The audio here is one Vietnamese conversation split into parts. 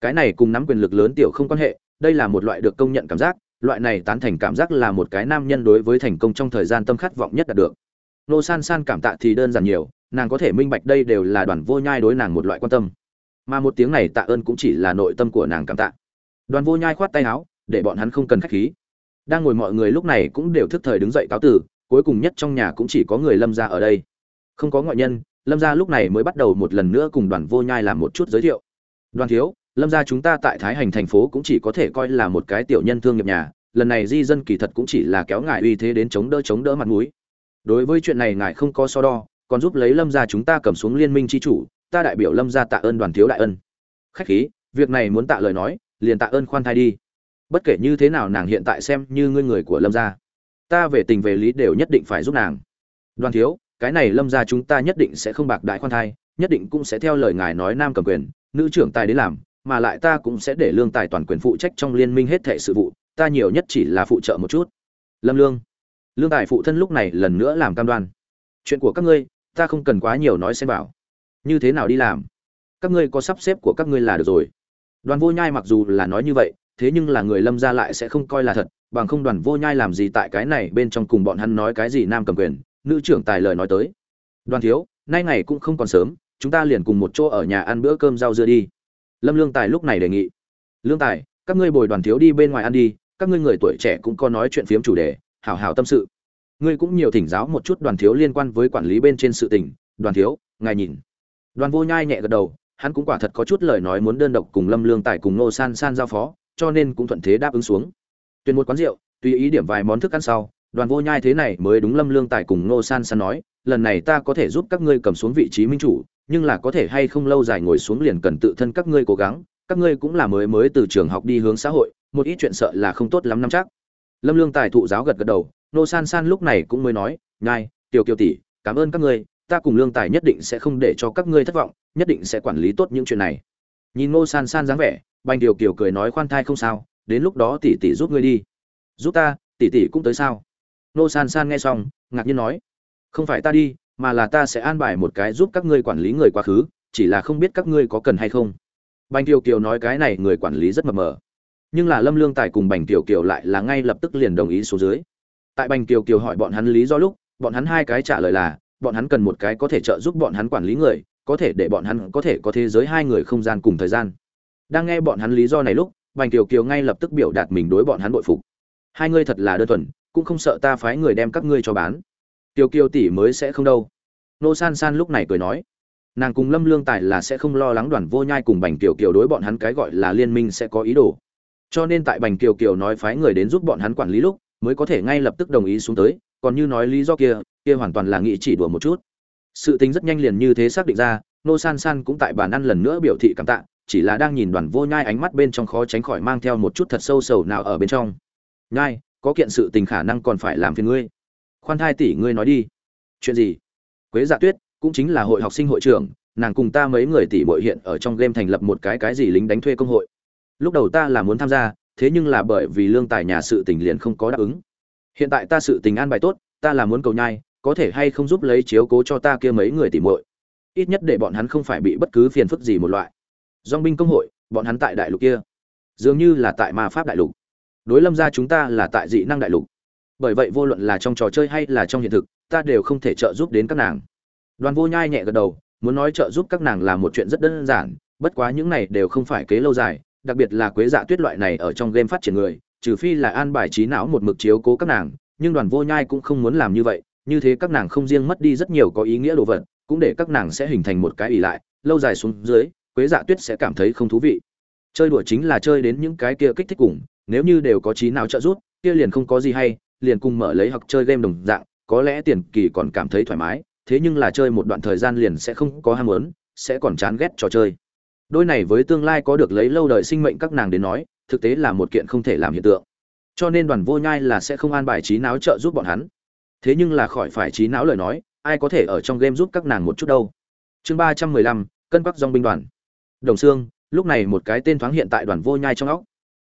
cái này cùng nắm quyền lực lớn tiểu không quan hệ, đây là một loại được công nhận cảm giác, loại này tán thành cảm giác là một cái nam nhân đối với thành công trong thời gian tâm khát vọng nhất đạt được. Nô san san cảm tạ thì đơn giản nhiều, nàng có thể minh bạch đây đều là đoàn vô nhai đối nàng một loại quan tâm. Mà một tiếng này tạ ơn cũng chỉ là nội tâm của nàng cảm tạ. Đoàn vô nhai khoát tay áo, để bọn hắn không cần khách khí. Đang ngồi mọi người lúc này cũng đều thức thời đứng dậy cáo tử cuối cùng nhất trong nhà cũng chỉ có người lâm gia ở đây. Không có ngoại nhân, lâm gia lúc này mới bắt đầu một lần nữa cùng đoàn vô nhai làm một chút giới thiệu. Đoàn thiếu lâm gia chúng ta tại thái hành thành phố cũng chỉ có thể coi là một cái tiểu nhân thương nghiệp nhà, lần này di dân kỳ thật cũng chỉ là kéo ngài uy thế đến chống đỡ chống đỡ mặt mũi. Đối với chuyện này ngài không có so đo, còn giúp lấy lâm gia chúng ta cầm xuống liên minh chi chủ, ta đại biểu lâm gia tạ ơn đoàn thiếu đại ân. Khách khí, việc này muốn tạ lời nói, liền tạ ơn khoan thai đi. Bất kể như thế nào nàng hiện tại xem như ngươi người của lâm gia. Ta về tình về lý đều nhất định phải giúp nàng. Đoàn thiếu, cái này lâm gia chúng ta nhất định sẽ không bạc đại khoan thai, nhất định cũng sẽ theo lời ngài nói nam cầm quyền, nữ trưởng tài đến làm mà lại ta cũng sẽ để lương tài toàn quyền phụ trách trong liên minh hết thệ sự vụ, ta nhiều nhất chỉ là phụ trợ một chút. Lâm lương. Lương tài phụ thân lúc này lần nữa làm cam đoan. Chuyện của các ngươi, ta không cần quá nhiều nói xem bảo như thế nào đi làm? Các ngươi có sắp xếp của các ngươi là được rồi. Đoàn vô nhai mặc dù là nói như vậy, thế nhưng là người lâm gia lại sẽ không coi là thật, bằng không đoàn vô nhai làm gì tại cái này bên trong cùng bọn hắn nói cái gì nam cầm quyền, nữ trưởng tài lời nói tới. Đoàn thiếu, nay ngày cũng không còn sớm, chúng ta liền cùng một chỗ ở nhà ăn bữa cơm rau dưa đi lâm lương tài lúc này đề nghị, lương tài, các ngươi bồi đoàn thiếu đi bên ngoài ăn đi, các ngươi người tuổi trẻ cũng có nói chuyện phiếm chủ đề, hảo hảo tâm sự. Ngươi cũng nhiều thỉnh giáo một chút đoàn thiếu liên quan với quản lý bên trên sự tình, đoàn thiếu, ngài nhìn. Đoàn vô nhai nhẹ gật đầu, hắn cũng quả thật có chút lời nói muốn đơn độc cùng lâm lương tài cùng nô san san giao phó, cho nên cũng thuận thế đáp ứng xuống. Tuyển một quán rượu, tùy ý điểm vài món thức ăn sau, đoàn vô nhai thế này mới đúng lâm lương tài cùng nô san san nói, lần này ta có thể giúp các ngươi cầm xuống vị trí minh chủ nhưng là có thể hay không lâu dài ngồi xuống liền cần tự thân các ngươi cố gắng, các ngươi cũng là mới mới từ trường học đi hướng xã hội, một ít chuyện sợ là không tốt lắm năm chắc. Lâm lương tài thụ giáo gật gật đầu, nô san san lúc này cũng mới nói, nhai, tiểu kiều tỷ, cảm ơn các ngươi, ta cùng lương tài nhất định sẽ không để cho các ngươi thất vọng, nhất định sẽ quản lý tốt những chuyện này. Nhìn nô san san dáng vẻ banh tiểu kiều cười nói khoan thai không sao, đến lúc đó tỷ tỷ giúp ngươi đi. Giúp ta, tỷ tỷ cũng tới sao? Nô san san nghe xong, ngạc nhiên nói, không phải ta đi mà là ta sẽ an bài một cái giúp các ngươi quản lý người quá khứ, chỉ là không biết các ngươi có cần hay không. Bành tiểu kiều nói cái này người quản lý rất mập mờ. Nhưng là lâm lương tài cùng bành tiểu kiều lại là ngay lập tức liền đồng ý số dưới. Tại bành tiểu kiều hỏi bọn hắn lý do lúc, bọn hắn hai cái trả lời là, bọn hắn cần một cái có thể trợ giúp bọn hắn quản lý người, có thể để bọn hắn có thể có thế giới hai người không gian cùng thời gian. Đang nghe bọn hắn lý do này lúc, bành tiểu kiều ngay lập tức biểu đạt mình đối bọn hắn bội phục. Hai ngươi thật là đơn thuần, cũng không sợ ta phái người đem các ngươi cho bán tiểu kiều tỷ mới sẽ không đâu. Nô san san lúc này cười nói, nàng cùng lâm lương tài là sẽ không lo lắng đoàn vô nhai cùng bành kiều kiều đối bọn hắn cái gọi là liên minh sẽ có ý đồ. Cho nên tại bành kiều kiều nói phái người đến giúp bọn hắn quản lý lúc, mới có thể ngay lập tức đồng ý xuống tới, còn như nói lý do kia kia hoàn toàn là nghĩ chỉ đùa một chút. Sự tính rất nhanh liền như thế xác định ra, nô san san cũng tại bàn ăn lần nữa biểu thị cảm tạ, chỉ là đang nhìn đoàn vô nhai ánh mắt bên trong khó tránh khỏi mang theo một chút thật sâu sầu nào ở bên trong. Nhai, có kiện sự tình khả năng còn phải làm phiền ngươi khoan thai tỷ ngươi nói đi. Chuyện gì? Quế dạ tuyết cũng chính là hội học sinh hội trưởng, nàng cùng ta mấy người tỷ bội hiện ở trong game thành lập một cái cái gì lính đánh thuê công hội. Lúc đầu ta là muốn tham gia, thế nhưng là bởi vì lương tài nhà sự tình liền không có đáp ứng. Hiện tại ta sự tình an bài tốt, ta là muốn cầu nhai, có thể hay không giúp lấy chiếu cố cho ta kia mấy người tỷ muội? Ít nhất để bọn hắn không phải bị bất cứ phiền phức gì một loại. Dong binh công hội, bọn hắn tại đại lục kia. Dường như là tại ma pháp đại lục. Đối lâm gia chúng ta là tại dị năng đại lục bởi vậy vô luận là trong trò chơi hay là trong hiện thực, ta đều không thể trợ giúp đến các nàng. Đoàn vô nhai nhẹ gật đầu, muốn nói trợ giúp các nàng là một chuyện rất đơn giản, bất quá những này đều không phải kế lâu dài, đặc biệt là quế dạ tuyết loại này ở trong game phát triển người, trừ phi là an bài trí não một mực chiếu cố các nàng, nhưng đoàn vô nhai cũng không muốn làm như vậy, như thế các nàng không riêng mất đi rất nhiều có ý nghĩa đồ vật, cũng để các nàng sẽ hình thành một cái ỷ lại, lâu dài xuống dưới, quế dạ tuyết sẽ cảm thấy không thú vị. Chơi đùa chính là chơi đến những cái kia kích thích cùng, nếu như đều có trí nào trợ giúp, kia liền không có gì hay liền cùng mở lấy học chơi game đồng dạng có lẽ tiền kỳ còn cảm thấy thoải mái thế nhưng là chơi một đoạn thời gian liền sẽ không có ham muốn sẽ còn chán ghét trò chơi. Đôi này với tương lai có được lấy lâu đời sinh mệnh các nàng đến nói thực tế là một kiện không thể làm hiện tượng. Cho nên đoàn vô nhai là sẽ không an bài trí não trợ giúp bọn hắn. Thế nhưng là khỏi phải trí não lời nói ai có thể ở trong game giúp các nàng một chút đâu. Chương ba trăm mười lăm cân bắc dòng binh đoàn. Đồng Sương, lúc này một cái tên thoáng hiện tại đoàn vô nhai trong óc.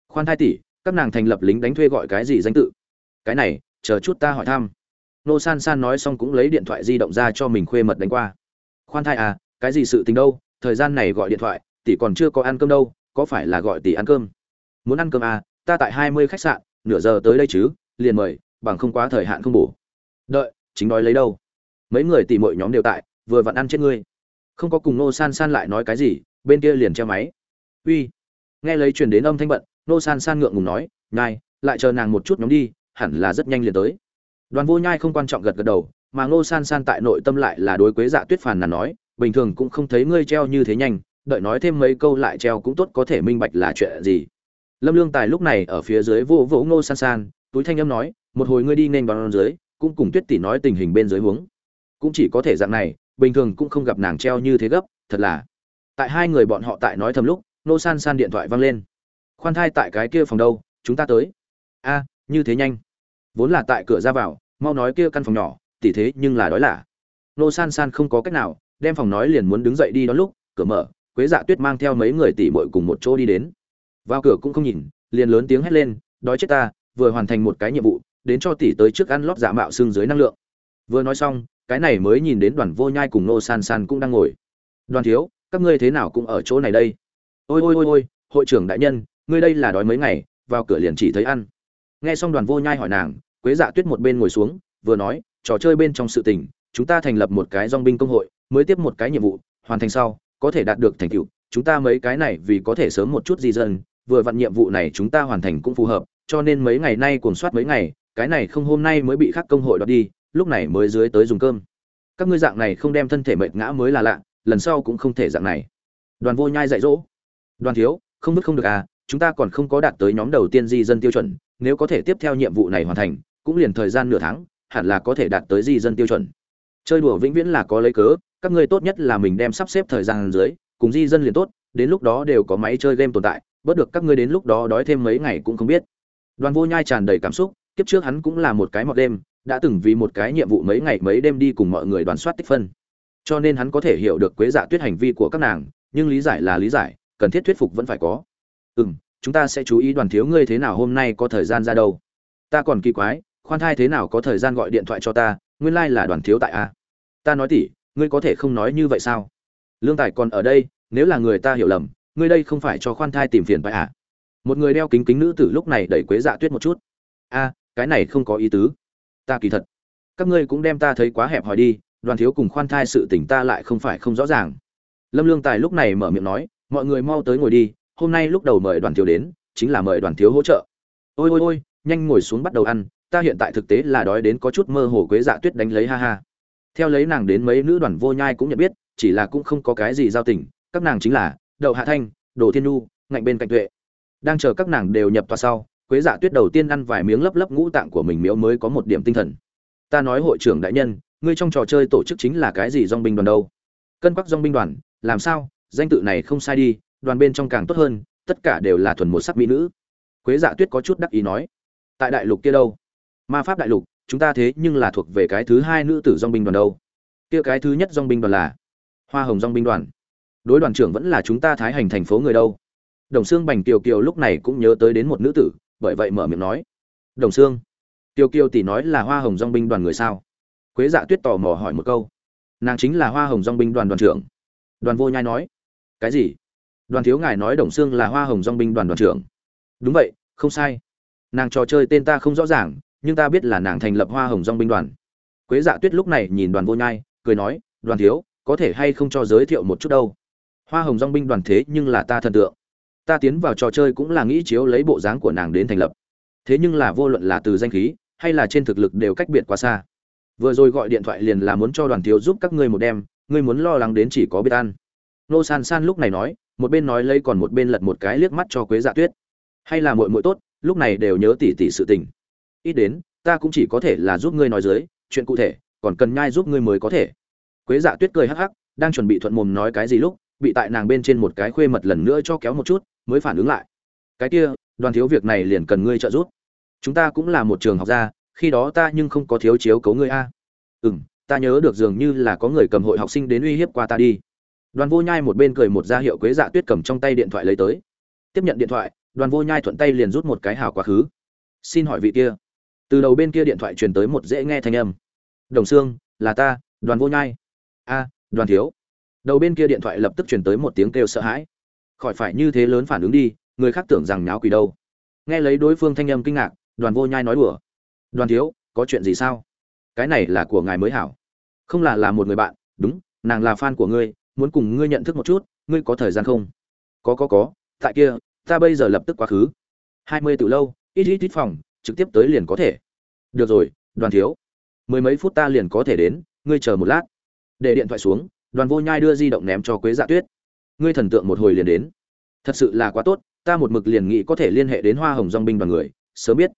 Khoan thai tỷ các nàng thành lập lính đánh thuê gọi cái gì danh tự? Cái này chờ chút ta hỏi thăm. Nô san san nói xong cũng lấy điện thoại di động ra cho mình khuê mật đánh qua. Khoan thai à cái gì sự tình đâu thời gian này gọi điện thoại tỷ còn chưa có ăn cơm đâu có phải là gọi tỷ ăn cơm? Muốn ăn cơm à ta tại hai mươi khách sạn nửa giờ tới đây chứ liền mời bằng không quá thời hạn không bổ đợi chính nói lấy đâu? Mấy người tỷ mọi nhóm đều tại vừa vặn ăn chết ngươi. Không có cùng nô san san lại nói cái gì bên kia liền treo máy. Uy. Nghe lấy truyền đến âm thanh bận nô san san ngượng ngùng nói ngài, lại chờ nàng một chút nhóm đi hẳn là rất nhanh liền tới. Đoàn vô nhai không quan trọng gật gật đầu, mà ngô san san tại nội tâm lại là đối quế dạ tuyết phàn là nói, bình thường cũng không thấy ngươi treo như thế nhanh, đợi nói thêm mấy câu lại treo cũng tốt có thể minh bạch là chuyện gì. Lâm lương tài lúc này ở phía dưới vô vỗ ngô san san, túi thanh âm nói, một hồi ngươi đi nên bằng dưới, cũng cùng tuyết tỷ nói tình hình bên dưới huống. Cũng chỉ có thể dạng này, bình thường cũng không gặp nàng treo như thế gấp, thật là. Tại hai người bọn họ tại nói thầm lúc nô san san điện thoại vang lên. Khoan thai tại cái kia phòng đâu, chúng ta tới. A như thế nhanh. Vốn là tại cửa ra vào, mau nói kia căn phòng nhỏ, tỉ thế nhưng là đói lạ nô san san không có cách nào, đem phòng nói liền muốn đứng dậy đi đón lúc, cửa mở, quế dạ tuyết mang theo mấy người tỉ mội cùng một chỗ đi đến. Vào cửa cũng không nhìn, liền lớn tiếng hét lên, đói chết ta, vừa hoàn thành một cái nhiệm vụ, đến cho tỷ tới trước ăn lót giả mạo xương dưới năng lượng. Vừa nói xong, cái này mới nhìn đến đoàn vô nhai cùng nô san san cũng đang ngồi. Đoàn thiếu, các ngươi thế nào cũng ở chỗ này đây? Ôi ôi ôi ôi, hội trưởng đại nhân, ngươi đây là đói mấy ngày, vào cửa liền chỉ thấy ăn nghe xong đoàn vô nhai hỏi nàng, quế dạ tuyết một bên ngồi xuống, vừa nói, trò chơi bên trong sự tình, chúng ta thành lập một cái dong binh công hội, mới tiếp một cái nhiệm vụ, hoàn thành sau, có thể đạt được thành tựu. Chúng ta mấy cái này vì có thể sớm một chút di dân, vừa vặn nhiệm vụ này chúng ta hoàn thành cũng phù hợp, cho nên mấy ngày nay cuồng soát mấy ngày, cái này không hôm nay mới bị khắc công hội đoạt đi, lúc này mới dưới tới dùng cơm. Các ngươi dạng này không đem thân thể mệt ngã mới là lạ, lần sau cũng không thể dạng này. Đoàn vô nhai dạy dỗ, đoàn thiếu, không vứt không được à chúng ta còn không có đạt tới nhóm đầu tiên di dân tiêu chuẩn nếu có thể tiếp theo nhiệm vụ này hoàn thành, cũng liền thời gian nửa tháng, hẳn là có thể đạt tới di dân tiêu chuẩn. Chơi đùa vĩnh viễn là có lấy cớ, các ngươi tốt nhất là mình đem sắp xếp thời gian dưới, cùng di dân liền tốt, đến lúc đó đều có máy chơi game tồn tại, bớt được các ngươi đến lúc đó đói thêm mấy ngày cũng không biết. Đoàn vô nhai tràn đầy cảm xúc, kiếp trước hắn cũng là một cái mọt đêm, đã từng vì một cái nhiệm vụ mấy ngày mấy đêm đi cùng mọi người đoàn soát tích phân. Cho nên hắn có thể hiểu được quế dạ tuyết hành vi của các nàng, nhưng lý giải là lý giải, cần thiết thuyết phục vẫn phải có. Ừ m chúng ta sẽ chú ý đoàn thiếu ngươi thế nào hôm nay có thời gian ra đâu. Ta còn kỳ quái, khoan thai thế nào có thời gian gọi điện thoại cho ta, nguyên lai、like、là đoàn thiếu tại a. Ta nói tỉ, ngươi có thể không nói như vậy sao? Lương tài còn ở đây, nếu là người ta hiểu lầm, ngươi đây không phải cho khoan thai tìm phiền phải à? Một người đeo kính kính nữ tử lúc này đẩy quế dạ tuyết một chút. A, cái này không có ý tứ. Ta kỳ thật, các ngươi cũng đem ta thấy quá hẹp hòi đi, đoàn thiếu cùng khoan thai sự tình ta lại không phải không rõ ràng. Lâm lương tài lúc này mở miệng nói, mọi người mau tới ngồi đi hôm nay lúc đầu mời đoàn thiếu đến, chính là mời đoàn thiếu hỗ trợ. Ôi ôi ôi, nhanh ngồi xuống bắt đầu ăn, ta hiện tại thực tế là đói đến có chút mơ hồ quế dạ tuyết đánh lấy ha ha. Theo lấy nàng đến mấy nữ đoàn vô nhai cũng nhận biết, chỉ là cũng không có cái gì giao tình, các nàng chính là đậu hạ thanh, đồ thiên nhu, ngạnh bên cạnh tuệ. Đang chờ các nàng đều nhập tòa sau, quế dạ tuyết đầu tiên ăn vài miếng lấp lấp ngũ tạng của mình miễu mới có một điểm tinh thần. Ta nói hội trưởng đại nhân, ngươi trong trò chơi tổ chức chính là cái gì dong binh đoàn đâu? Cân quắc dong binh đoàn, làm sao? Danh tự này không sai đi đoàn bên trong càng tốt hơn, tất cả đều là thuần một sắc mỹ nữ. Quế dạ tuyết có chút đắc ý nói, tại đại lục kia đâu? Ma pháp đại lục, chúng ta thế nhưng là thuộc về cái thứ hai nữ tử dong binh đoàn đâu? Kia cái thứ nhất dong binh đoàn là hoa hồng dong binh đoàn. Đối đoàn trưởng vẫn là chúng ta thái hành thành phố người đâu? Đồng xương bành kiều kiều lúc này cũng nhớ tới đến một nữ tử, bởi vậy mở miệng nói, đồng xương Kiều kiều tỷ nói là hoa hồng dong binh đoàn người sao? Quế dạ tuyết tò mò hỏi một câu, nàng chính là hoa hồng dong binh đoàn đoàn trưởng. Đoàn vô nhai nói, cái gì? Đoàn thiếu ngài nói đồng xương là hoa hồng dong binh đoàn đoàn trưởng. Đúng vậy, không sai. Nàng trò chơi tên ta không rõ ràng, nhưng ta biết là nàng thành lập hoa hồng dong binh đoàn. Quế dạ tuyết lúc này nhìn đoàn vô nhai, cười nói, đoàn thiếu, có thể hay không cho giới thiệu một chút đâu? Hoa hồng dong binh đoàn thế nhưng là ta thần tượng. Ta tiến vào trò chơi cũng là nghĩ chiếu lấy bộ dáng của nàng đến thành lập. Thế nhưng là vô luận là từ danh khí, hay là trên thực lực đều cách biệt quá xa. Vừa rồi gọi điện thoại liền là muốn cho đoàn thiếu giúp các ngươi một đêm ngươi muốn lo lắng đến chỉ có biết ăn. Nô san san lúc này nói một bên nói lấy còn một bên lật một cái liếc mắt cho quế dạ tuyết. Hay là muội muội tốt, lúc này đều nhớ tỉ tỉ sự tình. Ít đến, ta cũng chỉ có thể là giúp ngươi nói dưới chuyện cụ thể, còn cần nhai giúp ngươi mới có thể. Quế dạ tuyết cười hắc hắc, đang chuẩn bị thuận mồm nói cái gì lúc, bị tại nàng bên trên một cái khuê mật lần nữa cho kéo một chút, mới phản ứng lại. Cái kia, đoàn thiếu việc này liền cần ngươi trợ giúp. Chúng ta cũng là một trường học gia, khi đó ta nhưng không có thiếu chiếu cấu ngươi a. Ừ m ta nhớ được dường như là có người cầm hội học sinh đến uy hiếp qua ta đi đoàn vô nhai một bên cười một ra hiệu quế dạ tuyết cầm trong tay điện thoại lấy tới. Tiếp nhận điện thoại, đoàn vô nhai thuận tay liền rút một cái hào quá khứ. Xin hỏi vị kia. Từ đầu bên kia điện thoại truyền tới một dễ nghe thanh âm. Đồng xương là ta, đoàn vô nhai. A, đoàn thiếu. Đầu bên kia điện thoại lập tức truyền tới một tiếng kêu sợ hãi. Khỏi phải như thế lớn phản ứng đi, người khác tưởng rằng nháo quỷ đâu. Nghe lấy đối phương thanh âm kinh ngạc, đoàn vô nhai nói đùa. Đoàn thiếu, có chuyện gì sao? Cái này là của ngài mới hảo. Không là là một người bạn, đúng, nàng là fan của ngươi muốn cùng ngươi nhận thức một chút, ngươi có thời gian không? Có có có, tại kia, ta bây giờ lập tức quá khứ. Hai mươi từ lâu, ít ít ít phòng, trực tiếp tới liền có thể. Được rồi, đoàn thiếu. Mười mấy phút ta liền có thể đến, ngươi chờ một lát. Để điện thoại xuống, đoàn vô nhai đưa di động ném cho quế dạ tuyết. Ngươi thần tượng một hồi liền đến. Thật sự là quá tốt, ta một mực liền nghĩ có thể liên hệ đến hoa hồng dong binh đoàn người, sớm biết.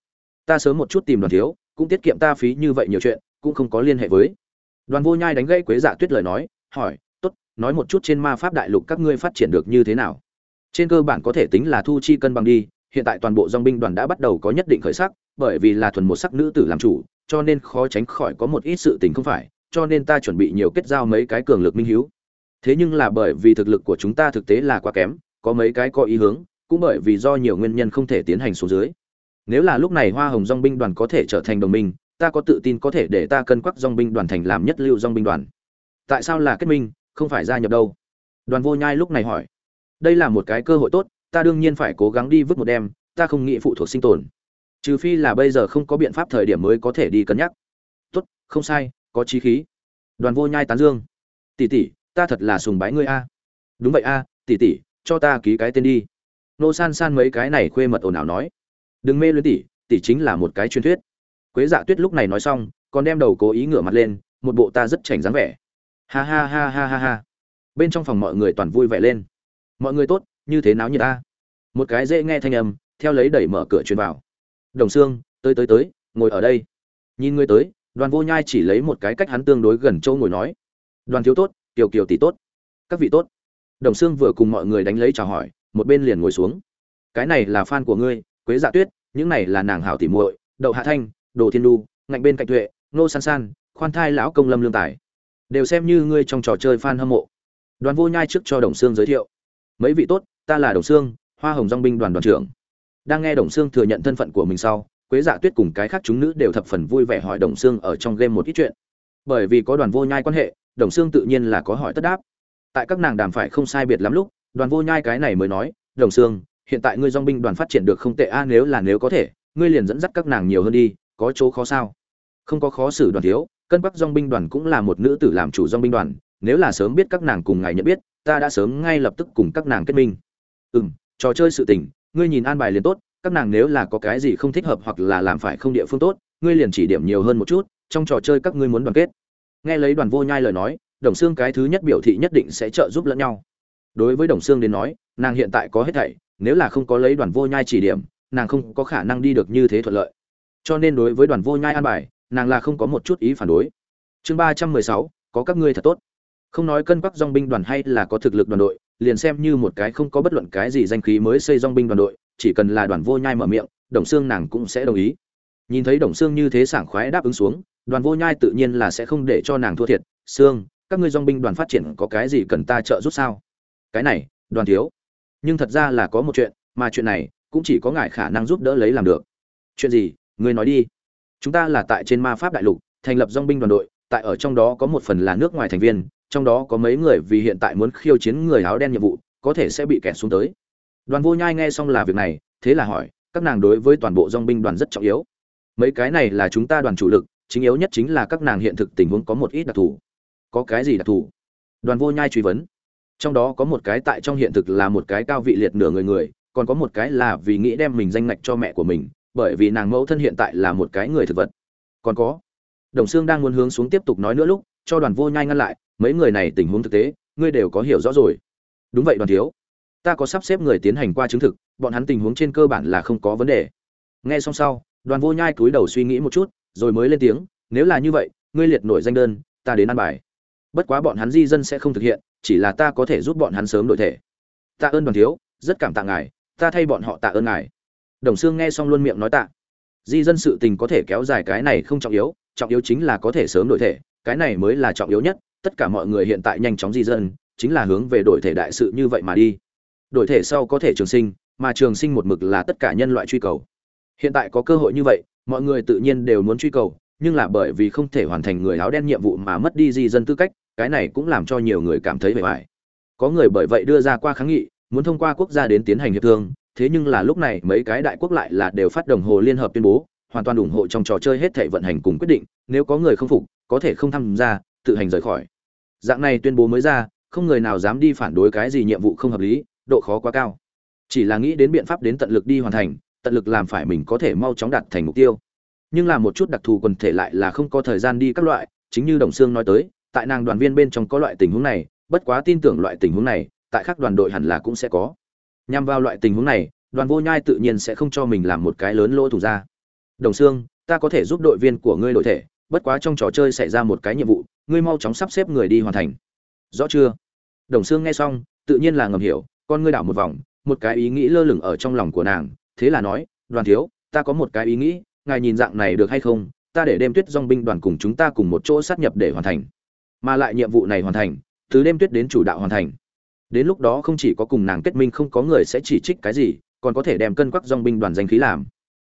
Ta sớm một chút tìm đoàn thiếu, cũng tiết kiệm ta phí như vậy nhiều chuyện, cũng không có liên hệ với. Đoàn vô nhai đánh gãy quế dạ tuyết lời nói, hỏi nói một chút trên ma pháp đại lục các ngươi phát triển được như thế nào. Trên cơ bản có thể tính là thu chi cân bằng đi, hiện tại toàn bộ dong binh đoàn đã bắt đầu có nhất định khởi sắc, bởi vì là thuần một sắc nữ tử làm chủ, cho nên khó tránh khỏi có một ít sự tình không phải, cho nên ta chuẩn bị nhiều kết giao mấy cái cường lực minh hiếu. Thế nhưng là bởi vì thực lực của chúng ta thực tế là quá kém, có mấy cái có ý hướng, cũng bởi vì do nhiều nguyên nhân không thể tiến hành xuống dưới. Nếu là lúc này hoa hồng dong binh đoàn có thể trở thành đồng minh, ta có tự tin có thể để ta cân quắc dong binh đoàn thành làm nhất lưu dong binh đoàn. Tại sao là kết minh? Không phải gia nhập đâu. Đoàn vô nhai lúc này hỏi, đây là một cái cơ hội tốt, ta đương nhiên phải cố gắng đi vứt một đêm, ta không nghĩ phụ thuộc sinh tồn. Trừ phi là bây giờ không có biện pháp thời điểm mới có thể đi cân nhắc. Tốt, không sai, có trí khí. Đoàn vô nhai tán dương, tỷ tỷ, ta thật là sùng bái ngươi a. Đúng vậy a, tỷ tỷ, cho ta ký cái tên đi. Nô san san mấy cái này khuê mật ồn ào nói, đừng mê luyến tỷ tỷ chính là một cái truyền thuyết. Quế dạ tuyết lúc này nói xong, còn đem đầu cố ý ngửa mặt lên, một bộ ta rất chảnh dáng vẻ ha ha ha ha ha ha. Bên trong phòng mọi người toàn vui vẻ lên. Mọi người tốt, như thế nào như ta. Một cái dễ nghe thanh âm, theo lấy đẩy mở cửa truyền vào. Đồng xương tới tới tới, ngồi ở đây. Nhìn ngươi tới, đoàn vô nhai chỉ lấy một cái cách hắn tương đối gần châu ngồi nói. Đoàn thiếu tốt, kiều kiều tỷ tốt. Các vị tốt. Đồng xương vừa cùng mọi người đánh lấy chào hỏi, một bên liền ngồi xuống. Cái này là fan của ngươi, quế dạ tuyết, những này là nàng hảo tỉ muội, đậu hạ thanh, đồ thiên đu, ngạnh bên cạnh tuệ nô san san, khoan thai lão công lâm lương tài đều xem như ngươi trong trò chơi fan hâm mộ. Đoàn vô nhai trước cho đồng xương giới thiệu. Mấy vị tốt, ta là đồng xương hoa hồng dong binh đoàn đoàn trưởng. Đang nghe đồng xương thừa nhận thân phận của mình sau, quế dạ tuyết cùng cái khác chúng nữ đều thập phần vui vẻ hỏi đồng xương ở trong game một ít chuyện. Bởi vì có đoàn vô nhai quan hệ, đồng xương tự nhiên là có hỏi tất đáp. Tại các nàng đàm phải không sai biệt lắm lúc, đoàn vô nhai cái này mới nói, đồng xương hiện tại ngươi dong binh đoàn phát triển được không tệ a, nếu là nếu có thể, ngươi liền dẫn dắt các nàng nhiều hơn đi, có chỗ khó sao? Không có khó xử, đoàn thiếu cân bắc dong binh đoàn cũng là một nữ tử làm chủ dong binh đoàn, nếu là sớm biết các nàng cùng ngài nhận biết, ta đã sớm ngay lập tức cùng các nàng kết minh. Ừ m trò chơi sự tình, ngươi nhìn an bài liền tốt, các nàng nếu là có cái gì không thích hợp hoặc là làm phải không địa phương tốt, ngươi liền chỉ điểm nhiều hơn một chút, trong trò chơi các ngươi muốn đoàn kết. Nghe lấy đoàn vô nhai lời nói, đồng xương cái thứ nhất biểu thị nhất định sẽ trợ giúp lẫn nhau. Đối với đồng xương đến nói, nàng hiện tại có hết thảy, nếu là không có lấy đoàn vô nhai chỉ điểm, nàng không có khả năng đi được như thế thuận lợi. Cho nên đối với đoàn vô nhai an bài nàng là không có một chút ý phản đối. Chương ba trăm mười sáu, có các ngươi thật tốt. Không nói cân bắc dong binh đoàn hay là có thực lực đoàn đội, liền xem như một cái không có bất luận cái gì danh khí mới xây dong binh đoàn đội, chỉ cần là đoàn vô nhai mở miệng, đồng xương nàng cũng sẽ đồng ý. Nhìn thấy đồng xương như thế sảng khoái đáp ứng xuống, đoàn vô nhai tự nhiên là sẽ không để cho nàng thua thiệt. Xương các ngươi dong binh đoàn phát triển có cái gì cần ta trợ giúp sao? Cái này, đoàn thiếu. Nhưng thật ra là có một chuyện, mà chuyện này cũng chỉ có ngài khả năng giúp đỡ lấy làm được. Chuyện gì? Ngươi nói đi chúng ta là tại trên ma pháp đại lục, thành lập dong binh đoàn đội, tại ở trong đó có một phần là nước ngoài thành viên, trong đó có mấy người vì hiện tại muốn khiêu chiến người áo đen nhiệm vụ, có thể sẽ bị kẹt xuống tới. Đoàn vô nhai nghe xong là việc này, thế là hỏi, các nàng đối với toàn bộ dong binh đoàn rất trọng yếu. Mấy cái này là chúng ta đoàn chủ lực, chính yếu nhất chính là các nàng hiện thực tình huống có một ít đặc thù. Có cái gì đặc thù? Đoàn vô nhai truy vấn. Trong đó có một cái tại trong hiện thực là một cái cao vị liệt nửa người người, còn có một cái là vì nghĩ đem mình danh ngạch cho mẹ của mình bởi vì nàng mẫu thân hiện tại là một cái người thực vật. Còn có, đồng xương đang muốn hướng xuống tiếp tục nói nữa lúc, cho đoàn vô nhai ngăn lại, mấy người này tình huống thực tế, ngươi đều có hiểu rõ rồi. Đúng vậy đoàn thiếu, ta có sắp xếp người tiến hành qua chứng thực, bọn hắn tình huống trên cơ bản là không có vấn đề. Nghe xong sau, đoàn vô nhai cúi đầu suy nghĩ một chút, rồi mới lên tiếng, nếu là như vậy, ngươi liệt nổi danh đơn, ta đến ăn bài. Bất quá bọn hắn di dân sẽ không thực hiện, chỉ là ta có thể giúp bọn hắn sớm đổi thể. Tạ ơn đoàn thiếu, rất cảm tạ ngài, ta thay bọn họ tạ ơn ngài đồng sương nghe xong luôn miệng nói tạ. Di dân sự tình có thể kéo dài cái này không trọng yếu trọng yếu chính là có thể sớm đổi thể, cái này mới là trọng yếu nhất, tất cả mọi người hiện tại nhanh chóng di dân, chính là hướng về đổi thể đại sự như vậy mà đi. Đổi thể sau có thể trường sinh, mà trường sinh một mực là tất cả nhân loại truy cầu. Hiện tại có cơ hội như vậy, mọi người tự nhiên đều muốn truy cầu, nhưng là bởi vì không thể hoàn thành người áo đen nhiệm vụ mà mất đi di dân tư cách, cái này cũng làm cho nhiều người cảm thấy bề bài có người bởi vậy đưa ra qua kháng nghị, muốn thông qua quốc gia đến tiến hành hiệp thương thế nhưng là lúc này mấy cái đại quốc lại là đều phát đồng hồ liên hợp tuyên bố, hoàn toàn ủng hộ trong trò chơi hết thể vận hành cùng quyết định, nếu có người không phục, có thể không tham gia, tự hành rời khỏi. Dạng này tuyên bố mới ra, không người nào dám đi phản đối cái gì nhiệm vụ không hợp lý, độ khó quá cao. Chỉ là nghĩ đến biện pháp đến tận lực đi hoàn thành, tận lực làm phải mình có thể mau chóng đạt thành mục tiêu. Nhưng là một chút đặc thù quần thể lại là không có thời gian đi các loại, chính như đồng sương nói tới, tại nàng đoàn viên bên trong có loại tình huống này, bất quá tin tưởng loại tình huống này, tại các đoàn đội hẳn là cũng sẽ có nhằm vào loại tình huống này đoàn vô nhai tự nhiên sẽ không cho mình làm một cái lớn lỗ thủ ra. Đồng xương, ta có thể giúp đội viên của ngươi đội thể bất quá trong trò chơi xảy ra một cái nhiệm vụ ngươi mau chóng sắp xếp người đi hoàn thành. Rõ chưa? Đồng xương nghe xong tự nhiên là ngầm hiểu con ngươi đảo một vòng một cái ý nghĩ lơ lửng ở trong lòng của nàng thế là nói đoàn thiếu ta có một cái ý nghĩ ngài nhìn dạng này được hay không? Ta để đêm tuyết dong binh đoàn cùng chúng ta cùng một chỗ sát nhập để hoàn thành. Mà lại nhiệm vụ này hoàn thành từ đêm tuyết đến chủ đạo hoàn thành đến lúc đó không chỉ có cùng nàng kết minh không có người sẽ chỉ trích cái gì còn có thể đem cân quắc dong binh đoàn danh khí làm.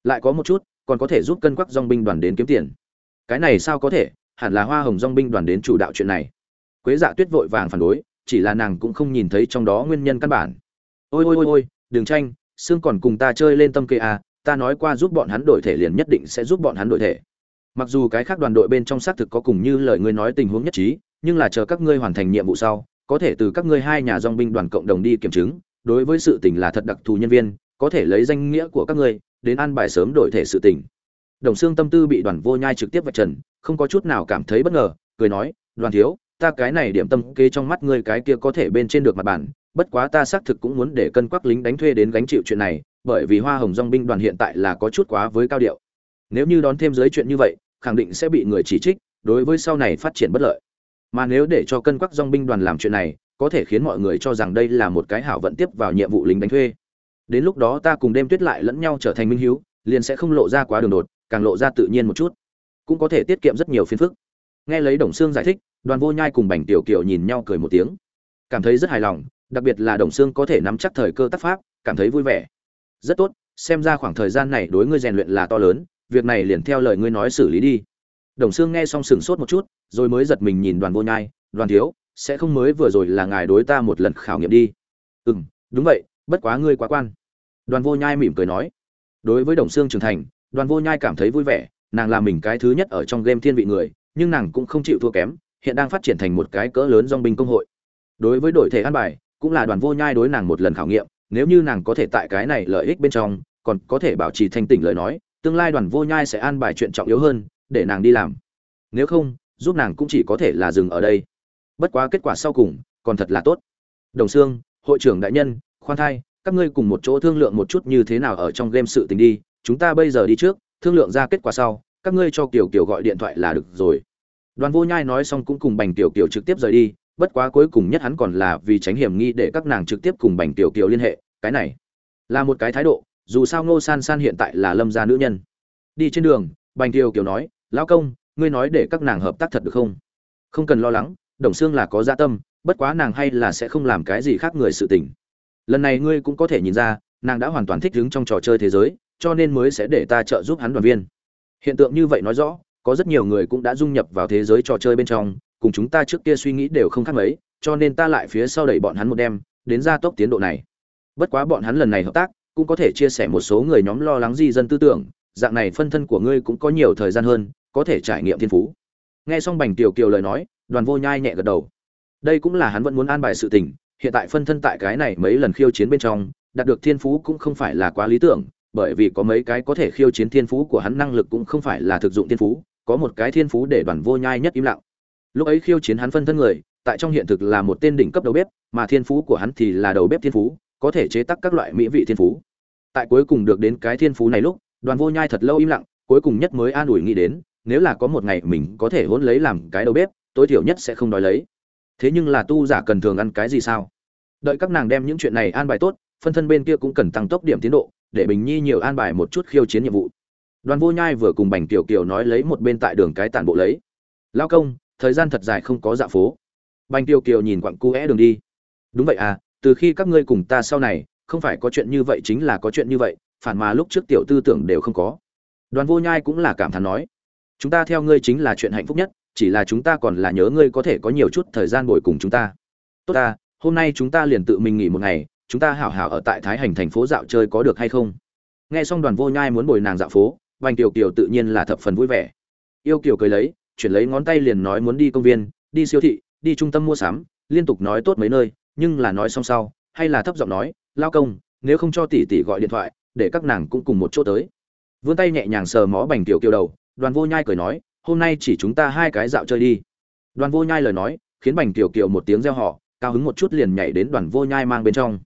Lại có một chút còn có thể giúp cân quắc dong binh đoàn đến kiếm tiền. Cái này sao có thể hẳn là hoa hồng dong binh đoàn đến chủ đạo chuyện này. Quế dạ tuyết vội vàng phản đối chỉ là nàng cũng không nhìn thấy trong đó nguyên nhân căn bản. Ôi ôi ôi ôi đừng tranh xương còn cùng ta chơi lên tâm kê à, ta nói qua giúp bọn hắn đổi thể liền nhất định sẽ giúp bọn hắn đổi thể. Mặc dù cái khác đoàn đội bên trong xác thực có cùng như lời ngươi nói tình huống nhất trí nhưng là chờ các ngươi hoàn thành nhiệm vụ sau có thể từ các ngươi hai nhà dòng binh đoàn cộng đồng đi kiểm chứng, đối với sự tình là thật đặc thù nhân viên, có thể lấy danh nghĩa của các ngươi, đến an bài sớm đổi thể sự tình. Đồng xương tâm tư bị đoàn vô nhai trực tiếp vạch trần, không có chút nào cảm thấy bất ngờ, cười nói, đoàn thiếu, ta cái này điểm tâm kế trong mắt ngươi cái kia có thể bên trên được mặt bản, bất quá ta xác thực cũng muốn để cân quắc lính đánh thuê đến gánh chịu chuyện này, bởi vì hoa hồng dong binh đoàn hiện tại là có chút quá với cao điệu. Nếu như đón thêm giới chuyện như vậy, khẳng định sẽ bị người chỉ trích, đối với sau này phát triển bất lợi mà nếu để cho cân quắc dong binh đoàn làm chuyện này, có thể khiến mọi người cho rằng đây là một cái hảo vận tiếp vào nhiệm vụ lính đánh thuê. Đến lúc đó ta cùng đêm tuyết lại lẫn nhau trở thành minh hiếu, liền sẽ không lộ ra quá đường đột, càng lộ ra tự nhiên một chút. Cũng có thể tiết kiệm rất nhiều phiền phức. Nghe lấy đồng xương giải thích, đoàn vô nhai cùng bành tiểu kiều nhìn nhau cười một tiếng. Cảm thấy rất hài lòng, đặc biệt là đồng xương có thể nắm chắc thời cơ tác pháp, cảm thấy vui vẻ. Rất tốt, xem ra khoảng thời gian này đối ngươi rèn luyện là to lớn, việc này liền theo lời ngươi nói xử lý đi. Đồng xương nghe xong sừng sốt một chút rồi mới giật mình nhìn đoàn vô nhai, đoàn thiếu, sẽ không mới vừa rồi là ngài đối ta một lần khảo nghiệm đi. Ừ m đúng vậy, bất quá ngươi quá quan. Đoàn vô nhai mỉm cười nói. Đối với đồng xương trưởng thành, đoàn vô nhai cảm thấy vui vẻ, nàng là mình cái thứ nhất ở trong game thiên vị người, nhưng nàng cũng không chịu thua kém, hiện đang phát triển thành một cái cỡ lớn dong binh công hội. Đối với đổi thể an bài, cũng là đoàn vô nhai đối nàng một lần khảo nghiệm, nếu như nàng có thể tại cái này lợi ích bên trong, còn có thể bảo trì thanh tỉnh lời nói, tương lai đoàn vô nhai sẽ an bài chuyện trọng yếu hơn, để nàng đi làm. Nếu không giúp nàng cũng chỉ có thể là dừng ở đây. Bất quá kết quả sau cùng, còn thật là tốt. Đồng xương hội trưởng đại nhân, khoan thai, các ngươi cùng một chỗ thương lượng một chút như thế nào ở trong game sự tình đi, chúng ta bây giờ đi trước, thương lượng ra kết quả sau, các ngươi cho kiều kiều gọi điện thoại là được rồi. Đoàn vô nhai nói xong cũng cùng bành kiều kiều trực tiếp rời đi, bất quá cuối cùng nhất hắn còn là vì tránh hiểm nghi để các nàng trực tiếp cùng bành kiều kiều liên hệ, cái này là một cái thái độ, dù sao ngô san san hiện tại là lâm gia nữ nhân. Đi trên đường, bành kiều kiều nói, lão công ngươi nói để các nàng hợp tác thật được không? Không cần lo lắng, đồng xương là có gia dạ tâm, bất quá nàng hay là sẽ không làm cái gì khác người sự tình. Lần này ngươi cũng có thể nhìn ra, nàng đã hoàn toàn thích ứng trong trò chơi thế giới, cho nên mới sẽ để ta trợ giúp hắn đoàn viên. Hiện tượng như vậy nói rõ, có rất nhiều người cũng đã dung nhập vào thế giới trò chơi bên trong, cùng chúng ta trước kia suy nghĩ đều không khác mấy, cho nên ta lại phía sau đẩy bọn hắn một đêm đến gia tốc tiến độ này. Bất quá bọn hắn lần này hợp tác, cũng có thể chia sẻ một số người nhóm lo lắng di dân tư tưởng, dạng này phân thân của ngươi cũng có nhiều thời gian hơn có thể trải nghiệm thiên phú. Nghe xong bành tiểu kiều lời nói, đoàn vô nhai nhẹ gật đầu. Đây cũng là hắn vẫn muốn an bài sự tình, hiện tại phân thân tại cái này mấy lần khiêu chiến bên trong, đạt được thiên phú cũng không phải là quá lý tưởng, bởi vì có mấy cái có thể khiêu chiến thiên phú của hắn năng lực cũng không phải là thực dụng thiên phú, có một cái thiên phú để đoàn vô nhai nhất im lặng. Lúc ấy khiêu chiến hắn phân thân người, tại trong hiện thực là một tên đỉnh cấp đầu bếp, mà thiên phú của hắn thì là đầu bếp thiên phú, có thể chế tác các loại mỹ vị thiên phú. Tại cuối cùng được đến cái thiên phú này lúc, đoàn vô nhai thật lâu im lặng, cuối cùng nhất mới an ủi nghĩ đến nếu là có một ngày mình có thể hôn lấy làm cái đầu bếp, tối thiểu nhất sẽ không đói lấy. Thế nhưng là tu giả cần thường ăn cái gì sao? Đợi các nàng đem những chuyện này an bài tốt, phân thân bên kia cũng cần tăng tốc điểm tiến độ, để bình nhi nhiều an bài một chút khiêu chiến nhiệm vụ. Đoàn vô nhai vừa cùng bành tiểu kiều nói lấy một bên tại đường cái tản bộ lấy. Lao công, thời gian thật dài không có dạ phố. Bành tiểu kiều nhìn quặng cu é đường đi. Đúng vậy à từ khi các ngươi cùng ta sau này, không phải có chuyện như vậy chính là có chuyện như vậy, phản mà lúc trước tiểu tư tưởng đều không có. Đoàn vô nhai cũng là cảm thán nói chúng ta theo ngươi chính là chuyện hạnh phúc nhất, chỉ là chúng ta còn là nhớ ngươi có thể có nhiều chút thời gian bồi cùng chúng ta. Tốt ta, hôm nay chúng ta liền tự mình nghỉ một ngày, chúng ta hảo hảo ở tại thái hành thành phố dạo chơi có được hay không? Nghe xong đoàn vô nhai muốn bồi nàng dạo phố, vành kiều kiều tự nhiên là thập phần vui vẻ. Yêu kiều cười lấy, chuyển lấy ngón tay liền nói muốn đi công viên, đi siêu thị, đi trung tâm mua sắm, liên tục nói tốt mấy nơi, nhưng là nói xong sau, hay là thấp giọng nói, lao công, nếu không cho tỷ tỷ gọi điện thoại, để các nàng cũng cùng một chỗ tới. Vươn tay nhẹ nhàng sờ mó bành kiều kiều đầu đoàn vô nhai cười nói, hôm nay chỉ chúng ta hai cái dạo chơi đi. Đoàn vô nhai lời nói, khiến bành tiểu kiều một tiếng reo họ cao hứng một chút liền nhảy đến đoàn vô nhai mang bên trong.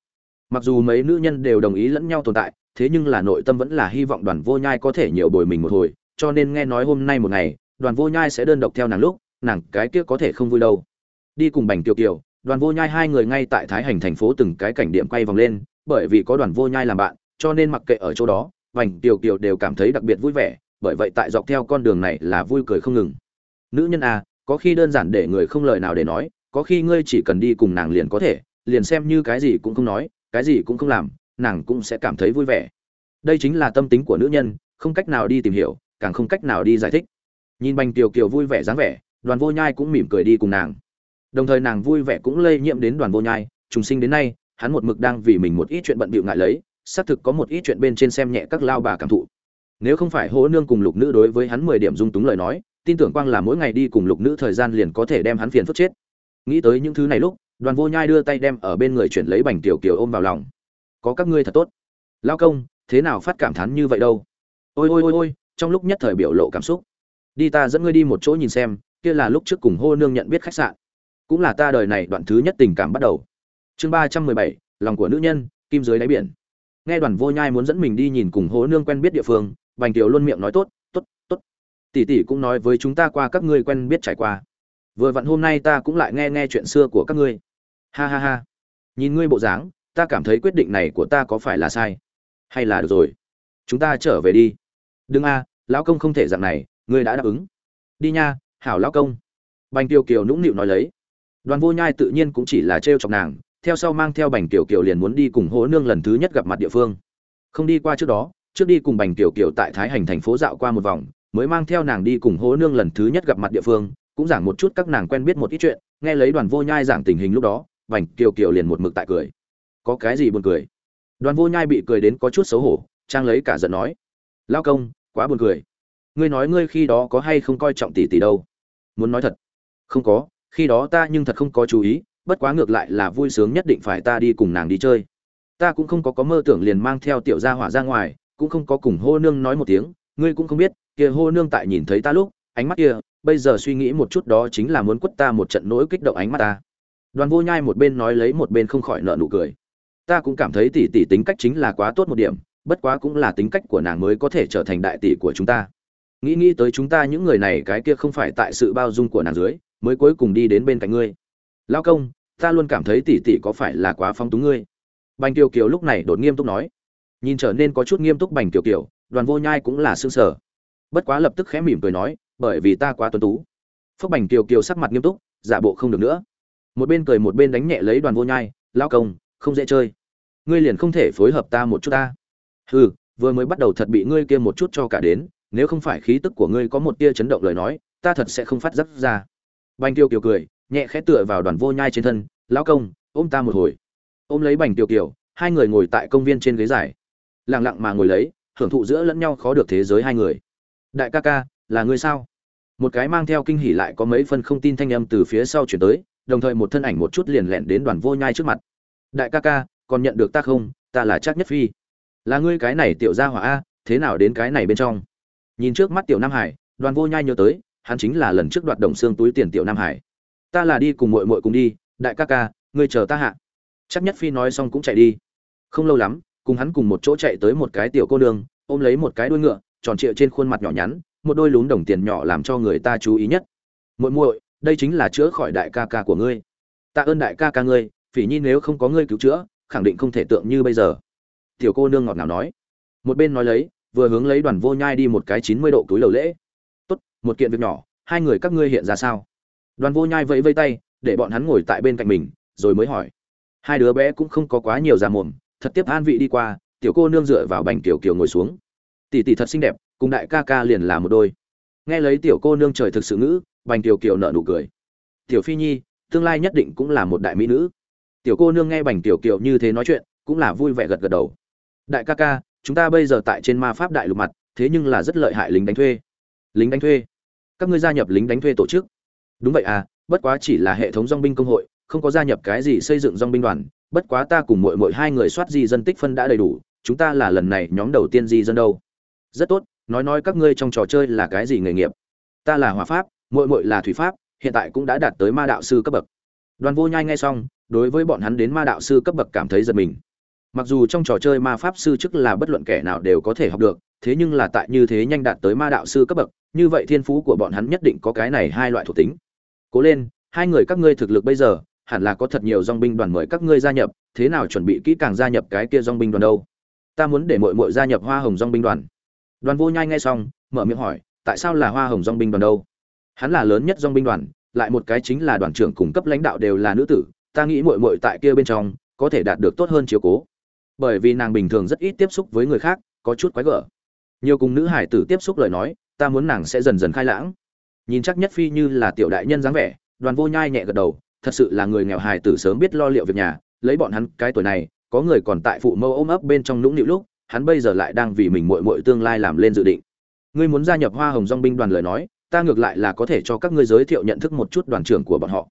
Mặc dù mấy nữ nhân đều đồng ý lẫn nhau tồn tại, thế nhưng là nội tâm vẫn là hy vọng đoàn vô nhai có thể nhiều bồi mình một hồi, cho nên nghe nói hôm nay một ngày, đoàn vô nhai sẽ đơn độc theo nàng lúc, nàng cái kia có thể không vui đâu. Đi cùng bành tiểu kiều, đoàn vô nhai hai người ngay tại thái hành thành phố từng cái cảnh điểm quay vòng lên, bởi vì có đoàn vô nhai làm bạn, cho nên mặc kệ ở chỗ đó, bành tiểu kiều đều cảm thấy đặc biệt vui vẻ bởi vậy tại dọc theo con đường này là vui cười không ngừng. Nữ nhân à có khi đơn giản để người không lời nào để nói, có khi ngươi chỉ cần đi cùng nàng liền có thể, liền xem như cái gì cũng không nói, cái gì cũng không làm, nàng cũng sẽ cảm thấy vui vẻ. Đây chính là tâm tính của nữ nhân, không cách nào đi tìm hiểu, càng không cách nào đi giải thích. Nhìn bành kiều kiều vui vẻ dáng vẻ, đoàn vô nhai cũng mỉm cười đi cùng nàng. Đồng thời nàng vui vẻ cũng lây nhiễm đến đoàn vô nhai, trùng sinh đến nay, hắn một mực đang vì mình một ít chuyện bận bịu ngại lấy, xác thực có một ít chuyện bên trên xem nhẹ các lao bà cảm thụ nếu không phải hỗ nương cùng lục nữ đối với hắn mười điểm dung túng lời nói, tin tưởng quang là mỗi ngày đi cùng lục nữ thời gian liền có thể đem hắn phiền phức chết. Nghĩ tới những thứ này lúc, đoàn vô nhai đưa tay đem ở bên người chuyển lấy bành tiểu kiều ôm vào lòng. Có các ngươi thật tốt. Lao công, thế nào phát cảm thán như vậy đâu? Ôi ôi ôi ôi, trong lúc nhất thời biểu lộ cảm xúc. Đi ta dẫn ngươi đi một chỗ nhìn xem, kia là lúc trước cùng hô nương nhận biết khách sạn. Cũng là ta đời này đoạn thứ nhất tình cảm bắt đầu. Chương ba trăm mười bảy, lòng của nữ nhân, kim dưới đáy biển. Nghe đoàn vô nhai muốn dẫn mình đi nhìn cùng hố nương quen biết địa phương bành tiểu luôn miệng nói tốt tốt tốt. Tỷ tỷ cũng nói với chúng ta qua các ngươi quen biết trải qua. Vừa vặn hôm nay ta cũng lại nghe nghe chuyện xưa của các ngươi. Ha ha ha. Nhìn ngươi bộ dáng, ta cảm thấy quyết định này của ta có phải là sai? Hay là được rồi? Chúng ta trở về đi. Đừng a, lão công không thể dạng này, ngươi đã đáp ứng. Đi nha, hảo lão công. Bành kiều kiều nũng nịu nói lấy. Đoàn vô nhai tự nhiên cũng chỉ là trêu chọc nàng, theo sau mang theo bành kiều kiều liền muốn đi cùng Hỗ nương lần thứ nhất gặp mặt địa phương. Không đi qua trước đó trước đi cùng bành kiều kiều tại thái hành thành phố dạo qua một vòng, mới mang theo nàng đi cùng hố nương lần thứ nhất gặp mặt địa phương, cũng giảng một chút các nàng quen biết một ít chuyện, nghe lấy đoàn vô nhai giảng tình hình lúc đó, bành kiều kiều liền một mực tại cười. Có cái gì buồn cười? Đoàn vô nhai bị cười đến có chút xấu hổ, trang lấy cả giận nói. Lão công, quá buồn cười. Ngươi nói ngươi khi đó có hay không coi trọng tỷ tỷ đâu? Muốn nói thật. Không có, khi đó ta nhưng thật không có chú ý, bất quá ngược lại là vui sướng nhất định phải ta đi cùng nàng đi chơi. Ta cũng không có có mơ tưởng liền mang theo tiểu gia hỏa ra ngoài cũng không có cùng hô nương nói một tiếng, ngươi cũng không biết, kia hô nương tại nhìn thấy ta lúc, ánh mắt kia, bây giờ suy nghĩ một chút đó chính là muốn quất ta một trận nỗi kích động ánh mắt ta. Đoàn vô nhai một bên nói lấy một bên không khỏi nợ nụ cười. Ta cũng cảm thấy tỷ tỷ tính cách chính là quá tốt một điểm, bất quá cũng là tính cách của nàng mới có thể trở thành đại tỷ của chúng ta. Nghĩ nghĩ tới chúng ta những người này cái kia không phải tại sự bao dung của nàng dưới, mới cuối cùng đi đến bên cạnh ngươi. Lao công, ta luôn cảm thấy tỷ tỷ có phải là quá phong túng ngươi. Bành kiều kiều lúc này đột nghiêm túc nói nhìn trở nên có chút nghiêm túc bành kiều kiều đoàn vô nhai cũng là xương sở bất quá lập tức khẽ mỉm cười nói, bởi vì ta quá tuấn tú. Phước bành kiều kiều sắc mặt nghiêm túc, giả bộ không được nữa. Một bên cười một bên đánh nhẹ lấy đoàn vô nhai lao công, không dễ chơi. Ngươi liền không thể phối hợp ta một chút ta. Hừ, vừa mới bắt đầu thật bị ngươi kia một chút cho cả đến, nếu không phải khí tức của ngươi có một tia chấn động lời nói, ta thật sẽ không phát giác ra. Bành kiều kiều cười, nhẹ khẽ tựa vào đoàn vô nhai trên thân, lão công, ôm ta một hồi. Ôm lấy bành kiều kiều, hai người ngồi tại công viên trên ghế dài lặng lặng mà ngồi lấy, hưởng thụ giữa lẫn nhau khó được thế giới hai người. Đại ca ca, là ngươi sao? Một cái mang theo kinh hỉ lại có mấy phân không tin thanh âm từ phía sau chuyển tới, đồng thời một thân ảnh một chút liền lẹn đến đoàn vô nhai trước mặt. Đại ca ca, còn nhận được ta không? Ta là chắc nhất phi. Là ngươi cái này tiểu gia hỏa a, thế nào đến cái này bên trong? Nhìn trước mắt tiểu nam hải, đoàn vô nhai nhớ tới, hắn chính là lần trước đoạt đồng xương túi tiền tiểu nam hải. Ta là đi cùng muội muội cùng đi, đại ca ca, ngươi chờ ta hạ. Chắc nhất phi nói xong cũng chạy đi. Không lâu lắm cùng hắn cùng một chỗ chạy tới một cái tiểu cô nương, ôm lấy một cái đuôi ngựa, tròn trịa trên khuôn mặt nhỏ nhắn, một đôi lún đồng tiền nhỏ làm cho người ta chú ý nhất. Muội muội, đây chính là chữa khỏi đại ca ca của ngươi. Tạ ơn đại ca ca ngươi, phỉ nhi nếu không có ngươi cứu chữa, khẳng định không thể tượng như bây giờ. Tiểu cô nương ngọt ngào nói. Một bên nói lấy, vừa hướng lấy đoàn vô nhai đi một cái chín mươi độ túi lầu lễ. Tốt, một kiện việc nhỏ, hai người các ngươi hiện ra sao? Đoàn vô nhai vẫy vây tay, để bọn hắn ngồi tại bên cạnh mình, rồi mới hỏi. Hai đứa bé cũng không có quá nhiều ra mồm thật tiếp an vị đi qua, tiểu cô nương dựa vào bành tiểu kiều ngồi xuống. Tỷ tỷ thật xinh đẹp, cùng đại ca ca liền là một đôi. Nghe lấy tiểu cô nương trời thực sự ngữ, bành tiểu kiều nở nụ cười. Tiểu phi nhi, tương lai nhất định cũng là một đại mỹ nữ. Tiểu cô nương nghe bành tiểu kiều như thế nói chuyện, cũng là vui vẻ gật gật đầu. Đại ca ca, chúng ta bây giờ tại trên ma pháp đại lục mặt, thế nhưng là rất lợi hại lính đánh thuê. Lính đánh thuê? Các ngươi gia nhập lính đánh thuê tổ chức. Đúng vậy à bất quá chỉ là hệ thống dong binh công hội, không có gia nhập cái gì xây dựng dong binh đoàn bất quá ta cùng mỗi mỗi hai người soát di dân tích phân đã đầy đủ, chúng ta là lần này nhóm đầu tiên di dân đâu. Rất tốt, nói nói các ngươi trong trò chơi là cái gì nghề nghiệp? Ta là hòa pháp mỗi mỗi là thủy pháp, hiện tại cũng đã đạt tới ma đạo sư cấp bậc. Đoàn vô nhai ngay xong, đối với bọn hắn đến ma đạo sư cấp bậc cảm thấy giật mình. Mặc dù trong trò chơi ma pháp sư chức là bất luận kẻ nào đều có thể học được, thế nhưng là tại như thế nhanh đạt tới ma đạo sư cấp bậc, như vậy thiên phú của bọn hắn nhất định có cái này hai loại thuộc tính. Cố lên, hai người các ngươi thực lực bây giờ hẳn là có thật nhiều dòng binh đoàn mời các ngươi gia nhập, thế nào chuẩn bị kỹ càng gia nhập cái kia dòng binh đoàn đâu? Ta muốn để mọi muội gia nhập hoa hồng dòng binh đoàn. Đoàn vô nhai nghe xong, mở miệng hỏi, tại sao là hoa hồng dòng binh đoàn đâu? Hắn là lớn nhất dòng binh đoàn, lại một cái chính là đoàn trưởng cùng cấp lãnh đạo đều là nữ tử, ta nghĩ muội muội tại kia bên trong, có thể đạt được tốt hơn chiếu cố. Bởi vì nàng bình thường rất ít tiếp xúc với người khác, có chút quái gở. Nhiều cùng nữ hải tử tiếp xúc lời nói, ta muốn nàng sẽ dần dần khai lãng. Nhìn chắc nhất phi như là tiểu đại nhân dáng vẻ, đoàn vô nhai nhẹ gật đầu thật sự là người nghèo hài tử sớm biết lo liệu việc nhà, lấy bọn hắn cái tuổi này, có người còn tại phụ mâu ôm ấp bên trong nũng nịu lúc, hắn bây giờ lại đang vì mình muội muội tương lai làm lên dự định. Ngươi muốn gia nhập hoa hồng dong binh đoàn lời nói, ta ngược lại là có thể cho các ngươi giới thiệu nhận thức một chút đoàn trưởng của bọn họ.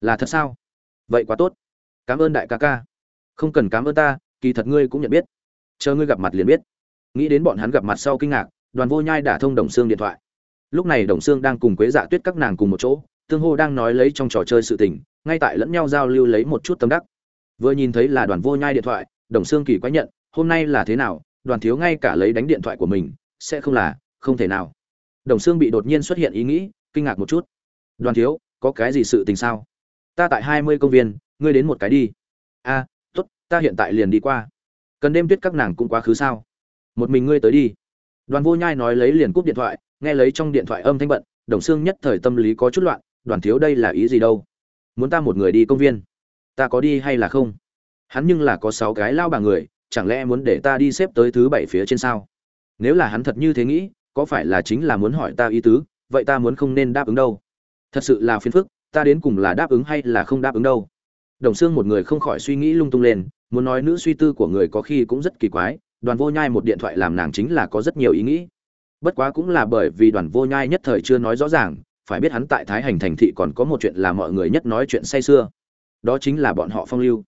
Là thật sao? Vậy quá tốt. Cảm ơn đại ca ca. Không cần cảm ơn ta, kỳ thật ngươi cũng nhận biết. Chờ ngươi gặp mặt liền biết. Nghĩ đến bọn hắn gặp mặt sau kinh ngạc, đoàn vô nhai đã thông đồng xương điện thoại. Lúc này đồng xương đang cùng quế dạ tuyết các nàng cùng một chỗ, tương hô đang nói lấy trong trò chơi sự tình ngay tại lẫn nhau giao lưu lấy một chút tâm đắc. Vừa nhìn thấy là đoàn vô nhai điện thoại đồng xương kỳ quái nhận hôm nay là thế nào đoàn thiếu ngay cả lấy đánh điện thoại của mình sẽ không là không thể nào. Đồng xương bị đột nhiên xuất hiện ý nghĩ kinh ngạc một chút. Đoàn thiếu có cái gì sự tình sao? Ta tại hai mươi công viên ngươi đến một cái đi. A à, t ố t ta hiện tại liền đi qua. Cần đêm tuyết các nàng cũng quá khứ sao? Một mình ngươi tới đi. Đoàn vô nhai nói lấy liền cúp điện thoại nghe lấy trong điện thoại âm thanh bận đồng xương nhất thời tâm lý có chút loạn đoàn thiếu đây là ý gì đâu? Muốn ta một người đi công viên? Ta có đi hay là không? Hắn nhưng là có sáu cái lao bà người, chẳng lẽ muốn để ta đi xếp tới thứ bảy phía trên sao? Nếu là hắn thật như thế nghĩ, có phải là chính là muốn hỏi ta ý tứ, vậy ta muốn không nên đáp ứng đâu. Thật sự là phiền phức, ta đến cùng là đáp ứng hay là không đáp ứng đâu. Đồng xương một người không khỏi suy nghĩ lung tung lên, muốn nói nữ suy tư của người có khi cũng rất kỳ quái, đoàn vô nhai một điện thoại làm nàng chính là có rất nhiều ý nghĩ. Bất quá cũng là bởi vì đoàn vô nhai nhất thời chưa nói rõ ràng phải biết hắn tại thái hành thành thị còn có một chuyện là mọi người nhất nói chuyện say xưa đó chính là bọn họ phong lưu.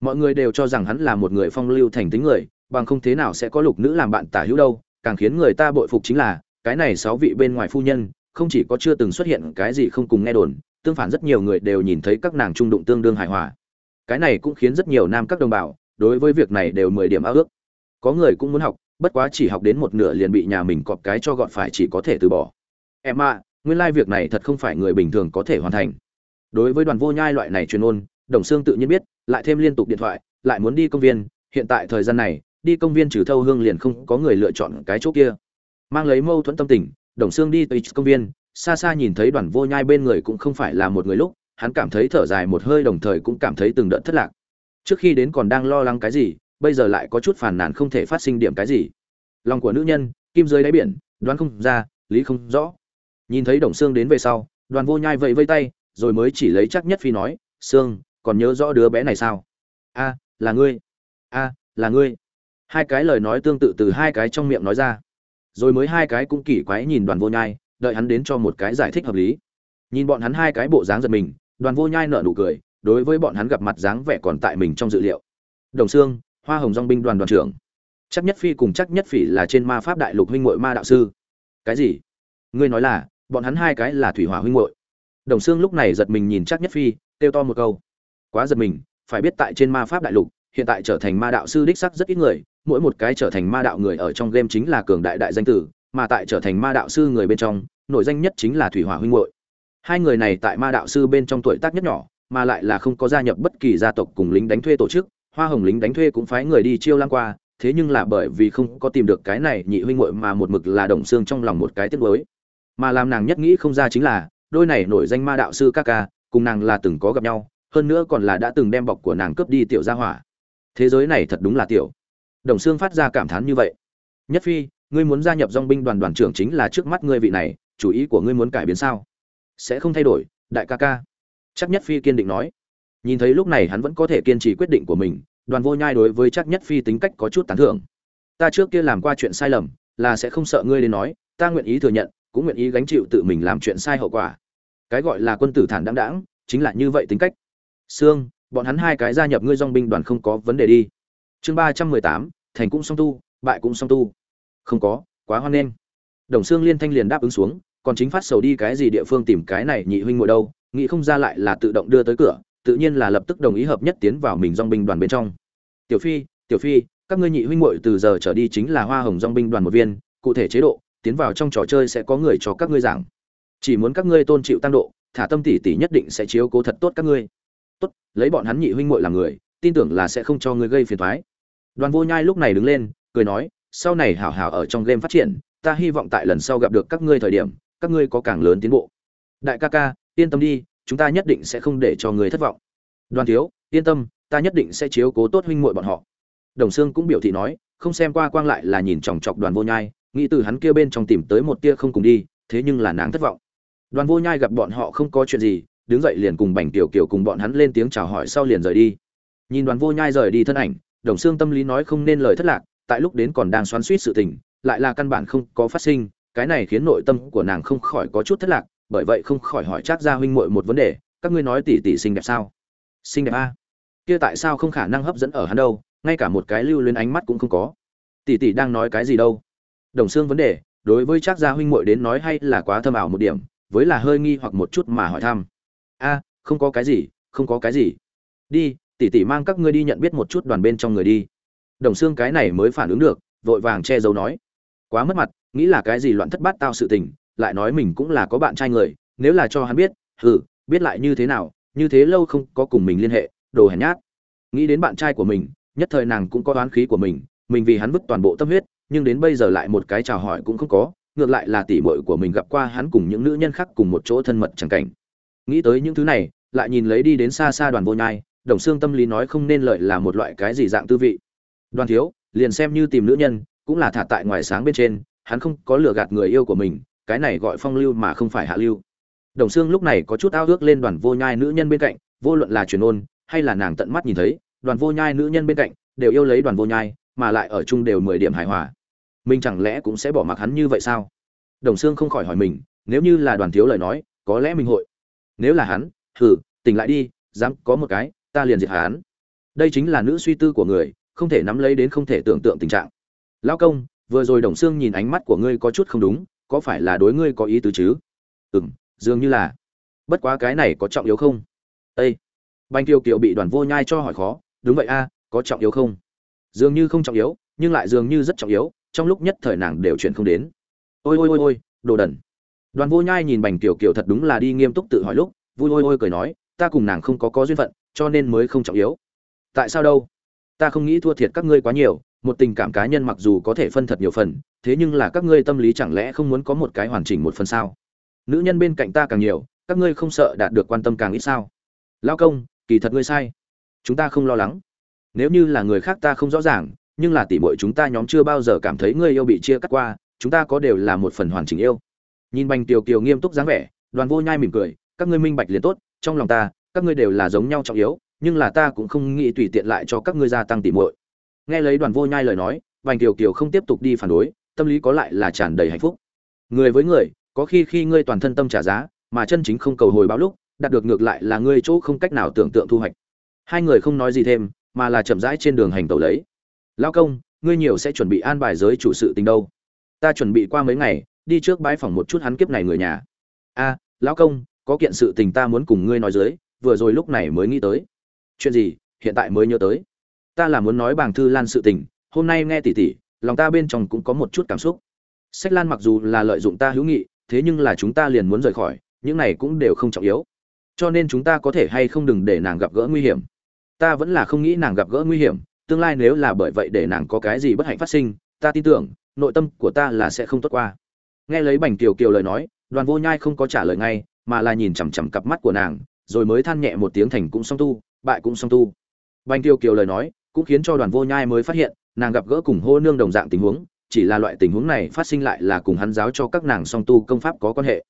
Mọi người đều cho rằng hắn là một người phong lưu thành tính người, bằng không thế nào sẽ có lục nữ làm bạn tả hữu đâu, càng khiến người ta bội phục chính là, cái này sáu vị bên ngoài phu nhân, không chỉ có chưa từng xuất hiện cái gì không cùng nghe đồn, tương phản rất nhiều người đều nhìn thấy các nàng trung đụng tương đương hài hòa. Cái này cũng khiến rất nhiều nam các đồng bào, đối với việc này đều mười điểm ao ước. Có người cũng muốn học, bất quá chỉ học đến một nửa liền bị nhà mình cọp cái cho gọn phải chỉ có thể từ bỏ. Em ạ nguyên lai việc này thật không phải người bình thường có thể hoàn thành. Đối với đoàn vô nhai loại này truyền ôn đồng xương tự nhiên biết, lại thêm liên tục điện thoại, lại muốn đi công viên, hiện tại thời gian này, đi công viên trừ thâu hương liền không có người lựa chọn cái chỗ kia. Mang lấy mâu thuẫn tâm tình, đồng xương đi tới công viên, xa xa nhìn thấy đoàn vô nhai bên người cũng không phải là một người lúc, hắn cảm thấy thở dài một hơi đồng thời cũng cảm thấy từng đợt thất lạc. Trước khi đến còn đang lo lắng cái gì, bây giờ lại có chút phản nàn không thể phát sinh điểm cái gì. Lòng của nữ nhân, kim dưới đáy biển, đoán không ra, lý không rõ nhìn thấy đồng xương đến về sau, đoàn vô nhai vẫy vây tay, rồi mới chỉ lấy chắc nhất phi nói, sương, còn nhớ rõ đứa bé này sao? A, là ngươi. A, là ngươi. Hai cái lời nói tương tự từ hai cái trong miệng nói ra. Rồi mới hai cái cũng kỳ quái nhìn đoàn vô nhai, đợi hắn đến cho một cái giải thích hợp lý. Nhìn bọn hắn hai cái bộ dáng giật mình, đoàn vô nhai nở nụ cười, đối với bọn hắn gặp mặt dáng vẻ còn tại mình trong dự liệu. Đồng xương hoa hồng dong binh đoàn đoàn trưởng. Chắc nhất phi cùng chắc nhất phỉ là trên ma pháp đại lục huynh muội ma đạo sư. Cái gì? Ngươi nói là bọn hắn hai cái là thủy hỏa huynh muội. Đồng xương lúc này giật mình nhìn chắc nhất phi, kêu to một câu. Quá giật mình, phải biết tại trên ma pháp đại lục, hiện tại trở thành ma đạo sư đích sắc rất ít người, mỗi một cái trở thành ma đạo người ở trong game chính là cường đại đại danh tử, mà tại trở thành ma đạo sư người bên trong, nổi danh nhất chính là thủy hỏa huynh muội. Hai người này tại ma đạo sư bên trong tuổi tác nhất nhỏ, mà lại là không có gia nhập bất kỳ gia tộc cùng lính đánh thuê tổ chức, hoa hồng lính đánh thuê cũng phái người đi chiêu lang qua, thế nhưng là bởi vì không có tìm được cái này nhị huynh muội mà một mực là đồng xương trong lòng một cái tiếc nuối mà làm nàng nhất nghĩ không ra chính là, đôi này nổi danh ma đạo sư ca ca, cùng nàng là từng có gặp nhau, hơn nữa còn là đã từng đem bọc của nàng cướp đi tiểu gia hỏa. Thế giới này thật đúng là tiểu. Đồng xương phát ra cảm thán như vậy. Nhất phi, ngươi muốn gia nhập dong binh đoàn đoàn trưởng chính là trước mắt ngươi vị này, chủ ý của ngươi muốn cải biến sao? Sẽ không thay đổi, đại ca ca. Chắc nhất phi kiên định nói. Nhìn thấy lúc này hắn vẫn có thể kiên trì quyết định của mình, đoàn vô nhai đối với chắc nhất phi tính cách có chút tán thưởng. Ta trước kia làm qua chuyện sai lầm, là sẽ không sợ ngươi đến nói, ta nguyện ý thừa nhận cũng nguyện ý gánh chịu tự mình làm chuyện sai hậu quả. Cái gọi là quân tử thản đáng đáng chính là như vậy tính cách. Sương, bọn hắn hai cái gia nhập ngươi dong binh đoàn không có vấn đề đi. Chương ba trăm mười tám, thành cũng song tu, bại cũng song tu. Không có, quá hoan nghênh. Đồng xương liên thanh liền đáp ứng xuống, còn chính phát sầu đi cái gì địa phương tìm cái này nhị huynh ngồi đâu, nghĩ không ra lại là tự động đưa tới cửa, tự nhiên là lập tức đồng ý hợp nhất tiến vào mình dong binh đoàn bên trong. Tiểu phi tiểu phi, các ngươi nhị huynh muội từ giờ trở đi chính là hoa hồng dong binh đoàn một viên, cụ thể chế độ tiến vào trong trò chơi sẽ có người cho các ngươi giảng. Chỉ muốn các ngươi tôn chịu tăng độ, thả tâm tỷ tỷ nhất định sẽ chiếu cố thật tốt các ngươi. Tốt, lấy bọn hắn nhị huynh muội làm người, tin tưởng là sẽ không cho ngươi gây phiền toái. Đoàn vô nhai lúc này đứng lên, cười nói, sau này hảo hảo ở trong game phát triển, ta hy vọng tại lần sau gặp được các ngươi thời điểm, các ngươi có càng lớn tiến bộ. Đại ca ca, yên tâm đi, chúng ta nhất định sẽ không để cho người thất vọng. Đoàn thiếu, yên tâm, ta nhất định sẽ chiếu cố tốt huynh muội bọn họ. Đồng sương cũng biểu thị nói, không xem qua quang lại là nhìn chòng chọc đoàn vô nhai nghĩ từ hắn kia bên trong tìm tới một tia không cùng đi, thế nhưng là nàng thất vọng. Đoàn vô nhai gặp bọn họ không có chuyện gì, đứng dậy liền cùng bành tiểu kiều cùng bọn hắn lên tiếng chào hỏi sau liền rời đi. Nhìn đoàn vô nhai rời đi thân ảnh, đồng xương tâm lý nói không nên lời thất lạc, tại lúc đến còn đang xoắn suýt sự tình, lại là căn bản không có phát sinh, cái này khiến nội tâm của nàng không khỏi có chút thất lạc, bởi vậy không khỏi hỏi chắc ra huynh muội một vấn đề, các ngươi nói tỷ tỷ xinh đẹp sao? Xinh đẹp a. Kia tại sao không khả năng hấp dẫn ở hắn đâu, ngay cả một cái lưu luyến ánh mắt cũng không có. Tỷ tỷ đang nói cái gì đâu? Đồng xương vấn đề, đối với Trác gia huynh muội đến nói hay là quá thâm ảo một điểm, với là hơi nghi hoặc một chút mà hỏi thăm. A, không có cái gì, không có cái gì. Đi, tỷ tỷ mang các ngươi đi nhận biết một chút đoàn bên trong người đi. Đồng xương cái này mới phản ứng được, vội vàng che giấu nói. Quá mất mặt, nghĩ là cái gì loạn thất bát tao sự tình, lại nói mình cũng là có bạn trai người, nếu là cho hắn biết, hừ, biết lại như thế nào, như thế lâu không có cùng mình liên hệ, đồ hèn nhát. Nghĩ đến bạn trai của mình, nhất thời nàng cũng có oán khí của mình mình vì hắn vứt toàn bộ tâm huyết nhưng đến bây giờ lại một cái chào hỏi cũng không có, ngược lại là tỷ muội của mình gặp qua hắn cùng những nữ nhân khác cùng một chỗ thân mật chẳng cảnh. Nghĩ tới những thứ này, lại nhìn lấy đi đến xa xa đoàn vô nhai, đồng xương tâm lý nói không nên lợi là một loại cái gì dạng tư vị. Đoàn thiếu, liền xem như tìm nữ nhân, cũng là thả tại ngoài sáng bên trên, hắn không có lừa gạt người yêu của mình, cái này gọi phong lưu mà không phải hạ lưu. Đồng xương lúc này có chút ao ước lên đoàn vô nhai nữ nhân bên cạnh, vô luận là truyền ôn, hay là nàng tận mắt nhìn thấy, đoàn vô nhai nữ nhân bên cạnh, đều yêu lấy đoàn vô nhai mà lại ở chung đều mười điểm hài hòa. Mình chẳng lẽ cũng sẽ bỏ mặc hắn như vậy sao? Đồng xương không khỏi hỏi mình, nếu như là đoàn thiếu lời nói, có lẽ mình hội. Nếu là hắn thử tỉnh lại đi, dám có một cái, ta liền diệt hắn. Đây chính là nữ suy tư của người, không thể nắm lấy đến không thể tưởng tượng tình trạng. Lao công, vừa rồi đồng xương nhìn ánh mắt của ngươi có chút không đúng, có phải là đối ngươi có ý tứ chứ? Ừ m dường như là. Bất quá cái này có trọng yếu không? Ây banh kiều kiều bị đoàn vô nhai cho hỏi khó, đúng vậy a, có trọng yếu không? Dường như không trọng yếu, nhưng lại dường như rất trọng yếu, trong lúc nhất thời nàng đều chuyện không đến. Ôi ôi ôi ôi, đồ đần. Đoàn vô nhai nhìn bành kiều kiều thật đúng là đi nghiêm túc tự hỏi lúc, vui, ôi ôi, cười nói, ta cùng nàng không có có duyên phận, cho nên mới không trọng yếu. Tại sao đâu? Ta không nghĩ thua thiệt các ngươi quá nhiều, một tình cảm cá nhân mặc dù có thể phân thật nhiều phần, thế nhưng là các ngươi tâm lý chẳng lẽ không muốn có một cái hoàn chỉnh một phần sao? Nữ nhân bên cạnh ta càng nhiều, các ngươi không sợ đạt được quan tâm càng ít sao? Lao công, kỳ thật ngươi sai. Chúng ta không lo lắng nếu như là người khác ta không rõ ràng, nhưng là tỷ muội chúng ta nhóm chưa bao giờ cảm thấy người yêu bị chia cắt qua, chúng ta có đều là một phần hoàn chỉnh yêu. Nhìn bành kiều kiều nghiêm túc dáng vẻ, đoàn vô nhai mỉm cười, các ngươi minh bạch liền tốt, trong lòng ta, các ngươi đều là giống nhau trọng yếu, nhưng là ta cũng không nghĩ tùy tiện lại cho các ngươi gia tăng tỷ muội. Nghe lấy đoàn vô nhai lời nói, bành kiều kiều không tiếp tục đi phản đối, tâm lý có lại là tràn đầy hạnh phúc. Người với người, có khi khi ngươi toàn thân tâm trả giá, mà chân chính không cầu hồi báo lúc, đạt được ngược lại là ngươi chỗ không cách nào tưởng tượng thu hoạch. Hai người không nói gì thêm mà là chậm rãi trên đường hành tẩu lấy. Lao công, ngươi nhiều sẽ chuẩn bị an bài giới chủ sự tình đâu. Ta chuẩn bị qua mấy ngày, đi trước bãi phòng một chút hắn kiếp này người nhà. A lão công, có kiện sự tình ta muốn cùng ngươi nói dưới, vừa rồi lúc này mới nghĩ tới. Chuyện gì, hiện tại mới nhớ tới. Ta là muốn nói bảng thư lan sự tình, hôm nay nghe tỉ tỉ, lòng ta bên trong cũng có một chút cảm xúc. Sách lan mặc dù là lợi dụng ta hữu nghị, thế nhưng là chúng ta liền muốn rời khỏi, những này cũng đều không trọng yếu. Cho nên chúng ta có thể hay không đừng để nàng gặp gỡ nguy hiểm ta vẫn là không nghĩ nàng gặp gỡ nguy hiểm, tương lai nếu là bởi vậy để nàng có cái gì bất hạnh phát sinh, ta tin tưởng, nội tâm của ta là sẽ không tốt qua. Nghe lấy bành kiều kiều lời nói, đoàn vô nhai không có trả lời ngay, mà là nhìn chằm chằm cặp mắt của nàng, rồi mới than nhẹ một tiếng thành cũng song tu, bại cũng song tu. Bành kiều kiều lời nói, cũng khiến cho đoàn vô nhai mới phát hiện, nàng gặp gỡ cùng hô nương đồng dạng tình huống, chỉ là loại tình huống này phát sinh lại là cùng hắn giáo cho các nàng song tu công pháp có quan hệ.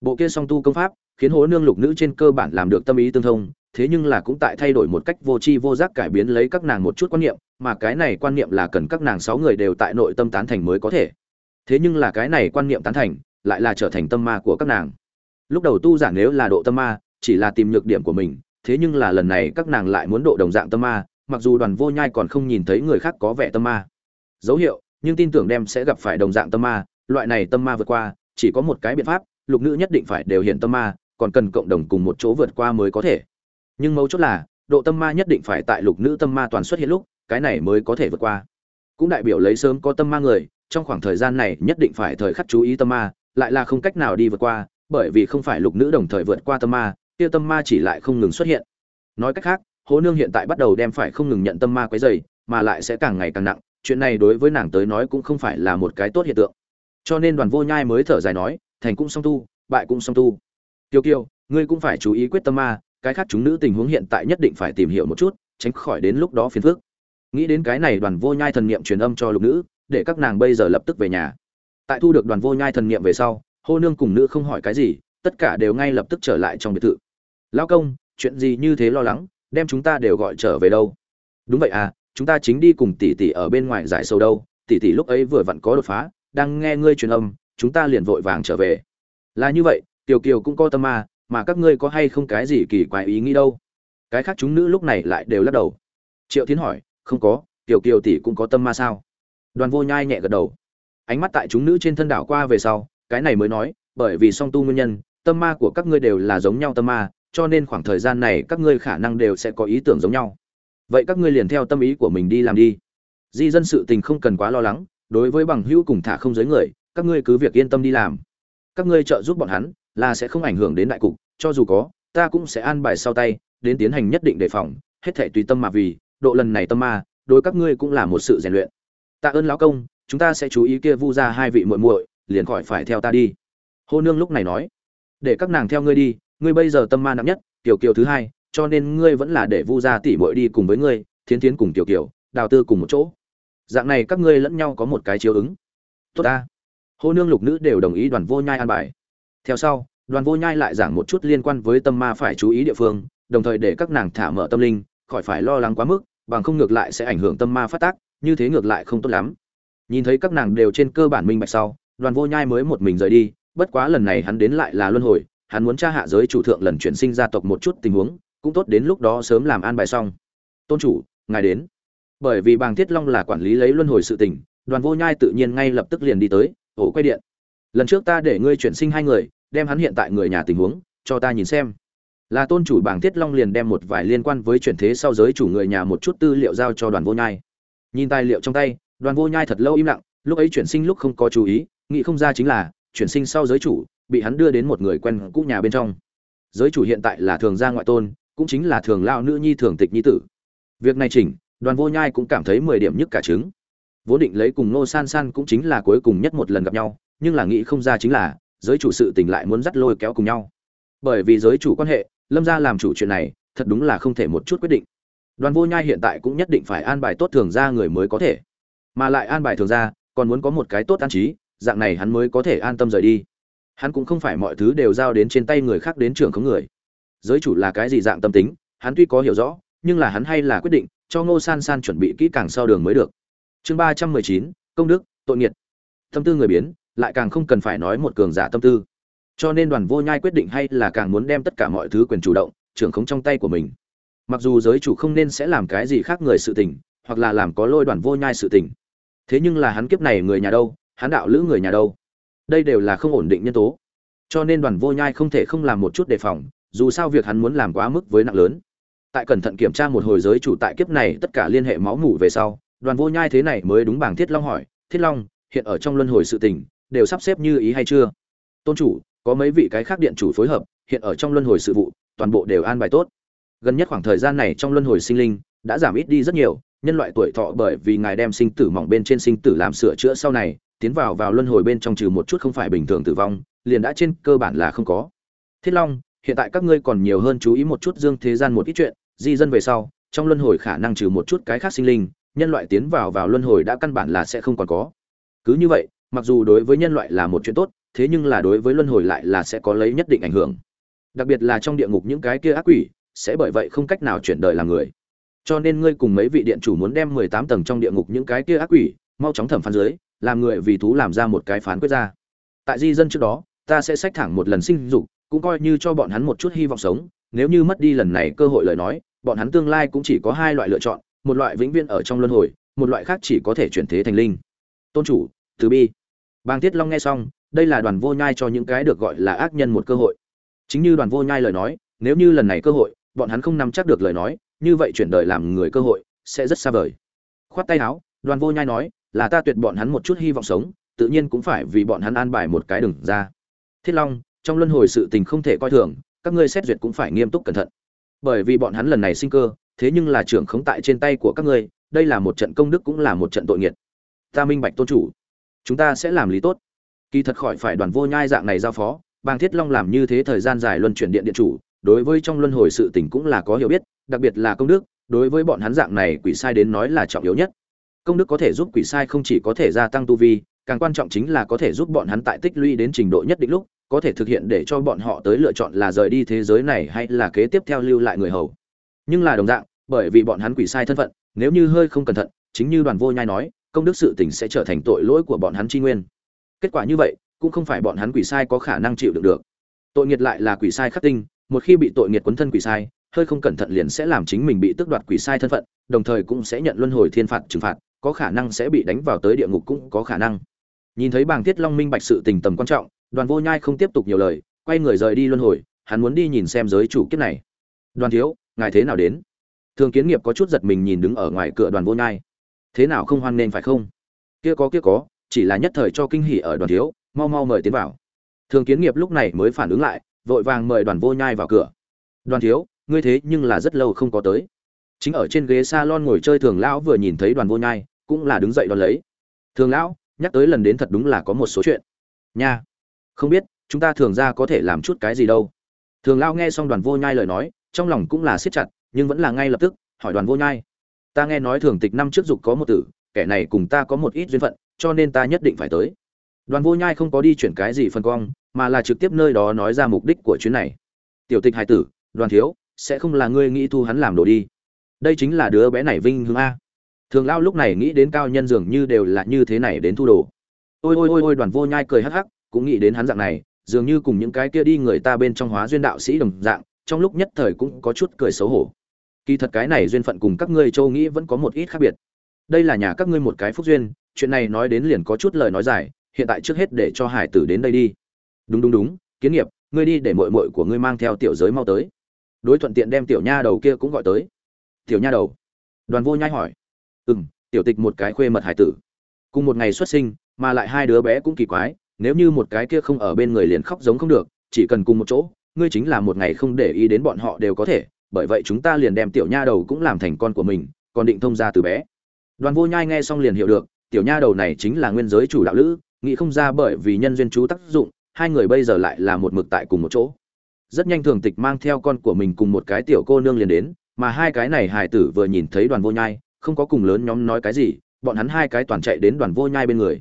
Bộ kia song tu công pháp, khiến hố nương lục nữ trên cơ bản làm được tâm ý tương thông thế nhưng là cũng tại thay đổi một cách vô tri vô giác cải biến lấy các nàng một chút quan niệm, mà cái này quan niệm là cần các nàng sáu người đều tại nội tâm tán thành mới có thể. Thế nhưng là cái này quan niệm tán thành, lại là trở thành tâm ma của các nàng. Lúc đầu tu giả nếu là độ tâm ma, chỉ là tìm nhược điểm của mình, thế nhưng là lần này các nàng lại muốn độ đồng dạng tâm ma, mặc dù đoàn vô nhai còn không nhìn thấy người khác có vẻ tâm ma. Dấu hiệu, nhưng tin tưởng đem sẽ gặp phải đồng dạng tâm ma, loại này tâm ma vượt qua, chỉ có một cái biện pháp, lục nữ nhất định phải đều hiện tâm ma, còn cần cộng đồng cùng một chỗ vượt qua mới có thể nhưng mấu chốt là, độ tâm ma nhất định phải tại lục nữ tâm ma toàn xuất hiện lúc, cái này mới có thể vượt qua. Cũng đại biểu lấy sớm có tâm ma người, trong khoảng thời gian này nhất định phải thời khắc chú ý tâm ma, lại là không cách nào đi vượt qua, bởi vì không phải lục nữ đồng thời vượt qua tâm ma, kia tâm ma chỉ lại không ngừng xuất hiện. Nói cách khác, hố nương hiện tại bắt đầu đem phải không ngừng nhận tâm ma quấy dày mà lại sẽ càng ngày càng nặng, chuyện này đối với nàng tới nói cũng không phải là một cái tốt hiện tượng. Cho nên đoàn vô nhai mới thở dài nói, thành cũng song tu, bại cũng song tu. Kiều kiều, ngươi cũng phải chú ý quyết tâm ma cái khác chúng nữ tình huống hiện tại nhất định phải tìm hiểu một chút, tránh khỏi đến lúc đó phiền phức. Nghĩ đến cái này đoàn vô nhai thần niệm truyền âm cho lục nữ, để các nàng bây giờ lập tức về nhà. Tại thu được đoàn vô nhai thần niệm về sau, hô nương cùng nữ không hỏi cái gì, tất cả đều ngay lập tức trở lại trong biệt thự. Lao công, chuyện gì như thế lo lắng, đem chúng ta đều gọi trở về đâu? Đúng vậy à chúng ta chính đi cùng tỷ tỷ ở bên ngoài giải sâu đâu, tỷ tỷ lúc ấy vừa vặn có đột phá, đang nghe ngươi truyền âm, chúng ta liền vội vàng trở về. Là như vậy, tiểu kiều cũng có tâm ma mà các ngươi có hay không cái gì kỳ quái ý nghĩ đâu? Cái khác chúng nữ lúc này lại đều lắc đầu. Triệu tiến hỏi, không có, tiểu kiều tỷ cũng có tâm ma sao? Đoàn vô nhai nhẹ gật đầu. Ánh mắt tại chúng nữ trên thân đảo qua về sau, cái này mới nói, bởi vì song tu nguyên nhân, tâm ma của các ngươi đều là giống nhau tâm ma, cho nên khoảng thời gian này các ngươi khả năng đều sẽ có ý tưởng giống nhau. Vậy các ngươi liền theo tâm ý của mình đi làm đi. Di dân sự tình không cần quá lo lắng, đối với bằng hữu cùng thả không giới người, các ngươi cứ việc yên tâm đi làm. Các ngươi trợ giúp bọn hắn là sẽ không ảnh hưởng đến đại cục, cho dù có, ta cũng sẽ an bài sau tay, đến tiến hành nhất định đề phòng, hết thể tùy tâm mà vì, độ lần này tâm ma, đối các ngươi cũng là một sự rèn luyện. Tạ ơn lão công, chúng ta sẽ chú ý kia vu ra hai vị muội muội, liền khỏi phải theo ta đi. Hô nương lúc này nói, để các nàng theo ngươi đi, ngươi bây giờ tâm ma nặng nhất, tiểu kiều thứ hai, cho nên ngươi vẫn là để vu ra tỷ muội đi cùng với ngươi, thiến thiến cùng tiểu kiều, đào tư cùng một chỗ. Dạng này các ngươi lẫn nhau có một cái chiếu ứng. Tốt ta. Hô nương lục nữ đều đồng ý đoàn vô nhai an bài theo sau, đoàn vô nhai lại giảng một chút liên quan với tâm ma phải chú ý địa phương, đồng thời để các nàng thả mở tâm linh, khỏi phải lo lắng quá mức, bằng không ngược lại sẽ ảnh hưởng tâm ma phát tác, như thế ngược lại không tốt lắm. Nhìn thấy các nàng đều trên cơ bản minh bạch sau, đoàn vô nhai mới một mình rời đi, bất quá lần này hắn đến lại là luân hồi, hắn muốn tra hạ giới chủ thượng lần chuyển sinh gia tộc một chút tình huống, cũng tốt đến lúc đó sớm làm an bài xong. Tôn chủ, ngài đến. Bởi vì bàng thiết long là quản lý lấy luân hồi sự tình, đoàn vô nhai tự nhiên ngay lập tức liền đi tới, ổ quay điện lần trước ta để ngươi chuyển sinh hai người, đem hắn hiện tại người nhà tình huống, cho ta nhìn xem. Là tôn chủ bảng thiết long liền đem một vài liên quan với chuyển thế sau giới chủ người nhà một chút tư liệu giao cho đoàn vô nhai. Nhìn tài liệu trong tay, đoàn vô nhai thật lâu im lặng, lúc ấy chuyển sinh lúc không có chú ý, nghĩ không ra chính là, chuyển sinh sau giới chủ, bị hắn đưa đến một người quen cũ nhà bên trong. Giới chủ hiện tại là thường gia ngoại tôn, cũng chính là thường lao nữ nhi, thường tịch nhi tử. Việc này chỉnh, đoàn vô nhai cũng cảm thấy mười điểm nhất cả trứng vốn định lấy cùng nô san san cũng chính là cuối cùng nhất một lần gặp nhau nhưng là nghĩ không ra chính là, giới chủ sự tình lại muốn dắt lôi kéo cùng nhau. Bởi vì giới chủ quan hệ, lâm gia làm chủ chuyện này, thật đúng là không thể một chút quyết định. Đoàn vô nhai hiện tại cũng nhất định phải an bài tốt thường ra người mới có thể. Mà lại an bài thường ra còn muốn có một cái tốt an trí, dạng này hắn mới có thể an tâm rời đi. Hắn cũng không phải mọi thứ đều giao đến trên tay người khác đến trường không người. Giới chủ là cái gì dạng tâm tính, hắn tuy có hiểu rõ, nhưng là hắn hay là quyết định, cho ngô san san chuẩn bị kỹ càng sau đường mới được. Chương ba trăm mười chín, công đức, tội nghiệt. Tâm tư người biến lại càng không cần phải nói một cường giả tâm tư. Cho nên đoàn vô nhai quyết định hay là càng muốn đem tất cả mọi thứ quyền chủ động, trưởng khống trong tay của mình. Mặc dù giới chủ không nên sẽ làm cái gì khác người sự tình, hoặc là làm có lôi đoàn vô nhai sự tình. Thế nhưng là hắn kiếp này người nhà đâu, hắn đạo lữ người nhà đâu? Đây đều là không ổn định nhân tố. Cho nên đoàn vô nhai không thể không làm một chút đề phòng, dù sao việc hắn muốn làm quá mức với nặng lớn. Tại cẩn thận kiểm tra một hồi giới chủ tại kiếp này tất cả liên hệ máu mủ về sau, đoàn vô nhai thế này mới đúng bảng thiết long hỏi, thiết long, hiện ở trong luân hồi sự tình đều sắp xếp như ý hay chưa? Tôn chủ, có mấy vị cái khác điện chủ phối hợp, hiện ở trong luân hồi sự vụ, toàn bộ đều an bài tốt. Gần nhất khoảng thời gian này trong luân hồi sinh linh đã giảm ít đi rất nhiều, nhân loại tuổi thọ bởi vì ngài đem sinh tử mỏng bên trên sinh tử làm sửa chữa sau này, tiến vào vào luân hồi bên trong trừ một chút không phải bình thường tử vong, liền đã trên cơ bản là không có. Thiết long, hiện tại các ngươi còn nhiều hơn chú ý một chút dương thế gian một ít chuyện, di dân về sau, trong luân hồi khả năng trừ một chút cái khác sinh linh, nhân loại tiến vào vào luân hồi đã căn bản là sẽ không còn có. Cứ như vậy mặc dù đối với nhân loại là một chuyện tốt, thế nhưng là đối với luân hồi lại là sẽ có lấy nhất định ảnh hưởng. Đặc biệt là trong địa ngục những cái kia ác quỷ, sẽ bởi vậy không cách nào chuyển đời làm người. Cho nên ngươi cùng mấy vị điện chủ muốn đem mười tám tầng trong địa ngục những cái kia ác quỷ, mau chóng thẩm phán dưới, làm người vì thú làm ra một cái phán quyết ra. Tại di dân trước đó, ta sẽ sách thẳng một lần sinh dục, cũng coi như cho bọn hắn một chút hy vọng sống, nếu như mất đi lần này cơ hội lời nói, bọn hắn tương lai cũng chỉ có hai loại lựa chọn, một loại vĩnh viễn ở trong luân hồi, một loại khác chỉ có thể chuyển thế thành linh. Tôn chủ, từ bi bang tiết long nghe xong, đây là đoàn vô nhai cho những cái được gọi là ác nhân một cơ hội. Chính như đoàn vô nhai lời nói, nếu như lần này cơ hội, bọn hắn không nắm chắc được lời nói, như vậy chuyển đời làm người cơ hội, sẽ rất xa vời. Khoát tay áo, đoàn vô nhai nói, là ta tuyệt bọn hắn một chút hy vọng sống, tự nhiên cũng phải vì bọn hắn an bài một cái đường ra. Thiết long, trong luân hồi sự tình không thể coi thường, các ngươi xét duyệt cũng phải nghiêm túc cẩn thận. Bởi vì bọn hắn lần này sinh cơ, thế nhưng là trưởng khống tại trên tay của các ngươi, đây là một trận công đức cũng là một trận tội nghiệt. Ta minh bạch tôn chủ chúng ta sẽ làm lý tốt. Kỳ thật khỏi phải đoàn vô nhai dạng này giao phó, bàng thiết long làm như thế thời gian dài luân chuyển điện điện chủ, đối với trong luân hồi sự tình cũng là có hiểu biết, đặc biệt là công đức, đối với bọn hắn dạng này quỷ sai đến nói là trọng yếu nhất. Công đức có thể giúp quỷ sai không chỉ có thể gia tăng tu vi, càng quan trọng chính là có thể giúp bọn hắn tại tích lũy đến trình độ nhất định lúc, có thể thực hiện để cho bọn họ tới lựa chọn là rời đi thế giới này hay là kế tiếp theo lưu lại người hầu. Nhưng là đồng dạng, bởi vì bọn hắn quỷ sai thân phận, nếu như hơi không cẩn thận, chính như đoàn vô nhai nói công đức sự tình sẽ trở thành tội lỗi của bọn hắn tri nguyên. Kết quả như vậy, cũng không phải bọn hắn quỷ sai có khả năng chịu đựng được. Tội nghiệt lại là quỷ sai khắc tinh, một khi bị tội nghiệt quấn thân quỷ sai, hơi không cẩn thận liền sẽ làm chính mình bị tước đoạt quỷ sai thân phận, đồng thời cũng sẽ nhận luân hồi thiên phạt trừng phạt, có khả năng sẽ bị đánh vào tới địa ngục cũng có khả năng. Nhìn thấy bàng tiết long minh bạch sự tình tầm quan trọng, đoàn vô nhai không tiếp tục nhiều lời, quay người rời đi luân hồi, hắn muốn đi nhìn xem giới chủ kiếp này. Đoàn thiếu, ngài thế nào đến? Thường kiến nghiệp có chút giật mình nhìn đứng ở ngoài cửa đoàn vô nhai thế nào không hoan nên phải không? Kia có kia có, chỉ là nhất thời cho kinh hỉ ở đoàn thiếu, mau mau mời tiến vào. Thường kiến nghiệp lúc này mới phản ứng lại, vội vàng mời đoàn vô nhai vào cửa. Đoàn thiếu, ngươi thế nhưng là rất lâu không có tới. Chính ở trên ghế s a lon ngồi chơi thường lão vừa nhìn thấy đoàn vô nhai, cũng là đứng dậy đón lấy. Thường lão, nhắc tới lần đến thật đúng là có một số chuyện. Nha, không biết, chúng ta thường ra có thể làm chút cái gì đâu. Thường lão nghe xong đoàn vô nhai lời nói, trong lòng cũng là siết chặt, nhưng vẫn là ngay lập tức, hỏi đoàn vô nhai ta nghe nói thường tịch năm trước dục có một tử, kẻ này cùng ta có một ít duyên phận, cho nên ta nhất định phải tới. Đoàn vô nhai không có đi chuyển cái gì phân cong, mà là trực tiếp nơi đó nói ra mục đích của chuyến này. Tiểu tịch hải tử, đoàn thiếu, sẽ không là ngươi nghĩ thu hắn làm đồ đi. Đây chính là đứa bé này vinh hương a. Thường lao lúc này nghĩ đến cao nhân dường như đều là như thế này đến thu đồ. Ôi ôi ôi ôi, đoàn vô nhai cười hắc hắc, cũng nghĩ đến hắn dạng này, dường như cùng những cái kia đi người ta bên trong hóa duyên đạo sĩ đồng dạng, trong lúc nhất thời cũng có chút cười xấu hổ kỳ thật cái này duyên phận cùng các ngươi châu nghĩ vẫn có một ít khác biệt. Đây là nhà các ngươi một cái phúc duyên, chuyện này nói đến liền có chút lời nói dài, hiện tại trước hết để cho hải tử đến đây đi. Đúng đúng đúng, kiến nghiệp, ngươi đi để mội mội của ngươi mang theo tiểu giới mau tới. Đối thuận tiện đem tiểu nha đầu kia cũng gọi tới. Tiểu nha đầu? Đoàn vô nhai hỏi. Ừ m tiểu tịch một cái khuê mật hải tử. Cùng một ngày xuất sinh, mà lại hai đứa bé cũng kỳ quái, nếu như một cái kia không ở bên người liền khóc giống không được, chỉ cần cùng một chỗ, ngươi chính là một ngày không để ý đến bọn họ đều có thể bởi vậy chúng ta liền đem tiểu nha đầu cũng làm thành con của mình, còn định thông ra từ bé. Đoàn vô nhai nghe xong liền hiểu được, tiểu nha đầu này chính là nguyên giới chủ đạo lữ, nghĩ không ra bởi vì nhân duyên chú tác dụng, hai người bây giờ lại là một mực tại cùng một chỗ. Rất nhanh thường tịch mang theo con của mình cùng một cái tiểu cô nương liền đến, mà hai cái này hải tử vừa nhìn thấy đoàn vô nhai, không có cùng lớn nhóm nói cái gì, bọn hắn hai cái toàn chạy đến đoàn vô nhai bên người.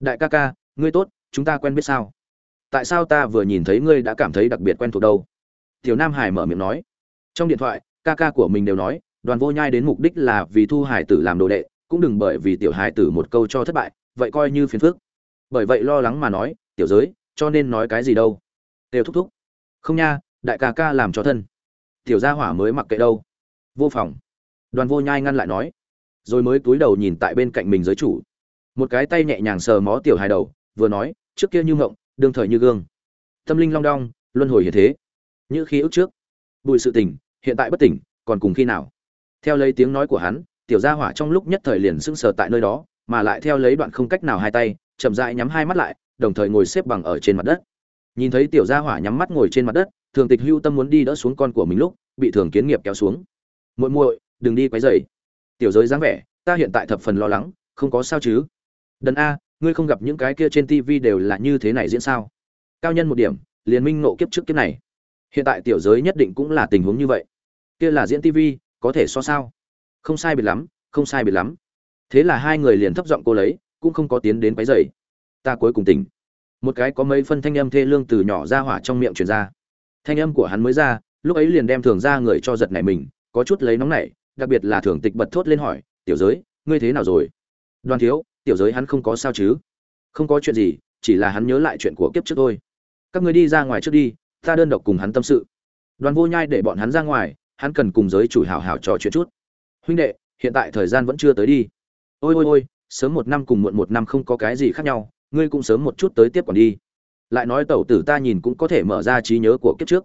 Đại ca ca, ngươi tốt, chúng ta quen biết sao? Tại sao ta vừa nhìn thấy ngươi đã cảm thấy đặc biệt quen thuộc đâu? Tiểu nam hải mở miệng nói trong điện thoại, ca ca của mình đều nói, đoàn vô nhai đến mục đích là vì thu hải tử làm đồ đệ, cũng đừng bởi vì tiểu hải tử một câu cho thất bại, vậy coi như phiền phức. Bởi vậy lo lắng mà nói, tiểu giới, cho nên nói cái gì đâu? Đều thúc thúc. Không nha, đại ca ca làm cho thân. Tiểu gia hỏa mới mặc kệ đâu. Vô phòng. Đoàn vô nhai ngăn lại nói. Rồi mới túi đầu nhìn tại bên cạnh mình giới chủ. Một cái tay nhẹ nhàng sờ mó tiểu hài đầu, vừa nói, trước kia như ngộng đương thời như gương. Tâm linh long đong, luân hồi hiện thế. Như khí ước trước. Bụi sự tình hiện tại bất tỉnh, còn cùng khi nào? Theo lấy tiếng nói của hắn, tiểu gia hỏa trong lúc nhất thời liền sững sờ tại nơi đó, mà lại theo lấy đoạn không cách nào hai tay, chậm rãi nhắm hai mắt lại, đồng thời ngồi xếp bằng ở trên mặt đất. Nhìn thấy tiểu gia hỏa nhắm mắt ngồi trên mặt đất, thường tịch hưu tâm muốn đi đỡ xuống con của mình lúc, bị thường kiến nghiệp kéo xuống. Muội muội, đừng đi quấy rầy. Tiểu giới dáng vẻ, ta hiện tại thập phần lo lắng, không có sao chứ? Đần a, ngươi không gặp những cái kia trên tivi đều là như thế này diễn sao? Cao nhân một điểm, liền minh nộ kiếp trước kiếp này. Hiện tại tiểu giới nhất định cũng là tình huống như vậy kia là diễn tivi có thể so sao? Không sai biệt lắm, không sai biệt lắm. Thế là hai người liền thấp giọng cô lấy, cũng không có tiến đến quấy dày ta cuối cùng tỉnh. Một cái có mấy phân thanh âm thê lương từ nhỏ ra hỏa trong miệng truyền ra. Thanh âm của hắn mới ra, lúc ấy liền đem thường ra người cho giật này mình, có chút lấy nóng nảy, đặc biệt là thường tịch bật thốt lên hỏi, tiểu giới, ngươi thế nào rồi? Đoàn thiếu, tiểu giới hắn không có sao chứ? Không có chuyện gì, chỉ là hắn nhớ lại chuyện của kiếp trước thôi. Các ngươi đi ra ngoài trước đi, ta đơn độc cùng hắn tâm sự. Đoàn vô nhai để bọn hắn ra ngoài hắn cần cùng giới chủ hảo hảo trò chuyện chút. Huynh đệ, hiện tại thời gian vẫn chưa tới đi. Ôi ôi ôi, sớm một năm cùng muộn một năm không có cái gì khác nhau, ngươi cũng sớm một chút tới tiếp còn đi. Lại nói tẩu tử ta nhìn cũng có thể mở ra trí nhớ của kiếp trước.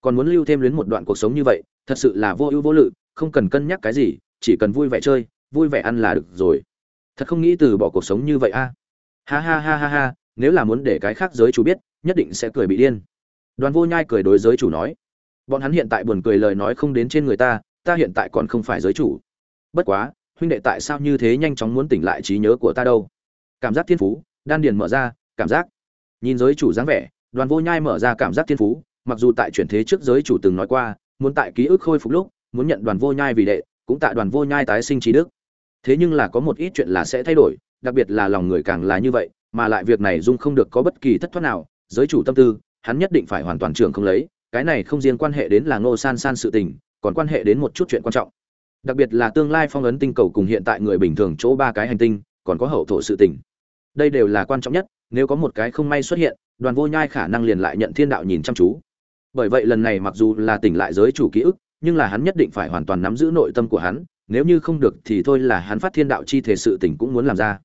Còn muốn lưu thêm luyến một đoạn cuộc sống như vậy, thật sự là vô ưu vô lự, không cần cân nhắc cái gì, chỉ cần vui vẻ chơi, vui vẻ ăn là được rồi. Thật không nghĩ từ bỏ cuộc sống như vậy a. Ha ha ha ha ha, nếu là muốn để cái khác giới chủ biết, nhất định sẽ cười bị điên. Đoàn vô nhai cười đối giới chủ nói bọn hắn hiện tại buồn cười lời nói không đến trên người ta ta hiện tại còn không phải giới chủ. Bất quá, huynh đệ tại sao như thế nhanh chóng muốn tỉnh lại trí nhớ của ta đâu? Cảm giác thiên phú, đan điền mở ra, cảm giác. Nhìn giới chủ dáng vẻ, đoàn vô nhai mở ra cảm giác thiên phú, mặc dù tại chuyển thế trước giới chủ từng nói qua, muốn tại ký ức khôi phục lúc, muốn nhận đoàn vô nhai vì đệ, cũng tại đoàn vô nhai tái sinh trí đức. Thế nhưng là có một ít chuyện là sẽ thay đổi, đặc biệt là lòng người càng là như vậy, mà lại việc này dung không được có bất kỳ thất thoát nào, giới chủ tâm tư, hắn nhất định phải hoàn toàn trưởng không lấy cái này không riêng quan hệ đến là ngô san san sự tình, còn quan hệ đến một chút chuyện quan trọng. Đặc biệt là tương lai phong ấn tinh cầu cùng hiện tại người bình thường chỗ ba cái hành tinh, còn có hậu thổ sự tình. Đây đều là quan trọng nhất, nếu có một cái không may xuất hiện, đoàn vô nhai khả năng liền lại nhận thiên đạo nhìn chăm chú. Bởi vậy lần này mặc dù là tỉnh lại giới chủ ký ức, nhưng là hắn nhất định phải hoàn toàn nắm giữ nội tâm của hắn, nếu như không được thì thôi là hắn phát thiên đạo chi thể sự tỉnh cũng muốn làm ra.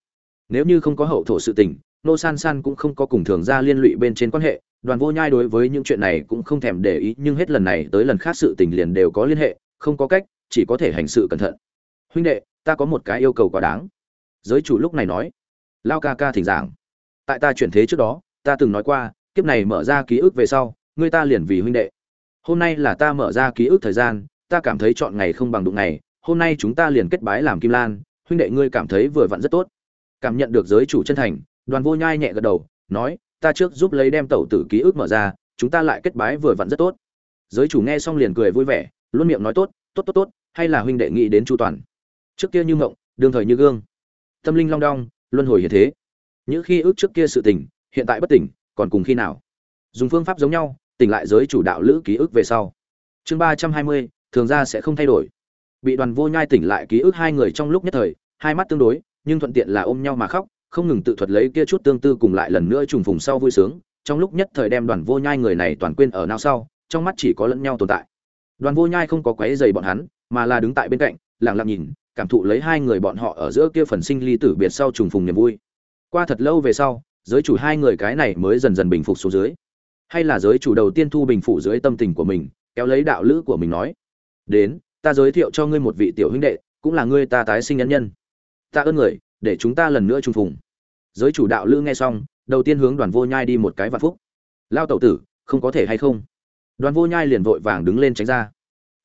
Nếu như không có hậu thổ sự tỉnh nô san san cũng không có cùng thường ra liên lụy bên trên quan hệ đoàn vô nhai đối với những chuyện này cũng không thèm để ý, nhưng hết lần này tới lần khác sự tình liền đều có liên hệ, không có cách, chỉ có thể hành sự cẩn thận. Huynh đệ, ta có một cái yêu cầu quá đáng. Giới chủ lúc này nói. Lao ca ca thỉnh giảng. Tại ta chuyển thế trước đó, ta từng nói qua, kiếp này mở ra ký ức về sau ngươi ta liền vì huynh đệ. Hôm nay là ta mở ra ký ức thời gian, ta cảm thấy chọn ngày không bằng đụng ngày, hôm nay chúng ta liền kết bái làm kim lan, huynh đệ ngươi cảm thấy vừa vặn rất tốt. Cảm nhận được giới chủ chân thành, đoàn vô nhai nhẹ gật đầu, nói ta trước giúp lấy đem tẩu tử ký ức mở ra, chúng ta lại kết bái vừa vặn rất tốt. Giới chủ nghe xong liền cười vui vẻ, luôn miệng nói tốt tốt tốt tốt, hay là huynh đệ nghĩ đến chu toàn. Trước kia như mộng, đương thời như gương. Tâm linh long đong, luân hồi hiện thế. Những khi ước trước kia sự tỉnh hiện tại bất tỉnh, còn cùng khi nào? Dùng phương pháp giống nhau, tỉnh lại giới chủ đạo lữ ký ức về sau. Chương ba trăm hai mươi, thường ra sẽ không thay đổi. Bị đoàn vô nhai tỉnh lại ký ức hai người trong lúc nhất thời, hai mắt tương đối, nhưng thuận tiện là ôm nhau mà khóc không ngừng tự thuật lấy kia chút tương tư cùng lại lần nữa trùng phùng sau vui sướng, trong lúc nhất thời đem đoàn vô nhai người này toàn quên ở nào sau, trong mắt chỉ có lẫn nhau tồn tại. Đoàn vô nhai không có quấy dày bọn hắn, mà là đứng tại bên cạnh, lặng lặng nhìn, cảm thụ lấy hai người bọn họ ở giữa kia phần sinh ly tử biệt sau trùng phùng niềm vui. Qua thật lâu về sau, giới chủ hai người cái này mới dần dần bình phục xuống dưới. Hay là giới chủ đầu tiên thu bình phụ dưới tâm tình của mình, kéo lấy đạo lữ của mình nói, đến, ta giới thiệu cho ngươi một vị tiểu huynh đệ, cũng là ngươi ta tái sinh nhân nhân. Ta ơn người, để chúng ta lần nữa trùng phùng giới chủ đạo lữ nghe xong, đầu tiên hướng đoàn vô nhai đi một cái vạn phúc. Lao tẩu tử, không có thể hay không? Đoàn vô nhai liền vội vàng đứng lên tránh ra.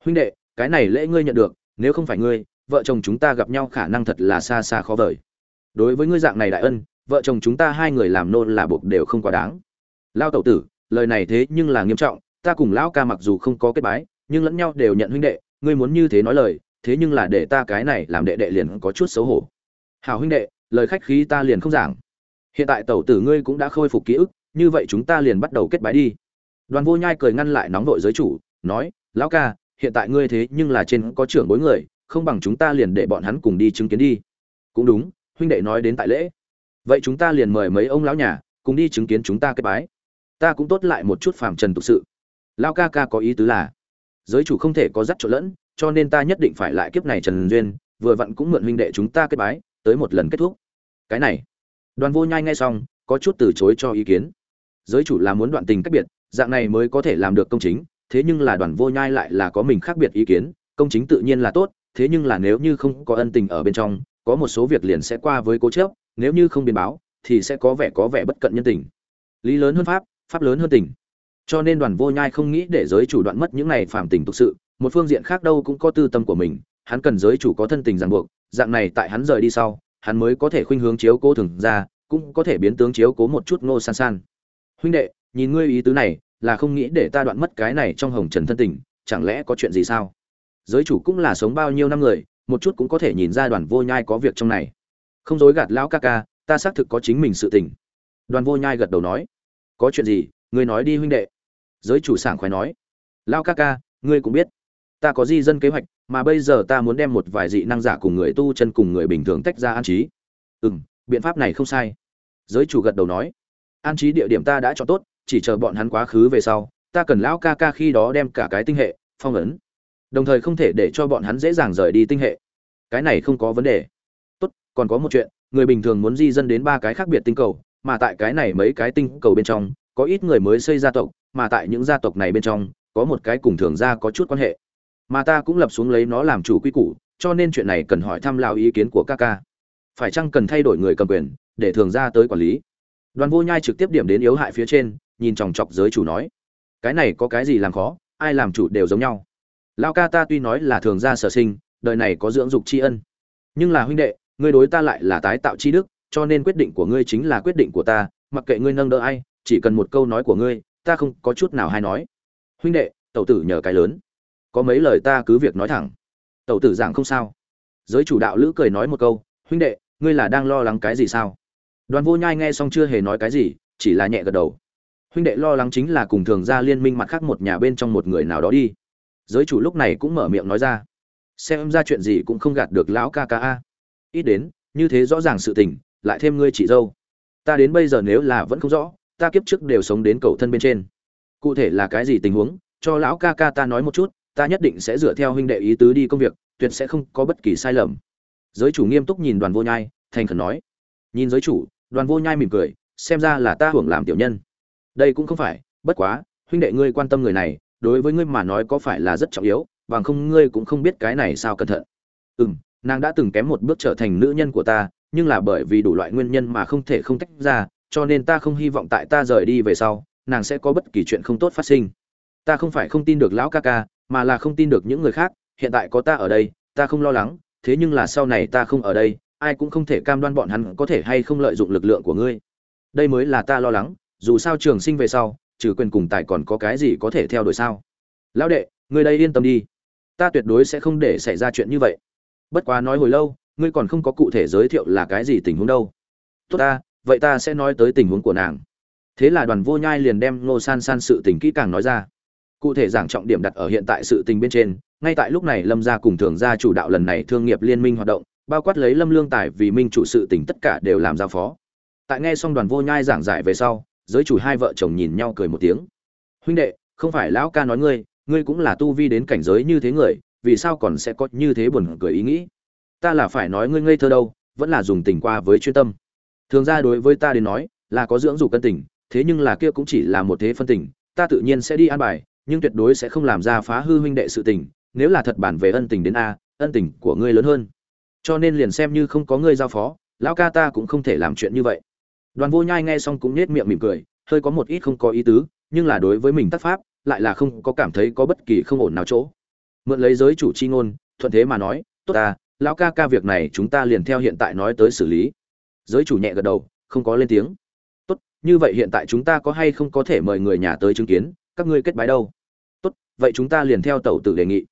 Huynh đệ, cái này lễ ngươi nhận được, nếu không phải ngươi, vợ chồng chúng ta gặp nhau khả năng thật là xa xa khó vời. Đối với ngươi dạng này đại ân, vợ chồng chúng ta hai người làm nôn là buộc đều không quá đáng. Lao tẩu tử, lời này thế nhưng là nghiêm trọng, ta cùng lão ca mặc dù không có kết bái, nhưng lẫn nhau đều nhận huynh đệ, ngươi muốn như thế nói lời, thế nhưng là để ta cái này làm đệ đệ liền có chút xấu hổ. Hào huynh đệ lời khách khí ta liền không giảng. Hiện tại tẩu tử ngươi cũng đã khôi phục ký ức, như vậy chúng ta liền bắt đầu kết bái đi. Đoàn vô nhai cười ngăn lại nóng vội giới chủ, nói, lão ca, hiện tại ngươi thế nhưng là trên có trưởng bối người, không bằng chúng ta liền để bọn hắn cùng đi chứng kiến đi. Cũng đúng, huynh đệ nói đến tại lễ. Vậy chúng ta liền mời mấy ông lão nhà cùng đi chứng kiến chúng ta kết bái. Ta cũng tốt lại một chút phàm trần tục sự. Lão ca ca có ý tứ là, giới chủ không thể có dắt trộn lẫn, cho nên ta nhất định phải lại kiếp này trần duyên, vừa vặn cũng mượn huynh đệ chúng ta kết bái, tới một lần kết thúc cái này. Đoàn vô nhai nghe xong, có chút từ chối cho ý kiến. Giới chủ là muốn đoạn tình cách biệt, dạng này mới có thể làm được công chính, thế nhưng là đoàn vô nhai lại là có mình khác biệt ý kiến, công chính tự nhiên là tốt, thế nhưng là nếu như không có ân tình ở bên trong, có một số việc liền sẽ qua với cố chấp, nếu như không biến báo, thì sẽ có vẻ có vẻ bất cận nhân tình. Lý lớn hơn pháp pháp lớn hơn tình. Cho nên đoàn vô nhai không nghĩ để giới chủ đoạn mất những này phàm tình thực sự, một phương diện khác đâu cũng có tư tâm của mình, hắn cần giới chủ có thân tình ràng buộc, dạng này tại hắn rời đi sau hắn mới có thể khuynh hướng chiếu cố thường ra cũng có thể biến tướng chiếu cố một chút ngô san san. Huynh đệ, nhìn ngươi ý tứ này, là không nghĩ để ta đoạn mất cái này trong hồng trần thân tình, chẳng lẽ có chuyện gì sao? Giới chủ cũng là sống bao nhiêu năm người, một chút cũng có thể nhìn ra đoàn vô nhai có việc trong này. Không dối gạt lão ca ca, ta xác thực có chính mình sự tình. Đoàn vô nhai gật đầu nói. Có chuyện gì, ngươi nói đi huynh đệ. Giới chủ sảng khoái nói. Lao ca ca, ngươi cũng biết. Ta có di dân kế hoạch mà bây giờ ta muốn đem một vài dị năng giả cùng người tu chân cùng người bình thường tách ra an trí. Ừ m biện pháp này không sai. Giới chủ gật đầu nói, an trí địa điểm ta đã chọn tốt, chỉ chờ bọn hắn quá khứ về sau, ta cần lão ca ca khi đó đem cả cái tinh hệ, phong ấn. Đồng thời không thể để cho bọn hắn dễ dàng rời đi tinh hệ. Cái này không có vấn đề. Tốt, còn có một chuyện, người bình thường muốn di dân đến ba cái khác biệt tinh cầu, mà tại cái này mấy cái tinh cầu bên trong, có ít người mới xây gia tộc, mà tại những gia tộc này bên trong, có một cái cùng thường gia có chút quan hệ mà ta cũng lập xuống lấy nó làm chủ quy củ, cho nên chuyện này cần hỏi thăm lao ý kiến của ca ca. Phải chăng cần thay đổi người cầm quyền, để thường gia tới quản lý? Đoàn vô nhai trực tiếp điểm đến yếu hại phía trên, nhìn chòng chọc giới chủ nói, cái này có cái gì làm khó, ai làm chủ đều giống nhau. Lao ca ta tuy nói là thường gia sở sinh, đời này có dưỡng dục tri ân. Nhưng là huynh đệ, ngươi đối ta lại là tái tạo tri đức, cho nên quyết định của ngươi chính là quyết định của ta, mặc kệ ngươi nâng đỡ ai, chỉ cần một câu nói của ngươi, ta không có chút nào hay nói. Huynh đệ, tẩu tử nhờ cái lớn có mấy lời ta cứ việc nói thẳng. Tẩu tử giảng không sao. Giới chủ đạo lữ cười nói một câu, huynh đệ, ngươi là đang lo lắng cái gì sao? Đoàn vô nhai nghe xong chưa hề nói cái gì, chỉ là nhẹ gật đầu. Huynh đệ lo lắng chính là cùng thường ra liên minh mặt khác một nhà bên trong một người nào đó đi. Giới chủ lúc này cũng mở miệng nói ra. Xem ra chuyện gì cũng không gạt được lão ca ca a. Ít đến, như thế rõ ràng sự tình, lại thêm ngươi chị dâu. Ta đến bây giờ nếu là vẫn không rõ, ta kiếp trước đều sống đến cầu thân bên trên. Cụ thể là cái gì tình huống, cho lão ca ca ta nói một chút ta nhất định sẽ dựa theo huynh đệ ý tứ đi công việc, tuyệt sẽ không có bất kỳ sai lầm. Giới chủ nghiêm túc nhìn đoàn vô nhai, thành khẩn nói. Nhìn giới chủ, đoàn vô nhai mỉm cười, xem ra là ta hưởng làm tiểu nhân. Đây cũng không phải, bất quá, huynh đệ ngươi quan tâm người này, đối với ngươi mà nói có phải là rất trọng yếu, bằng không ngươi cũng không biết cái này sao cẩn thận. Ừ m nàng đã từng kém một bước trở thành nữ nhân của ta, nhưng là bởi vì đủ loại nguyên nhân mà không thể không tách ra, cho nên ta không hy vọng tại ta rời đi về sau, nàng sẽ có bất kỳ chuyện không tốt phát sinh. Ta không phải không tin được lão ca ca mà là không tin được những người khác, hiện tại có ta ở đây, ta không lo lắng, thế nhưng là sau này ta không ở đây, ai cũng không thể cam đoan bọn hắn có thể hay không lợi dụng lực lượng của ngươi. Đây mới là ta lo lắng, dù sao trường sinh về sau, trừ quyền cùng tài còn có cái gì có thể theo đuổi sao? Lão đệ, ngươi đây yên tâm đi. Ta tuyệt đối sẽ không để xảy ra chuyện như vậy. Bất quá nói hồi lâu, ngươi còn không có cụ thể giới thiệu là cái gì tình huống đâu. Tốt ta, vậy ta sẽ nói tới tình huống của nàng. Thế là đoàn vô nhai liền đem ngô san san sự tình kỹ càng nói ra cụ thể giảng trọng điểm đặt ở hiện tại sự tình bên trên, ngay tại lúc này lâm gia cùng thường gia chủ đạo lần này thương nghiệp liên minh hoạt động, bao quát lấy lâm lương tài vì minh chủ sự tình tất cả đều làm giao phó. Tại nghe xong đoàn vô nhai giảng giải về sau, giới chủ hai vợ chồng nhìn nhau cười một tiếng. Huynh đệ, không phải lão ca nói ngươi ngươi cũng là tu vi đến cảnh giới như thế người, vì sao còn sẽ có như thế buồn cười ý nghĩ? Ta là phải nói ngươi ngây thơ đâu, vẫn là dùng tình qua với chuyên tâm. Thường ra đối với ta đến nói, là có dưỡng dục cân tình, thế nhưng là kia cũng chỉ là một thế phân tình, ta tự nhiên sẽ đi an bài nhưng tuyệt đối sẽ không làm ra phá hư huynh đệ sự tình, nếu là thật bản về ân tình đến a, ân tình của ngươi lớn hơn. Cho nên liền xem như không có ngươi giao phó, lão ca ta cũng không thể làm chuyện như vậy. Đoàn vô nhai nghe xong cũng nhếch miệng mỉm cười, hơi có một ít không có ý tứ, nhưng là đối với mình tác pháp, lại là không có cảm thấy có bất kỳ không ổn nào chỗ. Mượn lấy giới chủ chi ngôn, thuận thế mà nói, tốt ta, lão ca ca việc này chúng ta liền theo hiện tại nói tới xử lý. Giới chủ nhẹ gật đầu, không có lên tiếng. Tốt, như vậy hiện tại chúng ta có hay không có thể mời người nhà tới chứng kiến, các ngươi kết bái đâu? Vậy chúng ta liền theo tẩu tử đề nghị.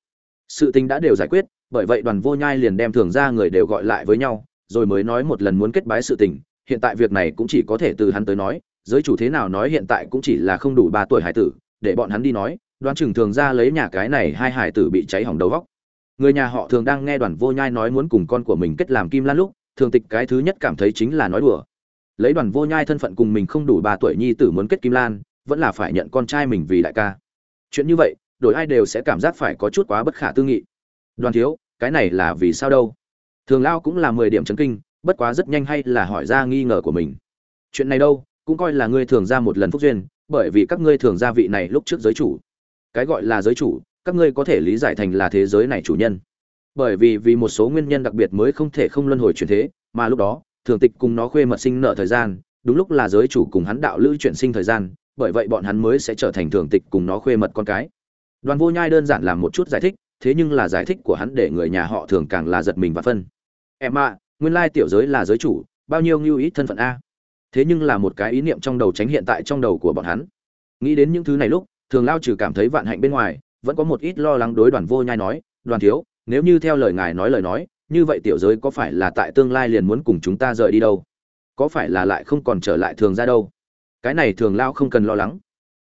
Sự tình đã đều giải quyết, bởi vậy đoàn vô nhai liền đem thường ra người đều gọi lại với nhau, rồi mới nói một lần muốn kết bái sự tình. Hiện tại việc này cũng chỉ có thể từ hắn tới nói, giới chủ thế nào nói hiện tại cũng chỉ là không đủ ba tuổi hải tử, để bọn hắn đi nói, đoán chừng thường ra lấy nhà cái này hai hải tử bị cháy hỏng đầu góc người nhà họ thường đang nghe đoàn vô nhai nói muốn cùng con của mình kết làm kim lan lúc, thường tịch cái thứ nhất cảm thấy chính là nói đùa. Lấy đoàn vô nhai thân phận cùng mình không đủ ba tuổi nhi tử muốn kết kim lan, vẫn là phải nhận con trai mình vì đại ca. Chuyện như vậy đổi ai đều sẽ cảm giác phải có chút quá bất khả tư nghị. Đoàn thiếu, cái này là vì sao đâu? Thường lao cũng là mười điểm chấn kinh, bất quá rất nhanh hay là hỏi ra nghi ngờ của mình. Chuyện này đâu, cũng coi là ngươi thường ra một lần phúc duyên, bởi vì các ngươi thường gia vị này lúc trước giới chủ. Cái gọi là giới chủ, các ngươi có thể lý giải thành là thế giới này chủ nhân. Bởi vì vì một số nguyên nhân đặc biệt mới không thể không luân hồi chuyển thế, mà lúc đó, thường tịch cùng nó khuê mật sinh nợ thời gian, đúng lúc là giới chủ cùng hắn đạo lữ chuyển sinh thời gian, bởi vậy bọn hắn mới sẽ trở thành thường tịch cùng nó khuê mật con cái đoàn vô nhai đơn giản làm một chút giải thích, thế nhưng là giải thích của hắn để người nhà họ thường càng là giật mình và phân. Em ạ, nguyên lai tiểu giới là giới chủ, bao nhiêu ngưu ít thân phận a. Thế nhưng là một cái ý niệm trong đầu tránh hiện tại trong đầu của bọn hắn. Nghĩ đến những thứ này lúc, thường lao trừ cảm thấy vạn hạnh bên ngoài, vẫn có một ít lo lắng đối đoàn vô nhai nói, đoàn thiếu, nếu như theo lời ngài nói lời nói, như vậy tiểu giới có phải là tại tương lai liền muốn cùng chúng ta rời đi đâu? Có phải là lại không còn trở lại thường ra đâu? Cái này thường lao không cần lo lắng.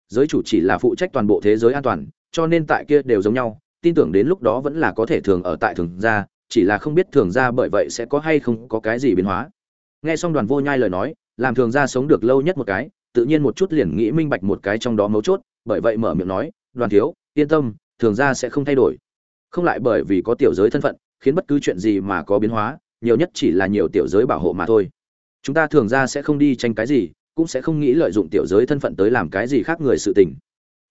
Giới chủ chỉ là phụ trách toàn bộ thế giới an toàn cho nên tại kia đều giống nhau, tin tưởng đến lúc đó vẫn là có thể thường ở tại thường gia, chỉ là không biết thường gia bởi vậy sẽ có hay không có cái gì biến hóa. Nghe xong đoàn vô nhai lời nói, làm thường gia sống được lâu nhất một cái, tự nhiên một chút liền nghĩ minh bạch một cái trong đó mấu chốt, bởi vậy mở miệng nói, đoàn thiếu, yên tâm, thường gia sẽ không thay đổi. Không lại bởi vì có tiểu giới thân phận, khiến bất cứ chuyện gì mà có biến hóa, nhiều nhất chỉ là nhiều tiểu giới bảo hộ mà thôi. Chúng ta thường ra sẽ không đi tranh cái gì, cũng sẽ không nghĩ lợi dụng tiểu giới thân phận tới làm cái gì khác người sự tình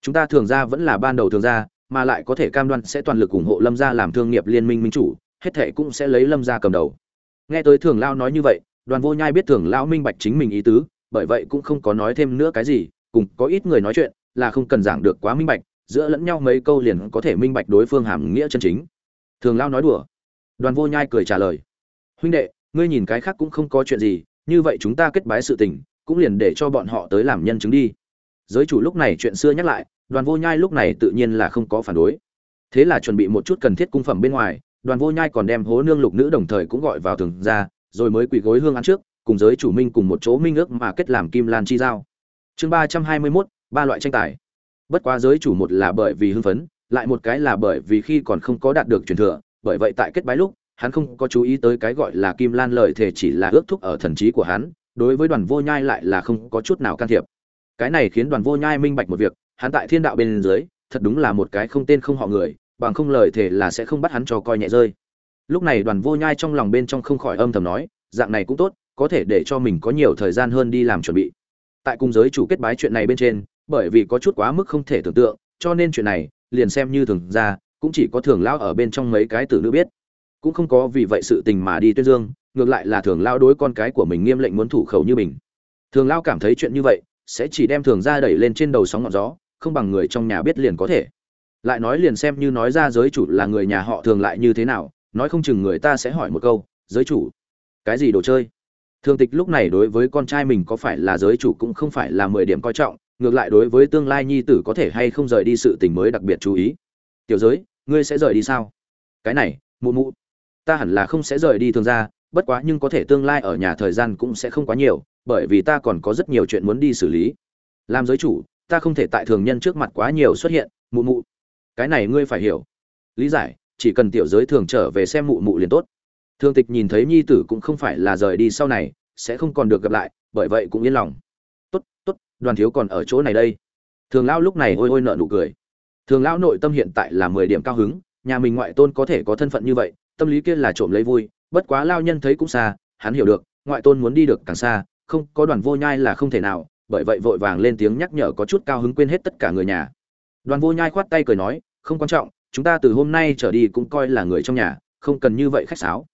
chúng ta thường ra vẫn là ban đầu thường ra, mà lại có thể cam đoan sẽ toàn lực ủng hộ lâm gia làm thương nghiệp liên minh minh chủ, hết thệ cũng sẽ lấy lâm gia cầm đầu. Nghe tới thường lao nói như vậy, đoàn vô nhai biết thường lão minh bạch chính mình ý tứ, bởi vậy cũng không có nói thêm nữa cái gì, cùng có ít người nói chuyện, là không cần giảng được quá minh bạch, giữa lẫn nhau mấy câu liền có thể minh bạch đối phương hàm nghĩa chân chính. Thường lao nói đùa. Đoàn vô nhai cười trả lời. Huynh đệ, ngươi nhìn cái khác cũng không có chuyện gì, như vậy chúng ta kết bái sự tình, cũng liền để cho bọn họ tới làm nhân chứng đi giới chủ lúc này chuyện xưa nhắc lại, đoàn vô nhai lúc này tự nhiên là không có phản đối. Thế là chuẩn bị một chút cần thiết cung phẩm bên ngoài, đoàn vô nhai còn đem hố nương lục nữ đồng thời cũng gọi vào thường ra, rồi mới quỳ gối hương án trước, cùng giới chủ minh cùng một chỗ minh ước mà kết làm kim lan chi giao. Chương ba trăm hai mươi mốt, ba loại tranh tài. Bất quá giới chủ một là bởi vì hưng phấn, lại một cái là bởi vì khi còn không có đạt được truyền thừa, bởi vậy tại kết bái lúc, hắn không có chú ý tới cái gọi là kim lan lợi thể chỉ là ước thúc ở thần trí của hắn, đối với đoàn vô nhai lại là không có chút nào can thiệp cái này khiến đoàn vô nhai minh bạch một việc, hắn tại thiên đạo bên dưới, thật đúng là một cái không tên không họ người, bằng không lời thể là sẽ không bắt hắn cho coi nhẹ rơi. Lúc này đoàn vô nhai trong lòng bên trong không khỏi âm thầm nói, dạng này cũng tốt, có thể để cho mình có nhiều thời gian hơn đi làm chuẩn bị. Tại cung giới chủ kết bái chuyện này bên trên, bởi vì có chút quá mức không thể tưởng tượng, cho nên chuyện này, liền xem như thường ra, cũng chỉ có thường lao ở bên trong mấy cái tử nữ biết. Cũng không có vì vậy sự tình mà đi tuyên dương, ngược lại là thường lao đối con cái của mình nghiêm lệnh muốn thủ khẩu như mình. Thường lao cảm thấy chuyện như vậy sẽ chỉ đem thường ra đẩy lên trên đầu sóng ngọn gió, không bằng người trong nhà biết liền có thể. Lại nói liền xem như nói ra giới chủ là người nhà họ thường lại như thế nào, nói không chừng người ta sẽ hỏi một câu, giới chủ, cái gì đồ chơi? Thường tịch lúc này đối với con trai mình có phải là giới chủ cũng không phải là mười điểm coi trọng, ngược lại đối với tương lai nhi tử có thể hay không rời đi sự tình mới đặc biệt chú ý. Tiểu giới, ngươi sẽ rời đi sao? Cái này, mụ mụ, ta hẳn là không sẽ rời đi thường ra, bất quá nhưng có thể tương lai ở nhà thời gian cũng sẽ không quá nhiều bởi vì ta còn có rất nhiều chuyện muốn đi xử lý. Làm giới chủ, ta không thể tại thường nhân trước mặt quá nhiều xuất hiện, mụ mụ. Cái này ngươi phải hiểu. Lý giải, chỉ cần tiểu giới thường trở về xem mụ mụ liền tốt. Thương tịch nhìn thấy nhi tử cũng không phải là rời đi sau này, sẽ không còn được gặp lại, bởi vậy cũng yên lòng. Tốt tốt, đoàn thiếu còn ở chỗ này đây. Thường lão lúc này ôi ôi nợ nụ cười. Thường lão nội tâm hiện tại là mười điểm cao hứng, nhà mình ngoại tôn có thể có thân phận như vậy, tâm lý kia là trộm lấy vui, bất quá lao nhân thấy cũng xa, hắn hiểu được, ngoại tôn muốn đi được càng xa không có đoàn vô nhai là không thể nào, bởi vậy vội vàng lên tiếng nhắc nhở có chút cao hứng quên hết tất cả người nhà. Đoàn vô nhai khoát tay cười nói, không quan trọng, chúng ta từ hôm nay trở đi cũng coi là người trong nhà, không cần như vậy khách sáo.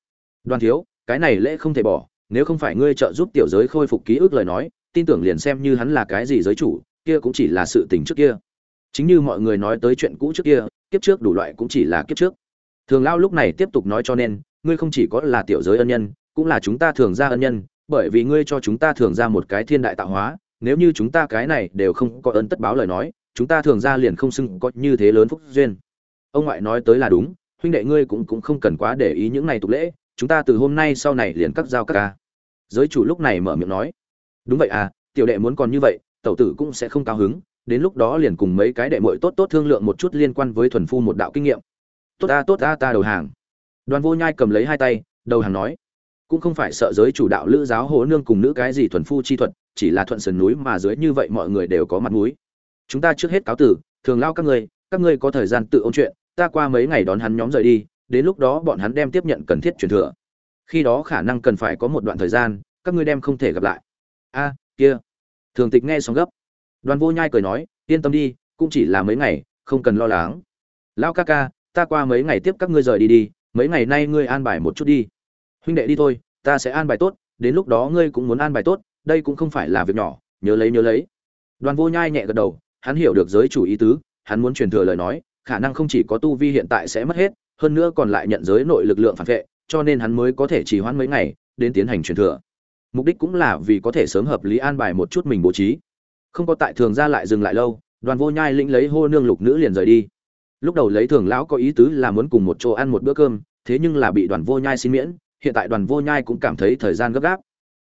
Đoàn thiếu, cái này lễ không thể bỏ, nếu không phải ngươi trợ giúp tiểu giới khôi phục ký ức lời nói, tin tưởng liền xem như hắn là cái gì giới chủ, kia cũng chỉ là sự tình trước kia. Chính như mọi người nói tới chuyện cũ trước kia, kiếp trước đủ loại cũng chỉ là kiếp trước. Thường lao lúc này tiếp tục nói cho nên, ngươi không chỉ có là tiểu giới ân nhân, cũng là chúng ta thường ra ân nhân bởi vì ngươi cho chúng ta thường ra một cái thiên đại tạo hóa, nếu như chúng ta cái này đều không có ơn tất báo lời nói, chúng ta thường ra liền không xưng có như thế lớn phúc duyên. Ông ngoại nói tới là đúng, huynh đệ ngươi cũng cũng không cần quá để ý những này tục lễ, chúng ta từ hôm nay sau này liền cắt giao các ca. Giới chủ lúc này mở miệng nói, đúng vậy à tiểu đệ muốn còn như vậy, tẩu tử cũng sẽ không cao hứng, đến lúc đó liền cùng mấy cái đệ muội tốt tốt thương lượng một chút liên quan với thuần phu một đạo kinh nghiệm. Tốt ta tốt ta ta đầu hàng. Đoàn vô nhai cầm lấy hai tay, đầu hàng nói cũng không phải sợ giới chủ đạo lữ giáo hố nương cùng nữ cái gì thuần phu chi thuật, chỉ là thuận sườn núi mà dưới như vậy mọi người đều có mặt mũi. Chúng ta trước hết cáo tử, thường lao các ngươi các ngươi có thời gian tự ôn chuyện, ta qua mấy ngày đón hắn nhóm rời đi, đến lúc đó bọn hắn đem tiếp nhận cần thiết truyền thừa. Khi đó khả năng cần phải có một đoạn thời gian, các ngươi đem không thể gặp lại. A, kia. Thường tịch nghe xong gấp. Đoàn vô nhai cười nói, yên tâm đi, cũng chỉ là mấy ngày, không cần lo lắng. Lao ca ca, ta qua mấy ngày tiếp các ngươi rời đi đi, mấy ngày nay ngươi an bài một chút đi huynh đệ đi thôi, ta sẽ an bài tốt, đến lúc đó ngươi cũng muốn an bài tốt, đây cũng không phải là việc nhỏ, nhớ lấy nhớ lấy. Đoàn vô nhai nhẹ gật đầu, hắn hiểu được giới chủ ý tứ, hắn muốn truyền thừa lời nói, khả năng không chỉ có tu vi hiện tại sẽ mất hết, hơn nữa còn lại nhận giới nội lực lượng phản vệ, cho nên hắn mới có thể trì hoãn mấy ngày, đến tiến hành truyền thừa. Mục đích cũng là vì có thể sớm hợp lý an bài một chút mình bố trí. Không có tại thường ra lại dừng lại lâu, đoàn vô nhai lĩnh lấy hô nương lục nữ liền rời đi. Lúc đầu lấy thường lão có ý tứ là muốn cùng một chỗ ăn một bữa cơm, thế nhưng là bị đoàn vô nhai xin miễn hiện tại đoàn vô nhai cũng cảm thấy thời gian gấp gáp.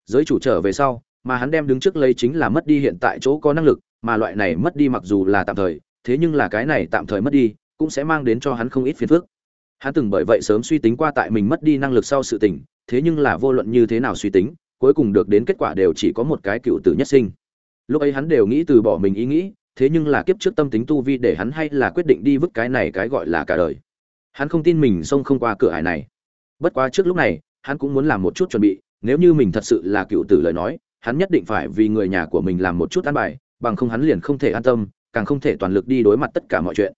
Giới chủ trở về sau, mà hắn đem đứng trước lấy chính là mất đi hiện tại chỗ có năng lực, mà loại này mất đi mặc dù là tạm thời, thế nhưng là cái này tạm thời mất đi, cũng sẽ mang đến cho hắn không ít phiền phức. Hắn từng bởi vậy sớm suy tính qua tại mình mất đi năng lực sau sự tình, thế nhưng là vô luận như thế nào suy tính, cuối cùng được đến kết quả đều chỉ có một cái cựu tử nhất sinh. Lúc ấy hắn đều nghĩ từ bỏ mình ý nghĩ, thế nhưng là kiếp trước tâm tính tu vi để hắn hay là quyết định đi vứt cái này cái gọi là cả đời. Hắn không tin mình xông không qua cửa hải này bất quá trước lúc này, hắn cũng muốn làm một chút chuẩn bị, nếu như mình thật sự là cựu tử lời nói, hắn nhất định phải vì người nhà của mình làm một chút an bài, bằng không hắn liền không thể an tâm, càng không thể toàn lực đi đối mặt tất cả mọi chuyện.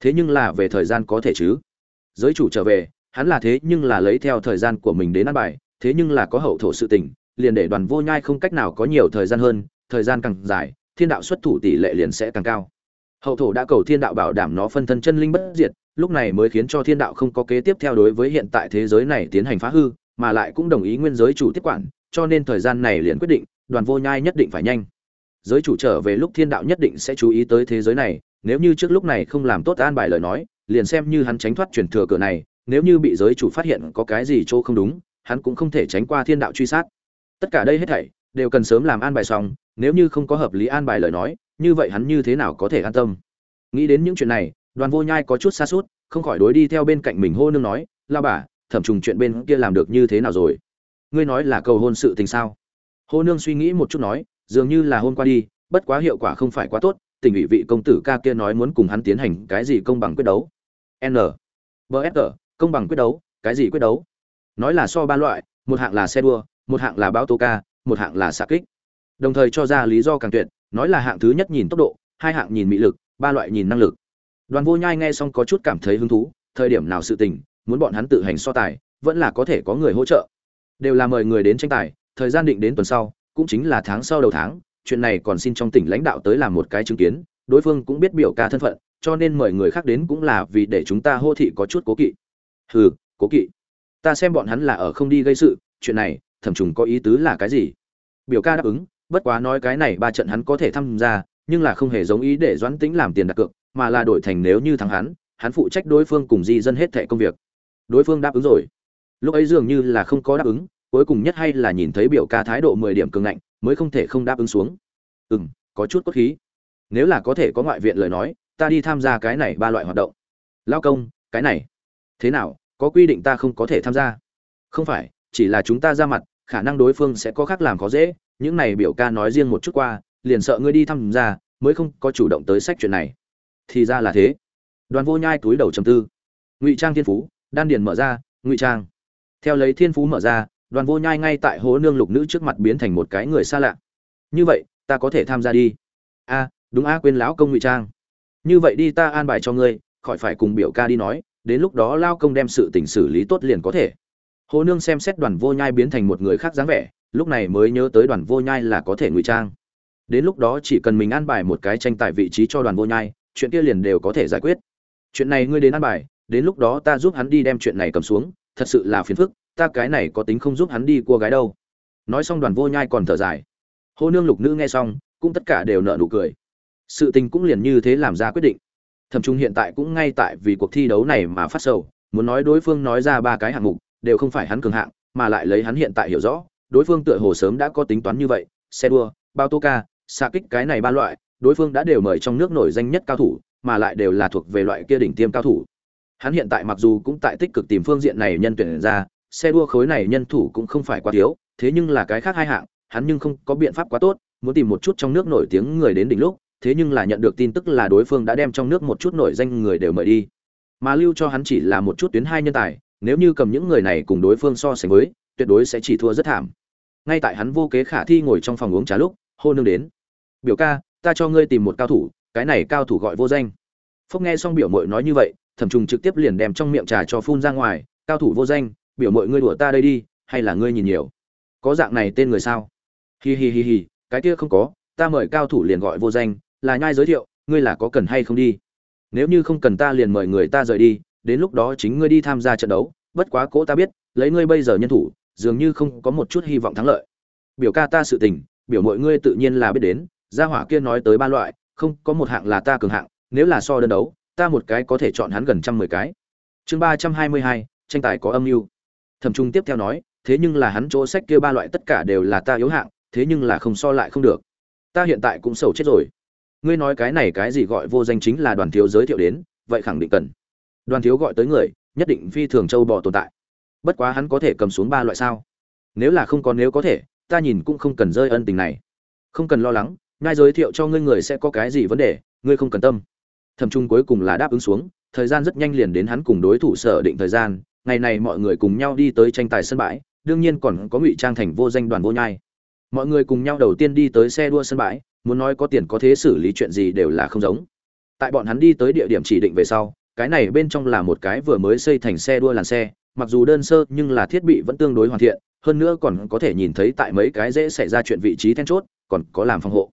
Thế nhưng là về thời gian có thể chứ? Giới chủ trở về, hắn là thế nhưng là lấy theo thời gian của mình đến an bài, thế nhưng là có hậu thổ sự tình, liền để đoàn vô nhai không cách nào có nhiều thời gian hơn, thời gian càng dài, thiên đạo xuất thủ tỷ lệ liền sẽ càng cao hậu thổ đã cầu thiên đạo bảo đảm nó phân thân chân linh bất diệt, lúc này mới khiến cho thiên đạo không có kế tiếp theo đối với hiện tại thế giới này tiến hành phá hư, mà lại cũng đồng ý nguyên giới chủ tiếp quản, cho nên thời gian này liền quyết định, đoàn vô nhai nhất định phải nhanh. Giới chủ trở về lúc thiên đạo nhất định sẽ chú ý tới thế giới này, nếu như trước lúc này không làm tốt an bài lời nói, liền xem như hắn tránh thoát chuyển thừa cửa này, nếu như bị giới chủ phát hiện có cái gì chỗ không đúng, hắn cũng không thể tránh qua thiên đạo truy sát. Tất cả đây hết thảy, đều cần sớm làm an bài xong, nếu như không có hợp lý an bài lời nói như vậy hắn như thế nào có thể an tâm? Nghĩ đến những chuyện này, đoàn vô nhai có chút xa suốt không khỏi đối đi theo bên cạnh mình hô nương nói la bà, thẩm trùng chuyện bên kia làm được như thế nào rồi? Ngươi nói là cầu hôn sự tình sao? Hô nương suy nghĩ một chút nói, dường như là hôm qua đi, bất quá hiệu quả không phải quá tốt tình ủy vị công tử ca kia nói muốn cùng hắn tiến hành cái gì công bằng quyết đấu. N. Bsg công bằng quyết đấu, cái gì quyết đấu? Nói là so ba loại, một hạng là xe đua, một hạng là báo tố ca, một hạng là xạ kích. Đồng thời cho ra lý do càng tuyệt nói là hạng thứ nhất nhìn tốc độ, hai hạng nhìn mị lực, ba loại nhìn năng lực. Đoàn vô nhai nghe xong có chút cảm thấy hứng thú, thời điểm nào sự tình, muốn bọn hắn tự hành so tài, vẫn là có thể có người hỗ trợ. Đều là mời người đến tranh tài, thời gian định đến tuần sau, cũng chính là tháng sau đầu tháng, chuyện này còn xin trong tỉnh lãnh đạo tới làm một cái chứng kiến, đối phương cũng biết biểu ca thân phận, cho nên mời người khác đến cũng là vì để chúng ta hô thị có chút cố kỵ. Hừ, cố kỵ. Ta xem bọn hắn là ở không đi gây sự, chuyện này, thẩm trùng có ý tứ là cái gì? Biểu ca đáp ứng bất quá nói cái này ba trận hắn có thể tham gia, nhưng là không hề giống ý để doãn tĩnh làm tiền đặt cược, mà là đổi thành nếu như thắng hắn hắn phụ trách đối phương cùng di dân hết thẻ công việc. Đối phương đáp ứng rồi. Lúc ấy dường như là không có đáp ứng, cuối cùng nhất hay là nhìn thấy biểu ca thái độ mười điểm cường ngạnh, mới không thể không đáp ứng xuống. Ừ m có chút cốt khí. Nếu là có thể có ngoại viện lời nói, ta đi tham gia cái này ba loại hoạt động. Lao công, cái này. Thế nào, có quy định ta không có thể tham gia? Không phải, chỉ là chúng ta ra mặt, khả năng đối phương sẽ có khác làm khó dễ những này biểu ca nói riêng một chút qua, liền sợ ngươi đi tham gia mới không có chủ động tới sách chuyện này. Thì ra là thế. Đoàn vô nhai túi đầu trầm tư. Ngụy trang thiên phú, đan điền mở ra, ngụy trang. Theo lấy thiên phú mở ra, đoàn vô nhai ngay tại hố nương lục nữ trước mặt biến thành một cái người xa lạ. Như vậy, ta có thể tham gia đi. A, đúng a, quên lão công ngụy trang. Như vậy đi ta an bài cho ngươi, khỏi phải cùng biểu ca đi nói, đến lúc đó lao công đem sự tình xử lý tốt liền có thể. Hồ nương xem xét đoàn vô nhai biến thành một người khác dáng vẻ lúc này mới nhớ tới đoàn vô nhai là có thể ngụy trang. Đến lúc đó chỉ cần mình an bài một cái tranh tài vị trí cho đoàn vô nhai, chuyện kia liền đều có thể giải quyết. Chuyện này ngươi đến an bài, đến lúc đó ta giúp hắn đi đem chuyện này cầm xuống, thật sự là phiền phức, ta cái này có tính không giúp hắn đi cua gái đâu. Nói xong đoàn vô nhai còn thở dài. Hô nương lục nữ nghe xong, cũng tất cả đều nợ nụ cười. Sự tình cũng liền như thế làm ra quyết định. Thẩm trung hiện tại cũng ngay tại vì cuộc thi đấu này mà phát sầu, muốn nói đối phương nói ra ba cái hạng mục, đều không phải hắn cường hạng, mà lại lấy hắn hiện tại hiểu rõ đối phương tựa hồ sớm đã có tính toán như vậy, xe đua, bao tô ca, xạ kích cái này ba loại, đối phương đã đều mời trong nước nổi danh nhất cao thủ, mà lại đều là thuộc về loại kia đỉnh tiêm cao thủ. Hắn hiện tại mặc dù cũng tại tích cực tìm phương diện này nhân tuyển ra, xe đua khối này nhân thủ cũng không phải quá thiếu, thế nhưng là cái khác hai hạng, hắn nhưng không có biện pháp quá tốt, muốn tìm một chút trong nước nổi tiếng người đến đỉnh lúc, thế nhưng là nhận được tin tức là đối phương đã đem trong nước một chút nổi danh người đều mời đi. Mà lưu cho hắn chỉ là một chút tuyến hai nhân tài, nếu như cầm những người này cùng đối phương so sánh với tuyệt đối sẽ chỉ thua rất thảm. Ngay tại hắn vô kế khả thi ngồi trong phòng uống trà lúc, hô nương đến. Biểu ca, ta cho ngươi tìm một cao thủ, cái này cao thủ gọi vô danh. Phúc nghe xong biểu mội nói như vậy, thẩm trùng trực tiếp liền đem trong miệng trà cho phun ra ngoài, cao thủ vô danh, biểu mội ngươi đùa ta đây đi, hay là ngươi nhìn nhiều? Có dạng này tên người sao? Hi hi hi hi, cái kia không có, ta mời cao thủ liền gọi vô danh, là nhai giới thiệu, ngươi là có cần hay không đi? Nếu như không cần ta liền mời người ta rời đi, đến lúc đó chính ngươi đi tham gia trận đấu, bất quá cố ta biết, lấy ngươi bây giờ nhân thủ dường như không có một chút hy vọng thắng lợi. Biểu ca ta sự tình, biểu mọi ngươi tự nhiên là biết đến, gia hỏa kia nói tới ba loại, không có một hạng là ta cường hạng, nếu là so đơn đấu, ta một cái có thể chọn hắn gần trăm mười cái. Chương ba trăm hai mươi hai, tranh tài có âm mưu. Thẩm trung tiếp theo nói, thế nhưng là hắn chỗ sách kia ba loại tất cả đều là ta yếu hạng, thế nhưng là không so lại không được. Ta hiện tại cũng sầu chết rồi. Ngươi nói cái này cái gì gọi vô danh chính là đoàn thiếu giới thiệu đến, vậy khẳng định cần. Đoàn thiếu gọi tới người, nhất định phi thường châu bò tồn tại bất quá hắn có thể cầm xuống ba loại sao? Nếu là không có, nếu có thể, ta nhìn cũng không cần rơi ân tình này. Không cần lo lắng ngay giới thiệu cho ngươi người sẽ có cái gì vấn đề, ngươi không cần tâm. Thầm trung cuối cùng là đáp ứng xuống, thời gian rất nhanh liền đến hắn cùng đối thủ sở định thời gian, ngày này mọi người cùng nhau đi tới tranh tài sân bãi, đương nhiên còn có ngụy trang thành vô danh đoàn vô nhai. Mọi người cùng nhau đầu tiên đi tới xe đua sân bãi, muốn nói có tiền có thế xử lý chuyện gì đều là không giống. Tại bọn hắn đi tới địa điểm chỉ định về sau, cái này bên trong là một cái vừa mới xây thành xe đua làn xe mặc dù đơn sơ nhưng là thiết bị vẫn tương đối hoàn thiện, hơn nữa còn có thể nhìn thấy tại mấy cái dễ xảy ra chuyện vị trí then chốt, còn có làm phòng hộ.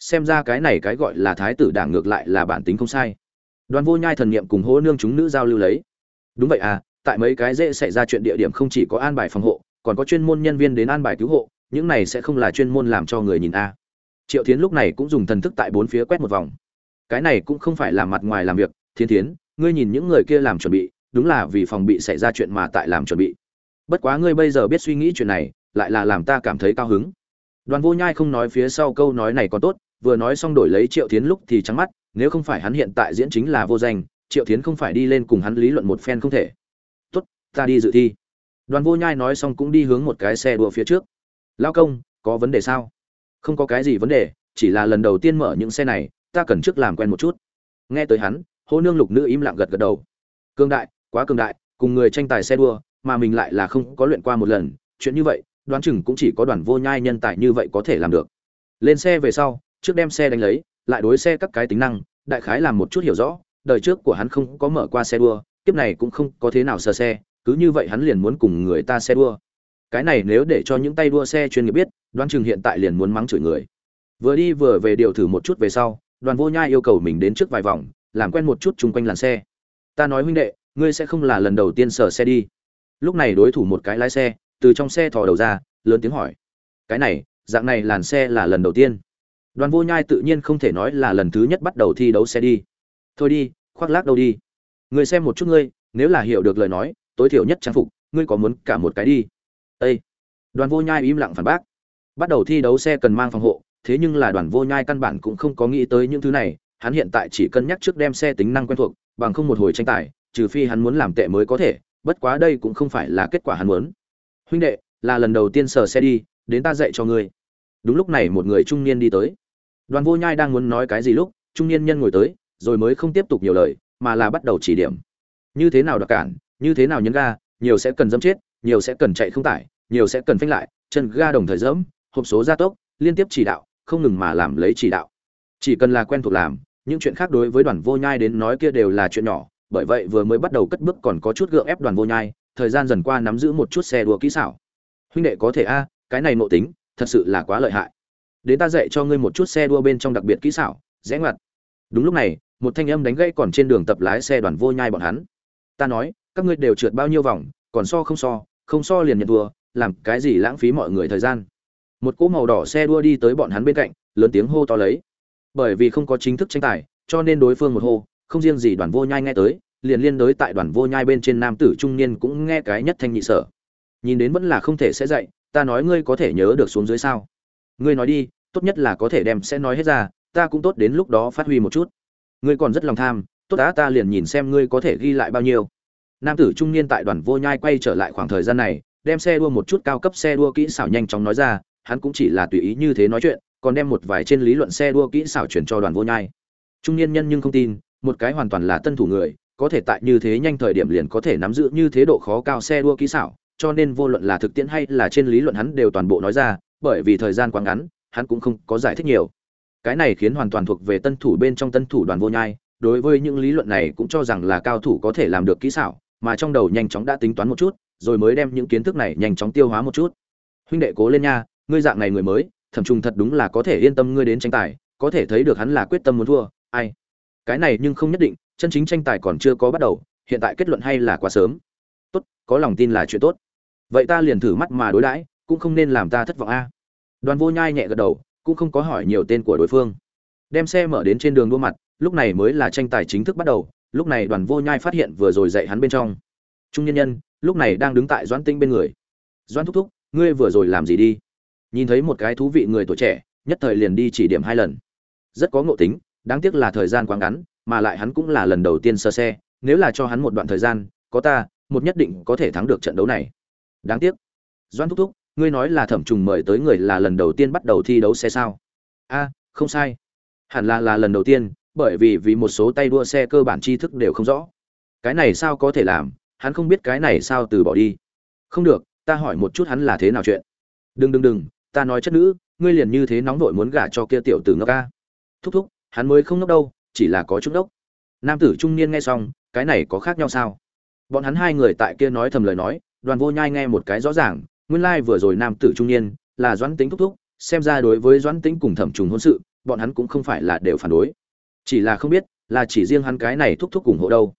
Xem ra cái này cái gọi là thái tử đảng ngược lại là bản tính không sai. Đoàn vô nhai thần niệm cùng hỗ nương chúng nữ giao lưu lấy. Đúng vậy à tại mấy cái dễ xảy ra chuyện địa điểm không chỉ có an bài phòng hộ, còn có chuyên môn nhân viên đến an bài cứu hộ, những này sẽ không là chuyên môn làm cho người nhìn a. Triệu tiến lúc này cũng dùng thần thức tại bốn phía quét một vòng. Cái này cũng không phải là mặt ngoài làm việc thiên thiến, ngươi nhìn những người kia làm chuẩn bị đúng là vì phòng bị xảy ra chuyện mà tại làm chuẩn bị. Bất quá ngươi bây giờ biết suy nghĩ chuyện này, lại là làm ta cảm thấy cao hứng. Đoàn vô nhai không nói phía sau câu nói này còn tốt, vừa nói xong đổi lấy triệu tiến lúc thì trắng mắt, nếu không phải hắn hiện tại diễn chính là vô danh, triệu tiến không phải đi lên cùng hắn lý luận một phen không thể. Tốt, ta đi dự thi. Đoàn vô nhai nói xong cũng đi hướng một cái xe đua phía trước. Lao công, có vấn đề sao? Không có cái gì vấn đề, chỉ là lần đầu tiên mở những xe này, ta cần trước làm quen một chút. Nghe tới hắn, hô nương lục nữ im lặng gật gật đầu. Cương đại quá cường đại, cùng người tranh tài xe đua, mà mình lại là không có luyện qua một lần. Chuyện như vậy, đoán chừng cũng chỉ có đoàn vô nhai nhân tài như vậy có thể làm được. Lên xe về sau, trước đem xe đánh lấy, lại đối xe các cái tính năng, đại khái làm một chút hiểu rõ, đời trước của hắn không có mở qua xe đua tiếp này cũng không có thế nào sờ xe, cứ như vậy hắn liền muốn cùng người ta xe đua. Cái này nếu để cho những tay đua xe chuyên nghiệp biết, đoán chừng hiện tại liền muốn mắng chửi người. Vừa đi vừa về điều thử một chút về sau, đoàn vô nhai yêu cầu mình đến trước vài vòng, làm quen một chút chung quanh làn xe. Ta nói huynh đệ ngươi sẽ không là lần đầu tiên sờ xe đi. Lúc này đối thủ một cái lái xe, từ trong xe thò đầu ra, lớn tiếng hỏi. Cái này, dạng này làn xe là lần đầu tiên. Đoàn vô nhai tự nhiên không thể nói là lần thứ nhất bắt đầu thi đấu xe đi. Thôi đi, khoác lác đâu đi. Người xem một chút ngươi, nếu là hiểu được lời nói, tối thiểu nhất trang phục, ngươi có muốn cả một cái đi. Ê! đoàn vô nhai im lặng phản bác. Bắt đầu thi đấu xe cần mang phòng hộ, thế nhưng là đoàn vô nhai căn bản cũng không có nghĩ tới những thứ này, hắn hiện tại chỉ cân nhắc trước đem xe tính năng quen thuộc, bằng không một hồi tranh tài trừ phi hắn muốn làm tệ mới có thể, bất quá đây cũng không phải là kết quả hắn muốn. Huynh đệ, là lần đầu tiên sờ xe đi, đến ta dạy cho ngươi. Đúng lúc này một người trung niên đi tới. Đoàn vô nhai đang muốn nói cái gì lúc, trung niên nhân ngồi tới, rồi mới không tiếp tục nhiều lời, mà là bắt đầu chỉ điểm. Như thế nào đặc cản, như thế nào nhấn ga, nhiều sẽ cần dẫm chết, nhiều sẽ cần chạy không tải, nhiều sẽ cần phanh lại, chân ga đồng thời dẫm, hộp số gia tốc, liên tiếp chỉ đạo, không ngừng mà làm lấy chỉ đạo. Chỉ cần là quen thuộc làm, những chuyện khác đối với đoàn vô nhai đến nói kia đều là chuyện nhỏ bởi vậy vừa mới bắt đầu cất bước còn có chút gượng ép đoàn vô nhai, thời gian dần qua nắm giữ một chút xe đua kỹ xảo. Huynh đệ có thể a, cái này nội tính, thật sự là quá lợi hại. Đến ta dạy cho ngươi một chút xe đua bên trong đặc biệt kỹ xảo dễ ngoặt. Đúng lúc này, một thanh âm đánh gãy còn trên đường tập lái xe đoàn vô nhai bọn hắn. Ta nói, các ngươi đều trượt bao nhiêu vòng, còn so không so không so liền nhận thua, làm cái gì lãng phí mọi người thời gian. Một cỗ màu đỏ xe đua đi tới bọn hắn bên cạnh, lớn tiếng hô to lấy. Bởi vì không có chính thức tranh tài, cho nên đối phương một hô không riêng gì đoàn vô nhai nghe tới, liền liên đối tại đoàn vô nhai bên trên nam tử trung niên cũng nghe cái nhất thanh nhị sở. Nhìn đến vẫn là không thể sẽ dạy ta nói ngươi có thể nhớ được xuống dưới sao? Ngươi nói đi, tốt nhất là có thể đem sẽ nói hết ra, ta cũng tốt đến lúc đó phát huy một chút. Ngươi còn rất lòng tham, tốt đã ta liền nhìn xem ngươi có thể ghi lại bao nhiêu. Nam tử trung niên tại đoàn vô nhai quay trở lại khoảng thời gian này, đem xe đua một chút cao cấp xe đua kỹ xảo nhanh chóng nói ra, hắn cũng chỉ là tùy ý như thế nói chuyện, còn đem một vài trên lý luận xe đua kỹ xảo chuyển cho đoàn vô nhai. Trung niên nhân nhưng không tin một cái hoàn toàn là tân thủ người, có thể tại như thế nhanh thời điểm liền có thể nắm giữ như thế độ khó cao xe đua kỹ xảo, cho nên vô luận là thực tiễn hay là trên lý luận hắn đều toàn bộ nói ra, bởi vì thời gian quá ngắn, hắn cũng không có giải thích nhiều. Cái này khiến hoàn toàn thuộc về tân thủ bên trong tân thủ đoàn vô nhai, đối với những lý luận này cũng cho rằng là cao thủ có thể làm được kỹ xảo, mà trong đầu nhanh chóng đã tính toán một chút, rồi mới đem những kiến thức này nhanh chóng tiêu hóa một chút. Huynh đệ cố lên nha, ngươi dạng này người mới, thẩm trùng thật đúng là có thể yên tâm ngươi đến tranh tài, có thể thấy được hắn là quyết tâm muốn thua, ai? Cái này nhưng không nhất định, chân chính tranh tài còn chưa có bắt đầu, hiện tại kết luận hay là quá sớm. Tốt, có lòng tin là chuyện tốt. Vậy ta liền thử mắt mà đối đãi, cũng không nên làm ta thất vọng a. Đoàn vô nhai nhẹ gật đầu, cũng không có hỏi nhiều tên của đối phương. Đem xe mở đến trên đường đua mặt, lúc này mới là tranh tài chính thức bắt đầu, lúc này đoàn vô nhai phát hiện vừa rồi dạy hắn bên trong. Trung nhân nhân, lúc này đang đứng tại doãn tinh bên người. Doãn thúc thúc, ngươi vừa rồi làm gì đi? Nhìn thấy một cái thú vị người tuổi trẻ, nhất thời liền đi chỉ điểm hai lần. Rất có ngộ tính đáng tiếc là thời gian quá ngắn, mà lại hắn cũng là lần đầu tiên sơ xe, nếu là cho hắn một đoạn thời gian, có ta, một nhất định có thể thắng được trận đấu này. Đáng tiếc. Doãn thúc thúc, ngươi nói là thẩm trùng mời tới người là lần đầu tiên bắt đầu thi đấu xe sao? A, không sai. Hẳn là là lần đầu tiên, bởi vì vì một số tay đua xe cơ bản tri thức đều không rõ. Cái này sao có thể làm? Hắn không biết cái này sao từ bỏ đi. Không được, ta hỏi một chút hắn là thế nào chuyện. Đừng đừng đừng, ta nói chất nữ, ngươi liền như thế nóng vội muốn gả cho kia tiểu tử ngốc ca. Thúc thúc hắn mới không ngốc đâu, chỉ là có chút ngốc. Nam tử trung niên nghe xong, cái này có khác nhau sao? Bọn hắn hai người tại kia nói thầm lời nói, đoàn vô nhai nghe một cái rõ ràng, nguyên lai vừa rồi nam tử trung niên là doãn tính thúc thúc, xem ra đối với doãn tính cùng thẩm trùng hôn sự, bọn hắn cũng không phải là đều phản đối. Chỉ là không biết, là chỉ riêng hắn cái này thúc thúc ủng hộ đâu.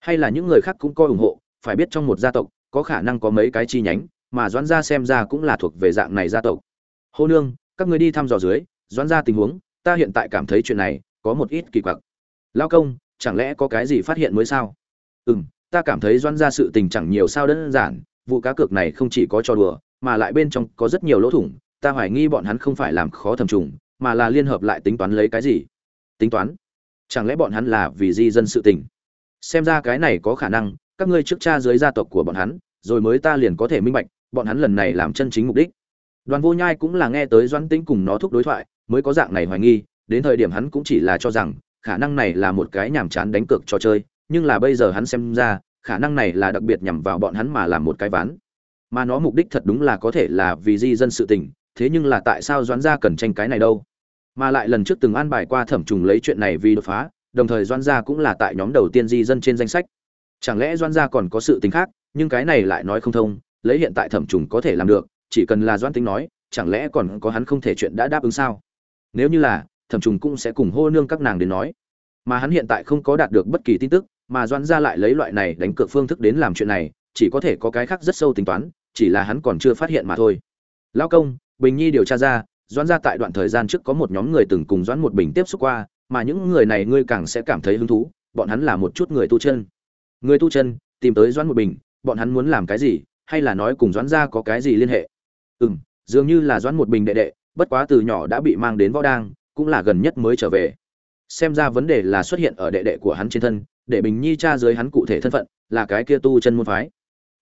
Hay là những người khác cũng coi ủng hộ, phải biết trong một gia tộc, có khả năng có mấy cái chi nhánh, mà doãn gia xem ra cũng là thuộc về dạng này gia tộc. Hô nương, các người đi thăm dò dưới, doãn gia tình huống ta hiện tại cảm thấy chuyện này có một ít kỳ quặc. Lao công, chẳng lẽ có cái gì phát hiện mới sao? Ừ m ta cảm thấy doan gia sự tình chẳng nhiều sao đơn giản, vụ cá cược này không chỉ có trò đùa, mà lại bên trong có rất nhiều lỗ thủng, ta hoài nghi bọn hắn không phải làm khó thầm trùng, mà là liên hợp lại tính toán lấy cái gì? Tính toán? Chẳng lẽ bọn hắn là vì di dân sự tình? Xem ra cái này có khả năng, các ngươi trước cha dưới gia tộc của bọn hắn, rồi mới ta liền có thể minh bạch, bọn hắn lần này làm chân chính mục đích. Đoàn vô nhai cũng là nghe tới doãn tĩnh cùng nó thúc đối thoại mới có dạng này hoài nghi, đến thời điểm hắn cũng chỉ là cho rằng, khả năng này là một cái nhàm chán đánh cược trò chơi, nhưng là bây giờ hắn xem ra, khả năng này là đặc biệt nhằm vào bọn hắn mà làm một cái ván. Mà nó mục đích thật đúng là có thể là vì di dân sự tình, thế nhưng là tại sao doãn gia cần tranh cái này đâu? Mà lại lần trước từng an bài qua thẩm trùng lấy chuyện này vì đột phá, đồng thời doãn gia cũng là tại nhóm đầu tiên di dân trên danh sách. Chẳng lẽ doãn gia còn có sự tình khác, nhưng cái này lại nói không thông, lấy hiện tại thẩm trùng có thể làm được, chỉ cần là doãn tính nói, chẳng lẽ còn có hắn không thể chuyện đã đáp ứng sao? Nếu như là, thẩm trùng cũng sẽ cùng hô nương các nàng đến nói. Mà hắn hiện tại không có đạt được bất kỳ tin tức, mà doãn gia lại lấy loại này đánh cược phương thức đến làm chuyện này, chỉ có thể có cái khác rất sâu tính toán, chỉ là hắn còn chưa phát hiện mà thôi. Lão công, bình nhi điều tra ra, doãn gia tại đoạn thời gian trước có một nhóm người từng cùng doãn một bình tiếp xúc qua, mà những người này ngươi càng sẽ cảm thấy hứng thú, bọn hắn là một chút người tu chân. Người tu chân, tìm tới doãn một bình, bọn hắn muốn làm cái gì, hay là nói cùng doãn gia có cái gì liên hệ? Ừ m dường như là doãn một bình đệ đệ bất quá từ nhỏ đã bị mang đến võ đang, cũng là gần nhất mới trở về. Xem ra vấn đề là xuất hiện ở đệ đệ của hắn trên thân, để bình nhi tra dưới hắn cụ thể thân phận, là cái kia tu chân môn phái.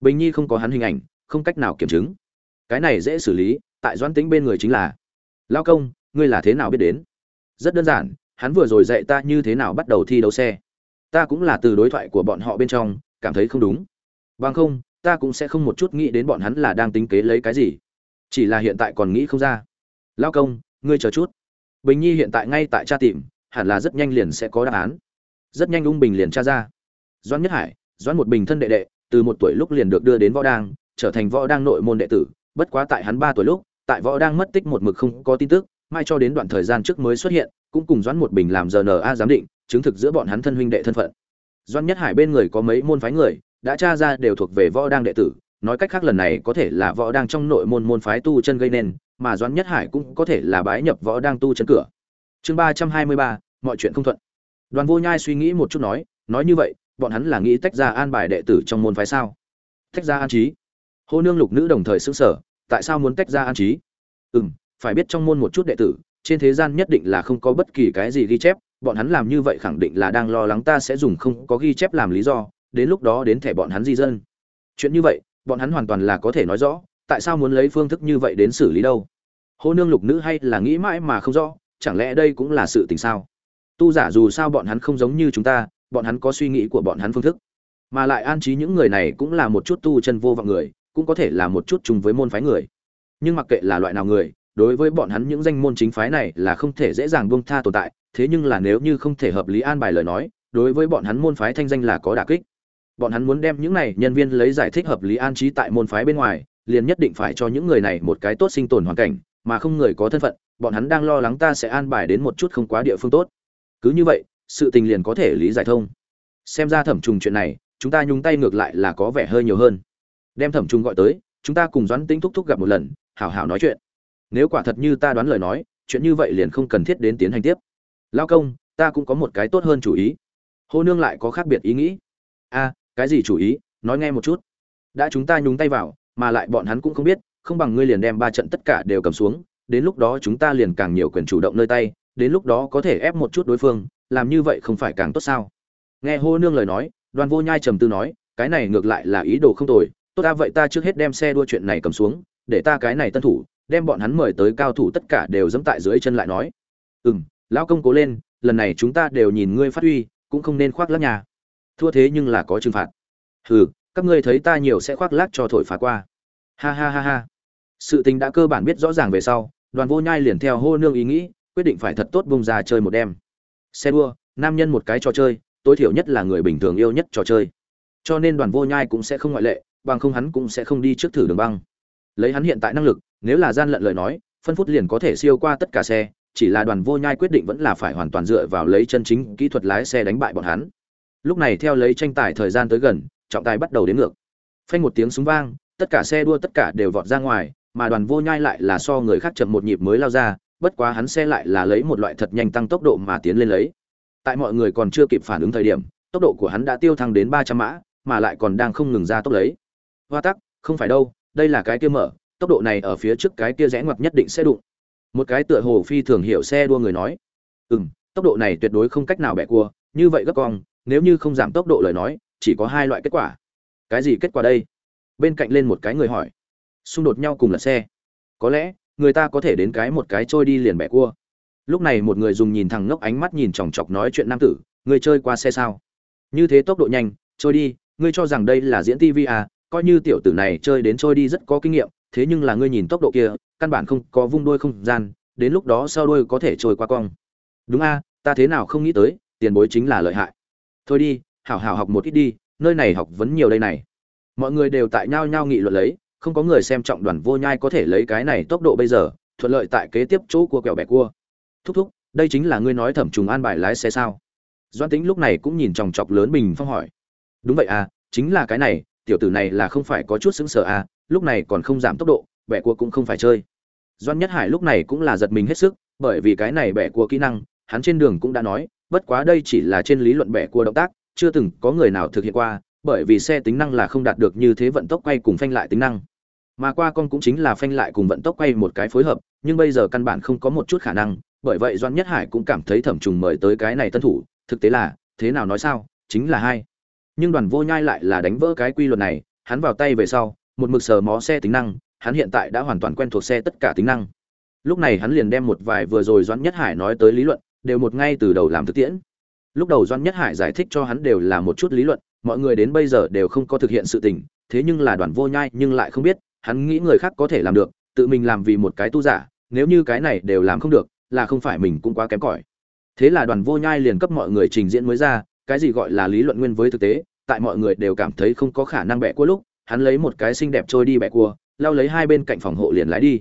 Bình nhi không có hắn hình ảnh, không cách nào kiểm chứng. Cái này dễ xử lý, tại doãn tính bên người chính là, lao công, ngươi là thế nào biết đến? Rất đơn giản, hắn vừa rồi dạy ta như thế nào bắt đầu thi đấu xe. Ta cũng là từ đối thoại của bọn họ bên trong, cảm thấy không đúng. Bằng không, ta cũng sẽ không một chút nghĩ đến bọn hắn là đang tính kế lấy cái gì. Chỉ là hiện tại còn nghĩ không ra lao công, ngươi chờ chút. Bình nhi hiện tại ngay tại cha tìm, hẳn là rất nhanh liền sẽ có đáp án. Rất nhanh ung bình liền tra ra. Doãn nhất hải, doãn một bình thân đệ đệ, từ một tuổi lúc liền được đưa đến võ đang trở thành võ đang nội môn đệ tử. Bất quá tại hắn ba tuổi lúc, tại võ đang mất tích một mực không có tin tức, mai cho đến đoạn thời gian trước mới xuất hiện, cũng cùng doãn một bình làm giờ na giám định, chứng thực giữa bọn hắn thân huynh đệ thân phận. Doãn nhất hải bên người có mấy môn phái người, đã tra ra đều thuộc về võ đang đệ tử, nói cách khác lần này có thể là võ đang trong nội môn môn phái tu chân gây nên mà doãn nhất hải cũng có thể là bái nhập võ đang tu chân cửa. Chương ba trăm hai mươi ba, mọi chuyện không thuận. Đoàn vô nhai suy nghĩ một chút nói nói như vậy, bọn hắn là nghĩ tách ra an bài đệ tử trong môn phái sao? Tách ra an trí. Hô nương lục nữ đồng thời xứng sở tại sao muốn tách ra an trí? Ừ m phải biết trong môn một chút đệ tử, trên thế gian nhất định là không có bất kỳ cái gì ghi chép, bọn hắn làm như vậy khẳng định là đang lo lắng ta sẽ dùng không có ghi chép làm lý do, đến lúc đó đến thẻ bọn hắn di dân. Chuyện như vậy, bọn hắn hoàn toàn là có thể nói rõ tại sao muốn lấy phương thức như vậy đến xử lý đâu? Hô nương lục nữ hay là nghĩ mãi mà không rõ, chẳng lẽ đây cũng là sự tình sao? Tu giả dù sao bọn hắn không giống như chúng ta, bọn hắn có suy nghĩ của bọn hắn phương thức. Mà lại an trí những người này cũng là một chút tu chân vô vọng người, cũng có thể là một chút chung với môn phái người. Nhưng mặc kệ là loại nào người, đối với bọn hắn những danh môn chính phái này là không thể dễ dàng buông tha tồn tại, thế nhưng là nếu như không thể hợp lý an bài lời nói, đối với bọn hắn môn phái thanh danh là có đả kích. Bọn hắn muốn đem những này nhân viên lấy giải thích hợp lý an trí tại môn phái bên ngoài liền nhất định phải cho những người này một cái tốt sinh tồn hoàn cảnh, mà không người có thân phận, bọn hắn đang lo lắng ta sẽ an bài đến một chút không quá địa phương tốt. Cứ như vậy, sự tình liền có thể lý giải thông. Xem ra thẩm trùng chuyện này, chúng ta nhúng tay ngược lại là có vẻ hơi nhiều hơn. Đem thẩm trùng gọi tới, chúng ta cùng doãn tĩnh thúc thúc gặp một lần, hảo hảo nói chuyện. Nếu quả thật như ta đoán lời nói, chuyện như vậy liền không cần thiết đến tiến hành tiếp. Lao công, ta cũng có một cái tốt hơn chủ ý. Hô nương lại có khác biệt ý nghĩ. A, cái gì chủ ý? Nói nghe một chút. Đã chúng ta nhúng tay vào mà lại bọn hắn cũng không biết, không bằng ngươi liền đem ba trận tất cả đều cầm xuống, đến lúc đó chúng ta liền càng nhiều quyền chủ động nơi tay, đến lúc đó có thể ép một chút đối phương, làm như vậy không phải càng tốt sao? Nghe hô nương lời nói, đoàn vô nhai trầm tư nói, cái này ngược lại là ý đồ không tồi, tốt ta vậy ta trước hết đem xe đua chuyện này cầm xuống, để ta cái này tân thủ, đem bọn hắn mời tới cao thủ tất cả đều dẫm tại dưới chân lại nói. Ừ m lão công cố lên, lần này chúng ta đều nhìn ngươi phát huy, cũng không nên khoác lác nhà. Thua thế nhưng là có trừng phạt. Hừ các ngươi thấy ta nhiều sẽ khoác lác cho thổi phá qua. Ha ha ha ha. Sự tình đã cơ bản biết rõ ràng về sau, đoàn vô nhai liền theo hô nương ý nghĩ, quyết định phải thật tốt bung ra chơi một đêm. Xe đua, nam nhân một cái trò chơi, tối thiểu nhất là người bình thường yêu nhất trò chơi. Cho nên đoàn vô nhai cũng sẽ không ngoại lệ, bằng không hắn cũng sẽ không đi trước thử đường băng. Lấy hắn hiện tại năng lực, nếu là gian lận lời nói, phân phút liền có thể siêu qua tất cả xe, chỉ là đoàn vô nhai quyết định vẫn là phải hoàn toàn dựa vào lấy chân chính kỹ thuật lái xe đánh bại bọn hắn. Lúc này theo lấy tranh tài thời gian tới gần trọng tài bắt đầu đến ngược. Phanh một tiếng súng vang, tất cả xe đua tất cả đều vọt ra ngoài, mà đoàn vô nhai lại là so người khác chậm một nhịp mới lao ra, bất quá hắn xe lại là lấy một loại thật nhanh tăng tốc độ mà tiến lên lấy. Tại mọi người còn chưa kịp phản ứng thời điểm, tốc độ của hắn đã tiêu thăng đến ba trăm mã, mà lại còn đang không ngừng ra tốc lấy. Hoa tắc, không phải đâu, đây là cái kia mở, tốc độ này ở phía trước cái kia rẽ ngoặt nhất định sẽ đụng. Một cái tựa hồ phi thường hiểu xe đua người nói. Ừ m tốc độ này tuyệt đối không cách nào bẻ cua, như vậy gấp cong, nếu như không giảm tốc độ lời nói chỉ có hai loại kết quả. Cái gì kết quả đây? Bên cạnh lên một cái người hỏi. Xung đột nhau cùng là xe. Có lẽ, người ta có thể đến cái một cái trôi đi liền bẻ cua. Lúc này một người dùng nhìn thẳng ngốc ánh mắt nhìn chòng chọc nói chuyện nam tử người chơi qua xe sao? Như thế tốc độ nhanh, trôi đi, ngươi cho rằng đây là diễn tv à? Coi như tiểu tử này chơi đến trôi đi rất có kinh nghiệm, thế nhưng là ngươi nhìn tốc độ kia, căn bản không có vung đuôi không gian, đến lúc đó sau đuôi có thể trôi qua cong. Đúng a, ta thế nào không nghĩ tới, tiền bối chính là lợi hại. Thôi đi hảo hảo học một ít đi, nơi này học vấn nhiều đây này. Mọi người đều tại nhau nhau nghị luận lấy, không có người xem trọng đoàn vô nhai có thể lấy cái này tốc độ bây giờ, thuận lợi tại kế tiếp chỗ của kẹo bẻ cua. Thúc thúc, đây chính là ngươi nói thẩm trùng an bài lái xe sao? Doan tính lúc này cũng nhìn chòng chọc lớn bình phong hỏi. Đúng vậy à chính là cái này, tiểu tử này là không phải có chút xứng sở à lúc này còn không giảm tốc độ bẻ cua cũng không phải chơi. Doan nhất hải lúc này cũng là giật mình hết sức, bởi vì cái này bẻ cua kỹ năng, hắn trên đường cũng đã nói, bất quá đây chỉ là trên lý luận bẻ cua động tác chưa từng có người nào thực hiện qua, bởi vì xe tính năng là không đạt được như thế vận tốc quay cùng phanh lại tính năng. Mà qua con cũng chính là phanh lại cùng vận tốc quay một cái phối hợp, nhưng bây giờ căn bản không có một chút khả năng, bởi vậy doan nhất hải cũng cảm thấy thẩm trùng mời tới cái này tân thủ, thực tế là, thế nào nói sao, chính là hai. Nhưng đoàn vô nhai lại là đánh vỡ cái quy luật này, hắn vào tay về sau, một mực sờ mó xe tính năng, hắn hiện tại đã hoàn toàn quen thuộc xe tất cả tính năng. Lúc này hắn liền đem một vài vừa rồi doãn nhất hải nói tới lý luận, đều một ngay từ đầu làm thực tiễn lúc đầu Doan nhất hải giải thích cho hắn đều là một chút lý luận, mọi người đến bây giờ đều không có thực hiện sự tình, thế nhưng là đoàn vô nhai nhưng lại không biết, hắn nghĩ người khác có thể làm được, tự mình làm vì một cái tu giả, nếu như cái này đều làm không được, là không phải mình cũng quá kém cỏi. Thế là đoàn vô nhai liền cấp mọi người trình diễn mới ra, cái gì gọi là lý luận nguyên với thực tế, tại mọi người đều cảm thấy không có khả năng bẻ cua lúc, hắn lấy một cái xinh đẹp trôi đi bẻ cua lao lấy hai bên cạnh phòng hộ liền lái đi.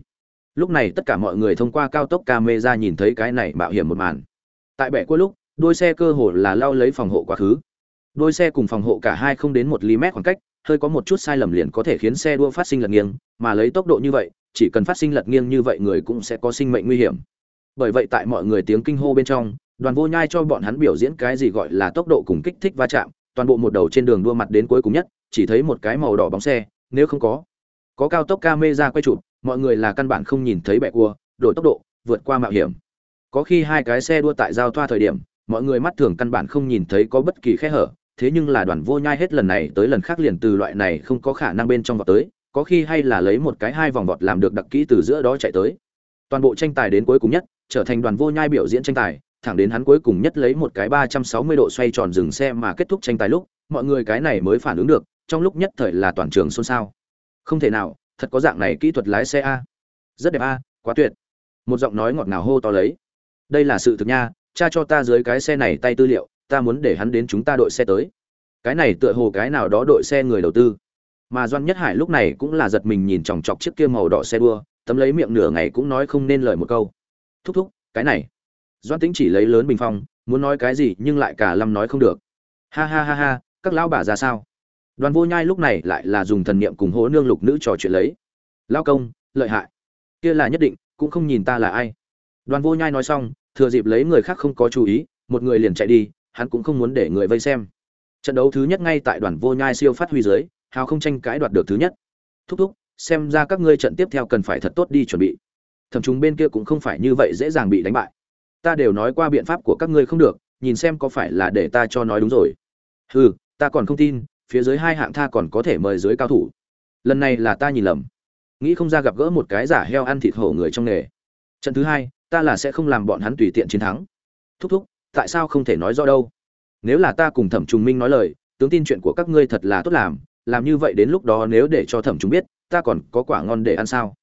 Lúc này tất cả mọi người thông qua cao tốc camera nhìn thấy cái này mạo hiểm một màn. Tại bẻ cua lúc đôi xe cơ hồ là lao lấy phòng hộ quá khứ. Đôi xe cùng phòng hộ cả hai không đến một ly mét khoảng cách, hơi có một chút sai lầm liền có thể khiến xe đua phát sinh lật nghiêng, mà lấy tốc độ như vậy, chỉ cần phát sinh lật nghiêng như vậy người cũng sẽ có sinh mệnh nguy hiểm. Bởi vậy tại mọi người tiếng kinh hô bên trong, đoàn vô nhai cho bọn hắn biểu diễn cái gì gọi là tốc độ cùng kích thích va chạm, toàn bộ một đầu trên đường đua mặt đến cuối cùng nhất, chỉ thấy một cái màu đỏ bóng xe, nếu không có có cao tốc camera quay chụp, mọi người là căn bản không nhìn thấy bẹ cua, đổi tốc độ, vượt qua mạo hiểm. Có khi hai cái xe đua tại giao thoa thời điểm mọi người mắt thường căn bản không nhìn thấy có bất kỳ khe hở thế nhưng là đoàn vô nhai hết lần này tới lần khác liền từ loại này không có khả năng bên trong vọt tới có khi hay là lấy một cái hai vòng vọt làm được đặc kỹ từ giữa đó chạy tới toàn bộ tranh tài đến cuối cùng nhất trở thành đoàn vô nhai biểu diễn tranh tài thẳng đến hắn cuối cùng nhất lấy một cái 360 độ xoay tròn dừng xe mà kết thúc tranh tài lúc, mọi người cái này mới phản ứng được, trong lúc nhất thời là toàn trường xôn xao. Không thể nào, thật có dạng này kỹ thuật lái xe a. Rất đẹp a, quá tuyệt. Một giọng nói ngọt ngào hô to lấy. Đây là sự thực nha, cha cho ta dưới cái xe này tay tư liệu, ta muốn để hắn đến chúng ta đội xe tới. Cái này tựa hồ cái nào đó đội xe người đầu tư. Mà Doan Nhất Hải lúc này cũng là giật mình nhìn chòng chọc chiếc kia màu đỏ xe đua, tấm lấy miệng nửa ngày cũng nói không nên lời một câu. Thúc thúc, cái này doan tĩnh chỉ lấy lớn bình phong muốn nói cái gì nhưng lại cả lâm nói không được ha ha ha ha các lão bà ra sao đoàn vô nhai lúc này lại là dùng thần niệm cùng hố nương lục nữ trò chuyện lấy lao công lợi hại kia là nhất định cũng không nhìn ta là ai đoàn vô nhai nói xong thừa dịp lấy người khác không có chú ý, một người liền chạy đi, hắn cũng không muốn để người vây xem. Trận đấu thứ nhất ngay tại đoàn vô nhai siêu phát huy dưới, hào không tranh cãi đoạt được thứ nhất. Thúc thúc, xem ra các ngươi trận tiếp theo cần phải thật tốt đi chuẩn bị. Thẩm chúng bên kia cũng không phải như vậy dễ dàng bị đánh bại. Ta đều nói qua biện pháp của các ngươi không được, nhìn xem có phải là để ta cho nói đúng rồi. Hừ, ta còn không tin, phía dưới hai hạng tha còn có thể mời dưới cao thủ. Lần này là ta nhìn lầm. Nghĩ không ra gặp gỡ một cái giả heo ăn thịt hổ người trong nghề. Trận thứ hai ta là sẽ không làm bọn hắn tùy tiện chiến thắng. Thúc thúc, tại sao không thể nói rõ đâu? Nếu là ta cùng thẩm trùng minh nói lời, tướng tin chuyện của các ngươi thật là tốt làm làm như vậy đến lúc đó nếu để cho thẩm trùng biết, ta còn có quả ngon để ăn sao?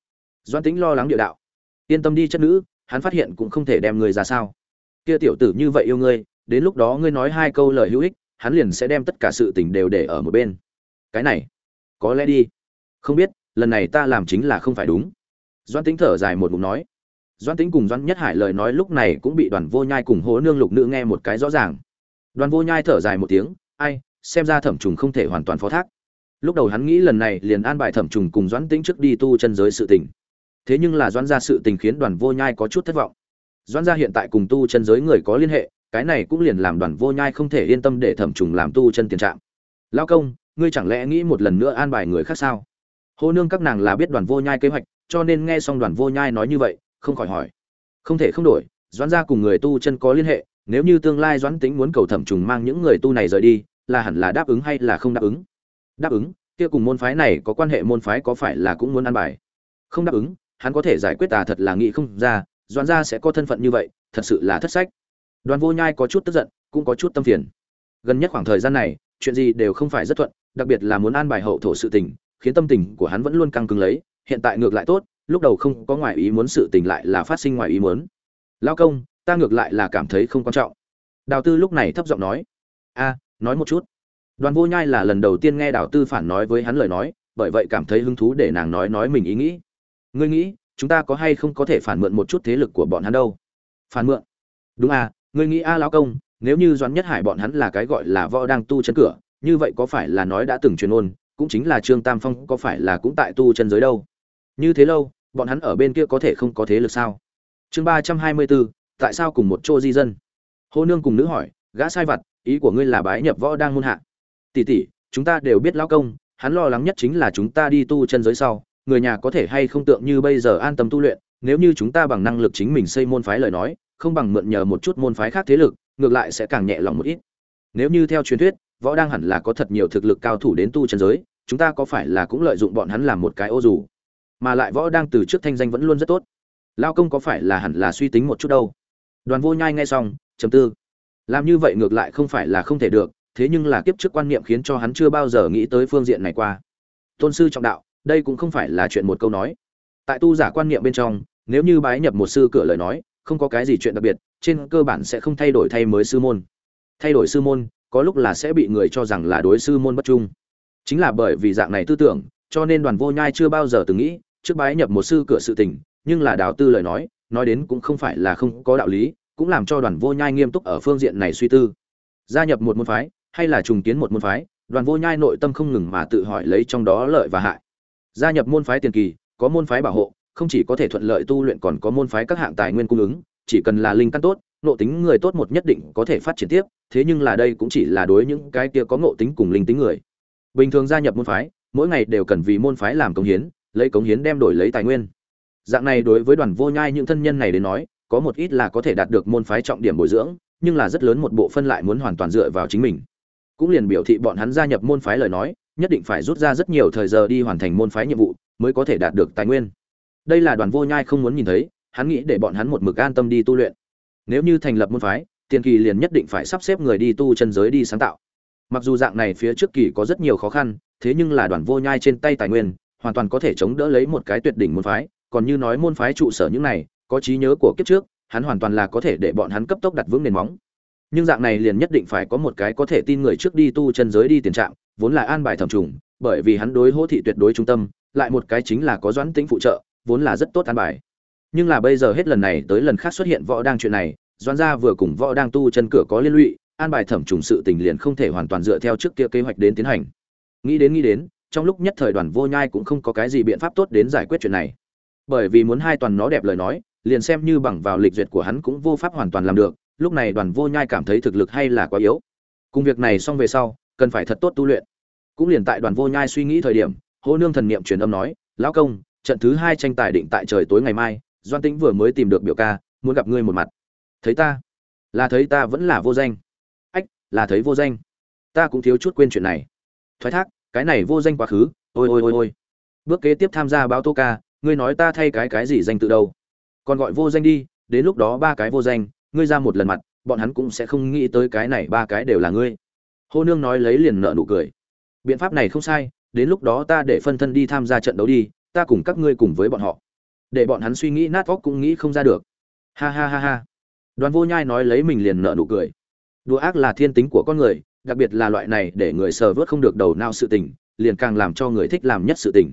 Doan tính lo lắng địa đạo. Yên tâm đi chất nữ, hắn phát hiện cũng không thể đem ngươi ra sao. Kia tiểu tử như vậy yêu ngươi, đến lúc đó ngươi nói hai câu lời hữu ích, hắn liền sẽ đem tất cả sự tình đều để ở một bên. Cái này, có lẽ đi. Không biết, lần này ta làm chính là không phải đúng. Doan tính thở dài một ngụm nói doan tính cùng doan nhất hải lời nói lúc này cũng bị đoàn vô nhai cùng hố nương lục nữ nghe một cái rõ ràng. Đoàn vô nhai thở dài một tiếng, ai, xem ra thẩm trùng không thể hoàn toàn phó thác. Lúc đầu hắn nghĩ lần này liền an bài thẩm trùng cùng doãn tĩnh trước đi tu chân giới sự tình. Thế nhưng là doãn gia sự tình khiến đoàn vô nhai có chút thất vọng. Doãn gia hiện tại cùng tu chân giới người có liên hệ, cái này cũng liền làm đoàn vô nhai không thể yên tâm để thẩm trùng làm tu chân tiền trạng lao công, ngươi chẳng lẽ nghĩ một lần nữa an bài người khác sao? Hô nương các nàng là biết đoàn vô nhai kế hoạch, cho nên nghe xong đoàn vô nhai nói như vậy không khỏi hỏi. Không thể không đổi, doãn gia cùng người tu chân có liên hệ, nếu như tương lai doãn tính muốn cầu thẩm trùng mang những người tu này rời đi, là hẳn là đáp ứng hay là không đáp ứng? Đáp ứng, kia cùng môn phái này có quan hệ môn phái có phải là cũng muốn ăn bài? Không đáp ứng, hắn có thể giải quyết tà thật là nghĩ không ra, doãn gia sẽ có thân phận như vậy, thật sự là thất sách. Đoàn vô nhai có chút tức giận, cũng có chút tâm phiền. Gần nhất khoảng thời gian này, chuyện gì đều không phải rất thuận, đặc biệt là muốn an bài hậu thổ sự tình, khiến tâm tình của hắn vẫn luôn căng cứng lấy, hiện tại ngược lại tốt lúc đầu không có ngoại ý muốn sự tình lại là phát sinh ngoài ý muốn. Lao công, ta ngược lại là cảm thấy không quan trọng. Đào tư lúc này thấp giọng nói. A, nói một chút. Đoàn vô nhai là lần đầu tiên nghe đào tư phản nói với hắn lời nói, bởi vậy cảm thấy hứng thú để nàng nói nói mình ý nghĩ. Ngươi nghĩ, chúng ta có hay không có thể phản mượn một chút thế lực của bọn hắn đâu? Phản mượn? Đúng à ngươi nghĩ a, lão công, nếu như doãn nhất hải bọn hắn là cái gọi là võ đang tu chân cửa, như vậy có phải là nói đã từng truyền ôn, cũng chính là trương tam phong, có phải là cũng tại tu chân giới đâu? Như thế lâu bọn hắn ở bên kia có thể không có thế lực sao? Chương ba trăm hai mươi bốn, tại sao cùng một chỗ di dân? Hô nương cùng nữ hỏi, gã sai vặt, ý của ngươi là bái nhập võ đang môn hạ. Tỷ tỷ, chúng ta đều biết lão công, hắn lo lắng nhất chính là chúng ta đi tu chân giới sau, người nhà có thể hay không tượng như bây giờ an tâm tu luyện, nếu như chúng ta bằng năng lực chính mình xây môn phái lời nói, không bằng mượn nhờ một chút môn phái khác thế lực, ngược lại sẽ càng nhẹ lòng một ít. Nếu như theo truyền thuyết, võ đang hẳn là có thật nhiều thực lực cao thủ đến tu chân giới, chúng ta có phải là cũng lợi dụng bọn hắn làm một cái ô dù? Mà lại võ đang từ trước thanh danh vẫn luôn rất tốt. Lao công có phải là hẳn là suy tính một chút đâu? Đoàn vô nhai nghe xong chấm tư. Làm như vậy ngược lại không phải là không thể được, thế nhưng là kiếp trước quan niệm khiến cho hắn chưa bao giờ nghĩ tới phương diện này qua. Tôn sư trọng đạo, đây cũng không phải là chuyện một câu nói. Tại tu giả quan niệm bên trong, nếu như bái nhập một sư cửa lời nói, không có cái gì chuyện đặc biệt, trên cơ bản sẽ không thay đổi thay mới sư môn. Thay đổi sư môn, có lúc là sẽ bị người cho rằng là đối sư môn bất trung. Chính là bởi vì dạng này tư tưởng, cho nên đoàn vô nhai chưa bao giờ từng nghĩ trước bái nhập một sư cửa sự tình, nhưng là đào tư lời nói nói đến cũng không phải là không có đạo lý, cũng làm cho đoàn vô nhai nghiêm túc ở phương diện này suy tư. Gia nhập một môn phái, hay là trùng kiến một môn phái, đoàn vô nhai nội tâm không ngừng mà tự hỏi lấy trong đó lợi và hại. Gia nhập môn phái tiền kỳ, có môn phái bảo hộ, không chỉ có thể thuận lợi tu luyện còn có môn phái các hạng tài nguyên cung ứng, chỉ cần là linh căn tốt nội tính người tốt một nhất định có thể phát triển tiếp, thế nhưng là đây cũng chỉ là đối những cái kia có ngộ tính cùng linh tính người. Bình thường gia nhập môn phái, mỗi ngày đều cần vì môn phái làm công hiến lấy công hiến đem đổi lấy tài nguyên. Dạng này đối với đoàn vô nhai những thân nhân này đến nói, có một ít là có thể đạt được môn phái trọng điểm bồi dưỡng, nhưng là rất lớn một bộ phân lại muốn hoàn toàn dựa vào chính mình. Cũng liền biểu thị bọn hắn gia nhập môn phái lời nói, nhất định phải rút ra rất nhiều thời giờ đi hoàn thành môn phái nhiệm vụ, mới có thể đạt được tài nguyên. Đây là đoàn vô nhai không muốn nhìn thấy, hắn nghĩ để bọn hắn một mực an tâm đi tu luyện. Nếu như thành lập môn phái, tiền kỳ liền nhất định phải sắp xếp người đi tu chân giới đi sáng tạo. Mặc dù dạng này phía trước kỳ có rất nhiều khó khăn, thế nhưng là đoàn vô nhai trên tay tài nguyên hoàn toàn có thể chống đỡ lấy một cái tuyệt đỉnh môn phái, còn như nói môn phái trụ sở những này, có trí nhớ của kiếp trước, hắn hoàn toàn là có thể để bọn hắn cấp tốc đặt vững nền móng. Nhưng dạng này liền nhất định phải có một cái có thể tin người trước đi tu chân giới đi tiền trạng, vốn là an bài thẩm trùng, bởi vì hắn đối hỗ thị tuyệt đối trung tâm, lại một cái chính là có doãn tính phụ trợ, vốn là rất tốt an bài. Nhưng là bây giờ hết lần này tới lần khác xuất hiện võ đang chuyện này, doãn gia vừa cùng võ đang tu chân cửa có liên lụy, an bài thẩm trùng sự tình liền không thể hoàn toàn dựa theo trước kia kế hoạch đến tiến hành. Nghĩ đến nghĩ đến trong lúc nhất thời đoàn vô nhai cũng không có cái gì biện pháp tốt đến giải quyết chuyện này. Bởi vì muốn hai toàn nó đẹp lời nói, liền xem như bằng vào lịch duyệt của hắn cũng vô pháp hoàn toàn làm được, lúc này đoàn vô nhai cảm thấy thực lực hay là quá yếu. Cùng việc này xong về sau, cần phải thật tốt tu luyện. Cũng liền tại đoàn vô nhai suy nghĩ thời điểm, hô nương thần niệm truyền âm nói, lão công, trận thứ hai tranh tài định tại trời tối ngày mai, doan tĩnh vừa mới tìm được biểu ca, muốn gặp ngươi một mặt. Thấy ta? Là thấy ta vẫn là vô danh. Ách, là thấy vô danh. Ta cũng thiếu chút quên chuyện này. Thoái thác cái này vô danh quá khứ, ôi ôi ôi ôi. Bước kế tiếp tham gia báo tô ca, ngươi nói ta thay cái cái gì danh tự đâu? Còn gọi vô danh đi, đến lúc đó ba cái vô danh, ngươi ra một lần mặt, bọn hắn cũng sẽ không nghĩ tới cái này ba cái đều là ngươi. Hô nương nói lấy liền nợ nụ cười. Biện pháp này không sai, đến lúc đó ta để phân thân đi tham gia trận đấu đi, ta cùng các ngươi cùng với bọn họ. Để bọn hắn suy nghĩ nát óc cũng nghĩ không ra được. Ha ha ha ha. Đoàn vô nhai nói lấy mình liền nợ nụ cười. Đùa ác là thiên tính của con người đặc biệt là loại này để người sờ vớt không được đầu nào sự tình, liền càng làm cho người thích làm nhất sự tình.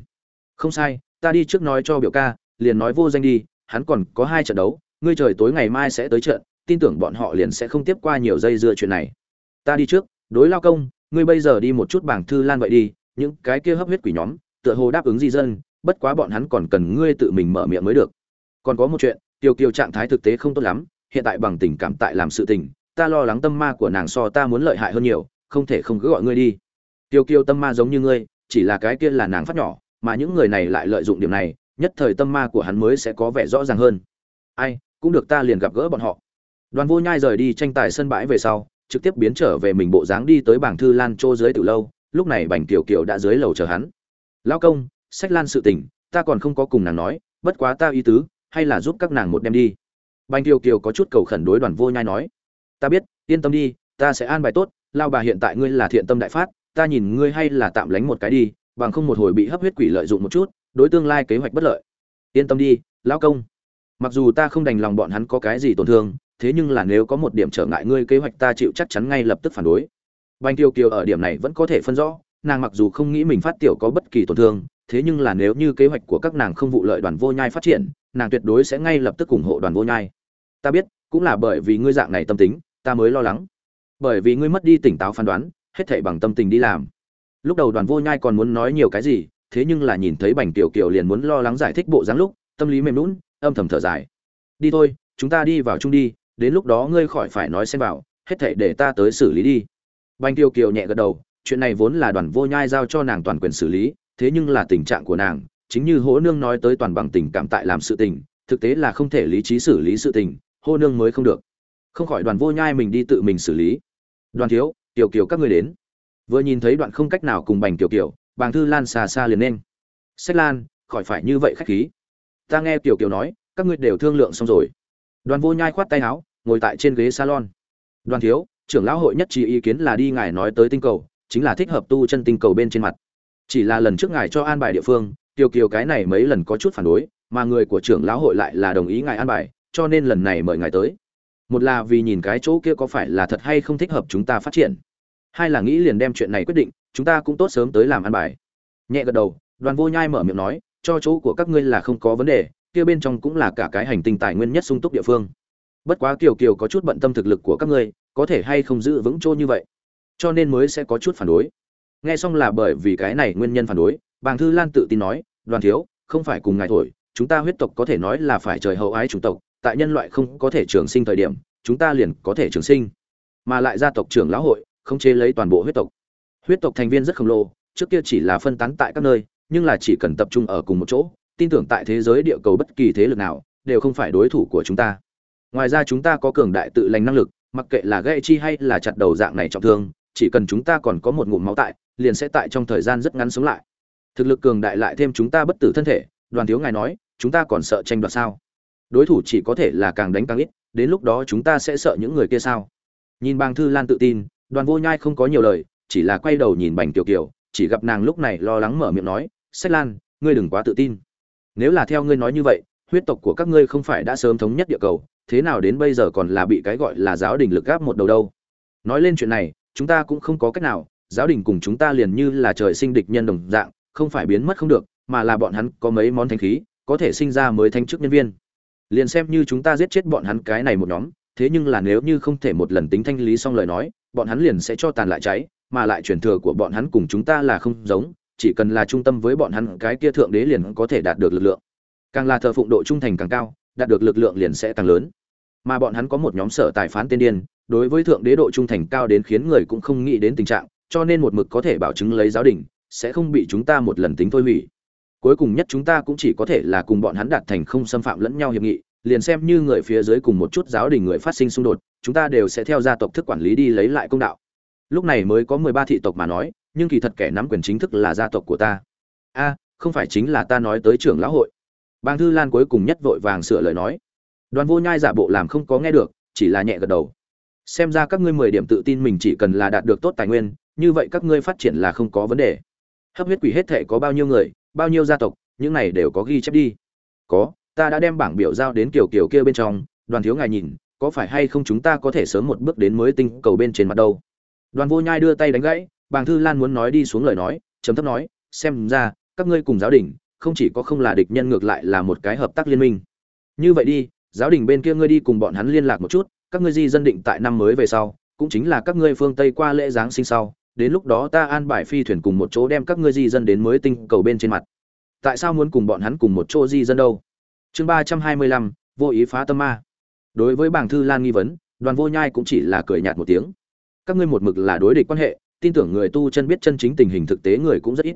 Không sai, ta đi trước nói cho biểu ca, liền nói vô danh đi, hắn còn có hai trận đấu, ngươi trời tối ngày mai sẽ tới trận, tin tưởng bọn họ liền sẽ không tiếp qua nhiều dây dưa chuyện này. Ta đi trước, đối lao công, ngươi bây giờ đi một chút bảng thư lan vậy đi, những cái kia hấp huyết quỷ nhóm, tựa hồ đáp ứng di dân, bất quá bọn hắn còn cần ngươi tự mình mở miệng mới được. Còn có một chuyện, tiêu kiều trạng thái thực tế không tốt lắm, hiện tại bằng tình cảm tại làm sự tình ta lo lắng tâm ma của nàng so ta muốn lợi hại hơn nhiều, không thể không cứ gọi ngươi đi. Tiêu kiều tâm ma giống như ngươi, chỉ là cái kia là nàng phát nhỏ, mà những người này lại lợi dụng điểm này, nhất thời tâm ma của hắn mới sẽ có vẻ rõ ràng hơn. Ai, cũng được ta liền gặp gỡ bọn họ. Đoàn vô nhai rời đi tranh tài sân bãi về sau, trực tiếp biến trở về mình bộ dáng đi tới bảng thư lan trô dưới từ lâu, lúc này bành tiểu kiều đã dưới lầu chờ hắn. Lão công, sách lan sự tình, ta còn không có cùng nàng nói, bất quá ta ý tứ, hay là giúp các nàng một đem đi. Bành tiểu kiều có chút cầu khẩn đối đoàn vô nhai nói ta biết, yên tâm đi, ta sẽ an bài tốt, lao bà hiện tại ngươi là thiện tâm đại phát, ta nhìn ngươi hay là tạm lánh một cái đi, bằng không một hồi bị hấp huyết quỷ lợi dụng một chút, đối tương lai kế hoạch bất lợi. Yên tâm đi, lão công. Mặc dù ta không đành lòng bọn hắn có cái gì tổn thương, thế nhưng là nếu có một điểm trở ngại ngươi kế hoạch ta chịu chắc chắn ngay lập tức phản đối. Banh tiêu kiều ở điểm này vẫn có thể phân rõ, nàng mặc dù không nghĩ mình phát tiểu có bất kỳ tổn thương, thế nhưng là nếu như kế hoạch của các nàng không vụ lợi đoàn vô nhai phát triển, nàng tuyệt đối sẽ ngay lập tức ủng hộ đoàn vô nhai. Ta biết, cũng là bởi vì ngươi dạng này tâm tính ta mới lo lắng. Bởi vì ngươi mất đi tỉnh táo phán đoán, hết thảy bằng tâm tình đi làm. Lúc đầu đoàn vô nhai còn muốn nói nhiều cái gì, thế nhưng là nhìn thấy bành tiểu kiều liền muốn lo lắng giải thích bộ dáng lúc, tâm lý mềm lún âm thầm thở dài. Đi thôi, chúng ta đi vào chung đi, đến lúc đó ngươi khỏi phải nói xem vào, hết thảy để ta tới xử lý đi. Bành tiểu kiều nhẹ gật đầu, chuyện này vốn là đoàn vô nhai giao cho nàng toàn quyền xử lý, thế nhưng là tình trạng của nàng, chính như hỗ nương nói tới toàn bằng tình cảm tại làm sự tình, thực tế là không thể lý trí xử lý sự tình hô nương mới không được không khỏi đoàn vô nhai mình đi tự mình xử lý. Đoàn thiếu, tiểu kiều các ngươi đến. Vừa nhìn thấy đoạn không cách nào cùng bành tiểu kiều, bàng thư lan xa xa liền nên. Sách lan, khỏi phải như vậy khách khí. Ta nghe tiểu kiều nói, các ngươi đều thương lượng xong rồi. Đoàn vô nhai khoát tay áo, ngồi tại trên ghế salon. Đoàn thiếu, trưởng lão hội nhất trí ý kiến là đi ngài nói tới tinh cầu, chính là thích hợp tu chân tinh cầu bên trên mặt. Chỉ là lần trước ngài cho an bài địa phương, tiểu kiều cái này mấy lần có chút phản đối, mà người của trưởng lão hội lại là đồng ý ngài an bài, cho nên lần này mời ngài tới một là vì nhìn cái chỗ kia có phải là thật hay không thích hợp chúng ta phát triển. Hai là nghĩ liền đem chuyện này quyết định, chúng ta cũng tốt sớm tới làm ăn bài. Nhẹ gật đầu, đoàn vô nhai mở miệng nói, cho chỗ của các ngươi là không có vấn đề, kia bên trong cũng là cả cái hành tinh tài nguyên nhất sung túc địa phương. Bất quá kiều kiều có chút bận tâm thực lực của các ngươi, có thể hay không giữ vững chỗ như vậy? Cho nên mới sẽ có chút phản đối. Nghe xong là bởi vì cái này nguyên nhân phản đối, bàng thư lan tự tin nói, đoàn thiếu, không phải cùng ngài thổi, chúng ta huyết tộc có thể nói là phải trời hậu ái chủng tộc tại nhân loại không có thể trường sinh thời điểm, chúng ta liền có thể trường sinh. Mà lại gia tộc trưởng lão hội không chế lấy toàn bộ huyết tộc. Huyết tộc thành viên rất khổng lồ, trước kia chỉ là phân tán tại các nơi, nhưng là chỉ cần tập trung ở cùng một chỗ, tin tưởng tại thế giới địa cầu bất kỳ thế lực nào, đều không phải đối thủ của chúng ta. Ngoài ra chúng ta có cường đại tự lành năng lực, mặc kệ là gây chi hay là chặt đầu dạng này trọng thương, chỉ cần chúng ta còn có một ngụm máu tại, liền sẽ tại trong thời gian rất ngắn sống lại. Thực lực cường đại lại thêm chúng ta bất tử thân thể, đoàn thiếu ngài nói, chúng ta còn sợ tranh đoạt sao? Đối thủ chỉ có thể là càng đánh càng ít, đến lúc đó chúng ta sẽ sợ những người kia sao? Nhìn bang thư lan tự tin, đoàn vô nhai không có nhiều lời, chỉ là quay đầu nhìn bành kiều kiều, chỉ gặp nàng lúc này lo lắng mở miệng nói, sách lan, ngươi đừng quá tự tin. Nếu là theo ngươi nói như vậy, huyết tộc của các ngươi không phải đã sớm thống nhất địa cầu, thế nào đến bây giờ còn là bị cái gọi là giáo đình lực gáp một đầu đâu? Nói lên chuyện này, chúng ta cũng không có cách nào, giáo đình cùng chúng ta liền như là trời sinh địch nhân đồng dạng, không phải biến mất không được, mà là bọn hắn có mấy món thanh khí, có thể sinh ra mới thanh chức nhân viên liền xem như chúng ta giết chết bọn hắn cái này một nhóm, thế nhưng là nếu như không thể một lần tính thanh lý xong lời nói, bọn hắn liền sẽ cho tàn lại cháy, mà lại truyền thừa của bọn hắn cùng chúng ta là không giống, chỉ cần là trung tâm với bọn hắn, cái kia thượng đế liền có thể đạt được lực lượng. Càng là thờ phụng độ trung thành càng cao, đạt được lực lượng liền sẽ càng lớn. Mà bọn hắn có một nhóm sở tài phán tiên điên, đối với thượng đế độ trung thành cao đến khiến người cũng không nghĩ đến tình trạng, cho nên một mực có thể bảo chứng lấy giáo đình, sẽ không bị chúng ta một lần tính thôi hủy cuối cùng nhất chúng ta cũng chỉ có thể là cùng bọn hắn đạt thành không xâm phạm lẫn nhau hiệp nghị, liền xem như người phía dưới cùng một chút giáo đình người phát sinh xung đột, chúng ta đều sẽ theo gia tộc thức quản lý đi lấy lại công đạo. Lúc này mới có mười ba thị tộc mà nói, nhưng kỳ thật kẻ nắm quyền chính thức là gia tộc của ta. A, không phải chính là ta nói tới trưởng lão hội. Bàng thư lan cuối cùng nhất vội vàng sửa lời nói. Đoàn vô nhai giả bộ làm không có nghe được, chỉ là nhẹ gật đầu. Xem ra các ngươi mười điểm tự tin mình chỉ cần là đạt được tốt tài nguyên, như vậy các ngươi phát triển là không có vấn đề. Hấp huyết quỷ hết thể có bao nhiêu người bao nhiêu gia tộc, những này đều có ghi chép đi. Có, ta đã đem bảng biểu giao đến kiểu kiểu kia bên trong, đoàn thiếu ngài nhìn, có phải hay không chúng ta có thể sớm một bước đến mới tinh cầu bên trên mặt đâu? Đoàn vô nhai đưa tay đánh gãy, bàng thư lan muốn nói đi xuống lời nói chấm thấp nói, xem ra, các ngươi cùng giáo đình, không chỉ có không là địch nhân ngược lại là một cái hợp tác liên minh. Như vậy đi, giáo đình bên kia ngươi đi cùng bọn hắn liên lạc một chút, các ngươi di dân định tại năm mới về sau, cũng chính là các ngươi phương tây qua lễ giáng sinh sau đến lúc đó ta an bài phi thuyền cùng một chỗ đem các ngươi di dân đến mới tinh cầu bên trên mặt. Tại sao muốn cùng bọn hắn cùng một chỗ di dân đâu? Chương ba trăm hai mươi lăm, vô ý phá tâm ma. Đối với bảng thư lan nghi vấn, đoàn vô nhai cũng chỉ là cười nhạt một tiếng. Các ngươi một mực là đối địch quan hệ, tin tưởng người tu chân biết chân chính tình hình thực tế người cũng rất ít.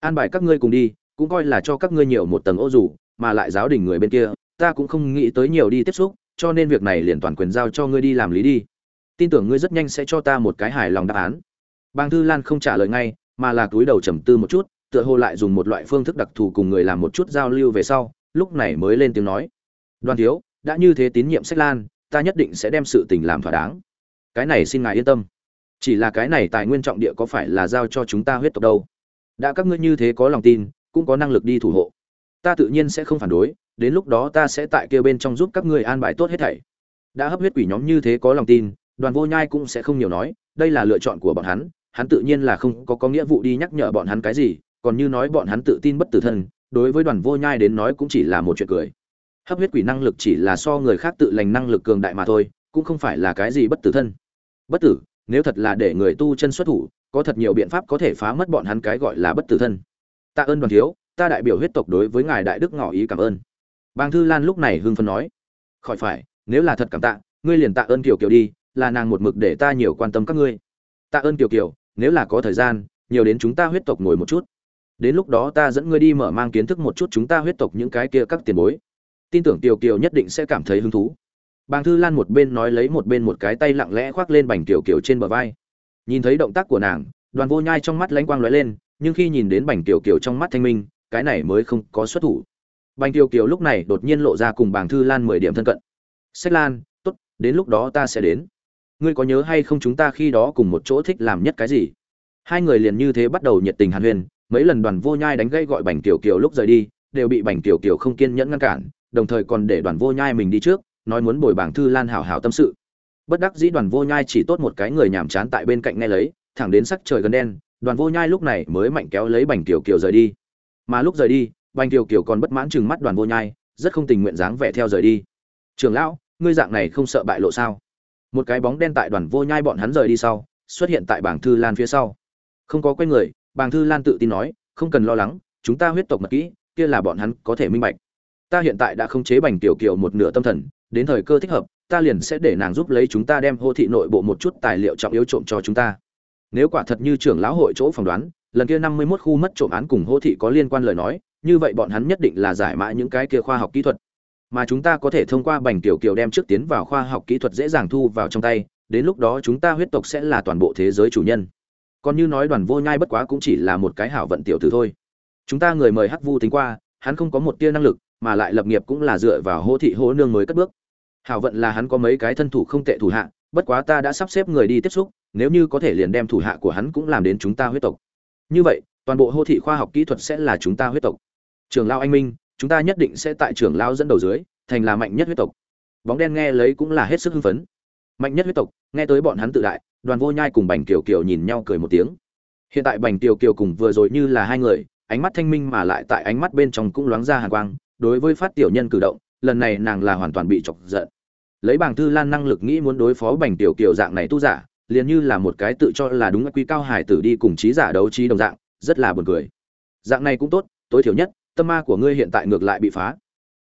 An bài các ngươi cùng đi, cũng coi là cho các ngươi nhiều một tầng ô dù, mà lại giáo đình người bên kia, ta cũng không nghĩ tới nhiều đi tiếp xúc, cho nên việc này liền toàn quyền giao cho ngươi đi làm lý đi. Tin tưởng ngươi rất nhanh sẽ cho ta một cái hài lòng đáp án bang thư lan không trả lời ngay, mà là túi đầu trầm tư một chút, tựa hồ lại dùng một loại phương thức đặc thù cùng người làm một chút giao lưu về sau, lúc này mới lên tiếng nói. Đoàn thiếu, đã như thế tín nhiệm sách lan, ta nhất định sẽ đem sự tình làm thỏa đáng. Cái này xin ngài yên tâm. Chỉ là cái này tài nguyên trọng địa có phải là giao cho chúng ta huyết tộc đâu? Đã các ngươi như thế có lòng tin, cũng có năng lực đi thủ hộ. Ta tự nhiên sẽ không phản đối, đến lúc đó ta sẽ tại kia bên trong giúp các ngươi an bài tốt hết thảy. Đã hấp huyết quỷ nhóm như thế có lòng tin, đoàn vô nhai cũng sẽ không nhiều nói, đây là lựa chọn của bọn hắn hắn tự nhiên là không có có nghĩa vụ đi nhắc nhở bọn hắn cái gì, còn như nói bọn hắn tự tin bất tử thân, đối với đoàn vô nhai đến nói cũng chỉ là một chuyện cười. Hấp huyết quỷ năng lực chỉ là so người khác tự lành năng lực cường đại mà thôi, cũng không phải là cái gì bất tử thân. Bất tử, nếu thật là để người tu chân xuất thủ, có thật nhiều biện pháp có thể phá mất bọn hắn cái gọi là bất tử thân. Tạ ơn đoàn thiếu, ta đại biểu huyết tộc đối với ngài đại đức ngỏ ý cảm ơn. Bang thư lan lúc này hưng phấn nói, khỏi phải, nếu là thật cảm tạ, ngươi liền tạ ơn kiều kiều đi, là nàng một mực để ta nhiều quan tâm các ngươi. Tạ ơn kiều kiều nếu là có thời gian, nhiều đến chúng ta huyết tộc ngồi một chút. Đến lúc đó ta dẫn ngươi đi mở mang kiến thức một chút chúng ta huyết tộc những cái kia các tiền bối. Tin tưởng tiểu kiều nhất định sẽ cảm thấy hứng thú. Bàng thư lan một bên nói lấy một bên một cái tay lặng lẽ khoác lên bành tiểu kiều trên bờ vai. Nhìn thấy động tác của nàng, đoàn vô nhai trong mắt lánh quang lóe lên, nhưng khi nhìn đến bành tiểu kiều trong mắt thanh minh, cái này mới không có xuất thủ. Bành tiểu kiều lúc này đột nhiên lộ ra cùng bàng thư lan mười điểm thân cận. Sách lan, tốt, đến lúc đó ta sẽ đến ngươi có nhớ hay không chúng ta khi đó cùng một chỗ thích làm nhất cái gì? Hai người liền như thế bắt đầu nhiệt tình hàn huyền mấy lần đoàn vô nhai đánh gây gọi bành kiều kiều lúc rời đi, đều bị bành kiều kiều không kiên nhẫn ngăn cản, đồng thời còn để đoàn vô nhai mình đi trước, nói muốn bồi bảng thư lan hảo hảo tâm sự. Bất đắc dĩ đoàn vô nhai chỉ tốt một cái người nhàm chán tại bên cạnh nghe lấy, thẳng đến sắc trời gần đen, đoàn vô nhai lúc này mới mạnh kéo lấy bành kiều kiều rời đi. Mà lúc rời đi, bành kiều kiều còn bất mãn chừng mắt đoàn vô nhai, rất không tình nguyện dáng vẻ theo rời đi. Trường lão, ngươi dạng này không sợ bại lộ sao? Một cái bóng đen tại đoàn vô nhai bọn hắn rời đi sau, xuất hiện tại bảng thư lan phía sau. Không có quen người, bảng thư lan tự tin nói, không cần lo lắng, chúng ta huyết tộc mật kỹ, kia là bọn hắn có thể minh bạch. Ta hiện tại đã không chế bành tiểu kiều một nửa tâm thần, đến thời cơ thích hợp, ta liền sẽ để nàng giúp lấy chúng ta đem hô thị nội bộ một chút tài liệu trọng yếu trộm cho chúng ta. Nếu quả thật như trưởng lão hội chỗ phỏng đoán, lần kia năm mươi 51 khu mất trộm án cùng hô thị có liên quan lời nói, như vậy bọn hắn nhất định là giải mã những cái kia khoa học kỹ thuật mà chúng ta có thể thông qua bành tiểu kiều đem trước tiến vào khoa học kỹ thuật dễ dàng thu vào trong tay, đến lúc đó chúng ta huyết tộc sẽ là toàn bộ thế giới chủ nhân. Còn như nói đoàn vô nhai bất quá cũng chỉ là một cái hảo vận tiểu tử thôi. Chúng ta người mời hắc vu tính qua, hắn không có một tia năng lực, mà lại lập nghiệp cũng là dựa vào hô thị hô nương mới cất bước. Hảo vận là hắn có mấy cái thân thủ không tệ thủ hạ, bất quá ta đã sắp xếp người đi tiếp xúc, nếu như có thể liền đem thủ hạ của hắn cũng làm đến chúng ta huyết tộc. Như vậy, toàn bộ hô thị khoa học kỹ thuật sẽ là chúng ta huyết tộc. Trường lao anh minh chúng ta nhất định sẽ tại trưởng lao dẫn đầu dưới, thành là mạnh nhất huyết tộc. Bóng đen nghe lấy cũng là hết sức hưng phấn. Mạnh nhất huyết tộc, nghe tới bọn hắn tự đại, đoàn vô nhai cùng bành kiều kiều nhìn nhau cười một tiếng. Hiện tại bành kiều kiều cùng vừa rồi như là hai người, ánh mắt thanh minh mà lại tại ánh mắt bên trong cũng loáng ra hàn quang, đối với phát tiểu nhân cử động, lần này nàng là hoàn toàn bị chọc giận. Lấy bảng thư lan năng lực nghĩ muốn đối phó bành tiểu kiều dạng này tu giả, liền như là một cái tự cho là đúng quy cao hải tử đi cùng trí giả đấu trí đồng dạng, rất là buồn cười. Dạng này cũng tốt, tối thiểu nhất tâm ma của ngươi hiện tại ngược lại bị phá.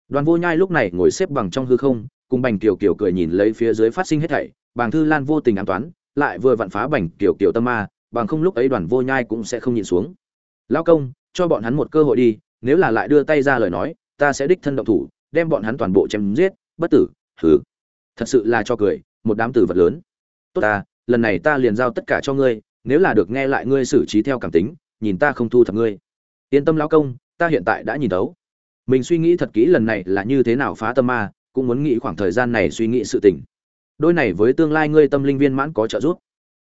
Đoàn vô nhai lúc này ngồi xếp bằng trong hư không, cùng bành kiều kiều cười nhìn lấy phía dưới phát sinh hết thảy, bàng thư lan vô tình an toán, lại vừa vặn phá bành kiều kiều tâm ma, bằng không lúc ấy đoàn vô nhai cũng sẽ không nhìn xuống. Lao công, cho bọn hắn một cơ hội đi, nếu là lại đưa tay ra lời nói, ta sẽ đích thân động thủ, đem bọn hắn toàn bộ chém giết, bất tử, hừ. Thật sự là cho cười, một đám tử vật lớn. Tốt ta, lần này ta liền giao tất cả cho ngươi, nếu là được nghe lại ngươi xử trí theo cảm tính, nhìn ta không thu thập ngươi. Yên tâm lão công ta hiện tại đã nhìn thấu. Mình suy nghĩ thật kỹ lần này là như thế nào phá tâm ma, cũng muốn nghĩ khoảng thời gian này suy nghĩ sự tình. Đôi này với tương lai ngươi tâm linh viên mãn có trợ giúp.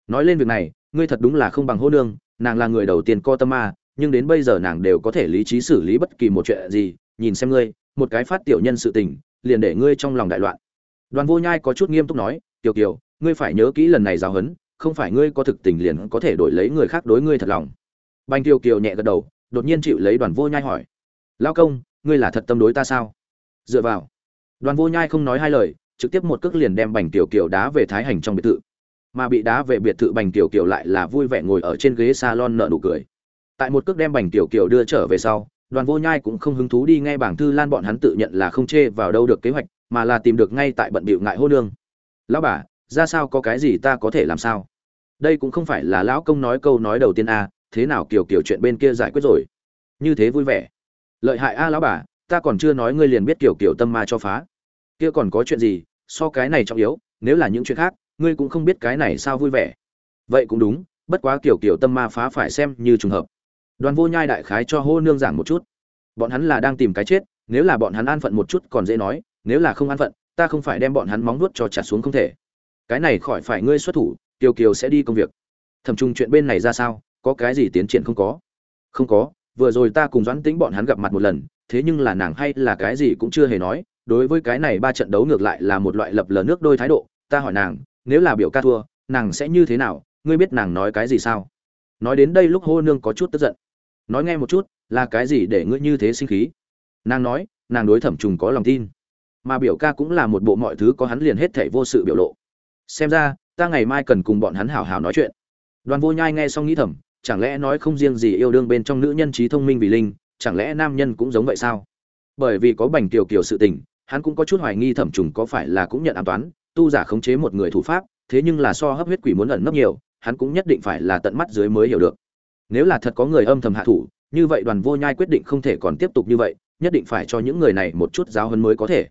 Nói lên việc này, ngươi thật đúng là không bằng hô nương, nàng là người đầu tiên co tâm ma, nhưng đến bây giờ nàng đều có thể lý trí xử lý bất kỳ một chuyện gì, nhìn xem ngươi, một cái phát tiểu nhân sự tình, liền để ngươi trong lòng đại loạn. Đoàn vô nhai có chút nghiêm túc nói, tiểu kiều, ngươi phải nhớ kỹ lần này giáo huấn, không phải ngươi có thực tình liền có thể đổi lấy người khác đối ngươi thật lòng. Banh tiêu kiều nhẹ gật đầu đột nhiên chịu lấy đoàn vô nhai hỏi. Lao công, ngươi là thật tâm đối ta sao? Dựa vào. Đoàn vô nhai không nói hai lời, trực tiếp một cước liền đem bành tiểu kiều đá về thái hành trong biệt thự. Mà bị đá về biệt thự bành tiểu kiều lại là vui vẻ ngồi ở trên ghế salon nợ nụ cười. Tại một cước đem bành tiểu kiều đưa trở về sau, đoàn vô nhai cũng không hứng thú đi nghe bảng thư lan bọn hắn tự nhận là không chê vào đâu được kế hoạch, mà là tìm được ngay tại bận bịu ngại hô lương lão bà, ra sao có cái gì ta có thể làm sao? Đây cũng không phải là lão công nói câu nói đầu tiên a thế nào kiểu kiểu chuyện bên kia giải quyết rồi? Như thế vui vẻ. Lợi hại a, lão bà, ta còn chưa nói ngươi liền biết kiểu kiểu tâm ma cho phá. Kia còn có chuyện gì? So cái này trọng yếu, nếu là những chuyện khác, ngươi cũng không biết cái này sao vui vẻ. Vậy cũng đúng, bất quá kiểu kiểu tâm ma phá phải xem như trùng hợp. Đoàn vô nhai đại khái cho hô nương giảng một chút. Bọn hắn là đang tìm cái chết, nếu là bọn hắn an phận một chút còn dễ nói, nếu là không an phận, ta không phải đem bọn hắn móng nuốt cho trả xuống không thể. Cái này khỏi phải ngươi xuất thủ kiều kiều sẽ đi công việc. Thầm trung chuyện bên này ra sao? Có cái gì tiến triển không có? Không có, vừa rồi ta cùng doãn tính bọn hắn gặp mặt một lần, thế nhưng là nàng hay là cái gì cũng chưa hề nói, đối với cái này ba trận đấu ngược lại là một loại lập lờ nước đôi thái độ, ta hỏi nàng, nếu là biểu ca thua, nàng sẽ như thế nào, ngươi biết nàng nói cái gì sao? Nói đến đây lúc hô nương có chút tức giận. Nói nghe một chút, là cái gì để ngươi như thế sinh khí? Nàng nói, nàng đối thẩm trùng có lòng tin. Mà biểu ca cũng là một bộ mọi thứ có hắn liền hết thể vô sự biểu lộ. Xem ra, ta ngày mai cần cùng bọn hắn hảo hảo nói chuyện. Đoàn vô nhai nghe xong nghĩ thầm chẳng lẽ nói không riêng gì yêu đương bên trong nữ nhân trí thông minh vì linh, chẳng lẽ nam nhân cũng giống vậy sao? Bởi vì có bành kiều kiều sự tình, hắn cũng có chút hoài nghi thẩm trùng có phải là cũng nhận an toán, tu giả khống chế một người thủ pháp, thế nhưng là so hấp huyết quỷ muốn ẩn nấp nhiều, hắn cũng nhất định phải là tận mắt dưới mới hiểu được. Nếu là thật có người âm thầm hạ thủ, như vậy đoàn vô nhai quyết định không thể còn tiếp tục như vậy, nhất định phải cho những người này một chút giáo hơn mới có thể.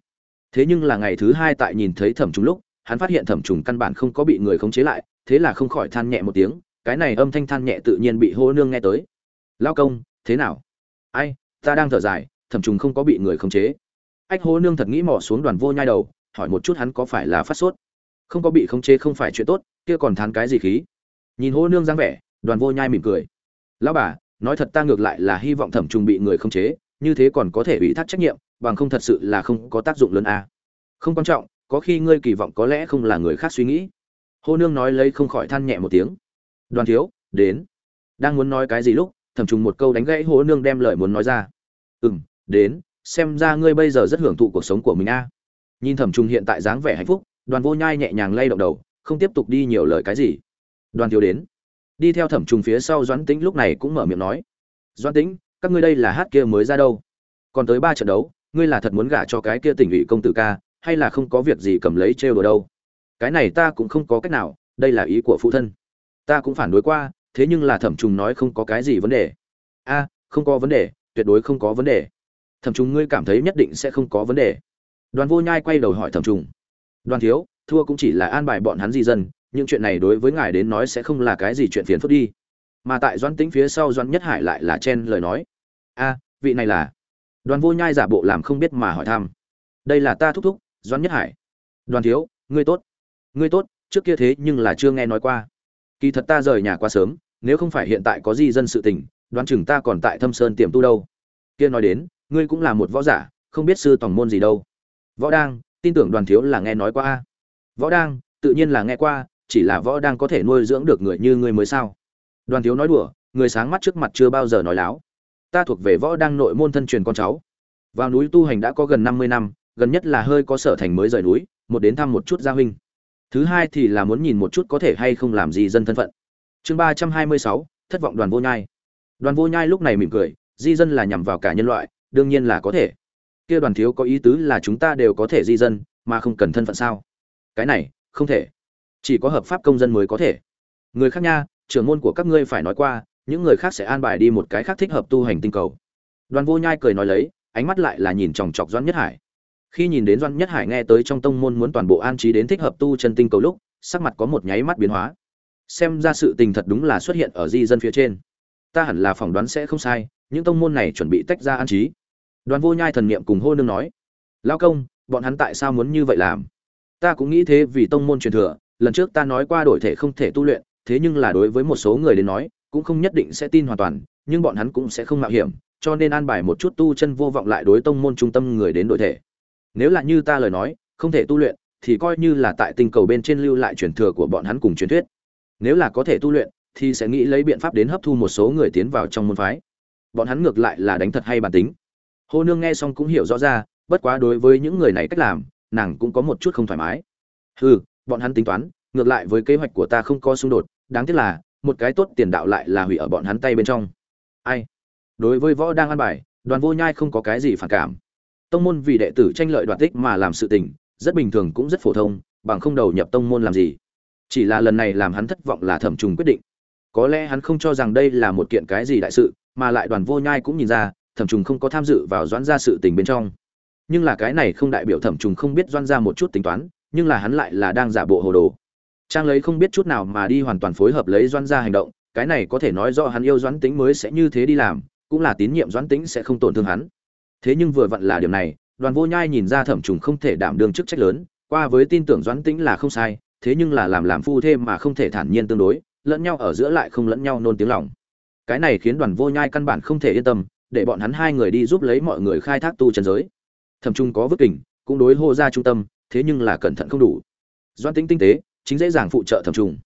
Thế nhưng là ngày thứ hai tại nhìn thấy thẩm trùng lúc, hắn phát hiện thẩm trùng căn bản không có bị người khống chế lại, thế là không khỏi than nhẹ một tiếng cái này âm thanh than nhẹ tự nhiên bị hô nương nghe tới. Lao công, thế nào? Ai, ta đang thở dài, thẩm trùng không có bị người khống chế. Ách, hô nương thật nghĩ mò xuống đoàn vô nhai đầu, hỏi một chút hắn có phải là phát sốt? Không có bị khống chế không phải chuyện tốt, kia còn thán cái gì khí? Nhìn hô nương dáng vẻ, đoàn vô nhai mỉm cười. Lão bà, nói thật ta ngược lại là hy vọng thẩm trùng bị người khống chế, như thế còn có thể ủy thác trách nhiệm, bằng không thật sự là không có tác dụng lớn à. không quan trọng, có khi ngươi kỳ vọng có lẽ không là người khác suy nghĩ. Hô nương nói lấy không khỏi than nhẹ một tiếng đoàn thiếu, đến. Đang muốn nói cái gì lúc, thẩm trùng một câu đánh gãy hố nương đem lời muốn nói ra. Ừ m đến, xem ra ngươi bây giờ rất hưởng thụ cuộc sống của mình a. Nhìn thẩm trùng hiện tại dáng vẻ hạnh phúc, đoàn vô nhai nhẹ nhàng lay động đầu, không tiếp tục đi nhiều lời cái gì. Đoàn thiếu đến. Đi theo thẩm trùng phía sau doãn tĩnh lúc này cũng mở miệng nói. Doãn tĩnh, các ngươi đây là hát kia mới ra đâu? Còn tới ba trận đấu, ngươi là thật muốn gả cho cái kia tỉnh ủy công tử ca, hay là không có việc gì cầm lấy trêu đồ đâu? Cái này ta cũng không có cách nào, đây là ý của phụ thân ta cũng phản đối qua, thế nhưng là thẩm trùng nói không có cái gì vấn đề. A, không có vấn đề, tuyệt đối không có vấn đề. Thẩm trùng ngươi cảm thấy nhất định sẽ không có vấn đề. Đoàn vô nhai quay đầu hỏi thẩm trùng. Đoàn thiếu, thua cũng chỉ là an bài bọn hắn di dân nhưng chuyện này đối với ngài đến nói sẽ không là cái gì chuyện phiền phức đi. Mà tại doãn tính phía sau doãn nhất hải lại là chen lời nói. A, vị này là? Đoàn vô nhai giả bộ làm không biết mà hỏi thăm. Đây là ta thúc thúc, doãn nhất hải. Đoàn thiếu, ngươi tốt. Ngươi tốt, trước kia thế nhưng là chưa nghe nói qua kỳ thật ta rời nhà quá sớm, nếu không phải hiện tại có di dân sự tình, đoán chừng ta còn tại thâm sơn tiềm tu đâu. Kia nói đến, ngươi cũng là một võ giả, không biết sư tòng môn gì đâu. Võ đang, tin tưởng đoàn thiếu là nghe nói qua a. Võ đang, tự nhiên là nghe qua, chỉ là võ đang có thể nuôi dưỡng được người như ngươi mới sao? Đoàn thiếu nói đùa, người sáng mắt trước mặt chưa bao giờ nói láo. Ta thuộc về võ đang nội môn thân truyền con cháu. Vào núi tu hành đã có gần năm mươi năm, gần nhất là hơi có sở thành mới rời núi, một đến thăm một chút gia huynh thứ hai thì là muốn nhìn một chút có thể hay không làm gì dân thân phận. Chương ba trăm hai mươi sáu, thất vọng đoàn vô nhai. Đoàn vô nhai lúc này mỉm cười, di dân là nhằm vào cả nhân loại, đương nhiên là có thể. Kia đoàn thiếu có ý tứ là chúng ta đều có thể di dân, mà không cần thân phận sao? Cái này, không thể. Chỉ có hợp pháp công dân mới có thể. Người khác nha, trưởng môn của các ngươi phải nói qua, những người khác sẽ an bài đi một cái khác thích hợp tu hành tinh cầu. Đoàn vô nhai cười nói lấy, ánh mắt lại là nhìn chòng chọc doãn nhất hải khi nhìn đến doan nhất hải nghe tới trong tông môn muốn toàn bộ an trí đến thích hợp tu chân tinh cầu lúc, sắc mặt có một nháy mắt biến hóa. Xem ra sự tình thật đúng là xuất hiện ở di dân phía trên. Ta hẳn là phỏng đoán sẽ không sai, những tông môn này chuẩn bị tách ra an trí. Đoàn vô nhai thần niệm cùng hô nương nói lao công, bọn hắn tại sao muốn như vậy làm? Ta cũng nghĩ thế vì tông môn truyền thừa, lần trước ta nói qua đổi thể không thể tu luyện, thế nhưng là đối với một số người đến nói, cũng không nhất định sẽ tin hoàn toàn, nhưng bọn hắn cũng sẽ không mạo hiểm, cho nên an bài một chút tu chân vô vọng lại đối tông môn trung tâm người đến đổi thể nếu là như ta lời nói, không thể tu luyện, thì coi như là tại tinh cầu bên trên lưu lại truyền thừa của bọn hắn cùng truyền thuyết. Nếu là có thể tu luyện, thì sẽ nghĩ lấy biện pháp đến hấp thu một số người tiến vào trong môn phái. Bọn hắn ngược lại là đánh thật hay bản tính. Hô nương nghe xong cũng hiểu rõ ra, bất quá đối với những người này cách làm, nàng cũng có một chút không thoải mái. Hừ, bọn hắn tính toán, ngược lại với kế hoạch của ta không có xung đột, đáng tiếc là, một cái tốt tiền đạo lại là hủy ở bọn hắn tay bên trong. Ai? Đối với võ đang ăn bài, đoàn vô nhai không có cái gì phản cảm tông môn vì đệ tử tranh lợi đoạt tích mà làm sự tình, rất bình thường cũng rất phổ thông, bằng không đầu nhập tông môn làm gì. Chỉ là lần này làm hắn thất vọng là thẩm trùng quyết định. Có lẽ hắn không cho rằng đây là một kiện cái gì đại sự, mà lại đoàn vô nhai cũng nhìn ra, thẩm trùng không có tham dự vào doãn ra sự tình bên trong. Nhưng là cái này không đại biểu thẩm trùng không biết doãn ra một chút tính toán, nhưng là hắn lại là đang giả bộ hồ đồ. Trang lấy không biết chút nào mà đi hoàn toàn phối hợp lấy doãn ra hành động, cái này có thể nói do hắn yêu doãn tính mới sẽ như thế đi làm, cũng là tín nhiệm doãn tính sẽ không tổn thương hắn thế nhưng vừa vặn là điểm này đoàn vô nhai nhìn ra thẩm trùng không thể đảm đương chức trách lớn qua với tin tưởng doãn tĩnh là không sai thế nhưng là làm làm phu thêm mà không thể thản nhiên tương đối lẫn nhau ở giữa lại không lẫn nhau nôn tiếng lòng. Cái này khiến đoàn vô nhai căn bản không thể yên tâm để bọn hắn hai người đi giúp lấy mọi người khai thác tu chân giới. Thẩm trung có vứt kình cũng đối hô ra trung tâm thế nhưng là cẩn thận không đủ. Doan tính tinh tế chính dễ dàng phụ trợ thẩm trùng,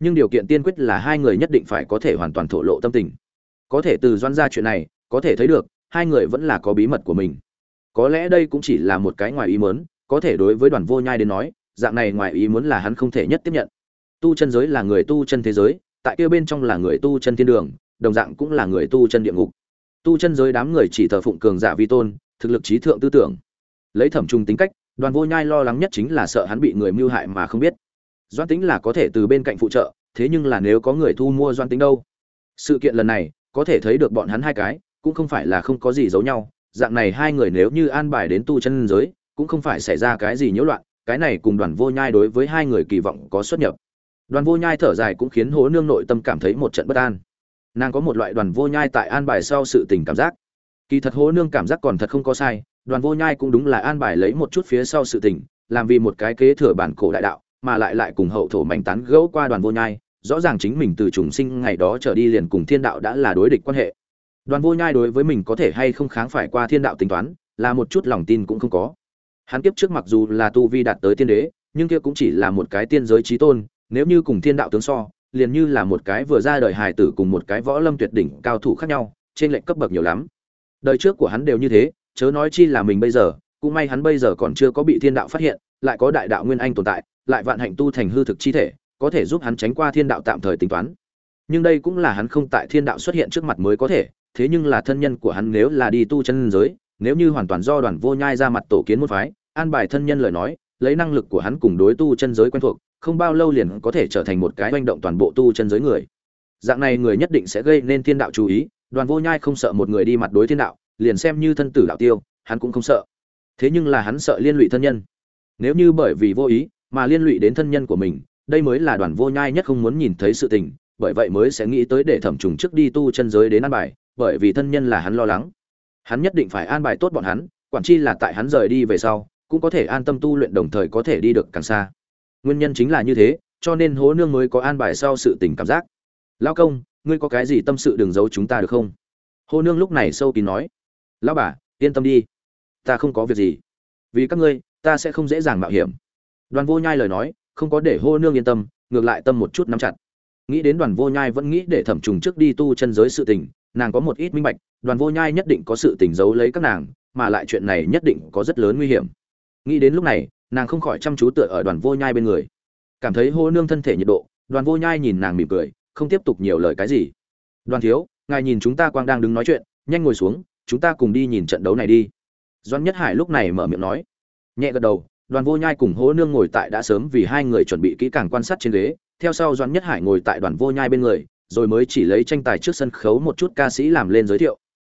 nhưng điều kiện tiên quyết là hai người nhất định phải có thể hoàn toàn thổ lộ tâm tình. Có thể từ doan ra chuyện này có thể thấy được hai người vẫn là có bí mật của mình. Có lẽ đây cũng chỉ là một cái ngoài ý muốn, có thể đối với đoàn vô nhai đến nói, dạng này ngoài ý muốn là hắn không thể nhất tiếp nhận. Tu chân giới là người tu chân thế giới, tại kia bên trong là người tu chân thiên đường, đồng dạng cũng là người tu chân địa ngục. Tu chân giới đám người chỉ thờ phụng cường giả vi tôn, thực lực trí thượng tư tưởng. Lấy thẩm trung tính cách, đoàn vô nhai lo lắng nhất chính là sợ hắn bị người mưu hại mà không biết. Doan tính là có thể từ bên cạnh phụ trợ, thế nhưng là nếu có người thu mua doan tính đâu? Sự kiện lần này, có thể thấy được bọn hắn hai cái cũng không phải là không có gì giấu nhau, dạng này hai người nếu như an bài đến tu chân giới, cũng không phải xảy ra cái gì nhiễu loạn, cái này cùng đoàn vô nhai đối với hai người kỳ vọng có xuất nhập. Đoàn vô nhai thở dài cũng khiến hố nương nội tâm cảm thấy một trận bất an. Nàng có một loại đoàn vô nhai tại an bài sau sự tình cảm giác. Kỳ thật hố nương cảm giác còn thật không có sai, đoàn vô nhai cũng đúng là an bài lấy một chút phía sau sự tình, làm vì một cái kế thừa bản cổ đại đạo, mà lại lại cùng hậu thổ mảnh tán gẫu qua đoàn vô nhai, rõ ràng chính mình từ trùng sinh ngày đó trở đi liền cùng thiên đạo đã là đối địch quan hệ đoàn vô nhai đối với mình có thể hay không kháng phải qua thiên đạo tính toán, là một chút lòng tin cũng không có. Hắn kiếp trước mặc dù là tu vi đạt tới tiên đế, nhưng kia cũng chỉ là một cái tiên giới trí tôn, nếu như cùng thiên đạo tướng so, liền như là một cái vừa ra đời hài tử cùng một cái võ lâm tuyệt đỉnh cao thủ khác nhau, trên lệnh cấp bậc nhiều lắm. Đời trước của hắn đều như thế, chớ nói chi là mình bây giờ, cũng may hắn bây giờ còn chưa có bị thiên đạo phát hiện, lại có đại đạo nguyên anh tồn tại, lại vạn hạnh tu thành hư thực chi thể, có thể giúp hắn tránh qua thiên đạo tạm thời tính toán. Nhưng đây cũng là hắn không tại thiên đạo xuất hiện trước mặt mới có thể thế nhưng là thân nhân của hắn nếu là đi tu chân giới, nếu như hoàn toàn do đoàn vô nhai ra mặt tổ kiến môn phái, an bài thân nhân lời nói, lấy năng lực của hắn cùng đối tu chân giới quen thuộc, không bao lâu liền có thể trở thành một cái manh động toàn bộ tu chân giới người. Dạng này người nhất định sẽ gây nên thiên đạo chú ý, đoàn vô nhai không sợ một người đi mặt đối thiên đạo, liền xem như thân tử đạo tiêu, hắn cũng không sợ. Thế nhưng là hắn sợ liên lụy thân nhân. Nếu như bởi vì vô ý mà liên lụy đến thân nhân của mình, đây mới là đoàn vô nhai nhất không muốn nhìn thấy sự tình, bởi vậy mới sẽ nghĩ tới để thẩm trùng trước đi tu chân giới đến an bài bởi vì thân nhân là hắn lo lắng. Hắn nhất định phải an bài tốt bọn hắn, quản chi là tại hắn rời đi về sau, cũng có thể an tâm tu luyện đồng thời có thể đi được càng xa. Nguyên nhân chính là như thế, cho nên hố nương mới có an bài sau sự tình cảm giác. Lao công, ngươi có cái gì tâm sự đừng giấu chúng ta được không? Hố nương lúc này sâu kín nói. Lão bà, yên tâm đi. Ta không có việc gì. Vì các ngươi, ta sẽ không dễ dàng mạo hiểm. Đoàn vô nhai lời nói, không có để hô nương yên tâm, ngược lại tâm một chút nắm chặt. Nghĩ đến đoàn vô nhai vẫn nghĩ để thẩm trùng trước đi tu chân giới sự tình nàng có một ít minh bạch, đoàn vô nhai nhất định có sự tình giấu lấy các nàng, mà lại chuyện này nhất định có rất lớn nguy hiểm. Nghĩ đến lúc này, nàng không khỏi chăm chú tựa ở đoàn vô nhai bên người. Cảm thấy hô nương thân thể nhiệt độ, đoàn vô nhai nhìn nàng mỉm cười, không tiếp tục nhiều lời cái gì. Đoàn thiếu, ngài nhìn chúng ta quang đang đứng nói chuyện, nhanh ngồi xuống, chúng ta cùng đi nhìn trận đấu này đi. Doan nhất hải lúc này mở miệng nói. Nhẹ gật đầu, đoàn vô nhai cùng hố nương ngồi tại đã sớm vì hai người chuẩn bị kỹ càng quan sát trên ghế. Theo sau doan nhất hải ngồi tại đoàn vô nhai bên người rồi mới chỉ lấy tranh tài trước sân khấu một chút ca sĩ làm lên giới thiệu.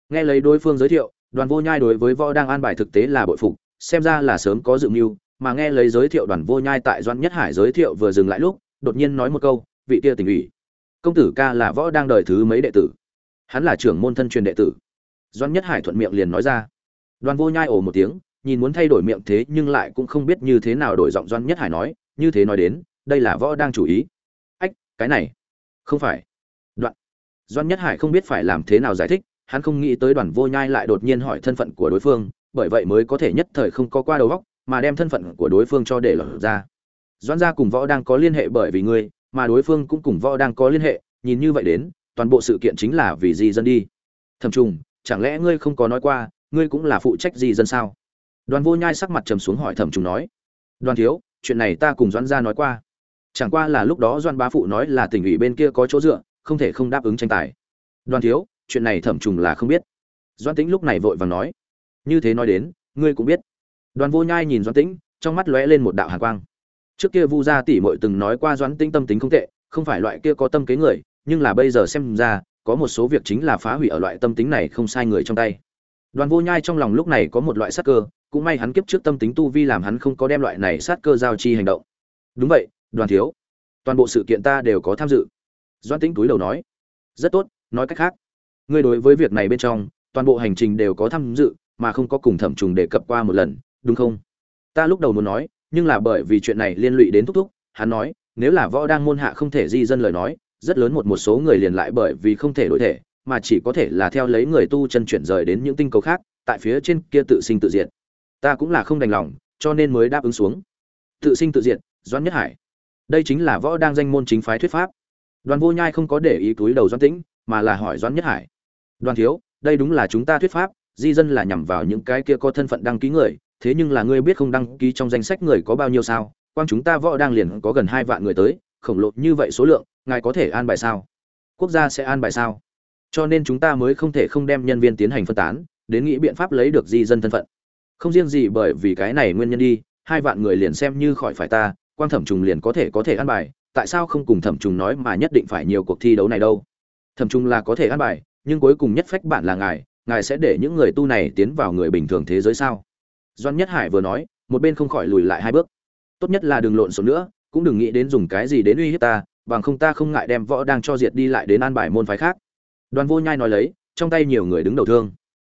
Nghe lấy đối phương giới thiệu, đoàn vô nhai đối với võ đang an bài thực tế là bội phục, xem ra là sớm có dự mưu, mà nghe lấy giới thiệu đoàn vô nhai tại doãn nhất hải giới thiệu vừa dừng lại lúc, đột nhiên nói một câu, vị kia tỉnh ủy. Công tử ca là võ đang đời thứ mấy đệ tử? Hắn là trưởng môn thân truyền đệ tử. Doãn nhất hải thuận miệng liền nói ra. Đoàn vô nhai ồ một tiếng, nhìn muốn thay đổi miệng thế nhưng lại cũng không biết như thế nào đổi giọng doãn nhất hải nói, như thế nói đến, đây là võ đang chủ ý. Ách, cái này không phải doãn nhất hải không biết phải làm thế nào giải thích, hắn không nghĩ tới đoàn vô nhai lại đột nhiên hỏi thân phận của đối phương, bởi vậy mới có thể nhất thời không có qua đầu góc mà đem thân phận của đối phương cho để lọt ra. Doãn gia cùng võ đang có liên hệ bởi vì ngươi, mà đối phương cũng cùng võ đang có liên hệ, nhìn như vậy đến, toàn bộ sự kiện chính là vì di dân đi. Thầm trùng, chẳng lẽ ngươi không có nói qua, ngươi cũng là phụ trách di dân sao? Đoàn vô nhai sắc mặt trầm xuống hỏi thẩm trùng nói. Đoàn thiếu, chuyện này ta cùng doãn gia nói qua. Chẳng qua là lúc đó doan bá phụ nói là tỉnh ủy bên kia có chỗ dựa không thể không đáp ứng tranh tài. Đoàn thiếu, chuyện này thẩm trùng là không biết. Doan tĩnh lúc này vội vàng nói. Như thế nói đến, ngươi cũng biết. Đoàn vô nhai nhìn doan tĩnh, trong mắt lóe lên một đạo hàn quang. Trước kia vu gia tỷ muội từng nói qua doan tĩnh tâm tính không tệ, không phải loại kia có tâm kế người, nhưng là bây giờ xem ra, có một số việc chính là phá hủy ở loại tâm tính này không sai người trong tay. Đoàn vô nhai trong lòng lúc này có một loại sát cơ, cũng may hắn kiếp trước tâm tính tu vi làm hắn không có đem loại này sát cơ giao chi hành động. Đúng vậy, đoàn thiếu. Toàn bộ sự kiện ta đều có tham dự doan tĩnh túi đầu nói, rất tốt, nói cách khác, ngươi đối với việc này bên trong, toàn bộ hành trình đều có tham dự, mà không có cùng thẩm trùng đề cập qua một lần, đúng không? Ta lúc đầu muốn nói, nhưng là bởi vì chuyện này liên lụy đến thúc thúc, hắn nói, nếu là võ đang môn hạ không thể di dân lời nói, rất lớn một một số người liền lại bởi vì không thể đổi thể, mà chỉ có thể là theo lấy người tu chân chuyển rời đến những tinh cầu khác, tại phía trên kia tự sinh tự diệt. Ta cũng là không đành lòng, cho nên mới đáp ứng xuống. Tự sinh tự diệt, doãn nhất hải. Đây chính là võ đang danh môn chính phái thuyết pháp đoàn vô nhai không có để ý túi đầu doãn tĩnh, mà là hỏi doãn nhất hải. Đoàn thiếu, đây đúng là chúng ta thuyết pháp, di dân là nhằm vào những cái kia có thân phận đăng ký người, thế nhưng là ngươi biết không đăng ký trong danh sách người có bao nhiêu sao? Quang chúng ta võ đang liền có gần hai vạn người tới, khổng lồ như vậy số lượng, ngài có thể an bài sao? Quốc gia sẽ an bài sao? Cho nên chúng ta mới không thể không đem nhân viên tiến hành phân tán, đến nghĩ biện pháp lấy được di dân thân phận. Không riêng gì bởi vì cái này nguyên nhân đi, hai vạn người liền xem như khỏi phải ta, quang thẩm trùng liền có thể có thể an bài tại sao không cùng thẩm trùng nói mà nhất định phải nhiều cuộc thi đấu này đâu? Thẩm trùng là có thể an bài, nhưng cuối cùng nhất phách bạn là ngài ngài sẽ để những người tu này tiến vào người bình thường thế giới sao? Doan nhất hải vừa nói, một bên không khỏi lùi lại hai bước. Tốt nhất là đừng lộn xộn nữa, cũng đừng nghĩ đến dùng cái gì đến uy hiếp ta, bằng không ta không ngại đem võ đang cho diệt đi lại đến an bài môn phái khác. Đoàn vô nhai nói lấy, trong tay nhiều người đứng đầu thương.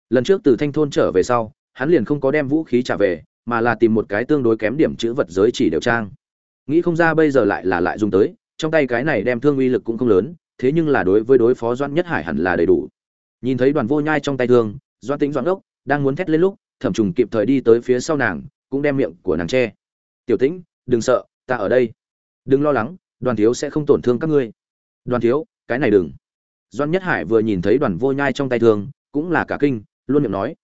Lần trước từ thanh thôn trở về sau, hắn liền không có đem vũ khí trả về, mà là tìm một cái tương đối kém điểm chữ vật giới chỉ đều trang nghĩ không ra bây giờ lại là lại dùng tới, trong tay cái này đem thương uy lực cũng không lớn, thế nhưng là đối với đối phó doãn nhất hải hẳn là đầy đủ. Nhìn thấy đoàn vô nhai trong tay thương, doãn tính doãn ốc đang muốn thét lên lúc, thẩm trùng kịp thời đi tới phía sau nàng, cũng đem miệng của nàng che. Tiểu tĩnh, đừng sợ, ta ở đây. Đừng lo lắng, đoàn thiếu sẽ không tổn thương các ngươi. Đoàn thiếu, cái này đừng. Doãn nhất hải vừa nhìn thấy đoàn vô nhai trong tay thương, cũng là cả kinh, luôn miệng nói.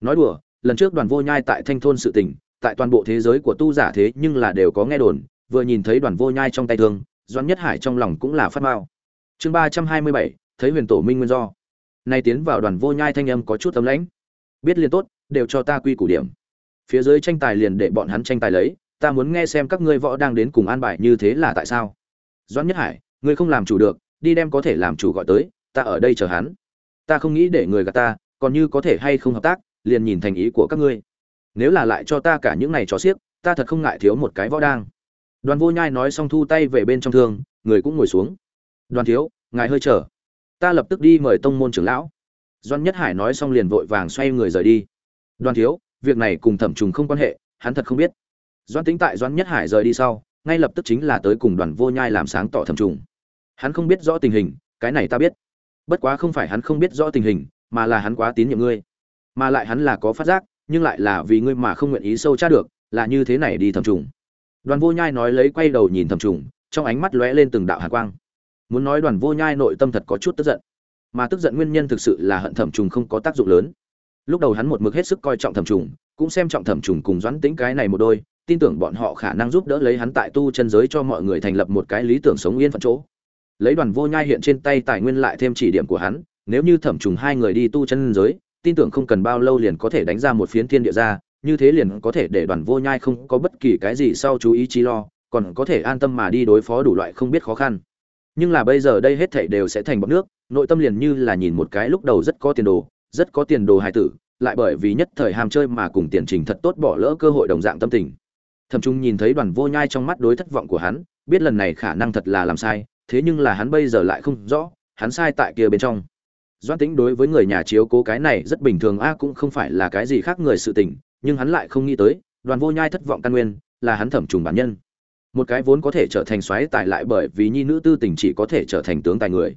Nói đùa, lần trước đoàn vô nhai tại thanh thôn sự tình, tại toàn bộ thế giới của tu giả thế nhưng là đều có nghe đồn vừa nhìn thấy đoàn vô nhai trong tay thương, doãn nhất hải trong lòng cũng là phát mao chương ba trăm hai mươi bảy, thấy huyền tổ minh nguyên do. Nay tiến vào đoàn vô nhai thanh âm có chút tấm lãnh. Biết liền tốt, đều cho ta quy củ điểm. Phía dưới tranh tài liền để bọn hắn tranh tài lấy, ta muốn nghe xem các ngươi võ đang đến cùng an bài như thế là tại sao. Doãn nhất hải, ngươi không làm chủ được, đi đem có thể làm chủ gọi tới, ta ở đây chờ hắn. Ta không nghĩ để người gạt ta, còn như có thể hay không hợp tác, liền nhìn thành ý của các ngươi. Nếu là lại cho ta cả những này cho xiếc, ta thật không ngại thiếu một cái võ đang đoàn vô nhai nói xong thu tay về bên trong thương, người cũng ngồi xuống. Đoàn thiếu, ngài hơi chờ. Ta lập tức đi mời tông môn trưởng lão. Doan nhất hải nói xong liền vội vàng xoay người rời đi. Đoàn thiếu, việc này cùng thẩm trùng không quan hệ, hắn thật không biết. Doan tính tại doan nhất hải rời đi sau, ngay lập tức chính là tới cùng đoàn vô nhai làm sáng tỏ thẩm trùng. Hắn không biết rõ tình hình, cái này ta biết. Bất quá không phải hắn không biết rõ tình hình, mà là hắn quá tín nhiệm ngươi. Mà lại hắn là có phát giác, nhưng lại là vì ngươi mà không nguyện ý sâu tra được, là như thế này đi thẩm trùng đoàn vô nhai nói lấy quay đầu nhìn thẩm trùng, trong ánh mắt lóe lên từng đạo hạ quang. Muốn nói đoàn vô nhai nội tâm thật có chút tức giận, mà tức giận nguyên nhân thực sự là hận thẩm trùng không có tác dụng lớn. Lúc đầu hắn một mực hết sức coi trọng thẩm trùng, cũng xem trọng thẩm trùng cùng doãn tính cái này một đôi, tin tưởng bọn họ khả năng giúp đỡ lấy hắn tại tu chân giới cho mọi người thành lập một cái lý tưởng sống yên phận chỗ. Lấy đoàn vô nhai hiện trên tay tài nguyên lại thêm chỉ điểm của hắn, nếu như thẩm trùng hai người đi tu chân giới, tin tưởng không cần bao lâu liền có thể đánh ra một phiến thiên địa ra như thế liền có thể để đoàn vô nhai không có bất kỳ cái gì sau chú ý chi lo, còn có thể an tâm mà đi đối phó đủ loại không biết khó khăn. Nhưng là bây giờ đây hết thảy đều sẽ thành bọt nước, nội tâm liền như là nhìn một cái lúc đầu rất có tiền đồ, rất có tiền đồ hài tử, lại bởi vì nhất thời ham chơi mà cùng tiền trình thật tốt bỏ lỡ cơ hội đồng dạng tâm tình. Thẩm trung nhìn thấy đoàn vô nhai trong mắt đối thất vọng của hắn, biết lần này khả năng thật là làm sai, thế nhưng là hắn bây giờ lại không rõ, hắn sai tại kia bên trong. Doãn tĩnh đối với người nhà chiếu cố cái này rất bình thường a, cũng không phải là cái gì khác người sự tình nhưng hắn lại không nghĩ tới, đoàn vô nhai thất vọng căn nguyên, là hắn thẩm trùng bản nhân. Một cái vốn có thể trở thành soái tài lại bởi vì nhi nữ tư tình chỉ có thể trở thành tướng tài người.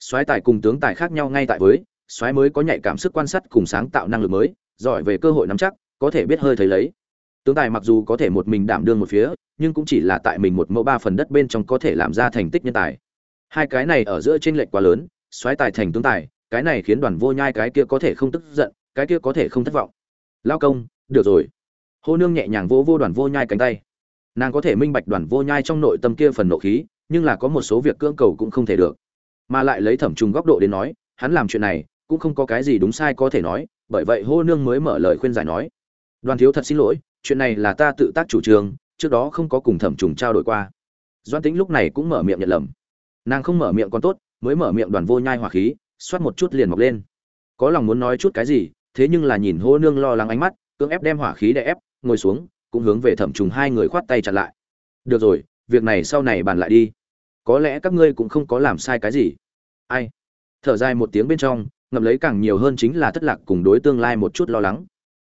Soái tài cùng tướng tài khác nhau ngay tại với, soái mới có nhạy cảm sức quan sát cùng sáng tạo năng lực mới, giỏi về cơ hội nắm chắc, có thể biết hơi thấy lấy. Tướng tài mặc dù có thể một mình đảm đương một phía, nhưng cũng chỉ là tại mình một mẫu ba phần đất bên trong có thể làm ra thành tích nhân tài. Hai cái này ở giữa trên lệch quá lớn, soái tài thành tướng tài, cái này khiến đoàn vô nhai cái kia có thể không tức giận, cái kia có thể không thất vọng. Lao công được rồi. Hô nương nhẹ nhàng vỗ vô đoàn vô nhai cánh tay. Nàng có thể minh bạch đoàn vô nhai trong nội tâm kia phần nộ khí, nhưng là có một số việc cưỡng cầu cũng không thể được. Mà lại lấy thẩm trùng góc độ đến nói, hắn làm chuyện này cũng không có cái gì đúng sai có thể nói, bởi vậy hô nương mới mở lời khuyên giải nói, đoàn thiếu thật xin lỗi, chuyện này là ta tự tác chủ trương, trước đó không có cùng thẩm trùng trao đổi qua. Doan tính lúc này cũng mở miệng nhận lầm. Nàng không mở miệng còn tốt, mới mở miệng đoàn vô nhai hỏa khí, xoát một chút liền mọc lên. Có lòng muốn nói chút cái gì, thế nhưng là nhìn hô nương lo lắng ánh mắt cưỡng ép đem hỏa khí để ép, ngồi xuống, cũng hướng về thẩm trùng hai người khoát tay chặn lại. Được rồi, việc này sau này bàn lại đi. Có lẽ các ngươi cũng không có làm sai cái gì. Ai? Thở dài một tiếng bên trong, ngậm lấy càng nhiều hơn chính là thất lạc cùng đối tương lai một chút lo lắng.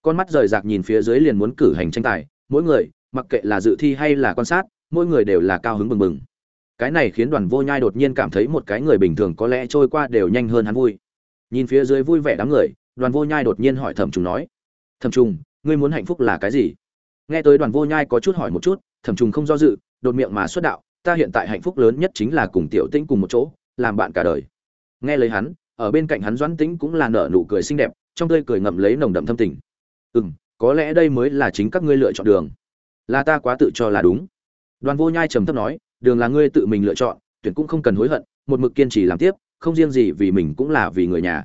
Con mắt rời rạc nhìn phía dưới liền muốn cử hành tranh tài, mỗi người, mặc kệ là dự thi hay là quan sát, mỗi người đều là cao hứng bừng bừng. Cái này khiến đoàn vô nhai đột nhiên cảm thấy một cái người bình thường có lẽ trôi qua đều nhanh hơn hắn vui. Nhìn phía dưới vui vẻ đám người, đoàn vô nhai đột nhiên hỏi thẩm trùng nói thẩm trùng, ngươi muốn hạnh phúc là cái gì? Nghe tới đoàn vô nhai có chút hỏi một chút, thẩm trùng không do dự, đột miệng mà xuất đạo, ta hiện tại hạnh phúc lớn nhất chính là cùng tiểu tĩnh cùng một chỗ, làm bạn cả đời. Nghe lời hắn, ở bên cạnh hắn doãn tĩnh cũng là nở nụ cười xinh đẹp, trong tươi cười ngậm lấy nồng đậm thâm tình. Ừ m có lẽ đây mới là chính các ngươi lựa chọn đường. Là ta quá tự cho là đúng. Đoàn vô nhai trầm thấp nói, đường là ngươi tự mình lựa chọn, tuyển cũng không cần hối hận, một mực kiên trì làm tiếp, không riêng gì vì mình cũng là vì người nhà.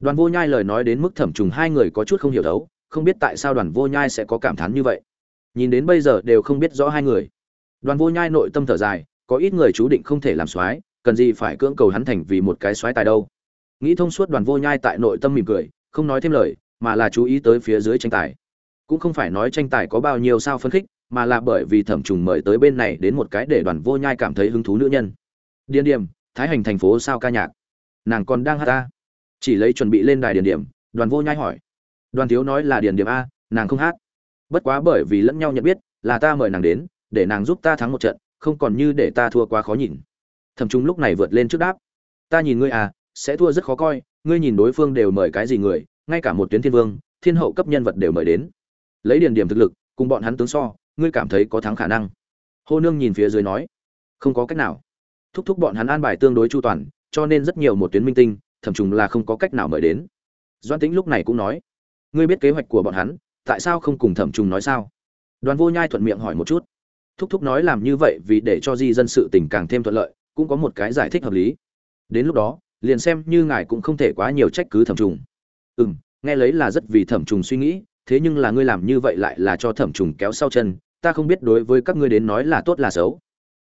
Đoàn vô nhai lời nói đến mức thẩm trùng hai người có chút không hiểu đấu không biết tại sao đoàn vô nhai sẽ có cảm thán như vậy. Nhìn đến bây giờ đều không biết rõ hai người. Đoàn vô nhai nội tâm thở dài, có ít người chú định không thể làm soái, cần gì phải cưỡng cầu hắn thành vì một cái soái tài đâu. Nghĩ thông suốt đoàn vô nhai tại nội tâm mỉm cười, không nói thêm lời, mà là chú ý tới phía dưới tranh tài. Cũng không phải nói tranh tài có bao nhiêu sao phấn khích, mà là bởi vì thẩm trùng mời tới bên này đến một cái để đoàn vô nhai cảm thấy hứng thú nữ nhân. Điền điểm, thái hành thành phố sao ca nhạc? Nàng còn đang hát ta chỉ lấy chuẩn bị lên đài điền điểm, đoàn vô nhai hỏi đoàn thiếu nói là điền điểm a, nàng không hát. Bất quá bởi vì lẫn nhau nhận biết, là ta mời nàng đến, để nàng giúp ta thắng một trận, không còn như để ta thua quá khó nhìn. Thẩm trung lúc này vượt lên trước đáp. Ta nhìn ngươi à sẽ thua rất khó coi, ngươi nhìn đối phương đều mời cái gì người, ngay cả một tuyến thiên vương, thiên hậu cấp nhân vật đều mời đến. Lấy điền điểm thực lực, cùng bọn hắn tướng so, ngươi cảm thấy có thắng khả năng. Hô nương nhìn phía dưới nói. Không có cách nào. Thúc thúc bọn hắn an bài tương đối chu toàn, cho nên rất nhiều một tuyến minh tinh, thẩm trùng là không có cách nào mời đến. Doan tĩnh lúc này cũng nói ngươi biết kế hoạch của bọn hắn, tại sao không cùng thẩm trùng nói sao? Đoàn vô nhai thuận miệng hỏi một chút. Thúc thúc nói làm như vậy vì để cho di dân sự tình càng thêm thuận lợi, cũng có một cái giải thích hợp lý. Đến lúc đó, liền xem như ngài cũng không thể quá nhiều trách cứ thẩm trùng. Ừ m nghe lấy là rất vì thẩm trùng suy nghĩ, thế nhưng là ngươi làm như vậy lại là cho thẩm trùng kéo sau chân, ta không biết đối với các ngươi đến nói là tốt là xấu.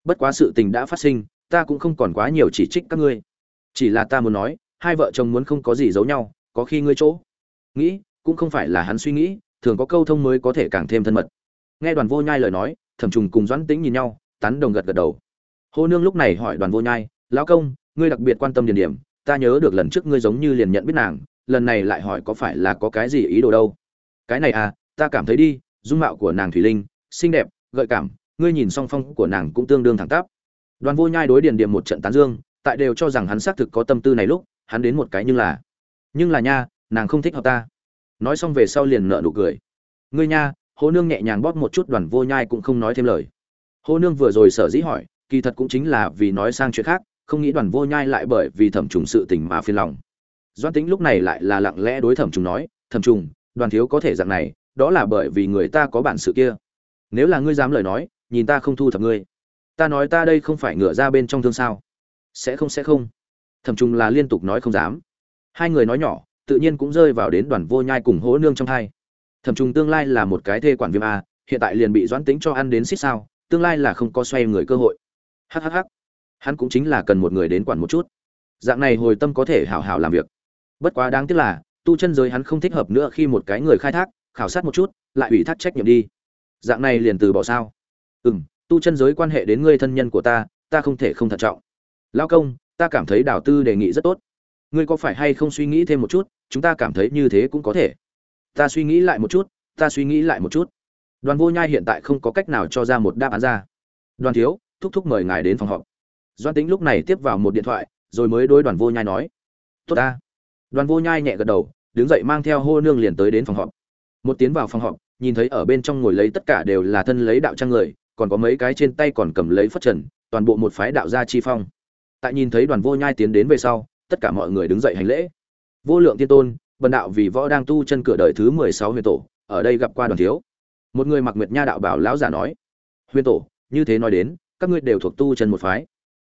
Bất quá sự tình đã phát sinh, ta cũng không còn quá nhiều chỉ trích các ngươi. Chỉ là ta muốn nói, hai vợ chồng muốn không có gì giấu nhau, có khi ngươi chỗ. Nghĩ cũng không phải là hắn suy nghĩ, thường có câu thông mới có thể càng thêm thân mật. Nghe đoàn vô nhai lời nói, thẩm trùng cùng doãn tĩnh nhìn nhau, tán đồng gật gật đầu. Hô nương lúc này hỏi đoàn vô nhai, lão công, ngươi đặc biệt quan tâm điển điểm, ta nhớ được lần trước ngươi giống như liền nhận biết nàng, lần này lại hỏi có phải là có cái gì ý đồ đâu? Cái này à ta cảm thấy đi, dung mạo của nàng thủy linh, xinh đẹp, gợi cảm, ngươi nhìn song phong của nàng cũng tương đương thẳng tắp. Đoàn vô nhai đối điển điểm một trận tán dương, tại đều cho rằng hắn xác thực có tâm tư này lúc, hắn đến một cái nhưng là nhưng là nha, nàng không thích hợp ta nói xong về sau liền nợ nụ cười ngươi nha hô Nương nhẹ nhàng bóp một chút Đoàn Vô Nhai cũng không nói thêm lời. hô Nương vừa rồi sở dĩ hỏi, kỳ thật cũng chính là vì nói sang chuyện khác, không nghĩ Đoàn Vô Nhai lại bởi vì Thẩm Trùng sự tình mà phiền lòng. Doãn Tĩnh lúc này lại là lặng lẽ đối Thẩm Trùng nói, "Thẩm Trùng, Đoàn thiếu có thể dạng này, đó là bởi vì người ta có bản sự kia. Nếu là ngươi dám lời nói, nhìn ta không thu thập ngươi. Ta nói ta đây không phải ngựa ra bên trong thương sao? Sẽ không sẽ không." Thẩm Trùng là liên tục nói không dám. Hai người nói nhỏ, tự nhiên cũng rơi vào đến Đoàn Vô Nhai cùng Hỗ Nương trong hai. Thẩm trùng tương lai là một cái thê quản viêm a, hiện tại liền bị doãn tính cho ăn đến xích sao, tương lai là không có xoay người cơ hội. Hhh hắn cũng chính là cần một người đến quản một chút. Dạng này hồi tâm có thể hảo hảo làm việc. Bất quá đáng tiếc là, tu chân giới hắn không thích hợp nữa khi một cái người khai thác, khảo sát một chút, lại ủy thác trách nhiệm đi. Dạng này liền từ bỏ sao? Ừ m tu chân giới quan hệ đến ngươi thân nhân của ta ta không thể không thận trọng. Lao công, ta cảm thấy đào tư đề nghị rất tốt. Ngươi có phải hay không suy nghĩ thêm một chút chúng ta cảm thấy như thế cũng có thể. Ta suy nghĩ lại một chút, ta suy nghĩ lại một chút. Đoàn vô nhai hiện tại không có cách nào cho ra một đáp án ra. Đoàn thiếu, thúc thúc mời ngài đến phòng họp. Doan tính lúc này tiếp vào một điện thoại, rồi mới đối đoàn vô nhai nói. Tốt ta. Đoàn vô nhai nhẹ gật đầu, đứng dậy mang theo hô nương liền tới đến phòng họp. Một tiến vào phòng họp, nhìn thấy ở bên trong ngồi lấy tất cả đều là thân lấy đạo trang người, còn có mấy cái trên tay còn cầm lấy phất trần, toàn bộ một phái đạo gia chi phong. Tại nhìn thấy đoàn vô nhai tiến đến về sau, tất cả mọi người đứng dậy hành lễ vô lượng tiên tôn, bần đạo vì võ đang tu chân cửa đời thứ mười sáu huyền tổ, ở đây gặp qua đoàn thiếu. Một người mặc nguyệt nha đạo bảo lão giả nói, huyền tổ, như thế nói đến, các ngươi đều thuộc tu chân một phái.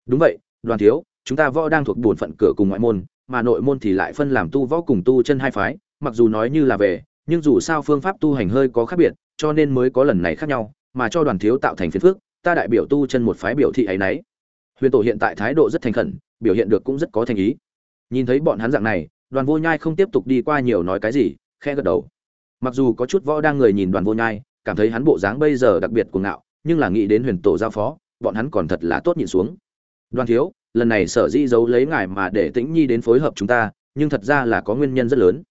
Đúng vậy, đoàn thiếu, chúng ta võ đang thuộc bổn phận cửa cùng ngoại môn, mà nội môn thì lại phân làm tu võ cùng tu chân hai phái, mặc dù nói như là về, nhưng dù sao phương pháp tu hành hơi có khác biệt, cho nên mới có lần này khác nhau, mà cho đoàn thiếu tạo thành phiền phức, ta đại biểu tu chân một phái biểu thị ấy nấy. Huyền tổ hiện tại thái độ rất thành khẩn, biểu hiện được cũng rất có thành ý. Nhìn thấy bọn hắn dạng này đoàn vô nhai không tiếp tục đi qua nhiều nói cái gì khe gật đầu. Mặc dù có chút võ đang người nhìn đoàn vô nhai, cảm thấy hắn bộ dáng bây giờ đặc biệt cuồng ngạo, nhưng là nghĩ đến huyền tổ giao phó, bọn hắn còn thật là tốt nhìn xuống. Đoàn thiếu, lần này sở dĩ giấu lấy ngài mà để tĩnh nhi đến phối hợp chúng ta, nhưng thật ra là có nguyên nhân rất lớn.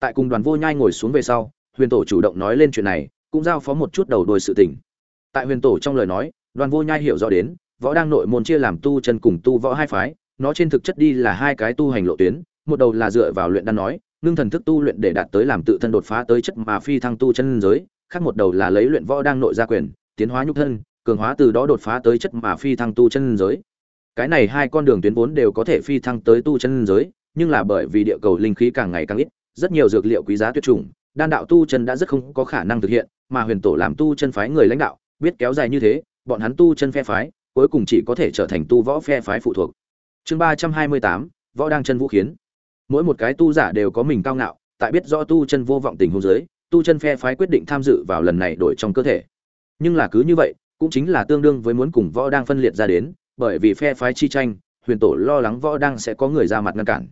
Tại cùng đoàn vô nhai ngồi xuống về sau, huyền tổ chủ động nói lên chuyện này, cũng giao phó một chút đầu đôi sự tình. Tại huyền tổ trong lời nói, đoàn vô nhai hiểu rõ đến, võ đang nội môn chia làm tu chân cùng tu võ hai phái, nó trên thực chất đi là hai cái tu hành lộ tuyến một đầu là dựa vào luyện đan nói, ngưng thần thức tu luyện để đạt tới làm tự thân đột phá tới chất mà phi thăng tu chân giới, khác một đầu là lấy luyện võ đang nội gia quyền, tiến hóa nhục thân, cường hóa từ đó đột phá tới chất mà phi thăng tu chân giới. Cái này hai con đường tuyến vốn đều có thể phi thăng tới tu chân giới, nhưng là bởi vì địa cầu linh khí càng ngày càng ít, rất nhiều dược liệu quý giá tuyệt chủng, đan đạo tu chân đã rất không có khả năng thực hiện, mà huyền tổ làm tu chân phái người lãnh đạo, biết kéo dài như thế, bọn hắn tu chân phe phái, cuối cùng chỉ có thể trở thành tu võ phe phái phụ thuộc. Chương ba trăm hai mươi tám, võ đang chân vũ khiến mỗi một cái tu giả đều có mình cao ngạo, tại biết rõ tu chân vô vọng tình huống giới tu chân phe phái quyết định tham dự vào lần này đổi trong cơ thể. Nhưng là cứ như vậy, cũng chính là tương đương với muốn cùng võ đang phân liệt ra đến, bởi vì phe phái chi tranh, huyền tổ lo lắng võ đang sẽ có người ra mặt ngăn cản.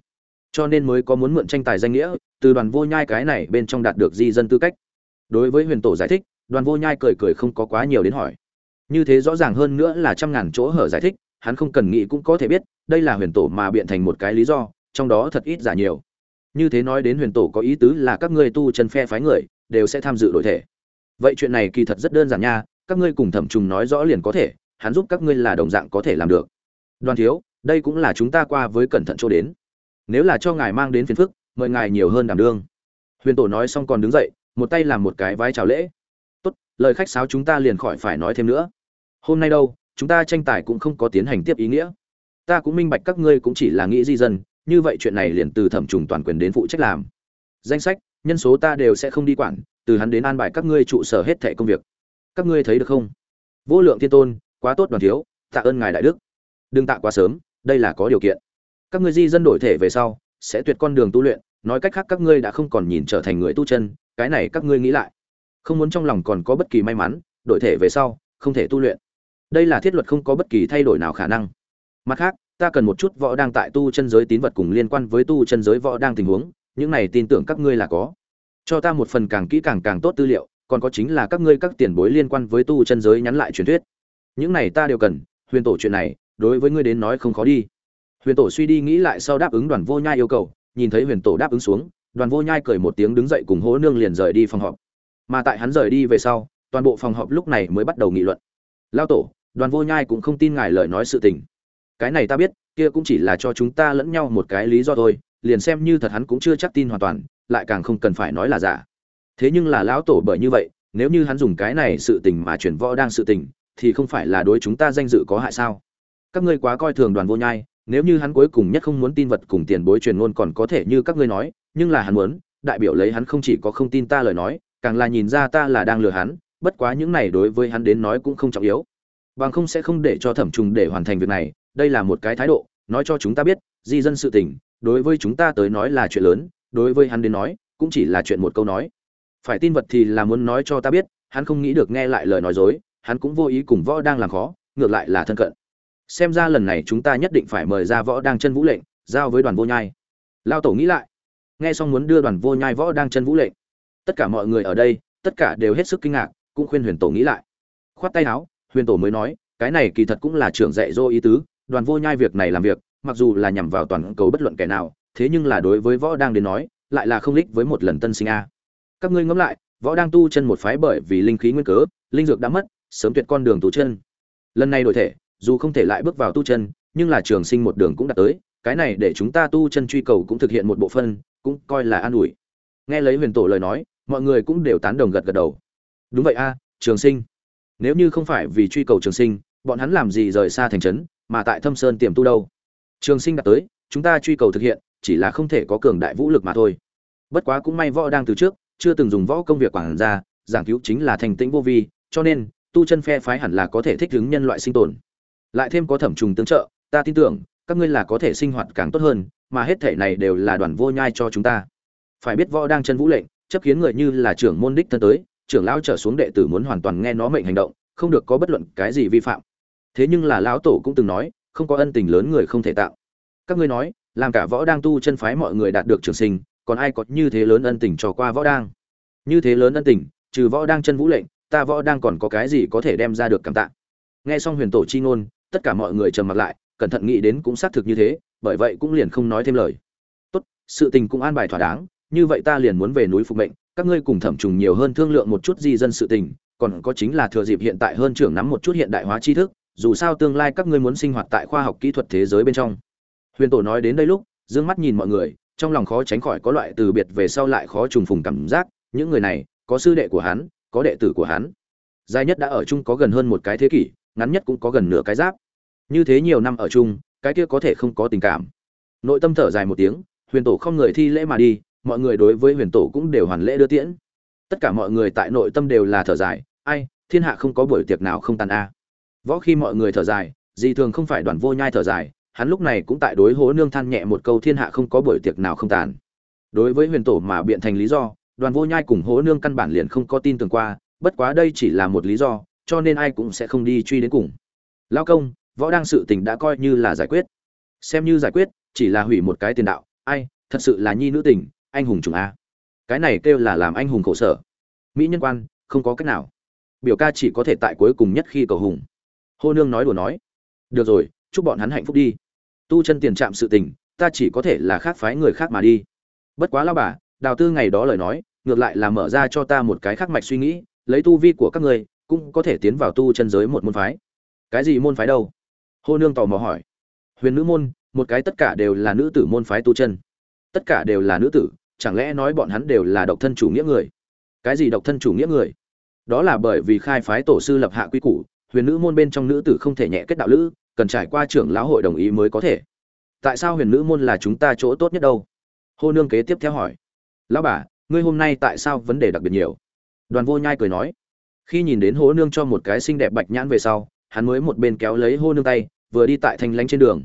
Cho nên mới có muốn mượn tranh tài danh nghĩa, từ đoàn vô nhai cái này bên trong đạt được di dân tư cách. Đối với huyền tổ giải thích, đoàn vô nhai cười cười không có quá nhiều đến hỏi. Như thế rõ ràng hơn nữa là trăm ngàn chỗ hở giải thích, hắn không cần nghĩ cũng có thể biết, đây là huyền tổ mà biện thành một cái lý do trong đó thật ít giả nhiều. Như thế nói đến huyền tổ có ý tứ là các ngươi tu chân phe phái người, đều sẽ tham dự đội thể. Vậy chuyện này kỳ thật rất đơn giản nha, các ngươi cùng thẩm trùng nói rõ liền có thể, hắn giúp các ngươi là đồng dạng có thể làm được. Đoàn thiếu, đây cũng là chúng ta qua với cẩn thận chỗ đến. Nếu là cho ngài mang đến phiền phức, mời ngài nhiều hơn đảm đương. Huyền tổ nói xong còn đứng dậy, một tay làm một cái vái chào lễ. Tốt, lời khách sáo chúng ta liền khỏi phải nói thêm nữa. Hôm nay đâu, chúng ta tranh tài cũng không có tiến hành tiếp ý nghĩa. Ta cũng minh bạch các ngươi cũng chỉ là nghĩ di dân như vậy chuyện này liền từ thẩm trùng toàn quyền đến phụ trách làm. Danh sách, nhân số ta đều sẽ không đi quản, từ hắn đến an bài các ngươi trụ sở hết thẻ công việc. Các ngươi thấy được không? Vô lượng thiên tôn, quá tốt đoàn thiếu, tạ ơn ngài đại đức. Đừng tạ quá sớm, đây là có điều kiện. Các ngươi di dân đổi thể về sau, sẽ tuyệt con đường tu luyện, nói cách khác các ngươi đã không còn nhìn trở thành người tu chân, cái này các ngươi nghĩ lại. Không muốn trong lòng còn có bất kỳ may mắn, đổi thể về sau, không thể tu luyện. Đây là thiết luật không có bất kỳ thay đổi nào khả năng. Mặt khác ta cần một chút võ đang tại tu chân giới tín vật cùng liên quan với tu chân giới võ đang tình huống, những này tin tưởng các ngươi là có. Cho ta một phần càng kỹ càng càng tốt tư liệu, còn có chính là các ngươi các tiền bối liên quan với tu chân giới nhắn lại truyền thuyết. Những này ta đều cần, huyền tổ chuyện này, đối với ngươi đến nói không khó đi. Huyền tổ suy đi nghĩ lại sau đáp ứng đoàn vô nhai yêu cầu, nhìn thấy huyền tổ đáp ứng xuống, đoàn vô nhai cười một tiếng đứng dậy cùng hố nương liền rời đi phòng họp. Mà tại hắn rời đi về sau, toàn bộ phòng họp lúc này mới bắt đầu nghị luận. Lao tổ, đoàn vô nhai cũng không tin ngài lời nói sự tình cái này ta biết, kia cũng chỉ là cho chúng ta lẫn nhau một cái lý do thôi, liền xem như thật hắn cũng chưa chắc tin hoàn toàn, lại càng không cần phải nói là giả. Thế nhưng là lão tổ bởi như vậy, nếu như hắn dùng cái này sự tình mà chuyển võ đang sự tình, thì không phải là đối chúng ta danh dự có hại sao? Các ngươi quá coi thường đoàn vô nhai, nếu như hắn cuối cùng nhất không muốn tin vật cùng tiền bối truyền ngôn còn có thể như các ngươi nói, nhưng là hắn muốn, đại biểu lấy hắn không chỉ có không tin ta lời nói, càng là nhìn ra ta là đang lừa hắn, bất quá những này đối với hắn đến nói cũng không trọng yếu. Bằng không sẽ không để cho thẩm trùng để hoàn thành việc này đây là một cái thái độ, nói cho chúng ta biết, di dân sự tình, đối với chúng ta tới nói là chuyện lớn, đối với hắn đến nói, cũng chỉ là chuyện một câu nói. Phải tin vật thì là muốn nói cho ta biết, hắn không nghĩ được nghe lại lời nói dối, hắn cũng vô ý cùng võ đang làm khó, ngược lại là thân cận. Xem ra lần này chúng ta nhất định phải mời ra võ đang chân vũ lệnh, giao với đoàn vô nhai. Lao tổ nghĩ lại. Nghe xong muốn đưa đoàn vô nhai võ đang chân vũ lệnh. Tất cả mọi người ở đây, tất cả đều hết sức kinh ngạc, cũng khuyên huyền tổ nghĩ lại. Khoát tay áo, huyền tổ mới nói, cái này kỳ thật cũng là trưởng dạy dô ý tứ đoàn vô nhai việc này làm việc, mặc dù là nhằm vào toàn cầu bất luận kẻ nào, thế nhưng là đối với võ đang đến nói, lại là không lích với một lần tân sinh a. Các ngươi ngẫm lại, võ đang tu chân một phái bởi vì linh khí nguyên cớ, linh dược đã mất, sớm tuyệt con đường tu chân. Lần này đổi thể, dù không thể lại bước vào tu chân, nhưng là trường sinh một đường cũng đã tới, cái này để chúng ta tu chân truy cầu cũng thực hiện một bộ phân cũng coi là an ủi. Nghe lấy huyền tổ lời nói, mọi người cũng đều tán đồng gật gật đầu. Đúng vậy a, trường sinh. Nếu như không phải vì truy cầu trường sinh, bọn hắn làm gì rời xa thành trấn mà tại thâm sơn tiềm tu đâu. Trường sinh đã tới, chúng ta truy cầu thực hiện, chỉ là không thể có cường đại vũ lực mà thôi. Bất quá cũng may võ đang từ trước, chưa từng dùng võ công việc quản ra giảng cứu chính là thành tĩnh vô vi, cho nên, tu chân phe phái hẳn là có thể thích ứng nhân loại sinh tồn. Lại thêm có thẩm trùng tương trợ, ta tin tưởng, các ngươi là có thể sinh hoạt càng tốt hơn, mà hết thể này đều là đoàn vô nhai cho chúng ta. Phải biết võ đang chân vũ lệnh, chấp khiến người như là trưởng môn đích thân tới, trưởng lão trở xuống đệ tử muốn hoàn toàn nghe nó mệnh hành động, không được có bất luận cái gì vi phạm thế nhưng là lão tổ cũng từng nói, không có ân tình lớn người không thể tạo. Các ngươi nói, làm cả võ đang tu chân phái mọi người đạt được trường sinh, còn ai có như thế lớn ân tình cho qua võ đang? Như thế lớn ân tình, trừ võ đang chân vũ lệnh, ta võ đang còn có cái gì có thể đem ra được cảm tạ? Nghe xong huyền tổ chi ngôn, tất cả mọi người trầm mặc lại, cẩn thận nghĩ đến cũng xác thực như thế, bởi vậy cũng liền không nói thêm lời. Tốt, sự tình cũng an bài thỏa đáng, như vậy ta liền muốn về núi phục mệnh, các ngươi cùng thẩm trùng nhiều hơn thương lượng một chút di dân sự tình, còn có chính là thừa dịp hiện tại hơn trưởng nắm một chút hiện đại hóa tri thức dù sao tương lai các ngươi muốn sinh hoạt tại khoa học kỹ thuật thế giới bên trong. Huyền tổ nói đến đây lúc d ư ơ n g mắt nhìn mọi người, trong lòng khó tránh khỏi có loại từ biệt về sau lại khó trùng phùng cảm giác, những người này, có sư đệ của hắn, có đệ tử của hắn. Dài nhất đã ở chung có gần hơn một cái thế kỷ, ngắn nhất cũng có gần nửa cái giáp. Như thế nhiều năm ở chung, cái kia có thể không có tình cảm. Nội tâm thở dài một tiếng, huyền tổ không người thi lễ mà đi, mọi người đối với huyền tổ cũng đều hoàn lễ đưa tiễn. Tất cả mọi người tại nội tâm đều là thở dài, ai, thiên hạ không có buổi tiệc nào không tàn a võ khi mọi người thở dài, di thường không phải đoàn vô nhai thở dài, hắn lúc này cũng tại đối hố nương than nhẹ một câu thiên hạ không có buổi tiệc nào không tàn. Đối với huyền tổ mà biện thành lý do, đoàn vô nhai cùng hố nương căn bản liền không có tin tưởng qua, bất quá đây chỉ là một lý do, cho nên ai cũng sẽ không đi truy đến cùng. Lao công, võ đang sự tình đã coi như là giải quyết. Xem như giải quyết, chỉ là hủy một cái tiền đạo, ai, thật sự là nhi nữ tình, anh hùng chúng a. Cái này kêu là làm anh hùng khổ sở. Mỹ nhân quan, không có cách nào. Biểu ca chỉ có thể tại cuối cùng nhất khi cầu hùng hô nương nói đùa nói. Được rồi, chúc bọn hắn hạnh phúc đi. Tu chân tiền trạm sự tình, ta chỉ có thể là khác phái người khác mà đi. Bất quá lao bà, đào tư ngày đó lời nói, ngược lại là mở ra cho ta một cái khác mạch suy nghĩ, lấy tu vi của các người cũng có thể tiến vào tu chân giới một môn phái. Cái gì môn phái đâu? Hô nương tò mò hỏi. Huyền nữ môn, một cái tất cả đều là nữ tử môn phái tu chân. Tất cả đều là nữ tử, chẳng lẽ nói bọn hắn đều là độc thân chủ nghĩa người? Cái gì độc thân chủ nghĩa người? Đó là bởi vì khai phái tổ sư lập hạ quy củ huyền nữ môn bên trong nữ tử không thể nhẹ kết đạo lữ, cần trải qua trưởng lão hội đồng ý mới có thể. Tại sao huyền nữ môn là chúng ta chỗ tốt nhất đâu? Hô nương kế tiếp theo hỏi. Lão bà, ngươi hôm nay tại sao vấn đề đặc biệt nhiều? Đoàn vô nhai cười nói. Khi nhìn đến hô nương cho một cái xinh đẹp bạch nhãn về sau, hắn mới một bên kéo lấy hô nương tay, vừa đi tại thanh lánh trên đường.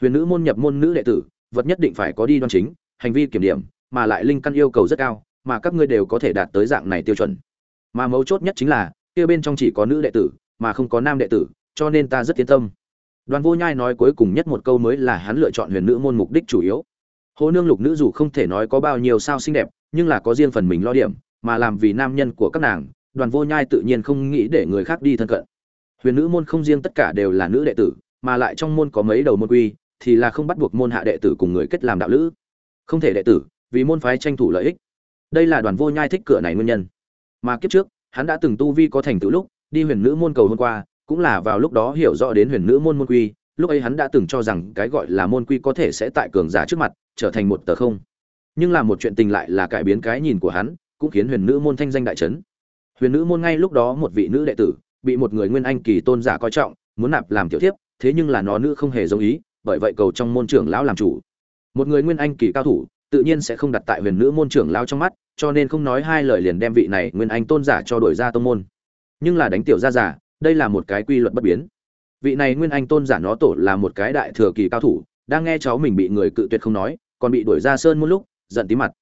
Huyền nữ môn nhập môn nữ đệ tử, vật nhất định phải có đi đoan chính, hành vi kiểm điểm, mà lại linh căn yêu cầu rất cao, mà các ngươi đều có thể đạt tới dạng này tiêu chuẩn. Mà mấu chốt nhất chính là, kia bên trong chỉ có nữ đệ tử mà không có nam đệ tử, cho nên ta rất yên tâm. Đoàn vô nhai nói cuối cùng nhất một câu mới là hắn lựa chọn huyền nữ môn mục đích chủ yếu. Hồ nương lục nữ dù không thể nói có bao nhiêu sao xinh đẹp, nhưng là có riêng phần mình lo điểm, mà làm vì nam nhân của các nàng, đoàn vô nhai tự nhiên không nghĩ để người khác đi thân cận. Huyền nữ môn không riêng tất cả đều là nữ đệ tử, mà lại trong môn có mấy đầu môn quy, thì là không bắt buộc môn hạ đệ tử cùng người kết làm đạo lữ. Không thể đệ tử, vì môn phái tranh thủ lợi ích. Đây là đoàn vô nhai thích cửa này nguyên nhân. Mà kiếp trước, hắn đã từng tu vi có thành tựu lúc đi huyền nữ môn cầu hôm qua, cũng là vào lúc đó hiểu rõ đến huyền nữ môn môn quy, lúc ấy hắn đã từng cho rằng cái gọi là môn quy có thể sẽ tại cường giả trước mặt, trở thành một tờ không. Nhưng là một chuyện tình lại là cải biến cái nhìn của hắn, cũng khiến huyền nữ môn thanh danh đại trấn huyền nữ môn ngay lúc đó một vị nữ đệ tử, bị một người nguyên anh kỳ tôn giả coi trọng, muốn nạp làm tiểu thiếp, thế nhưng là nó nữ không hề giống ý, bởi vậy cầu trong môn trưởng lão làm chủ. Một người nguyên anh kỳ cao thủ, tự nhiên sẽ không đặt tại huyền nữ môn trưởng lão trong mắt, cho nên không nói hai lời liền đem vị này nguyên anh tôn giả cho đổi ra tông môn nhưng là đánh tiểu gia giả đây là một cái quy luật bất biến. Vị này nguyên anh tôn giả nó tổ là một cái đại thừa kỳ cao thủ, đang nghe cháu mình bị người cự tuyệt không nói, còn bị đuổi ra sơn một lúc, giận tí mặt.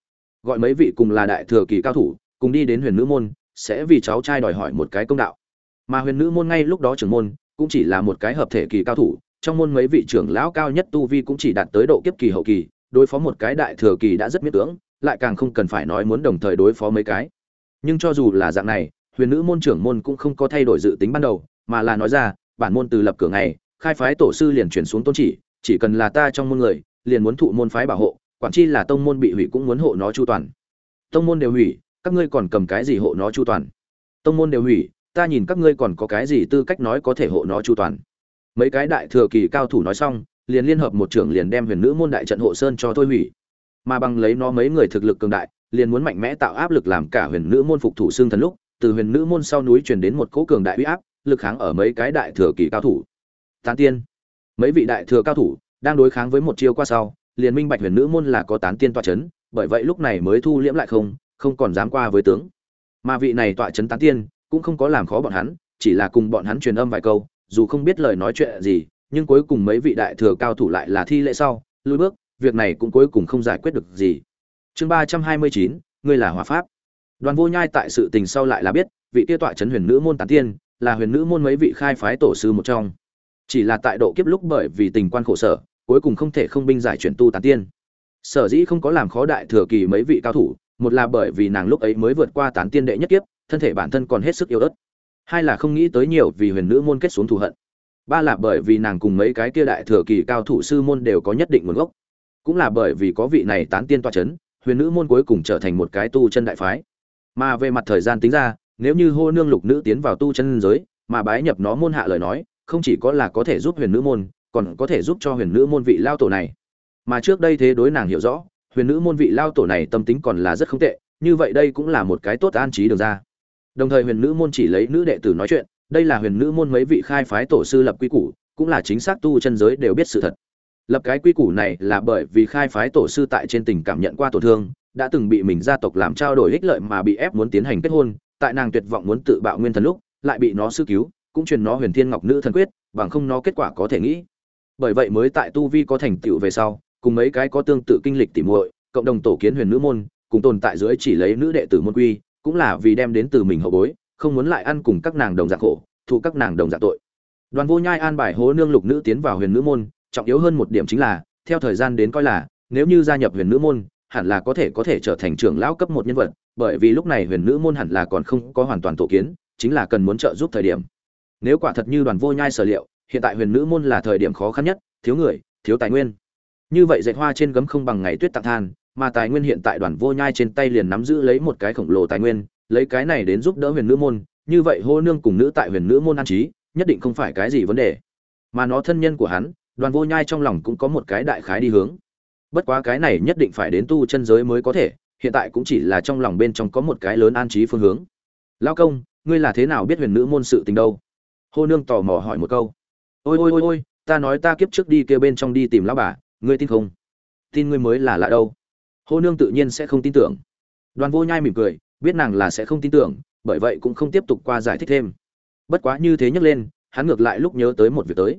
Gọi mấy vị cùng là đại thừa kỳ cao thủ, cùng đi đến huyền nữ môn, sẽ vì cháu trai đòi hỏi một cái công đạo. Mà huyền nữ môn ngay lúc đó trưởng môn, cũng chỉ là một cái hợp thể kỳ cao thủ, trong môn mấy vị trưởng lão cao nhất tu vi cũng chỉ đạt tới độ kiếp kỳ hậu kỳ, đối phó một cái đại thừa kỳ đã rất miết cưỡng, lại càng không cần phải nói muốn đồng thời đối phó mấy cái. Nhưng cho dù là dạng này huyền nữ môn trưởng môn cũng không có thay đổi dự tính ban đầu, mà là nói ra, bản môn từ lập cửa ngày, khai phái tổ sư liền chuyển xuống tôn chỉ chỉ cần là ta trong môn người, liền muốn thụ môn phái bảo hộ, quản chi là tông môn bị hủy cũng muốn hộ nó chu toàn. Tông môn đều hủy, các ngươi còn cầm cái gì hộ nó chu toàn? Tông môn đều hủy, ta nhìn các ngươi còn có cái gì tư cách nói có thể hộ nó chu toàn? Mấy cái đại thừa kỳ cao thủ nói xong, liền liên hợp một trưởng liền đem huyền nữ môn đại trận hộ sơn cho thôi hủy. Mà bằng lấy nó mấy người thực lực cường đại, liền muốn mạnh mẽ tạo áp lực làm cả huyền nữ môn phục thủ xương thần lúc từ huyền nữ môn sau núi truyền đến một cỗ cường đại uy áp, lực kháng ở mấy cái đại thừa kỳ cao thủ. Tán tiên. Mấy vị đại thừa cao thủ, đang đối kháng với một chiêu qua sau, liền minh bạch huyền nữ môn là có tán tiên tọa chấn, bởi vậy lúc này mới thu liễm lại không không còn dám qua với tướng. Mà vị này tọa chấn tán tiên, cũng không có làm khó bọn hắn, chỉ là cùng bọn hắn truyền âm vài câu, dù không biết lời nói chuyện gì, nhưng cuối cùng mấy vị đại thừa cao thủ lại là thi lễ sau, lùi bước, việc này cũng cuối cùng không giải quyết được gì. Chương ba trăm hai mươi chín, ngươi là hòa pháp đoàn vô nhai tại sự tình sau lại là biết vị kia tọa chấn huyền nữ môn tán tiên là huyền nữ môn mấy vị khai phái tổ sư một trong. Chỉ là tại độ kiếp lúc bởi vì tình quan khổ sở cuối cùng không thể không binh giải chuyển tu tán tiên. Sở dĩ không có làm khó đại thừa kỳ mấy vị cao thủ một là bởi vì nàng lúc ấy mới vượt qua tán tiên đệ nhất kiếp thân thể bản thân còn hết sức yếu ớt. Hai là không nghĩ tới nhiều vì huyền nữ môn kết xuống thù hận. Ba là bởi vì nàng cùng mấy cái kia đại thừa kỳ cao thủ sư môn đều có nhất định nguồn gốc. Cũng là bởi vì có vị này tán tiên tọa trấn, huyền nữ môn cuối cùng trở thành một cái tu chân đại phái mà về mặt thời gian tính ra, nếu như hô nương lục nữ tiến vào tu chân giới, mà bái nhập nó môn hạ lời nói, không chỉ có là có thể giúp huyền nữ môn, còn có thể giúp cho huyền nữ môn vị lao tổ này. Mà trước đây thế đối nàng hiểu rõ, huyền nữ môn vị lao tổ này tâm tính còn là rất không tệ, như vậy đây cũng là một cái tốt an trí được ra. Đồng thời huyền nữ môn chỉ lấy nữ đệ tử nói chuyện, đây là huyền nữ môn mấy vị khai phái tổ sư lập quy củ, cũng là chính xác tu chân giới đều biết sự thật. Lập cái quy củ này là bởi vì khai phái tổ sư tại trên tình cảm nhận qua tổn thương đã từng bị mình gia tộc làm trao đổi ích lợi mà bị ép muốn tiến hành kết hôn, tại nàng tuyệt vọng muốn tự bạo nguyên thần lúc, lại bị nó sư cứu, cũng truyền nó huyền thiên ngọc nữ thần quyết, bằng không nó kết quả có thể nghĩ. Bởi vậy mới tại tu vi có thành tựu về sau, cùng mấy cái có tương tự kinh lịch tỉ muội, cộng đồng tổ kiến huyền nữ môn, cùng tồn tại dưới chỉ lấy nữ đệ tử môn quy, cũng là vì đem đến từ mình hậu bối, không muốn lại ăn cùng các nàng đồng dạng khổ, thụ các nàng đồng dạng tội. Đoàn vô nhai an bài hố nương lục nữ tiến vào huyền nữ môn, trọng yếu hơn một điểm chính là, theo thời gian đến coi là, nếu như gia nhập huyền nữ môn hẳn là có thể có thể trở thành trưởng lão cấp một nhân vật, bởi vì lúc này huyền nữ môn hẳn là còn không có hoàn toàn tổ kiến, chính là cần muốn trợ giúp thời điểm. Nếu quả thật như đoàn vô nhai sở liệu, hiện tại huyền nữ môn là thời điểm khó khăn nhất, thiếu người, thiếu tài nguyên. Như vậy dệt hoa trên gấm không bằng ngày tuyết tặng than, mà tài nguyên hiện tại đoàn vô nhai trên tay liền nắm giữ lấy một cái khổng lồ tài nguyên, lấy cái này đến giúp đỡ huyền nữ môn, như vậy hô nương cùng nữ tại huyền nữ môn an trí, nhất định không phải cái gì vấn đề. Mà nó thân nhân của hắn, đoàn vô nhai trong lòng cũng có một cái đại khái đi hướng bất quá cái này nhất định phải đến tu chân giới mới có thể, hiện tại cũng chỉ là trong lòng bên trong có một cái lớn an trí phương hướng. Lao công, ngươi là thế nào biết huyền nữ môn sự tình đâu? Hô nương tò mò hỏi một câu. Ôi ôi ôi ôi, ta nói ta kiếp trước đi kêu bên trong đi tìm lão bà, ngươi tin không? Tin ngươi mới là lạ đâu. Hô nương tự nhiên sẽ không tin tưởng. Đoàn vô nhai mỉm cười, biết nàng là sẽ không tin tưởng, bởi vậy cũng không tiếp tục qua giải thích thêm. Bất quá như thế nhắc lên, hắn ngược lại lúc nhớ tới một việc tới.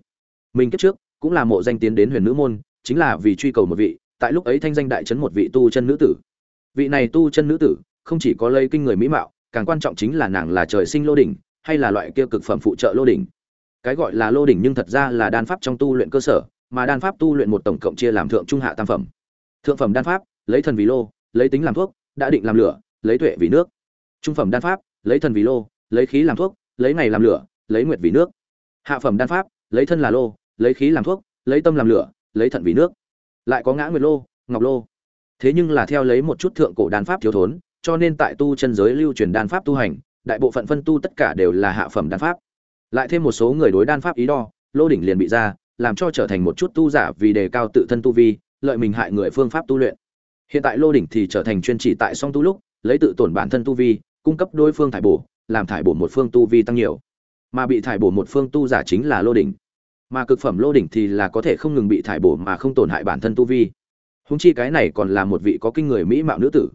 Mình kiếp trước, cũng là mộ danh tiến đến huyền nữ môn, chính là vì truy cầu một vị tại lúc ấy thanh danh đại chấn một vị tu chân nữ tử. Vị này tu chân nữ tử không chỉ có lây kinh người mỹ mạo, càng quan trọng chính là nàng là trời sinh lô đỉnh, hay là loại kia cực phẩm phụ trợ lô đỉnh. Cái gọi là lô đỉnh nhưng thật ra là đan pháp trong tu luyện cơ sở, mà đan pháp tu luyện một tổng cộng chia làm thượng, trung, hạ, tam phẩm. Thượng phẩm đan pháp, lấy thần vì lô, lấy tính làm thuốc, đã định làm lửa, lấy tuệ vì nước. Trung phẩm đan pháp, lấy thần vì lô, lấy khí làm thuốc, lấy ngày làm lửa, lấy nguyệt vì nước. Hạ phẩm đan pháp, lấy thân là lô, lấy khí làm thuốc, lấy tâm làm lửa, lấy thận vì nước lại có ngã nguyệt lô, ngọc lô. Thế nhưng là theo lấy một chút thượng cổ đan pháp thiếu thốn, cho nên tại tu chân giới lưu truyền đan pháp tu hành, đại bộ phận phân tu tất cả đều là hạ phẩm đan pháp. Lại thêm một số người đối đan pháp ý đo, lô đỉnh liền bị ra, làm cho trở thành một chút tu giả vì đề cao tự thân tu vi, lợi mình hại người phương pháp tu luyện. Hiện tại lô đỉnh thì trở thành chuyên chỉ tại song tu lúc, lấy tự tổn bản thân tu vi, cung cấp đối phương thải bổ, làm thải bổ một phương tu vi tăng nhiều. Mà bị thải bổ một phương tu giả chính là lô đỉnh mà cực phẩm lô đỉnh thì là có thể không ngừng bị thải bổ mà không tổn hại bản thân tu vi. Húng chi cái này còn là một vị có kinh người mỹ mạo nữ tử.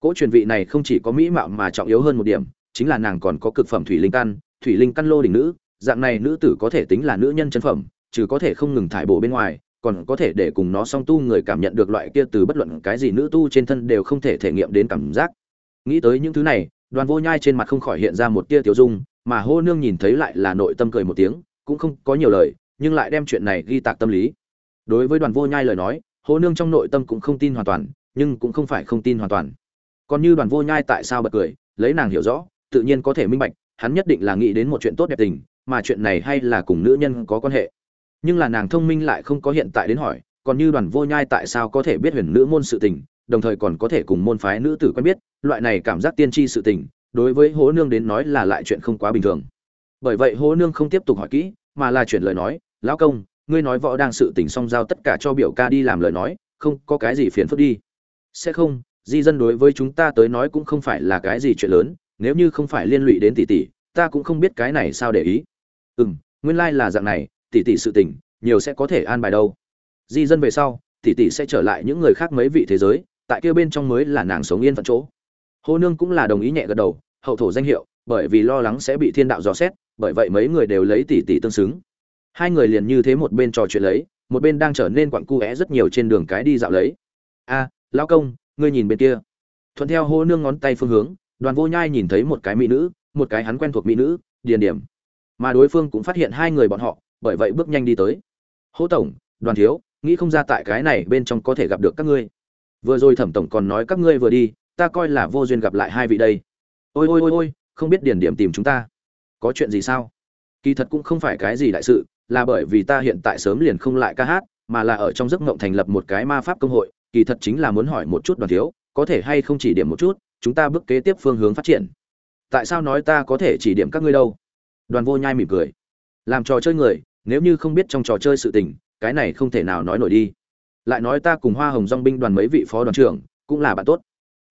Cỗ truyền vị này không chỉ có mỹ mạo mà trọng yếu hơn một điểm, chính là nàng còn có cực phẩm thủy linh căn, thủy linh căn lô đỉnh nữ, dạng này nữ tử có thể tính là nữ nhân chân phẩm chứ có thể không ngừng thải bổ bên ngoài, còn có thể để cùng nó song tu người cảm nhận được loại kia từ bất luận cái gì nữ tu trên thân đều không thể thể nghiệm đến cảm giác. Nghĩ tới những thứ này, đoàn vô nhai trên mặt không khỏi hiện ra một tia tiểu dung, mà hô nương nhìn thấy lại là nội tâm cười một tiếng, cũng không có nhiều lời nhưng lại đem chuyện này ghi tạc tâm lý. Đối với đoàn vô nhai lời nói, hồ nương trong nội tâm cũng không tin hoàn toàn, nhưng cũng không phải không tin hoàn toàn. Còn như đoàn vô nhai tại sao bật cười, lấy nàng hiểu rõ, tự nhiên có thể minh bạch, hắn nhất định là nghĩ đến một chuyện tốt đẹp tình, mà chuyện này hay là cùng nữ nhân có quan hệ. Nhưng là nàng thông minh lại không có hiện tại đến hỏi, còn như đoàn vô nhai tại sao có thể biết huyền nữ môn sự tình, đồng thời còn có thể cùng môn phái nữ tử quen biết, loại này cảm giác tiên tri sự tình, đối với hố nương đến nói là lại chuyện không quá bình thường. Bởi vậy hố nương không tiếp tục hỏi kỹ, mà là chuyển lời nói lão công, ngươi nói võ đang sự tình song giao tất cả cho biểu ca đi làm lời nói, không có cái gì phiền phức đi. Sẽ không, di dân đối với chúng ta tới nói cũng không phải là cái gì chuyện lớn, nếu như không phải liên lụy đến tỷ tỷ, ta cũng không biết cái này sao để ý. Ừ m nguyên lai、like、là dạng này, tỷ tỷ sự tình, nhiều sẽ có thể an bài đâu. Di dân về sau, tỷ tỷ sẽ trở lại những người khác mấy vị thế giới, tại kia bên trong mới là nàng sống yên phận chỗ. Hô nương cũng là đồng ý nhẹ gật đầu, hậu thổ danh hiệu, bởi vì lo lắng sẽ bị thiên đạo dò xét, bởi vậy mấy người đều lấy tỷ tỷ tương xứng hai người liền như thế một bên trò chuyện lấy, một bên đang trở nên quặn cu é rất nhiều trên đường cái đi dạo lấy. A, lão công, ngươi nhìn bên kia. Thuận theo hô nương ngón tay phương hướng, đoàn vô nhai nhìn thấy một cái mỹ nữ, một cái hắn quen thuộc mỹ nữ, điền điểm. Mà đối phương cũng phát hiện hai người bọn họ, bởi vậy bước nhanh đi tới. Hô tổng, đoàn thiếu, nghĩ không ra tại cái này bên trong có thể gặp được các ngươi. Vừa rồi thẩm tổng còn nói các ngươi vừa đi, ta coi là vô duyên gặp lại hai vị đây. Ôi ôi ôi ôi, không biết điền điểm tìm chúng ta. Có chuyện gì sao? Kỳ thật cũng không phải cái gì đại sự là bởi vì ta hiện tại sớm liền không lại ca hát, mà là ở trong giấc mộng thành lập một cái ma pháp công hội, kỳ thật chính là muốn hỏi một chút đoàn thiếu, có thể hay không chỉ điểm một chút, chúng ta bước kế tiếp phương hướng phát triển. Tại sao nói ta có thể chỉ điểm các ngươi đâu? Đoàn vô nhai mỉm cười. Làm trò chơi người, nếu như không biết trong trò chơi sự tình, cái này không thể nào nói nổi đi. Lại nói ta cùng hoa hồng dong binh đoàn mấy vị phó đoàn trưởng, cũng là bạn tốt.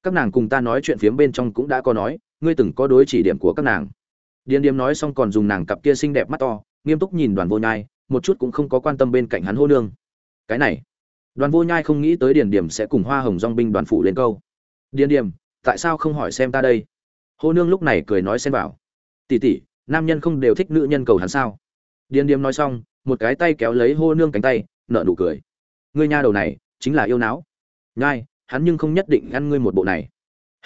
Các nàng cùng ta nói chuyện phiếm bên trong cũng đã có nói, ngươi từng có đối chỉ điểm của các nàng. Điền điếm nói xong còn dùng nàng cặp kia xinh đẹp mắt to nghiêm túc nhìn đoàn vô nhai, một chút cũng không có quan tâm bên cạnh hắn hô nương. Cái này, đoàn vô nhai không nghĩ tới điền điểm sẽ cùng hoa hồng dong binh đoàn phủ lên câu. Điền điểm, tại sao không hỏi xem ta đây? Hô nương lúc này cười nói xem bảo tỉ tỉ nam nhân không đều thích nữ nhân cầu hắn sao? Điền điểm nói xong, một cái tay kéo lấy hô nương cánh tay nợ nụ cười. Ngươi nha đầu này, chính là yêu não nhai, hắn nhưng không nhất định ngăn ngươi một bộ này.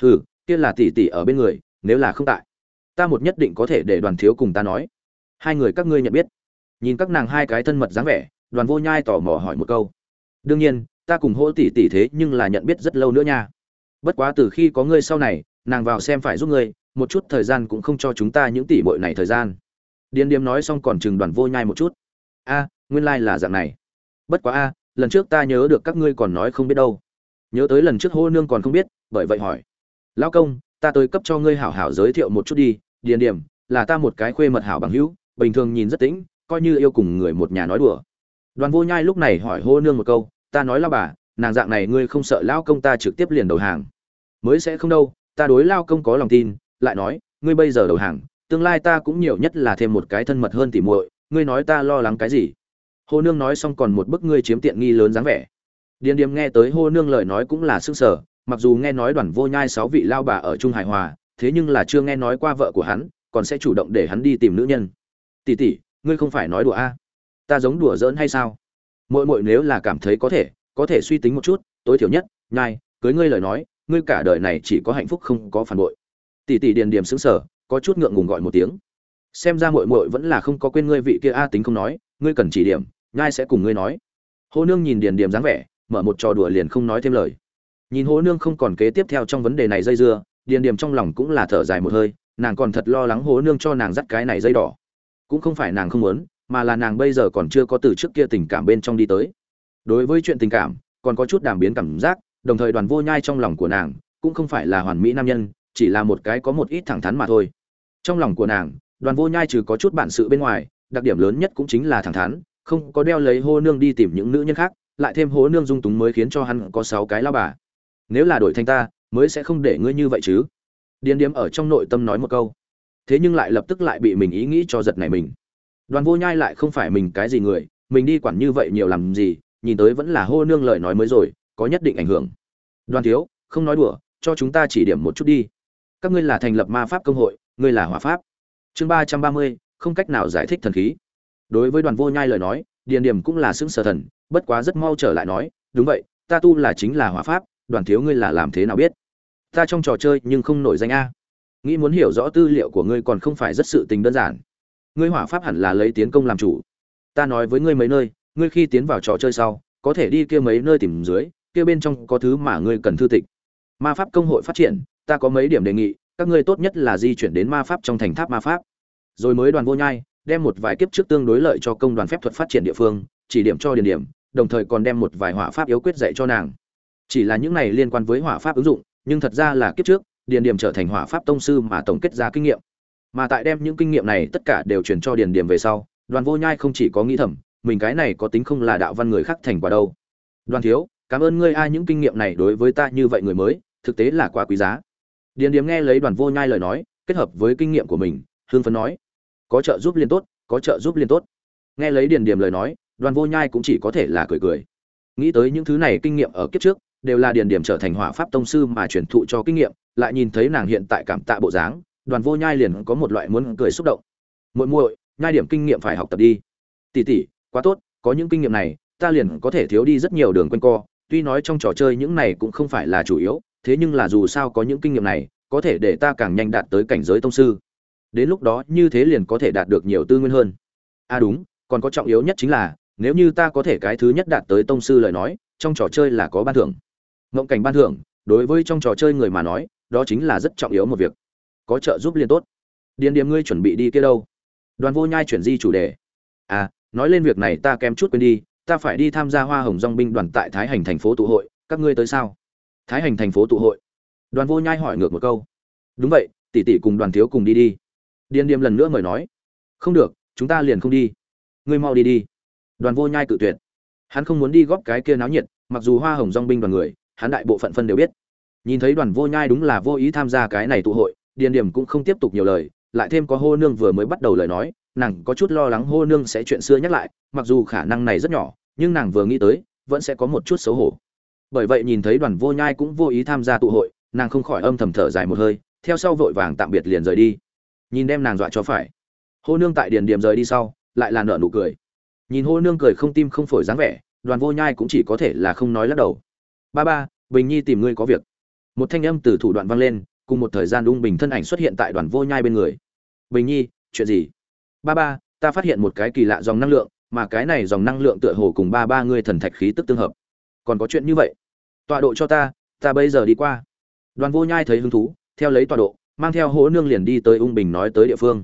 Hừ, kia là tỷ tỷ ở bên người, nếu là không tại, ta một nhất định có thể để đoàn thiếu cùng ta nói hai người các ngươi nhận biết. Nhìn các nàng hai cái thân mật dáng vẻ, đoàn vô nhai tò mò hỏi một câu. Đương nhiên, ta cùng hỗ tỷ tỷ thế nhưng là nhận biết rất lâu nữa nha. Bất quá từ khi có ngươi sau này, nàng vào xem phải giúp ngươi, một chút thời gian cũng không cho chúng ta những tỷ bội này thời gian. Điền điếm nói xong còn chừng đoàn vô nhai một chút. A, nguyên lai là dạng này. Bất quá a, lần trước ta nhớ được các ngươi còn nói không biết đâu. Nhớ tới lần trước hô nương còn không biết, bởi vậy hỏi. Lão công, ta tới cấp cho ngươi hảo hảo giới thiệu một chút đi, điền điểm là ta một cái khuê mật hảo bằng hữu bình thường nhìn rất tĩnh, coi như yêu cùng người một nhà nói đùa. Đoàn vô nhai lúc này hỏi hô nương một câu, ta nói lao bà, nàng dạng này ngươi không sợ lao công ta trực tiếp liền đầu hàng? Mới sẽ không đâu, ta đối lao công có lòng tin, lại nói, ngươi bây giờ đầu hàng, tương lai ta cũng nhiều nhất là thêm một cái thân mật hơn tỉ muội, ngươi nói ta lo lắng cái gì? Hô nương nói xong còn một bức ngươi chiếm tiện nghi lớn dáng vẻ. Điền điềm nghe tới hô nương lời nói cũng là sức sở, mặc dù nghe nói đoàn vô nhai sáu vị lao bà ở trung hải hòa, thế nhưng là chưa nghe nói qua vợ của hắn, còn sẽ chủ động để hắn đi tìm nữ nhân tỷ tỷ, ngươi không phải nói đùa a? Ta giống đùa giỡn hay sao? Mội mội nếu là cảm thấy có thể có thể suy tính một chút, tối thiểu nhất, nhai, cưới ngươi lời nói, ngươi cả đời này chỉ có hạnh phúc không có phản bội. Tỷ tỷ điền điểm xứng sở có chút ngượng ngùng gọi một tiếng. Xem ra muội muội vẫn là không có quên ngươi vị kia a tính không nói, ngươi cần chỉ điểm, nhai sẽ cùng ngươi nói. Hô nương nhìn điền điểm dáng vẻ, mở một trò đùa liền không nói thêm lời. Nhìn hô nương không còn kế tiếp theo trong vấn đề này dây dưa, điền điểm trong lòng cũng là thở dài một hơi, nàng còn thật lo lắng hố nương cho nàng dắt cái này dây đỏ cũng không phải nàng không muốn, mà là nàng bây giờ còn chưa có từ trước kia tình cảm bên trong đi tới. Đối với chuyện tình cảm, còn có chút đàm biến cảm giác, đồng thời đoàn vô nhai trong lòng của nàng cũng không phải là hoàn mỹ nam nhân, chỉ là một cái có một ít thẳng thắn mà thôi. Trong lòng của nàng, đoàn vô nhai trừ có chút bản sự bên ngoài, đặc điểm lớn nhất cũng chính là thẳng thắn, không có đeo lấy hô nương đi tìm những nữ nhân khác, lại thêm hố nương dung túng mới khiến cho hắn có sáu cái lao bà. Nếu là đổi thành ta, mới sẽ không để ngươi như vậy chứ. Điền điếm ở trong nội tâm nói một câu thế nhưng lại lập tức lại bị mình ý nghĩ cho giật này mình. Đoàn vô nhai lại không phải mình cái gì người, mình đi quản như vậy nhiều làm gì, nhìn tới vẫn là hô nương lời nói mới rồi, có nhất định ảnh hưởng. Đoàn thiếu, không nói đùa, cho chúng ta chỉ điểm một chút đi. Các ngươi là thành lập ma pháp công hội, ngươi là hỏa pháp. Chương ba trăm ba mươi, không cách nào giải thích thần khí. Đối với đoàn vô nhai lời nói, điền điểm cũng là xứng sở thần, bất quá rất mau trở lại nói, đúng vậy, ta tu là chính là hỏa pháp, đoàn thiếu ngươi là làm thế nào biết? Ta trong trò chơi nhưng không nổi danh a nghĩ muốn hiểu rõ tư liệu của ngươi còn không phải rất sự tình đơn giản. Ngươi hỏa pháp hẳn là lấy tiến công làm chủ. Ta nói với ngươi mấy nơi, ngươi khi tiến vào trò chơi sau, có thể đi kia mấy nơi tìm dưới, kia bên trong có thứ mà ngươi cần thư tịch. Ma pháp công hội phát triển, ta có mấy điểm đề nghị, các ngươi tốt nhất là di chuyển đến ma pháp trong thành tháp ma pháp. Rồi mới đoàn vô nhai, đem một vài kiếp trước tương đối lợi cho công đoàn phép thuật phát triển địa phương, chỉ điểm cho điển điểm, đồng thời còn đem một vài hỏa pháp yếu quyết dạy cho nàng. Chỉ là những này liên quan với hỏa pháp ứng dụng, nhưng thật ra là kiếp trước điền điểm trở thành hỏa pháp tông sư mà tổng kết ra kinh nghiệm. Mà tại đem những kinh nghiệm này tất cả đều truyền cho điền điểm về sau, đoàn vô nhai không chỉ có nghĩ thầm, mình cái này có tính không là đạo văn người khác thành quả đâu. Đoàn thiếu, cảm ơn ngươi ai những kinh nghiệm này đối với ta như vậy người mới, thực tế là quá quý giá. Điền điểm nghe lấy đoàn vô nhai lời nói, kết hợp với kinh nghiệm của mình hương phấn nói, có trợ giúp liên tốt, có trợ giúp liên tốt. Nghe lấy điền điểm lời nói, đoàn vô nhai cũng chỉ có thể là cười cười nghĩ tới những thứ này kinh nghiệm ở kiếp trước, đều là điền điểm trở thành hỏa pháp tông sư mà truyền thụ cho kinh nghiệm, lại nhìn thấy nàng hiện tại cảm tạ bộ dáng, đoàn vô nhai liền có một loại muốn cười xúc động. Muội muội, nhai điểm kinh nghiệm phải học tập đi. Tỷ tỷ, quá tốt, có những kinh nghiệm này, ta liền có thể thiếu đi rất nhiều đường quanh co, tuy nói trong trò chơi những này cũng không phải là chủ yếu, thế nhưng là dù sao có những kinh nghiệm này, có thể để ta càng nhanh đạt tới cảnh giới tông sư. Đến lúc đó, như thế liền có thể đạt được nhiều tư nguyên hơn. À đúng, còn có trọng yếu nhất chính là nếu như ta có thể cái thứ nhất đạt tới tông sư lời nói, trong trò chơi là có ban thưởng. Ngộng cảnh ban thưởng, đối với trong trò chơi người mà nói, đó chính là rất trọng yếu một việc. Có trợ giúp liên tốt. Điền điểm ngươi chuẩn bị đi kia đâu? Đoàn vô nhai chuyển di chủ đề. À nói lên việc này ta kém chút quên đi, ta phải đi tham gia hoa hồng dong binh đoàn tại thái hành thành phố tụ hội, các ngươi tới sao? Thái hành thành phố tụ hội. Đoàn vô nhai hỏi ngược một câu. Đúng vậy, tỷ tỷ cùng đoàn thiếu cùng đi đi. Điền điềm lần nữa mời nói. Không được, chúng ta liền không đi. Ngươi mau đi đi đoàn vô nhai cự tuyệt. Hắn không muốn đi góp cái kia náo nhiệt, mặc dù hoa hồng dong binh đoàn người, hắn đại bộ phận phân đều biết. Nhìn thấy đoàn vô nhai đúng là vô ý tham gia cái này tụ hội, điền điểm cũng không tiếp tục nhiều lời, lại thêm có hô nương vừa mới bắt đầu lời nói, nàng có chút lo lắng hô nương sẽ chuyện xưa nhắc lại, mặc dù khả năng này rất nhỏ, nhưng nàng vừa nghĩ tới, vẫn sẽ có một chút xấu hổ. Bởi vậy nhìn thấy đoàn vô nhai cũng vô ý tham gia tụ hội, nàng không khỏi âm thầm thở dài một hơi, theo sau vội vàng tạm biệt liền rời đi. Nhìn đem nàng dọa cho phải. Hô nương tại điền điểm rời đi sau, lại là nợ nụ cười nhìn hô nương cười không tim không phổi dáng vẻ, đoàn vô nhai cũng chỉ có thể là không nói lắc đầu. Ba ba, bình nhi tìm ngươi có việc. Một thanh âm từ thủ đoạn vang lên, cùng một thời gian ung bình thân ảnh xuất hiện tại đoàn vô nhai bên người. Bình nhi, chuyện gì? Ba ba, ta phát hiện một cái kỳ lạ dòng năng lượng, mà cái này dòng năng lượng tựa hồ cùng ba ba ngươi thần thạch khí tức tương hợp. Còn có chuyện như vậy? Tọa độ cho ta ta bây giờ đi qua. Đoàn vô nhai thấy hứng thú, theo lấy tọa độ, mang theo hố nương liền đi tới ung bình nói tới địa phương.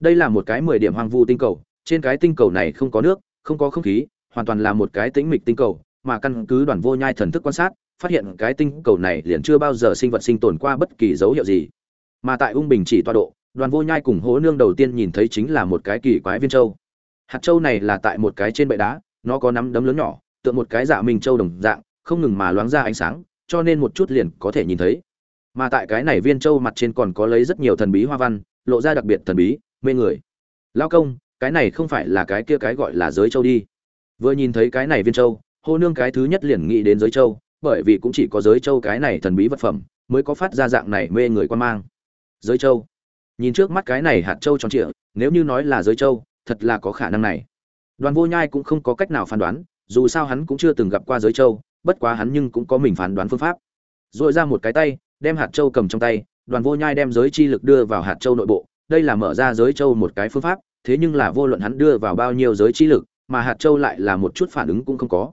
Đây là một cái mười điểm hoang vu tinh cầu trên cái tinh cầu này không có nước, không có không khí, hoàn toàn là một cái tĩnh mịch tinh cầu, mà căn cứ đoàn vô nhai thần thức quan sát, phát hiện cái tinh cầu này liền chưa bao giờ sinh vật sinh tồn qua bất kỳ dấu hiệu gì. Mà tại ung bình chỉ Toa độ, đoàn vô nhai cùng hố nương đầu tiên nhìn thấy chính là một cái kỳ quái viên châu. Hạt châu này là tại một cái trên bệ đá, nó có nắm đấm lớn nhỏ, tựa một cái dạ minh châu đồng dạng, không ngừng mà loáng ra ánh sáng, cho nên một chút liền có thể nhìn thấy. Mà tại cái này viên châu mặt trên còn có lấy rất nhiều thần bí hoa văn, lộ ra đặc biệt thần bí, mê người. Lao công cái này không phải là cái kia cái gọi là giới châu đi. Vừa nhìn thấy cái này viên châu hô nương cái thứ nhất liền nghĩ đến giới châu, bởi vì cũng chỉ có giới châu cái này thần bí vật phẩm mới có phát ra dạng này mê người quan mang. Giới châu. Nhìn trước mắt cái này hạt châu tròn trịa, nếu như nói là giới châu, thật là có khả năng này. Đoàn vô nhai cũng không có cách nào phán đoán, dù sao hắn cũng chưa từng gặp qua giới châu, bất quá hắn nhưng cũng có mình phán đoán phương pháp. Dội ra một cái tay, đem hạt châu cầm trong tay, đoàn vô nhai đem giới chi lực đưa vào hạt châu nội bộ, đây là mở ra giới châu một cái phương pháp thế nhưng là vô luận hắn đưa vào bao nhiêu giới chi lực, mà hạt châu lại là một chút phản ứng cũng không có.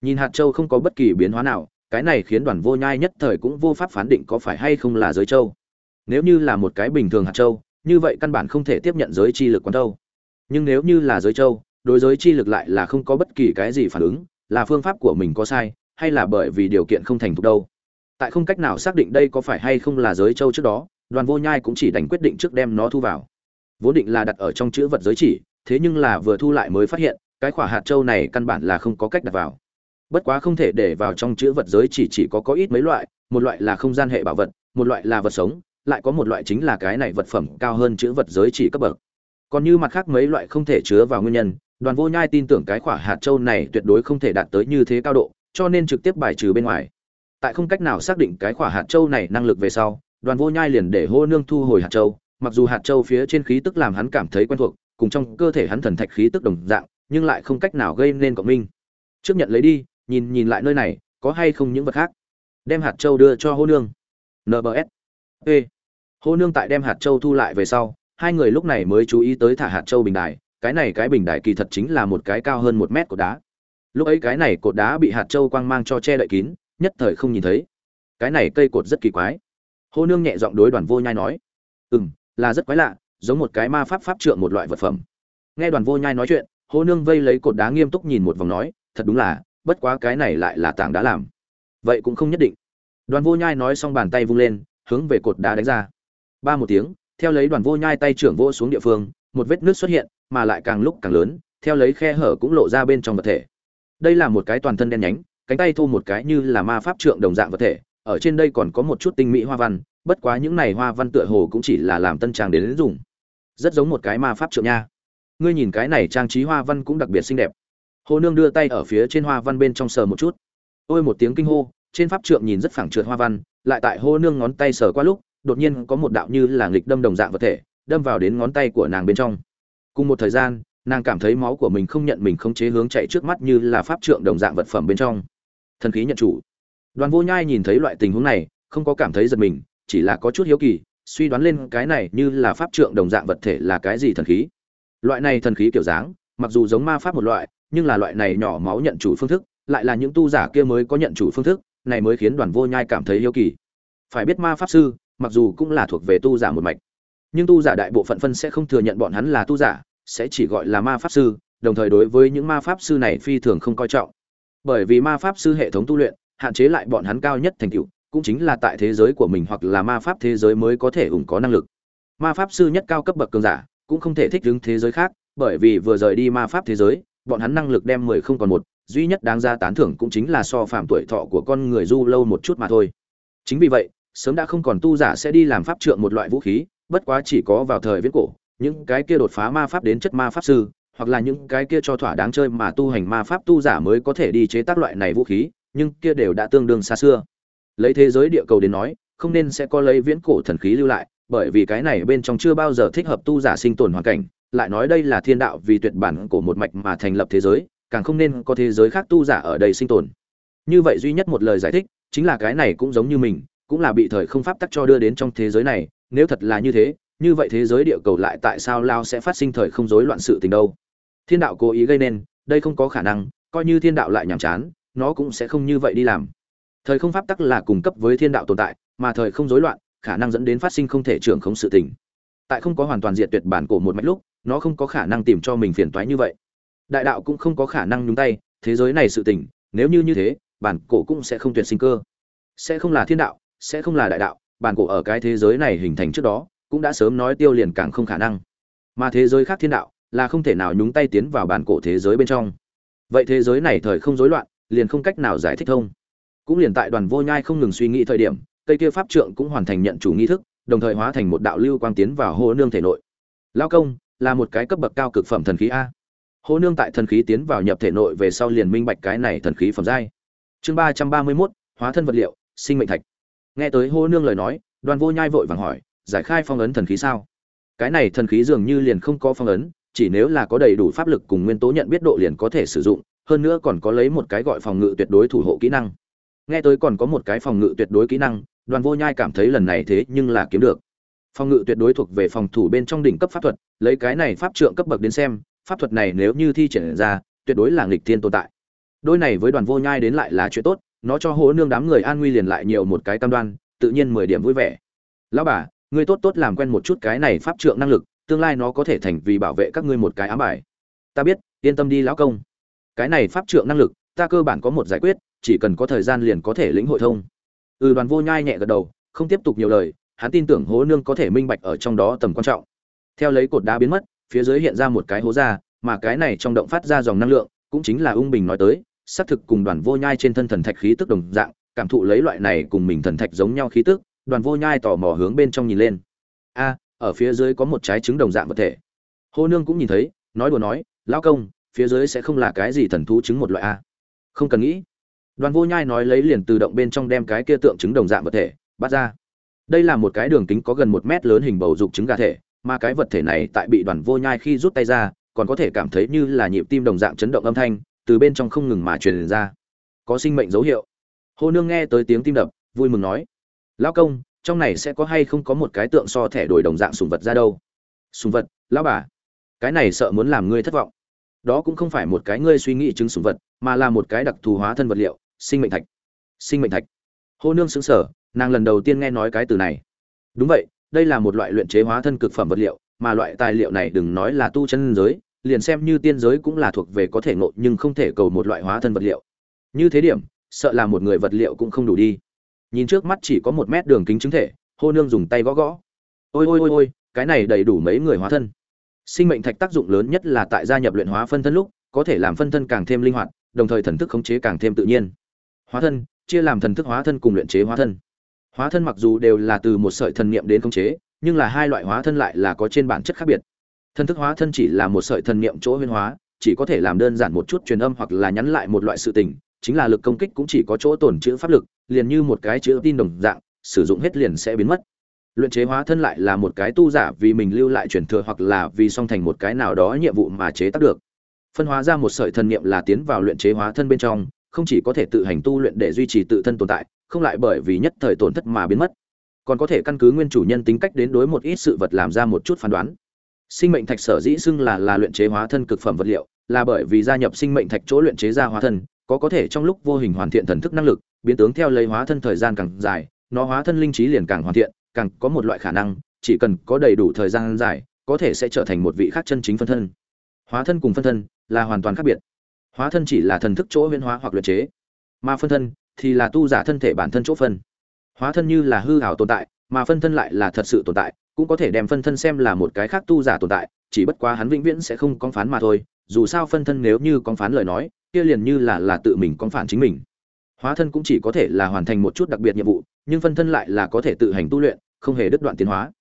Nhìn hạt châu không có bất kỳ biến hóa nào, cái này khiến đoàn vô nhai nhất thời cũng vô pháp phán định có phải hay không là giới châu. Nếu như là một cái bình thường hạt châu, như vậy căn bản không thể tiếp nhận giới chi lực quán đâu nhưng nếu như là giới châu, đối giới chi lực lại là không có bất kỳ cái gì phản ứng, là phương pháp của mình có sai, hay là bởi vì điều kiện không thành thục đâu. Tại không cách nào xác định đây có phải hay không là giới châu trước đó, đoàn vô nhai cũng chỉ đánh quyết định trước đem nó thu vào vốn định là đặt ở trong chữ vật giới chỉ, thế nhưng là vừa thu lại mới phát hiện, cái khỏa hạt châu này căn bản là không có cách đặt vào. Bất quá không thể để vào trong chữ vật giới chỉ chỉ có có ít mấy loại, một loại là không gian hệ bảo vật, một loại là vật sống, lại có một loại chính là cái này vật phẩm cao hơn chữ vật giới chỉ cấp bậc. Còn như mặt khác mấy loại không thể chứa vào nguyên nhân, đoàn vô nhai tin tưởng cái khỏa hạt châu này tuyệt đối không thể đạt tới như thế cao độ, cho nên trực tiếp bài trừ bên ngoài. Tại không cách nào xác định cái khỏa hạt châu này năng lực về sau, đoàn vô nhai liền để hô nương thu hồi hạt châu mặc dù hạt châu phía trên khí tức làm hắn cảm thấy quen thuộc, cùng trong cơ thể hắn thần thạch khí tức đồng dạng, nhưng lại không cách nào gây nên cộng minh. Trước nhận lấy đi, nhìn nhìn lại nơi này, có hay không những vật khác? Đem hạt châu đưa cho hô nương. Nbs ê hô nương tại đem hạt châu thu lại về sau, hai người lúc này mới chú ý tới thả hạt châu bình đài, cái này cái bình đài kỳ thật chính là một cái cao hơn một mét của đá. Lúc ấy cái này cột đá bị hạt châu quang mang cho che đậy kín, nhất thời không nhìn thấy. Cái này cây cột rất kỳ quái. Hô nương nhẹ giọng đối đoàn vô nhai nói. Ừm là rất quái lạ, giống một cái ma pháp pháp trượng một loại vật phẩm. Nghe đoàn vô nhai nói chuyện, hô nương vây lấy cột đá nghiêm túc nhìn một vòng nói, thật đúng là, bất quá cái này lại là tảng đá làm. Vậy cũng không nhất định. Đoàn vô nhai nói xong bàn tay vung lên, hướng về cột đá đánh ra. Ba một tiếng, theo lấy đoàn vô nhai tay trưởng vô xuống địa phương, một vết nước xuất hiện, mà lại càng lúc càng lớn, theo lấy khe hở cũng lộ ra bên trong vật thể. Đây là một cái toàn thân đen nhánh, cánh tay thu một cái như là ma pháp trượng đồng dạng vật thể, ở trên đây còn có một chút tinh mỹ hoa văn bất quá những này hoa văn tựa hồ cũng chỉ là làm tân trang đến dùng. Rất giống một cái ma pháp trượng nha. Ngươi nhìn cái này trang trí hoa văn cũng đặc biệt xinh đẹp. Hồ nương đưa tay ở phía trên hoa văn bên trong sờ một chút. Ôi một tiếng kinh hô, trên pháp trượng nhìn rất phẳng trượt hoa văn, lại tại hô nương ngón tay sờ qua lúc, đột nhiên có một đạo như là nghịch đâm đồng dạng vật thể, đâm vào đến ngón tay của nàng bên trong. Cùng một thời gian, nàng cảm thấy máu của mình không nhận mình không chế hướng chạy trước mắt như là pháp trượng đồng dạng vật phẩm bên trong. Thần khí nhận chủ. Đoàn vô nhai nhìn thấy loại tình huống này, không có cảm thấy giật mình chỉ là có chút hiếu kỳ, suy đoán lên cái này như là pháp trượng đồng dạng vật thể là cái gì thần khí. Loại này thần khí kiểu dáng, mặc dù giống ma pháp một loại, nhưng là loại này nhỏ máu nhận chủ phương thức, lại là những tu giả kia mới có nhận chủ phương thức, này mới khiến đoàn vô nhai cảm thấy hiếu kỳ. Phải biết ma pháp sư, mặc dù cũng là thuộc về tu giả một mạch, nhưng tu giả đại bộ phận phân sẽ không thừa nhận bọn hắn là tu giả, sẽ chỉ gọi là ma pháp sư, đồng thời đối với những ma pháp sư này phi thường không coi trọng. Bởi vì ma pháp sư hệ thống tu luyện, hạn chế lại bọn hắn cao nhất thành tựu cũng chính là tại thế giới của mình hoặc là ma pháp thế giới mới có thể ủng có năng lực. Ma pháp sư nhất cao cấp bậc cường giả, cũng không thể thích ứng thế giới khác, bởi vì vừa rời đi ma pháp thế giới, bọn hắn năng lực đem mười không còn một, duy nhất đáng ra tán thưởng cũng chính là so phạm tuổi thọ của con người du lâu một chút mà thôi. Chính vì vậy, sớm đã không còn tu giả sẽ đi làm pháp trượng một loại vũ khí, bất quá chỉ có vào thời viễn cổ, những cái kia đột phá ma pháp đến chất ma pháp sư, hoặc là những cái kia cho thỏa đáng chơi mà tu hành ma pháp tu giả mới có thể đi chế tác loại này vũ khí, nhưng kia đều đã tương đương xa xưa lấy thế giới địa cầu đến nói, không nên sẽ có lấy viễn cổ thần khí lưu lại, bởi vì cái này bên trong chưa bao giờ thích hợp tu giả sinh tồn hoàn cảnh. Lại nói đây là thiên đạo vì tuyệt bản của một mạch mà thành lập thế giới, càng không nên có thế giới khác tu giả ở đây sinh tồn. Như vậy duy nhất một lời giải thích, chính là cái này cũng giống như mình, cũng là bị thời không pháp tắc cho đưa đến trong thế giới này. Nếu thật là như thế, như vậy thế giới địa cầu lại tại sao lao sẽ phát sinh thời không rối loạn sự tình đâu? Thiên đạo cố ý gây nên, đây không có khả năng, coi như thiên đạo lại nhàm chán, nó cũng sẽ không như vậy đi làm thời không pháp tắc là cung cấp với thiên đạo tồn tại, mà thời không rối loạn, khả năng dẫn đến phát sinh không thể trưởng không sự tình. Tại không có hoàn toàn diệt tuyệt bản cổ một mạch lúc, nó không có khả năng tìm cho mình phiền toái như vậy. Đại đạo cũng không có khả năng nhúng tay, thế giới này sự tình, nếu như như thế, bản cổ cũng sẽ không tuyệt sinh cơ. Sẽ không là thiên đạo, sẽ không là đại đạo, bản cổ ở cái thế giới này hình thành trước đó, cũng đã sớm nói tiêu liền càng không khả năng. Mà thế giới khác thiên đạo, là không thể nào nhúng tay tiến vào bản cổ thế giới bên trong. Vậy thế giới này thời không rối loạn, liền không cách nào giải thích thông cũng liền tại đoàn vô nhai không ngừng suy nghĩ thời điểm, cây kia pháp trượng cũng hoàn thành nhận chủ nghi thức, đồng thời hóa thành một đạo lưu quang tiến vào hồ nương thể nội. Lao công, là một cái cấp bậc cao cực phẩm thần khí a. Hồ nương tại thần khí tiến vào nhập thể nội về sau liền minh bạch cái này thần khí phẩm giai. Chương ba trăm ba mươi mốt, hóa thân vật liệu, sinh mệnh thạch. Nghe tới hồ nương lời nói, đoàn vô nhai vội vàng hỏi, giải khai phong ấn thần khí sao? Cái này thần khí dường như liền không có phong ấn, chỉ nếu là có đầy đủ pháp lực cùng nguyên tố nhận biết độ liền có thể sử dụng, hơn nữa còn có lấy một cái gọi phòng ngự tuyệt đối thủ hộ kỹ năng nghe tới còn có một cái phòng ngự tuyệt đối kỹ năng, đoàn vô nhai cảm thấy lần này thế nhưng là kiếm được. Phòng ngự tuyệt đối thuộc về phòng thủ bên trong đỉnh cấp pháp thuật, lấy cái này pháp trượng cấp bậc đến xem, pháp thuật này nếu như thi triển ra, tuyệt đối là nghịch thiên tồn tại. Đôi này với đoàn vô nhai đến lại là chuyện tốt, nó cho hố nương đám người an nguy liền lại nhiều một cái cam đoan, tự nhiên mười điểm vui vẻ. Lão bà, ngươi tốt tốt làm quen một chút cái này pháp trượng năng lực, tương lai nó có thể thành vì bảo vệ các ngươi một cái ám bài. Ta biết, yên tâm đi lão công. Cái này pháp trượng năng lực ta cơ bản có một giải quyết, chỉ cần có thời gian liền có thể lĩnh hội thông. Ừ đoàn vô nhai nhẹ gật đầu, không tiếp tục nhiều lời, hắn tin tưởng hố nương có thể minh bạch ở trong đó tầm quan trọng. Theo lấy cột đá biến mất, phía dưới hiện ra một cái hố ra, mà cái này trong động phát ra dòng năng lượng, cũng chính là ung bình nói tới, xác thực cùng đoàn vô nhai trên thân thần thạch khí tức đồng dạng, cảm thụ lấy loại này cùng mình thần thạch giống nhau khí tức, đoàn vô nhai tò mò hướng bên trong nhìn lên. A, ở phía dưới có một trái trứng đồng dạng vật thể. Hô nương cũng nhìn thấy, nói đùa nói, lão công, phía dưới sẽ không là cái gì thần thú trứng một loại a không cần nghĩ. Đoàn vô nhai nói lấy liền tự động bên trong đem cái kia tượng trứng đồng dạng vật thể, bắt ra. Đây là một cái đường kính có gần một mét lớn hình bầu dục trứng gà thể, mà cái vật thể này tại bị đoàn vô nhai khi rút tay ra, còn có thể cảm thấy như là nhịp tim đồng dạng chấn động âm thanh, từ bên trong không ngừng mà truyền ra. Có sinh mệnh dấu hiệu. Hô nương nghe tới tiếng tim đập, vui mừng nói, lão công, trong này sẽ có hay không có một cái tượng so thẻ đổi đồng dạng sùng vật ra đâu? Sùng vật? Lão bà, cái này sợ muốn làm ngươi thất vọng đó cũng không phải một cái ngươi suy nghĩ chứng sủng vật, mà là một cái đặc thù hóa thân vật liệu, sinh mệnh thạch. Sinh mệnh thạch. Hô nương xứng sở nàng lần đầu tiên nghe nói cái từ này. Đúng vậy, đây là một loại luyện chế hóa thân cực phẩm vật liệu, mà loại tài liệu này đừng nói là tu chân giới, liền xem như tiên giới cũng là thuộc về có thể ngộ nhưng không thể cầu một loại hóa thân vật liệu. Như thế điểm, sợ là một người vật liệu cũng không đủ đi. Nhìn trước mắt chỉ có một mét đường kính chứng thể, hô nương dùng tay gõ gõ. Ôi ôi ôi ôi, cái này đầy đủ mấy người hóa thân sinh mệnh thạch tác dụng lớn nhất là tại gia nhập luyện hóa phân thân lúc, có thể làm phân thân càng thêm linh hoạt, đồng thời thần thức khống chế càng thêm tự nhiên. Hóa thân, chia làm thần thức hóa thân cùng luyện chế hóa thân. Hóa thân mặc dù đều là từ một sợi thần niệm đến khống chế, nhưng là hai loại hóa thân lại là có trên bản chất khác biệt. Thần thức hóa thân chỉ là một sợi thần niệm chỗ huyên hóa, chỉ có thể làm đơn giản một chút truyền âm hoặc là nhắn lại một loại sự tình, chính là lực công kích cũng chỉ có chỗ tổn chữ pháp lực, liền như một cái chữ tin đồng dạng, sử dụng hết liền sẽ biến mất luyện chế hóa thân lại là một cái tu giả vì mình lưu lại truyền thừa hoặc là vì song thành một cái nào đó nhiệm vụ mà chế tác được. Phân hóa ra một sợi thần niệm là tiến vào luyện chế hóa thân bên trong, không chỉ có thể tự hành tu luyện để duy trì tự thân tồn tại, không lại bởi vì nhất thời tổn thất mà biến mất. Còn có thể căn cứ nguyên chủ nhân tính cách đến đối một ít sự vật làm ra một chút phán đoán. Sinh mệnh thạch sở dĩ xưng là là luyện chế hóa thân cực phẩm vật liệu, là bởi vì gia nhập sinh mệnh thạch chỗ luyện chế ra hóa thân, có có thể trong lúc vô hình hoàn thiện thần thức năng lực, biến tướng theo lấy hóa thân thời gian càng dài, nó hóa thân linh trí liền càng hoàn thiện càng có một loại khả năng, chỉ cần có đầy đủ thời gian dài, có thể sẽ trở thành một vị khác chân chính phân thân. Hóa thân cùng phân thân là hoàn toàn khác biệt. Hóa thân chỉ là thần thức chỗ huyễn hóa hoặc luyện chế, mà phân thân thì là tu giả thân thể bản thân chỗ phân. Hóa thân như là hư hảo tồn tại, mà phân thân lại là thật sự tồn tại, cũng có thể đem phân thân xem là một cái khác tu giả tồn tại, chỉ bất quá hắn vĩnh viễn sẽ không con phán mà thôi, dù sao phân thân nếu như con phán lời nói, kia liền như là là tự mình con phản chính mình. Hóa thân cũng chỉ có thể là hoàn thành một chút đặc biệt nhiệm vụ, nhưng phân thân lại là có thể tự hành tu luyện không hề đứt đoạn tiến hóa.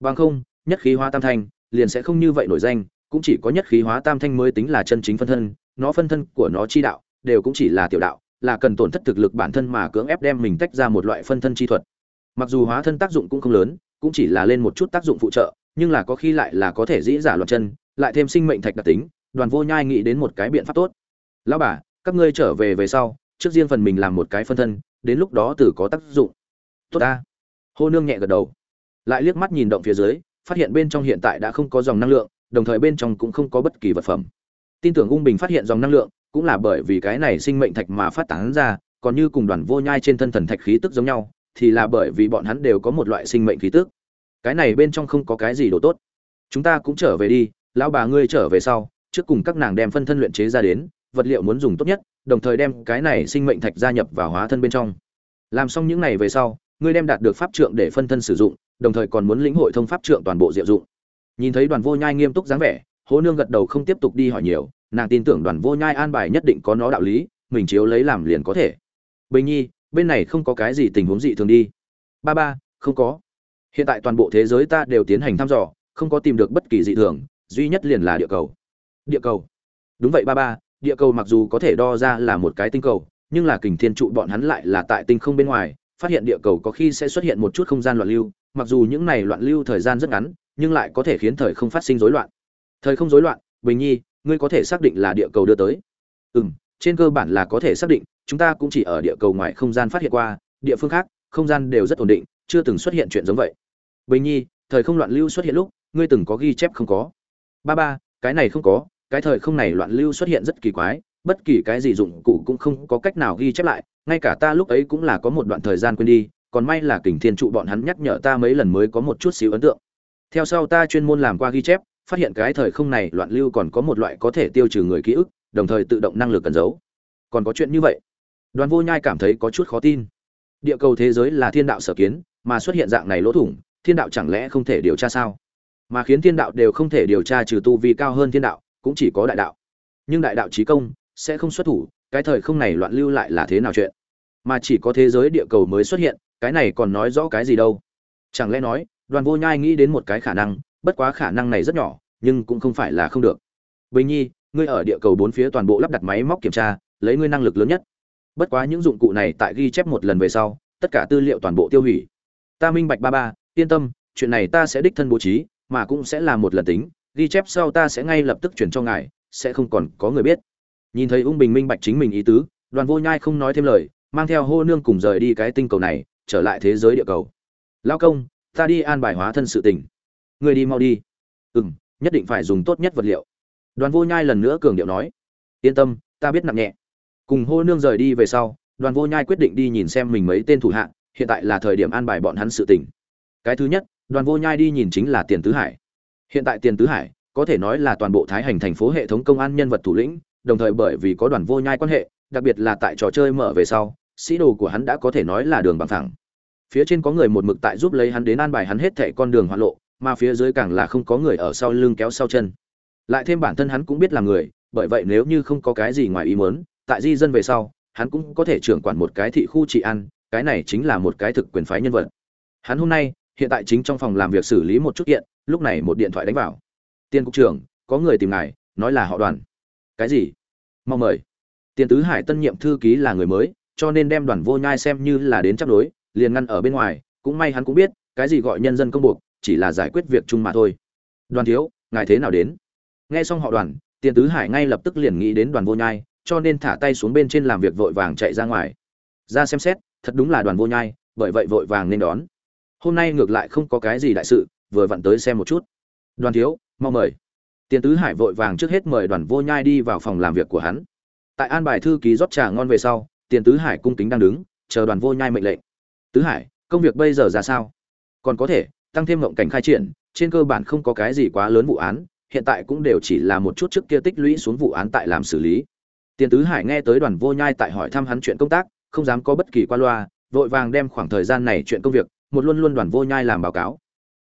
Bằng không, nhất khí hóa tam thanh liền sẽ không như vậy nổi danh, cũng chỉ có nhất khí hóa tam thanh mới tính là chân chính phân thân, nó phân thân của nó chi đạo đều cũng chỉ là tiểu đạo, là cần tổn thất thực lực bản thân mà cưỡng ép đem mình tách ra một loại phân thân chi thuật. Mặc dù hóa thân tác dụng cũng không lớn, cũng chỉ là lên một chút tác dụng phụ trợ, nhưng là có khi lại là có thể dĩ giả loạn chân, lại thêm sinh mệnh thạch đặc tính, đoàn vô nhai nghĩ đến một cái biện pháp tốt. Lão bà, các ngươi trở về về sau, trước riêng phần mình làm một cái phân thân, đến lúc đó từ có tác dụng. Tốt ta hô nương nhẹ gật đầu. Lại liếc mắt nhìn động phía dưới, phát hiện bên trong hiện tại đã không có dòng năng lượng, đồng thời bên trong cũng không có bất kỳ vật phẩm. Tin tưởng ung bình phát hiện dòng năng lượng, cũng là bởi vì cái này sinh mệnh thạch mà phát tán ra, còn như cùng đoàn vô nhai trên thân thần thạch khí tức giống nhau, thì là bởi vì bọn hắn đều có một loại sinh mệnh khí tức. Cái này bên trong không có cái gì đồ tốt. Chúng ta cũng trở về đi, lão bà ngươi trở về sau, trước cùng các nàng đem phân thân luyện chế ra đến, vật liệu muốn dùng tốt nhất, đồng thời đem cái này sinh mệnh thạch gia nhập vào hóa thân bên trong. Làm xong những này về sau ngươi đem đạt được pháp trượng để phân thân sử dụng, đồng thời còn muốn lĩnh hội thông pháp trượng toàn bộ diệu dụng. Nhìn thấy đoàn vô nhai nghiêm túc dáng vẻ, hố nương gật đầu không tiếp tục đi hỏi nhiều, nàng tin tưởng đoàn vô nhai an bài nhất định có nó đạo lý, mình chiếu lấy làm liền có thể. Bình nhi, bên này không có cái gì tình huống dị thường đi. Ba ba, không có. Hiện tại toàn bộ thế giới ta đều tiến hành thăm dò, không có tìm được bất kỳ dị thường, duy nhất liền là địa cầu. Địa cầu. Đúng vậy ba ba, địa cầu mặc dù có thể đo ra là một cái tinh cầu, nhưng là kình thiên trụ bọn hắn lại là tại tinh không bên ngoài phát hiện địa cầu có khi sẽ xuất hiện một chút không gian loạn lưu mặc dù những này loạn lưu thời gian rất ngắn nhưng lại có thể khiến thời không phát sinh rối loạn. Thời không rối loạn bình nhi ngươi có thể xác định là địa cầu đưa tới. Ừm, trên cơ bản là có thể xác định chúng ta cũng chỉ ở địa cầu ngoài không gian phát hiện qua địa phương khác không gian đều rất ổn định chưa từng xuất hiện chuyện giống vậy. Bình nhi thời không loạn lưu xuất hiện lúc ngươi từng có ghi chép không có? Ba ba cái này không có cái thời không này loạn lưu xuất hiện rất kỳ quái bất kỳ cái gì dụng cụ cũng không có cách nào ghi chép lại ngay cả ta lúc ấy cũng là có một đoạn thời gian quên đi, còn may là kình thiên trụ bọn hắn nhắc nhở ta mấy lần mới có một chút xíu ấn tượng. Theo sau ta chuyên môn làm qua ghi chép, phát hiện cái thời không này loạn lưu còn có một loại có thể tiêu trừ người ký ức, đồng thời tự động năng lực cần giấu. Còn có chuyện như vậy. Đoàn vô nhai cảm thấy có chút khó tin. Địa cầu thế giới là thiên đạo sở kiến, mà xuất hiện dạng này lỗ thủng, thiên đạo chẳng lẽ không thể điều tra sao? Mà khiến thiên đạo đều không thể điều tra trừ tu vi cao hơn thiên đạo, cũng chỉ có đại đạo. Nhưng đại đạo trí công, sẽ không xuất thủ cái thời không này loạn lưu lại là thế nào chuyện? Mà chỉ có thế giới địa cầu mới xuất hiện, cái này còn nói rõ cái gì đâu? Chẳng lẽ nói, đoàn vô nhai nghĩ đến một cái khả năng, bất quá khả năng này rất nhỏ, nhưng cũng không phải là không được. Bình nhi, ngươi ở địa cầu bốn phía toàn bộ lắp đặt máy móc kiểm tra, lấy ngươi năng lực lớn nhất. Bất quá những dụng cụ này tại ghi chép một lần về sau, tất cả tư liệu toàn bộ tiêu hủy. Ta minh bạch ba ba, yên tâm, chuyện này ta sẽ đích thân bố trí, mà cũng sẽ là một lần tính, ghi chép sau ta sẽ ngay lập tức chuyển cho ngài, sẽ không còn có người biết nhìn thấy ung bình minh bạch chính mình ý tứ, đoàn vô nhai không nói thêm lời, mang theo hô nương cùng rời đi cái tinh cầu này, trở lại thế giới địa cầu. Lao công, ta đi an bài hóa thân sự tình. Người đi mau đi. Ừ m nhất định phải dùng tốt nhất vật liệu. Đoàn vô nhai lần nữa cường điệu nói. Yên tâm, ta biết nặng nhẹ. Cùng hô nương rời đi về sau, đoàn vô nhai quyết định đi nhìn xem mình mấy tên thủ hạ, hiện tại là thời điểm an bài bọn hắn sự tình. Cái thứ nhất, đoàn vô nhai đi nhìn chính là tiền tứ hải. Hiện tại tiền tứ hải, có thể nói là toàn bộ thái hành thành phố hệ thống công an nhân vật thủ lĩnh đồng thời bởi vì có đoàn vô nhai quan hệ, đặc biệt là tại trò chơi mở về sau, sĩ đồ của hắn đã có thể nói là đường bằng thẳng phía trên có người một mực tại giúp lấy hắn đến an bài hắn hết thảy con đường hoàn lộ, mà phía dưới càng là không có người ở sau lưng kéo sau chân. Lại thêm bản thân hắn cũng biết là người, bởi vậy nếu như không có cái gì ngoài ý muốn, tại di dân về sau, hắn cũng có thể trưởng quản một cái thị khu trị an, cái này chính là một cái thực quyền phái nhân vật. Hắn hôm nay, hiện tại chính trong phòng làm việc xử lý một chút kiện, lúc này một điện thoại đánh vào. Tiên cục trưởng, có người tìm ngài, nói là họ đoàn cái gì? Mong mời. Tiền tứ hải tân nhiệm thư ký là người mới, cho nên đem đoàn vô nhai xem như là đến chấp đối liền ngăn ở bên ngoài, cũng may hắn cũng biết, cái gì gọi nhân dân công buộc, chỉ là giải quyết việc chung mà thôi. Đoàn thiếu, ngài thế nào đến? Nghe xong họ đoàn, tiền tứ hải ngay lập tức liền nghĩ đến đoàn vô nhai, cho nên thả tay xuống bên trên làm việc vội vàng chạy ra ngoài. Ra xem xét, thật đúng là đoàn vô nhai, bởi vậy vội vàng nên đón. Hôm nay ngược lại không có cái gì đại sự, vừa vặn tới xem một chút. Đoàn thiếu, mau mời tiền tứ hải vội vàng trước hết mời đoàn vô nhai đi vào phòng làm việc của hắn. Tại an bài thư ký rót trà ngon về sau, tiền tứ hải cung kính đang đứng, chờ đoàn vô nhai mệnh lệnh. Tứ hải, công việc bây giờ ra sao? Còn có thể, tăng thêm ngộng cảnh khai triển, trên cơ bản không có cái gì quá lớn vụ án, hiện tại cũng đều chỉ là một chút trước kia tích lũy xuống vụ án tại làm xử lý. Tiền tứ hải nghe tới đoàn vô nhai tại hỏi thăm hắn chuyện công tác, không dám có bất kỳ qua loa, vội vàng đem khoảng thời gian này chuyện công việc, một luôn luôn đoàn vô nhai làm báo cáo.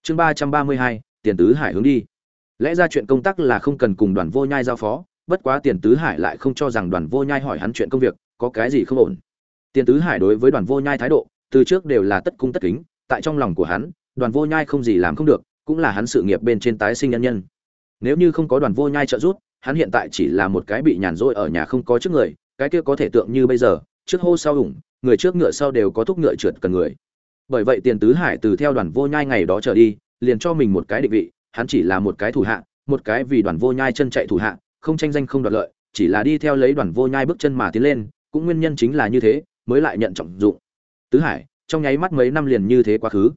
Chương ba trăm ba mươi hai, tiền tứ hải hướng đi lẽ ra chuyện công tác là không cần cùng đoàn vô nhai giao phó, bất quá tiền tứ hải lại không cho rằng đoàn vô nhai hỏi hắn chuyện công việc, có cái gì không ổn. Tiền tứ hải đối với đoàn vô nhai thái độ, từ trước đều là tất cung tất kính, tại trong lòng của hắn, đoàn vô nhai không gì làm không được, cũng là hắn sự nghiệp bên trên tái sinh nhân nhân. Nếu như không có đoàn vô nhai trợ giúp, hắn hiện tại chỉ là một cái bị nhàn rỗi ở nhà không có trước người, cái kia có thể tượng như bây giờ, trước hô sau ủng, người trước ngựa sau đều có thúc ngựa trượt cần người. Bởi vậy tiền tứ hải từ theo đoàn vô nhai ngày đó trở đi, liền cho mình một cái định vị hắn chỉ là một cái thủ hạ, một cái vì đoàn vô nhai chân chạy thủ hạ, không tranh danh không đoạt lợi, chỉ là đi theo lấy đoàn vô nhai bước chân mà tiến lên, cũng nguyên nhân chính là như thế, mới lại nhận trọng dụng. Tứ hải, trong nháy mắt mấy năm liền như thế quá khứ.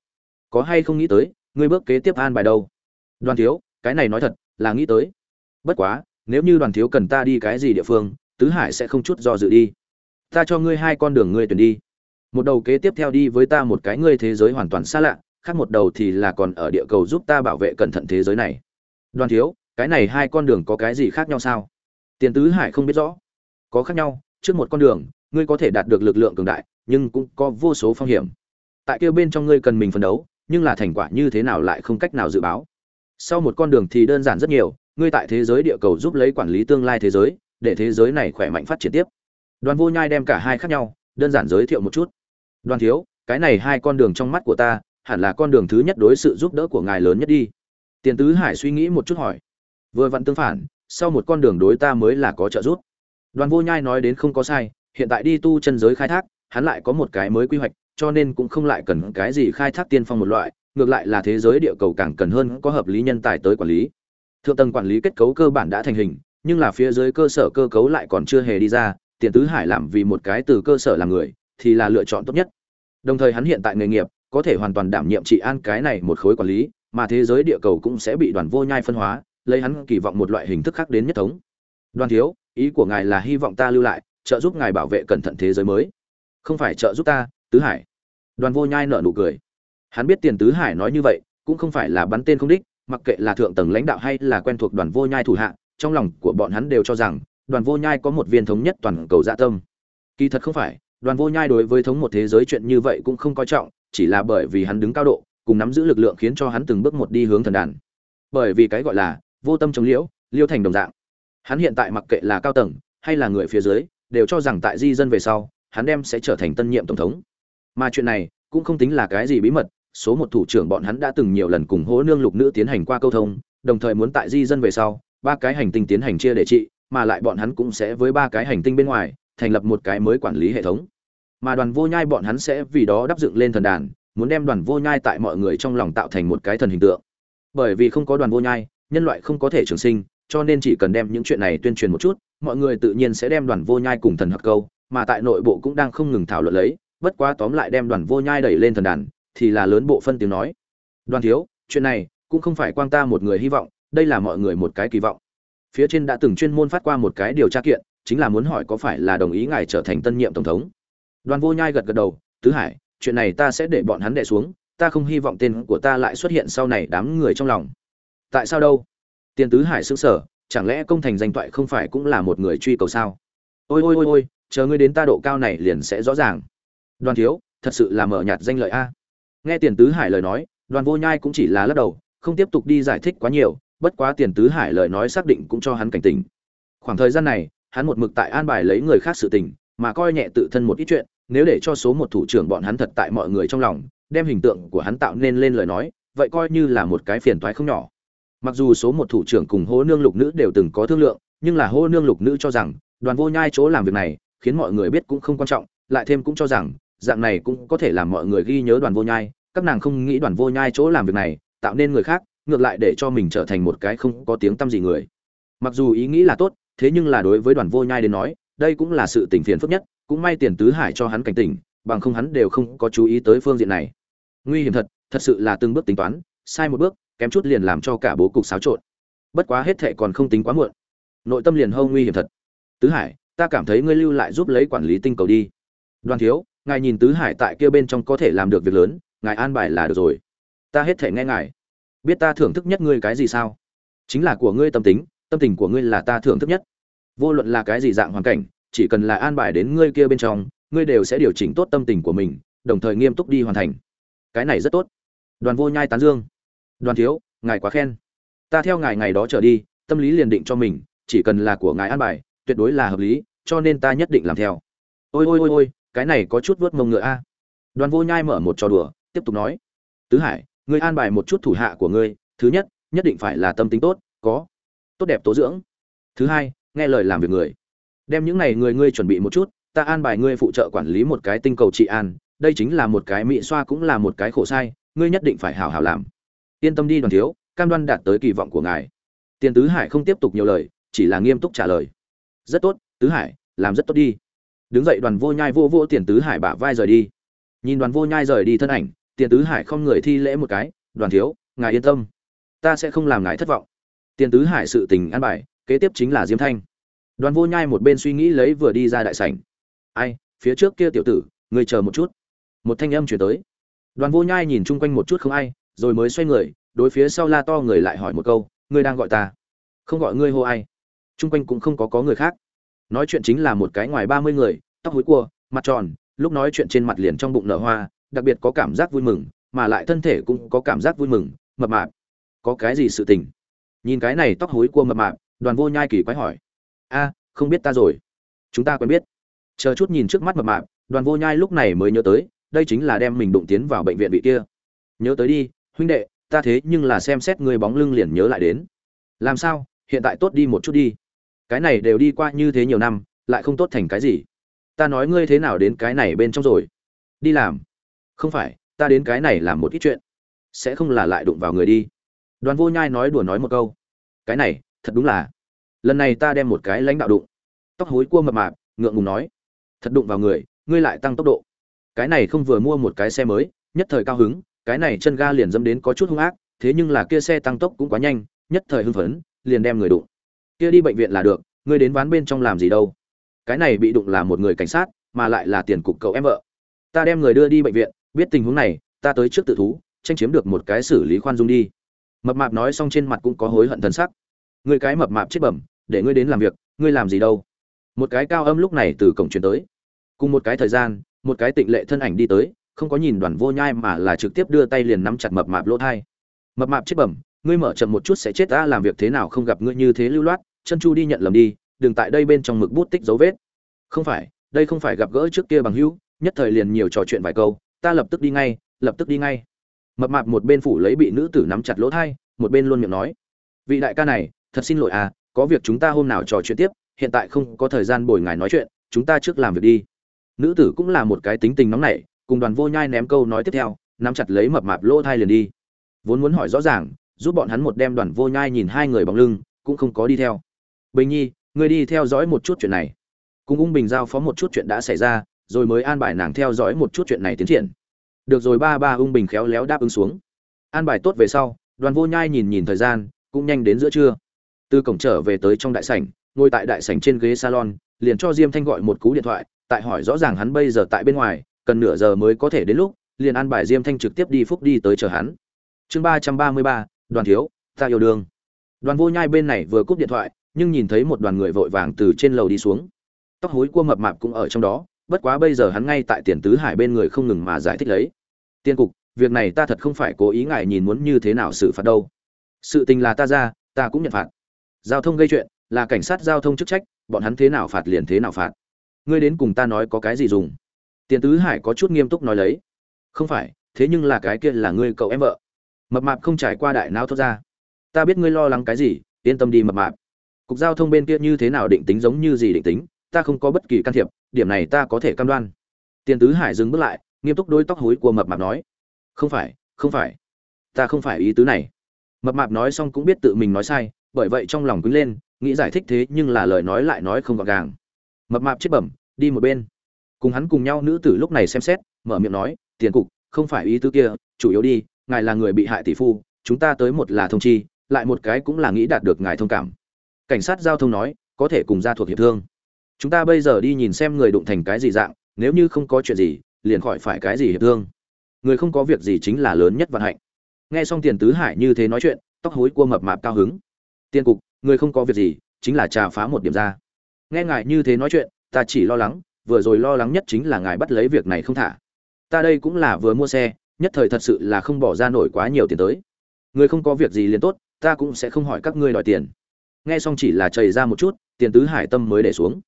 Có hay không nghĩ tới, ngươi bước kế tiếp an bài đâu? Đoàn thiếu, cái này nói thật, là nghĩ tới. Bất quá, nếu như đoàn thiếu cần ta đi cái gì địa phương, tứ hải sẽ không chút do dự đi. Ta cho ngươi hai con đường ngươi tuyển đi. Một đầu kế tiếp theo đi với ta một cái ngươi thế giới hoàn toàn xa lạ khác một đầu thì là còn ở địa cầu giúp ta bảo vệ cẩn thận thế giới này. Đoàn thiếu, cái này hai con đường có cái gì khác nhau sao? Tiền tứ hải không biết rõ. Có khác nhau, trước một con đường, ngươi có thể đạt được lực lượng cường đại, nhưng cũng có vô số phong hiểm. Tại kia bên trong ngươi cần mình phấn đấu, nhưng là thành quả như thế nào lại không cách nào dự báo. Sau một con đường thì đơn giản rất nhiều, ngươi tại thế giới địa cầu giúp lấy quản lý tương lai thế giới, để thế giới này khỏe mạnh phát triển tiếp. Đoàn vô nhai đem cả hai khác nhau, đơn giản giới thiệu một chút. Đoàn thiếu, cái này hai con đường trong mắt của ta hẳn là con đường thứ nhất đối sự giúp đỡ của ngài lớn nhất đi. Tiền tứ hải suy nghĩ một chút hỏi. Vừa vặn tương phản, sau một con đường đối ta mới là có trợ giúp. Đoàn vô nhai nói đến không có sai, hiện tại đi tu chân giới khai thác, hắn lại có một cái mới quy hoạch, cho nên cũng không lại cần cái gì khai thác tiên phong một loại, ngược lại là thế giới địa cầu càng cần hơn có hợp lý nhân tài tới quản lý. Thượng tầng quản lý kết cấu cơ bản đã thành hình, nhưng là phía dưới cơ sở cơ cấu lại còn chưa hề đi ra, tiền tứ hải làm vì một cái từ cơ sở làm người, thì là lựa chọn tốt nhất. Đồng thời hắn hiện tại nghề nghiệp có thể hoàn toàn đảm nhiệm trị an cái này một khối quản lý, mà thế giới địa cầu cũng sẽ bị đoàn vô nhai phân hóa, lấy hắn kỳ vọng một loại hình thức khác đến nhất thống. Đoàn thiếu, ý của ngài là hy vọng ta lưu lại, trợ giúp ngài bảo vệ cẩn thận thế giới mới. Không phải trợ giúp ta, tứ hải. Đoàn vô nhai nở nụ cười. Hắn biết tiền tứ hải nói như vậy, cũng không phải là bắn tên không đích, mặc kệ là thượng tầng lãnh đạo hay là quen thuộc đoàn vô nhai thủ hạ, trong lòng của bọn hắn đều cho rằng, đoàn vô nhai có một viên thống nhất toàn cầu dạ tâm. Kỳ thật không phải, đoàn vô nhai đối với thống một thế giới chuyện như vậy cũng không coi trọng chỉ là bởi vì hắn đứng cao độ, cùng nắm giữ lực lượng khiến cho hắn từng bước một đi hướng thần đàn. Bởi vì cái gọi là vô tâm chống liễu, liêu thành đồng dạng. Hắn hiện tại mặc kệ là cao tầng, hay là người phía dưới, đều cho rằng tại di dân về sau, hắn đem sẽ trở thành tân nhiệm tổng thống. Mà chuyện này, cũng không tính là cái gì bí mật, số một thủ trưởng bọn hắn đã từng nhiều lần cùng hỗ nương lục nữ tiến hành qua câu thông, đồng thời muốn tại di dân về sau, ba cái hành tinh tiến hành chia để trị, mà lại bọn hắn cũng sẽ với ba cái hành tinh bên ngoài, thành lập một cái mới quản lý hệ thống mà đoàn vô nhai bọn hắn sẽ vì đó đắp dựng lên thần đàn, muốn đem đoàn vô nhai tại mọi người trong lòng tạo thành một cái thần hình tượng. Bởi vì không có đoàn vô nhai, nhân loại không có thể trường sinh, cho nên chỉ cần đem những chuyện này tuyên truyền một chút, mọi người tự nhiên sẽ đem đoàn vô nhai cùng thần hợp câu, mà tại nội bộ cũng đang không ngừng thảo luận lấy, bất quá tóm lại đem đoàn vô nhai đẩy lên thần đàn, thì là lớn bộ phân tiếng nói. Đoàn thiếu, chuyện này cũng không phải quang ta một người hy vọng, đây là mọi người một cái kỳ vọng. Phía trên đã từng chuyên môn phát qua một cái điều tra kiện, chính là muốn hỏi có phải là đồng ý ngài trở thành tân nhiệm tổng thống đoàn vô nhai gật gật đầu, tứ hải, chuyện này ta sẽ để bọn hắn đệ xuống, ta không hy vọng tên của ta lại xuất hiện sau này đám người trong lòng. Tại sao đâu? Tiền tứ hải xứng sở chẳng lẽ công thành danh toại không phải cũng là một người truy cầu sao? Ôi ôi ôi ôi, chờ ngươi đến ta độ cao này liền sẽ rõ ràng. Đoàn thiếu, thật sự là mở nhạt danh lợi a. Nghe tiền tứ hải lời nói đoàn vô nhai cũng chỉ là lắc đầu, không tiếp tục đi giải thích quá nhiều, bất quá tiền tứ hải lời nói xác định cũng cho hắn cảnh tỉnh khoảng thời gian này, hắn một mực tại an bài lấy người khác sự tình, mà coi nhẹ tự thân một ít chuyện nếu để cho số một thủ trưởng bọn hắn thật tại mọi người trong lòng, đem hình tượng của hắn tạo nên lên lời nói, vậy coi như là một cái phiền toái không nhỏ. Mặc dù số một thủ trưởng cùng hô nương lục nữ đều từng có thương lượng, nhưng là hô nương lục nữ cho rằng, đoàn vô nhai chỗ làm việc này, khiến mọi người biết cũng không quan trọng, lại thêm cũng cho rằng, dạng này cũng có thể làm mọi người ghi nhớ đoàn vô nhai, các nàng không nghĩ đoàn vô nhai chỗ làm việc này, tạo nên người khác, ngược lại để cho mình trở thành một cái không có tiếng tăm gì người. Mặc dù ý nghĩ là tốt, thế nhưng là đối với đoàn vô nhai đến nói, đây cũng là sự tình phiền phức nhất cũng may tiền tứ hải cho hắn cảnh tỉnh, bằng không hắn đều không có chú ý tới phương diện này. Nguy hiểm thật thật sự là từng bước tính toán, sai một bước, kém chút liền làm cho cả bố cục xáo trộn. Bất quá hết thệ còn không tính quá muộn. Nội tâm liền hâu nguy hiểm thật. Tứ hải, ta cảm thấy ngươi lưu lại giúp lấy quản lý tinh cầu đi. Đoàn thiếu, ngài nhìn tứ hải tại kia bên trong có thể làm được việc lớn, ngài an bài là được rồi. Ta hết thể nghe ngài. Biết ta thưởng thức nhất ngươi cái gì sao? Chính là của ngươi tâm tính, tâm tình của ngươi là ta thưởng thức nhất. Vô luận là cái gì dạng hoàn cảnh chỉ cần là an bài đến ngươi kia bên trong, ngươi đều sẽ điều chỉnh tốt tâm tình của mình, đồng thời nghiêm túc đi hoàn thành. Cái này rất tốt. Đoàn vô nhai tán dương. Đoàn thiếu, ngài quá khen. Ta theo ngài ngày đó trở đi, tâm lý liền định cho mình, chỉ cần là của ngài an bài, tuyệt đối là hợp lý, cho nên ta nhất định làm theo. Ôi ôi ôi ôi, cái này có chút vớt mông ngựa a. Đoàn vô nhai mở một trò đùa, tiếp tục nói. Tứ hải, ngươi an bài một chút thủ hạ của ngươi, thứ nhất nhất định phải là tâm tính tốt, có tốt đẹp tố dưỡng. Thứ hai, nghe lời làm việc người đem những này người ngươi chuẩn bị một chút, ta an bài ngươi phụ trợ quản lý một cái tinh cầu trị an, đây chính là một cái mỹ xoa cũng là một cái khổ sai, ngươi nhất định phải hào hào làm. Yên tâm đi đoàn thiếu, cam đoan đạt tới kỳ vọng của ngài. Tiền tứ hải không tiếp tục nhiều lời, chỉ là nghiêm túc trả lời. Rất tốt, tứ hải, làm rất tốt đi. Đứng dậy đoàn vô nhai vô vô tiền tứ hải bả vai rời đi. Nhìn đoàn vô nhai rời đi thân ảnh, tiền tứ hải không người thi lễ một cái, đoàn thiếu, ngài yên tâm, ta sẽ không làm ngài thất vọng. Tiền tứ hải sự tình an bài, kế tiếp chính là diêm thanh đoàn vô nhai một bên suy nghĩ lấy vừa đi ra đại sảnh. Ai, phía trước kia tiểu tử, người chờ một chút. Một thanh âm chuyển tới. Đoàn vô nhai nhìn chung quanh một chút không ai, rồi mới xoay người, đối phía sau la to người lại hỏi một câu, ngươi đang gọi ta? Không gọi ngươi hô ai. Chung quanh cũng không có có người khác. Nói chuyện chính là một cái ngoài ba mươi người, tóc hối cua, mặt tròn, lúc nói chuyện trên mặt liền trong bụng nở hoa, đặc biệt có cảm giác vui mừng, mà lại thân thể cũng có cảm giác vui mừng, mập mạp. Có cái gì sự tình? Nhìn cái này tóc hối cua mập mạp, đoàn vô nhai kỳ quái hỏi a, không biết ta rồi. Chúng ta quen biết. Chờ chút nhìn trước mắt mập mạp, đoàn vô nhai lúc này mới nhớ tới, đây chính là đem mình đụng tiến vào bệnh viện vị kia. Nhớ tới đi, huynh đệ, ta thế nhưng là xem xét người bóng lưng liền nhớ lại đến. Làm sao? Hiện tại tốt đi một chút đi. Cái này đều đi qua như thế nhiều năm, lại không tốt thành cái gì. Ta nói ngươi thế nào đến cái này bên trong rồi? Đi làm. Không phải, ta đến cái này làm một ít chuyện. Sẽ không là lại đụng vào người đi. Đoàn vô nhai nói đùa nói một câu. Cái này, thật đúng là lần này ta đem một cái lãnh đạo đụng. Tóc hối cua mập mạp, ngượng ngùng nói. Thật đụng vào người, ngươi lại tăng tốc độ. Cái này không vừa mua một cái xe mới, nhất thời cao hứng, cái này chân ga liền dâm đến có chút hung ác, thế nhưng là kia xe tăng tốc cũng quá nhanh, nhất thời hưng phấn, liền đem người đụng. Kia đi bệnh viện là được, ngươi đến ván bên trong làm gì đâu. Cái này bị đụng là một người cảnh sát, mà lại là tiền cục cậu em vợ. Ta đem người đưa đi bệnh viện, biết tình huống này, ta tới trước tự thú, tranh chiếm được một cái xử lý khoan dung đi. Mập mạp nói xong trên mặt cũng có hối hận thần sắc. Người cái mập mạp chết bẩm để ngươi đến làm việc, ngươi làm gì đâu. Một cái cao âm lúc này từ cổng truyền tới. Cùng một cái thời gian, một cái tịnh lệ thân ảnh đi tới, không có nhìn đoàn vô nhai mà là trực tiếp đưa tay liền nắm chặt mập mạp lỗ thai. Mập mạp chết bẩm, ngươi mở chậm một chút sẽ chết ta, làm việc thế nào không gặp ngươi như thế lưu loát, chân chu đi nhận lầm đi, đừng tại đây bên trong mực bút tích dấu vết. Không phải, đây không phải gặp gỡ trước kia bằng hữu, nhất thời liền nhiều trò chuyện vài câu, ta lập tức đi ngay, lập tức đi ngay. Mập mạp một bên phủ lấy bị nữ tử nắm chặt lỗ thai, một bên luôn miệng nói, vị đại ca này, thật xin lỗi à có việc chúng ta hôm nào trò chuyện tiếp, hiện tại không có thời gian bồi ngài nói chuyện, chúng ta trước làm việc đi. Nữ tử cũng là một cái tính tình nóng nảy, cùng đoàn vô nhai ném câu nói tiếp theo, nắm chặt lấy mập mạp lỗ thai liền đi. Vốn muốn hỏi rõ ràng, giúp bọn hắn một đem đoàn vô nhai nhìn hai người bóng lưng, cũng không có đi theo. Bình nhi, ngươi đi theo dõi một chút chuyện này. Cùng ung bình giao phó một chút chuyện đã xảy ra, rồi mới an bài nàng theo dõi một chút chuyện này tiến triển. Được rồi, ba ba ung bình khéo léo đáp ứng xuống. An bài tốt về sau, đoàn vô nhai nhìn nhìn thời gian, cũng nhanh đến giữa trưa từ cổng trở về tới trong đại sảnh, ngồi tại đại sảnh trên ghế salon, liền cho diêm thanh gọi một cú điện thoại, tại hỏi rõ ràng hắn bây giờ tại bên ngoài, cần nửa giờ mới có thể đến lúc, liền an bài diêm thanh trực tiếp đi phúc đi tới chờ hắn. Chương ba trăm ba mươi ba, đoàn thiếu, ta yêu đương. Đoàn vô nhai bên này vừa cúp điện thoại, nhưng nhìn thấy một đoàn người vội vàng từ trên lầu đi xuống. Tóc hối cua mập mạp cũng ở trong đó, bất quá bây giờ hắn ngay tại tiền tứ hải bên người không ngừng mà giải thích lấy. Tiên cục, việc này ta thật không phải cố ý ngại nhìn muốn như thế nào xử phạt đâu. Sự tình là ta ra, ta cũng nhận phạt giao thông gây chuyện, là cảnh sát giao thông chức trách, bọn hắn thế nào phạt liền thế nào phạt. Ngươi đến cùng ta nói có cái gì dùng? Tiền tứ hải có chút nghiêm túc nói lấy. Không phải, thế nhưng là cái kia là ngươi cậu em vợ. Mập mạp không trải qua đại não thốt ra. Ta biết ngươi lo lắng cái gì, yên tâm đi mập mạp. Cục giao thông bên kia như thế nào định tính giống như gì định tính, ta không có bất kỳ can thiệp, điểm này ta có thể cam đoan. Tiền tứ hải dừng bước lại, nghiêm túc đôi tóc hối của mập mạp nói. Không phải không phải. Ta không phải ý tứ này. Mập mạp nói xong cũng biết tự mình nói sai bởi vậy trong lòng quýnh lên, nghĩ giải thích thế nhưng là lời nói lại nói không gọn gàng. Mập mạp chết bẩm, đi một bên. Cùng hắn cùng nhau nữ tử lúc này xem xét, mở miệng nói, tiền cục, không phải ý tứ kia, chủ yếu đi, ngài là người bị hại tỷ phu, chúng ta tới một là thông chi, lại một cái cũng là nghĩ đạt được ngài thông cảm. Cảnh sát giao thông nói, có thể cùng ra thuộc hiệp thương. Chúng ta bây giờ đi nhìn xem người đụng thành cái gì dạng, nếu như không có chuyện gì, liền khỏi phải cái gì hiệp thương. Người không có việc gì chính là lớn nhất vận hạnh. Nghe xong tiền tứ hải như thế nói chuyện, tóc hối cua mập mạp cao hứng tiên cục, người không có việc gì, chính là trà phá một điểm ra. Nghe ngài như thế nói chuyện, ta chỉ lo lắng, vừa rồi lo lắng nhất chính là ngài bắt lấy việc này không thả. Ta đây cũng là vừa mua xe, nhất thời thật sự là không bỏ ra nổi quá nhiều tiền tới. Người không có việc gì liền tốt, ta cũng sẽ không hỏi các ngươi đòi tiền. Nghe xong chỉ là chảy ra một chút, tiền tứ hải tâm mới để xuống.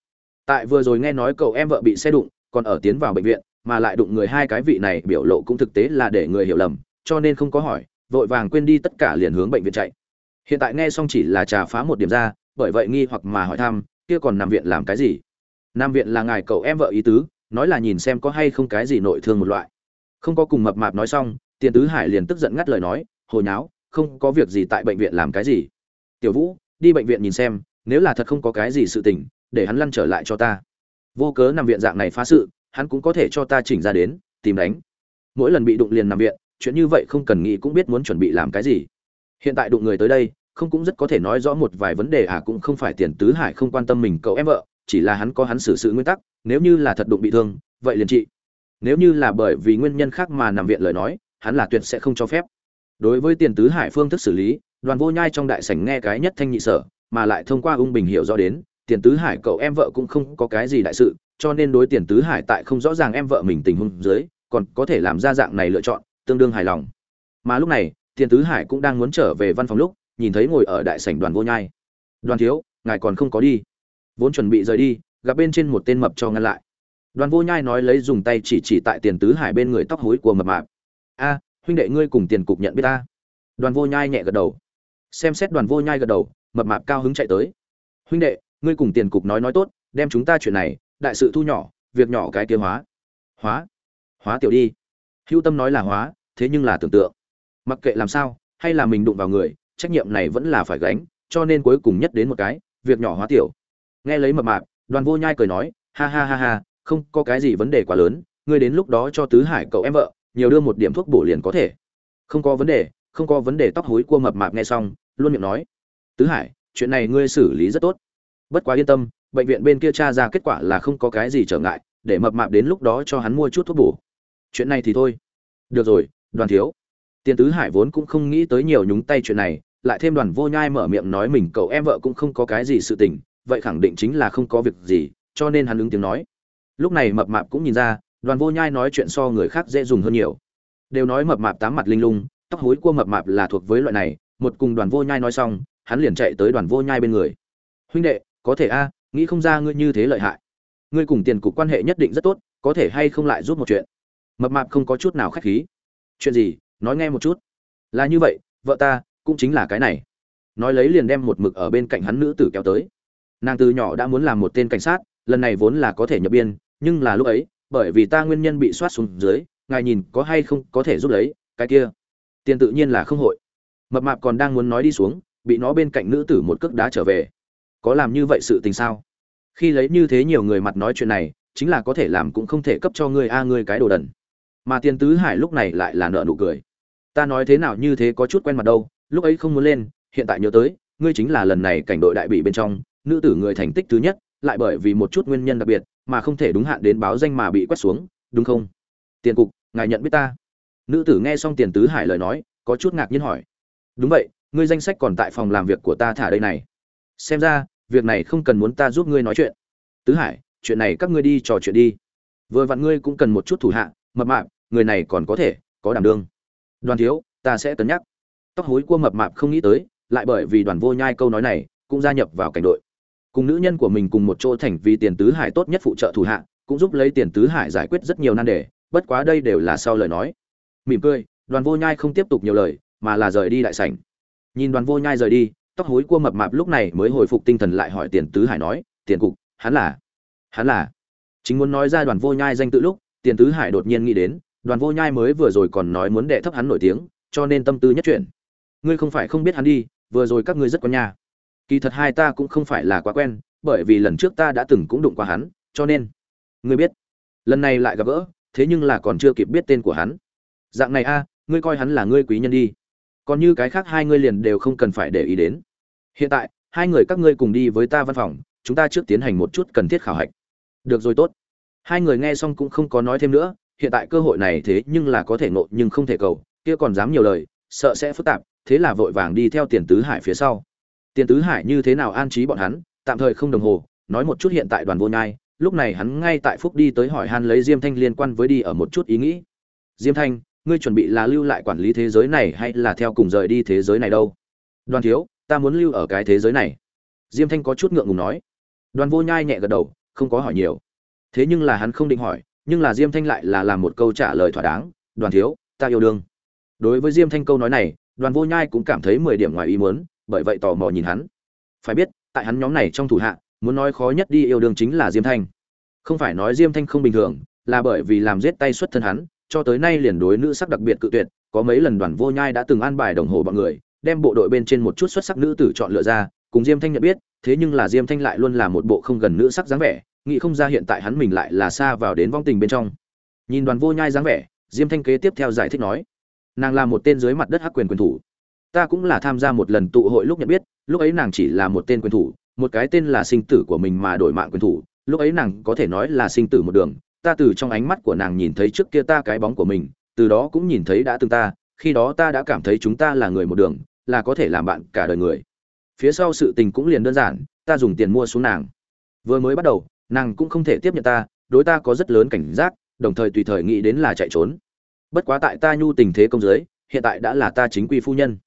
Tại vừa rồi nghe nói cậu em vợ bị xe đụng, còn ở tiến vào bệnh viện, mà lại đụng người hai cái vị này, biểu lộ cũng thực tế là để người hiểu lầm, cho nên không có hỏi, vội vàng quên đi tất cả liền hướng bệnh viện chạy hiện tại nghe xong chỉ là trà phá một điểm ra, bởi vậy nghi hoặc mà hỏi thăm, kia còn nằm viện làm cái gì? Nam viện là ngài cậu em vợ ý tứ, nói là nhìn xem có hay không cái gì nội thương một loại. Không có cùng mập mạp nói xong, tiền tứ hải liền tức giận ngắt lời nói hồi nháo, không có việc gì tại bệnh viện làm cái gì? Tiểu vũ, đi bệnh viện nhìn xem, nếu là thật không có cái gì sự tình, để hắn lăn trở lại cho ta. Vô cớ nằm viện dạng này phá sự, hắn cũng có thể cho ta chỉnh ra đến, tìm đánh. Mỗi lần bị đụng liền nằm viện, chuyện như vậy không cần nghĩ cũng biết muốn chuẩn bị làm cái gì. Hiện tại đụng người tới đây không cũng rất có thể nói rõ một vài vấn đề à cũng không phải tiền tứ hải không quan tâm mình cậu em vợ, chỉ là hắn có hắn xử sự nguyên tắc, nếu như là thật đụng bị thương, vậy liền trị. Nếu như là bởi vì nguyên nhân khác mà nằm viện lời nói, hắn là tuyệt sẽ không cho phép. Đối với tiền tứ hải phương thức xử lý, đoàn vô nhai trong đại sảnh nghe cái nhất thanh nhị sở, mà lại thông qua ung bình hiểu rõ đến, tiền tứ hải cậu em vợ cũng không có cái gì đại sự, cho nên đối tiền tứ hải tại không rõ ràng em vợ mình tình huống dưới, còn có thể làm ra dạng này lựa chọn, tương đương hài lòng. Mà lúc này, tiền tứ hải cũng đang muốn trở về văn phòng lúc nhìn thấy ngồi ở đại sảnh đoàn vô nhai. Đoàn thiếu, ngài còn không có đi. Vốn chuẩn bị rời đi, gặp bên trên một tên mập cho ngăn lại. Đoàn vô nhai nói lấy dùng tay chỉ chỉ tại tiền tứ hải bên người tóc hối của mập mạp. A, huynh đệ ngươi cùng tiền cục nhận biết ta. Đoàn vô nhai nhẹ gật đầu. Xem xét đoàn vô nhai gật đầu, mập mạp cao hứng chạy tới. Huynh đệ, ngươi cùng tiền cục nói nói tốt, đem chúng ta chuyện này, đại sự thu nhỏ, việc nhỏ cái kia hóa. Hóa? Hóa tiểu đi. Hữu tâm nói là hóa, thế nhưng là tưởng tượng. Mặc kệ làm sao, hay là mình đụng vào người trách nhiệm này vẫn là phải gánh, cho nên cuối cùng nhất đến một cái, việc nhỏ hóa tiểu. Nghe lấy mập mạp, đoàn vô nhai cười nói, ha ha ha ha, không có cái gì vấn đề quá lớn, ngươi đến lúc đó cho tứ hải cậu em vợ, nhiều đưa một điểm thuốc bổ liền có thể. Không có vấn đề, không có vấn đề tóc hối cua mập mạp nghe xong, luôn miệng nói, tứ hải, chuyện này ngươi xử lý rất tốt. Bất quá yên tâm, bệnh viện bên kia tra ra kết quả là không có cái gì trở ngại, để mập mạp đến lúc đó cho hắn mua chút thuốc bổ. Chuyện này thì thôi. Được rồi, đoàn thiếu. Tiền tứ hải vốn cũng không nghĩ tới nhiều nhúng tay chuyện này lại thêm đoàn vô nhai mở miệng nói mình cậu em vợ cũng không có cái gì sự tình, vậy khẳng định chính là không có việc gì, cho nên hắn ứng tiếng nói. Lúc này mập mạp cũng nhìn ra, đoàn vô nhai nói chuyện so người khác dễ dùng hơn nhiều. Đều nói mập mạp tám mặt linh lung, tóc hối cua mập mạp là thuộc với loại này, một cùng đoàn vô nhai nói xong, hắn liền chạy tới đoàn vô nhai bên người. Huynh đệ, có thể a, nghĩ không ra ngươi như thế lợi hại. Ngươi cùng tiền cục quan hệ nhất định rất tốt, có thể hay không lại giúp một chuyện? Mập mạp không có chút nào khách khí. Chuyện gì? Nói nghe một chút. Là như vậy, vợ ta cũng chính là cái này. Nói lấy liền đem một mực ở bên cạnh hắn nữ tử kéo tới. Nàng từ nhỏ đã muốn làm một tên cảnh sát, lần này vốn là có thể nhập biên, nhưng là lúc ấy, bởi vì ta nguyên nhân bị soát xuống dưới, ngài nhìn có hay không có thể giúp lấy, cái kia. Tiền tự nhiên là không hội. Mập mạp còn đang muốn nói đi xuống, bị nó bên cạnh nữ tử một cước đá trở về. Có làm như vậy sự tình sao? Khi lấy như thế nhiều người mặt nói chuyện này, chính là có thể làm cũng không thể cấp cho ngươi a ngươi cái đồ đần. Mà tiền tứ hải lúc này lại là nợ nụ cười. Ta nói thế nào như thế có chút quen mặt đâu lúc ấy không muốn lên, hiện tại nhớ tới, ngươi chính là lần này cảnh đội đại bị bên trong, nữ tử người thành tích thứ nhất, lại bởi vì một chút nguyên nhân đặc biệt mà không thể đúng hạn đến báo danh mà bị quét xuống, đúng không? Tiền cục, ngài nhận biết ta. Nữ tử nghe xong tiền tứ hải lời nói, có chút ngạc nhiên hỏi. Đúng vậy, ngươi danh sách còn tại phòng làm việc của ta thả đây này. Xem ra, việc này không cần muốn ta giúp ngươi nói chuyện. Tứ hải, chuyện này các ngươi đi trò chuyện đi. Vừa vặn ngươi cũng cần một chút thủ hạ, mập mạp, người này còn có thể, có đảm đương. Đoàn thiếu, ta sẽ cân nhắc tóc hối cua mập mạp không nghĩ tới, lại bởi vì đoàn vô nhai câu nói này, cũng gia nhập vào cảnh đội. Cùng nữ nhân của mình cùng một chỗ thành vì tiền tứ hải tốt nhất phụ trợ thủ hạ, cũng giúp lấy tiền tứ hải giải quyết rất nhiều nan đề, bất quá đây đều là sau lời nói. Mỉm cười, đoàn vô nhai không tiếp tục nhiều lời, mà là rời đi đại sảnh. Nhìn đoàn vô nhai rời đi, tóc hối cua mập mạp lúc này mới hồi phục tinh thần lại hỏi tiền tứ hải nói, tiền cục, hắn là? Hắn là. Chính muốn nói ra đoàn vô nhai danh tự lúc, tiền tứ hải đột nhiên nghĩ đến, đoàn vô nhai mới vừa rồi còn nói muốn đệ thấp hắn nổi tiếng, cho nên tâm tư nhất chuyển ngươi không phải không biết hắn đi, vừa rồi các ngươi rất có nhà. Kỳ thật hai ta cũng không phải là quá quen, bởi vì lần trước ta đã từng cũng đụng qua hắn, cho nên. Ngươi biết, lần này lại gặp gỡ, thế nhưng là còn chưa kịp biết tên của hắn. Dạng này a, ngươi coi hắn là ngươi quý nhân đi. Còn như cái khác hai ngươi liền đều không cần phải để ý đến. Hiện tại, hai người các ngươi cùng đi với ta văn phòng, chúng ta trước tiến hành một chút cần thiết khảo hạch. Được rồi, tốt. Hai người nghe xong cũng không có nói thêm nữa, hiện tại cơ hội này thế nhưng là có thể nộ nhưng không thể cầu, kia còn dám nhiều lời, sợ sẽ phức tạp thế là vội vàng đi theo tiền tứ hải phía sau. Tiền tứ hải như thế nào an trí bọn hắn, tạm thời không đồng hồ, nói một chút hiện tại đoàn vô nhai, lúc này hắn ngay tại phúc đi tới hỏi han lấy diêm thanh liên quan với đi ở một chút ý nghĩ. Diêm thanh, ngươi chuẩn bị là lưu lại quản lý thế giới này hay là theo cùng rời đi thế giới này đâu? Đoàn thiếu, ta muốn lưu ở cái thế giới này. Diêm thanh có chút ngượng ngùng nói. Đoàn vô nhai nhẹ gật đầu, không có hỏi nhiều. Thế nhưng là hắn không định hỏi, nhưng là diêm thanh lại là làm một câu trả lời thỏa đáng. Đoàn thiếu, ta yêu đương. Đối với diêm thanh câu nói này đoàn vô nhai cũng cảm thấy mười điểm ngoài ý muốn, bởi vậy tò mò nhìn hắn. Phải biết, tại hắn nhóm này trong thủ hạ, muốn nói khó nhất đi yêu đương chính là diêm thanh. Không phải nói diêm thanh không bình thường, là bởi vì làm giết tay xuất thân hắn, cho tới nay liền đối nữ sắc đặc biệt cự tuyệt, có mấy lần đoàn vô nhai đã từng an bài đồng hồ bọn người, đem bộ đội bên trên một chút xuất sắc nữ tử chọn lựa ra, cùng diêm thanh nhận biết, thế nhưng là diêm thanh lại luôn là một bộ không gần nữ sắc dáng vẻ, nghĩ không ra hiện tại hắn mình lại là xa vào đến vong tình bên trong. Nhìn đoàn vô nhai dáng vẻ, diêm thanh kế tiếp theo giải thích nói nàng là một tên dưới mặt đất hắc quyền quyền thủ. Ta cũng là tham gia một lần tụ hội lúc nhận biết, lúc ấy nàng chỉ là một tên quyền thủ, một cái tên là sinh tử của mình mà đổi mạng quyền thủ. Lúc ấy nàng có thể nói là sinh tử một đường. Ta từ trong ánh mắt của nàng nhìn thấy trước kia ta cái bóng của mình, từ đó cũng nhìn thấy đã từng ta, khi đó ta đã cảm thấy chúng ta là người một đường, là có thể làm bạn cả đời người. Phía sau sự tình cũng liền đơn giản, ta dùng tiền mua xuống nàng. Vừa mới bắt đầu, nàng cũng không thể tiếp nhận ta, đối ta có rất lớn cảnh giác, đồng thời tùy thời nghĩ đến là chạy trốn bất quá tại ta nhu tình thế công giới, hiện tại đã là ta chính quy phu nhân.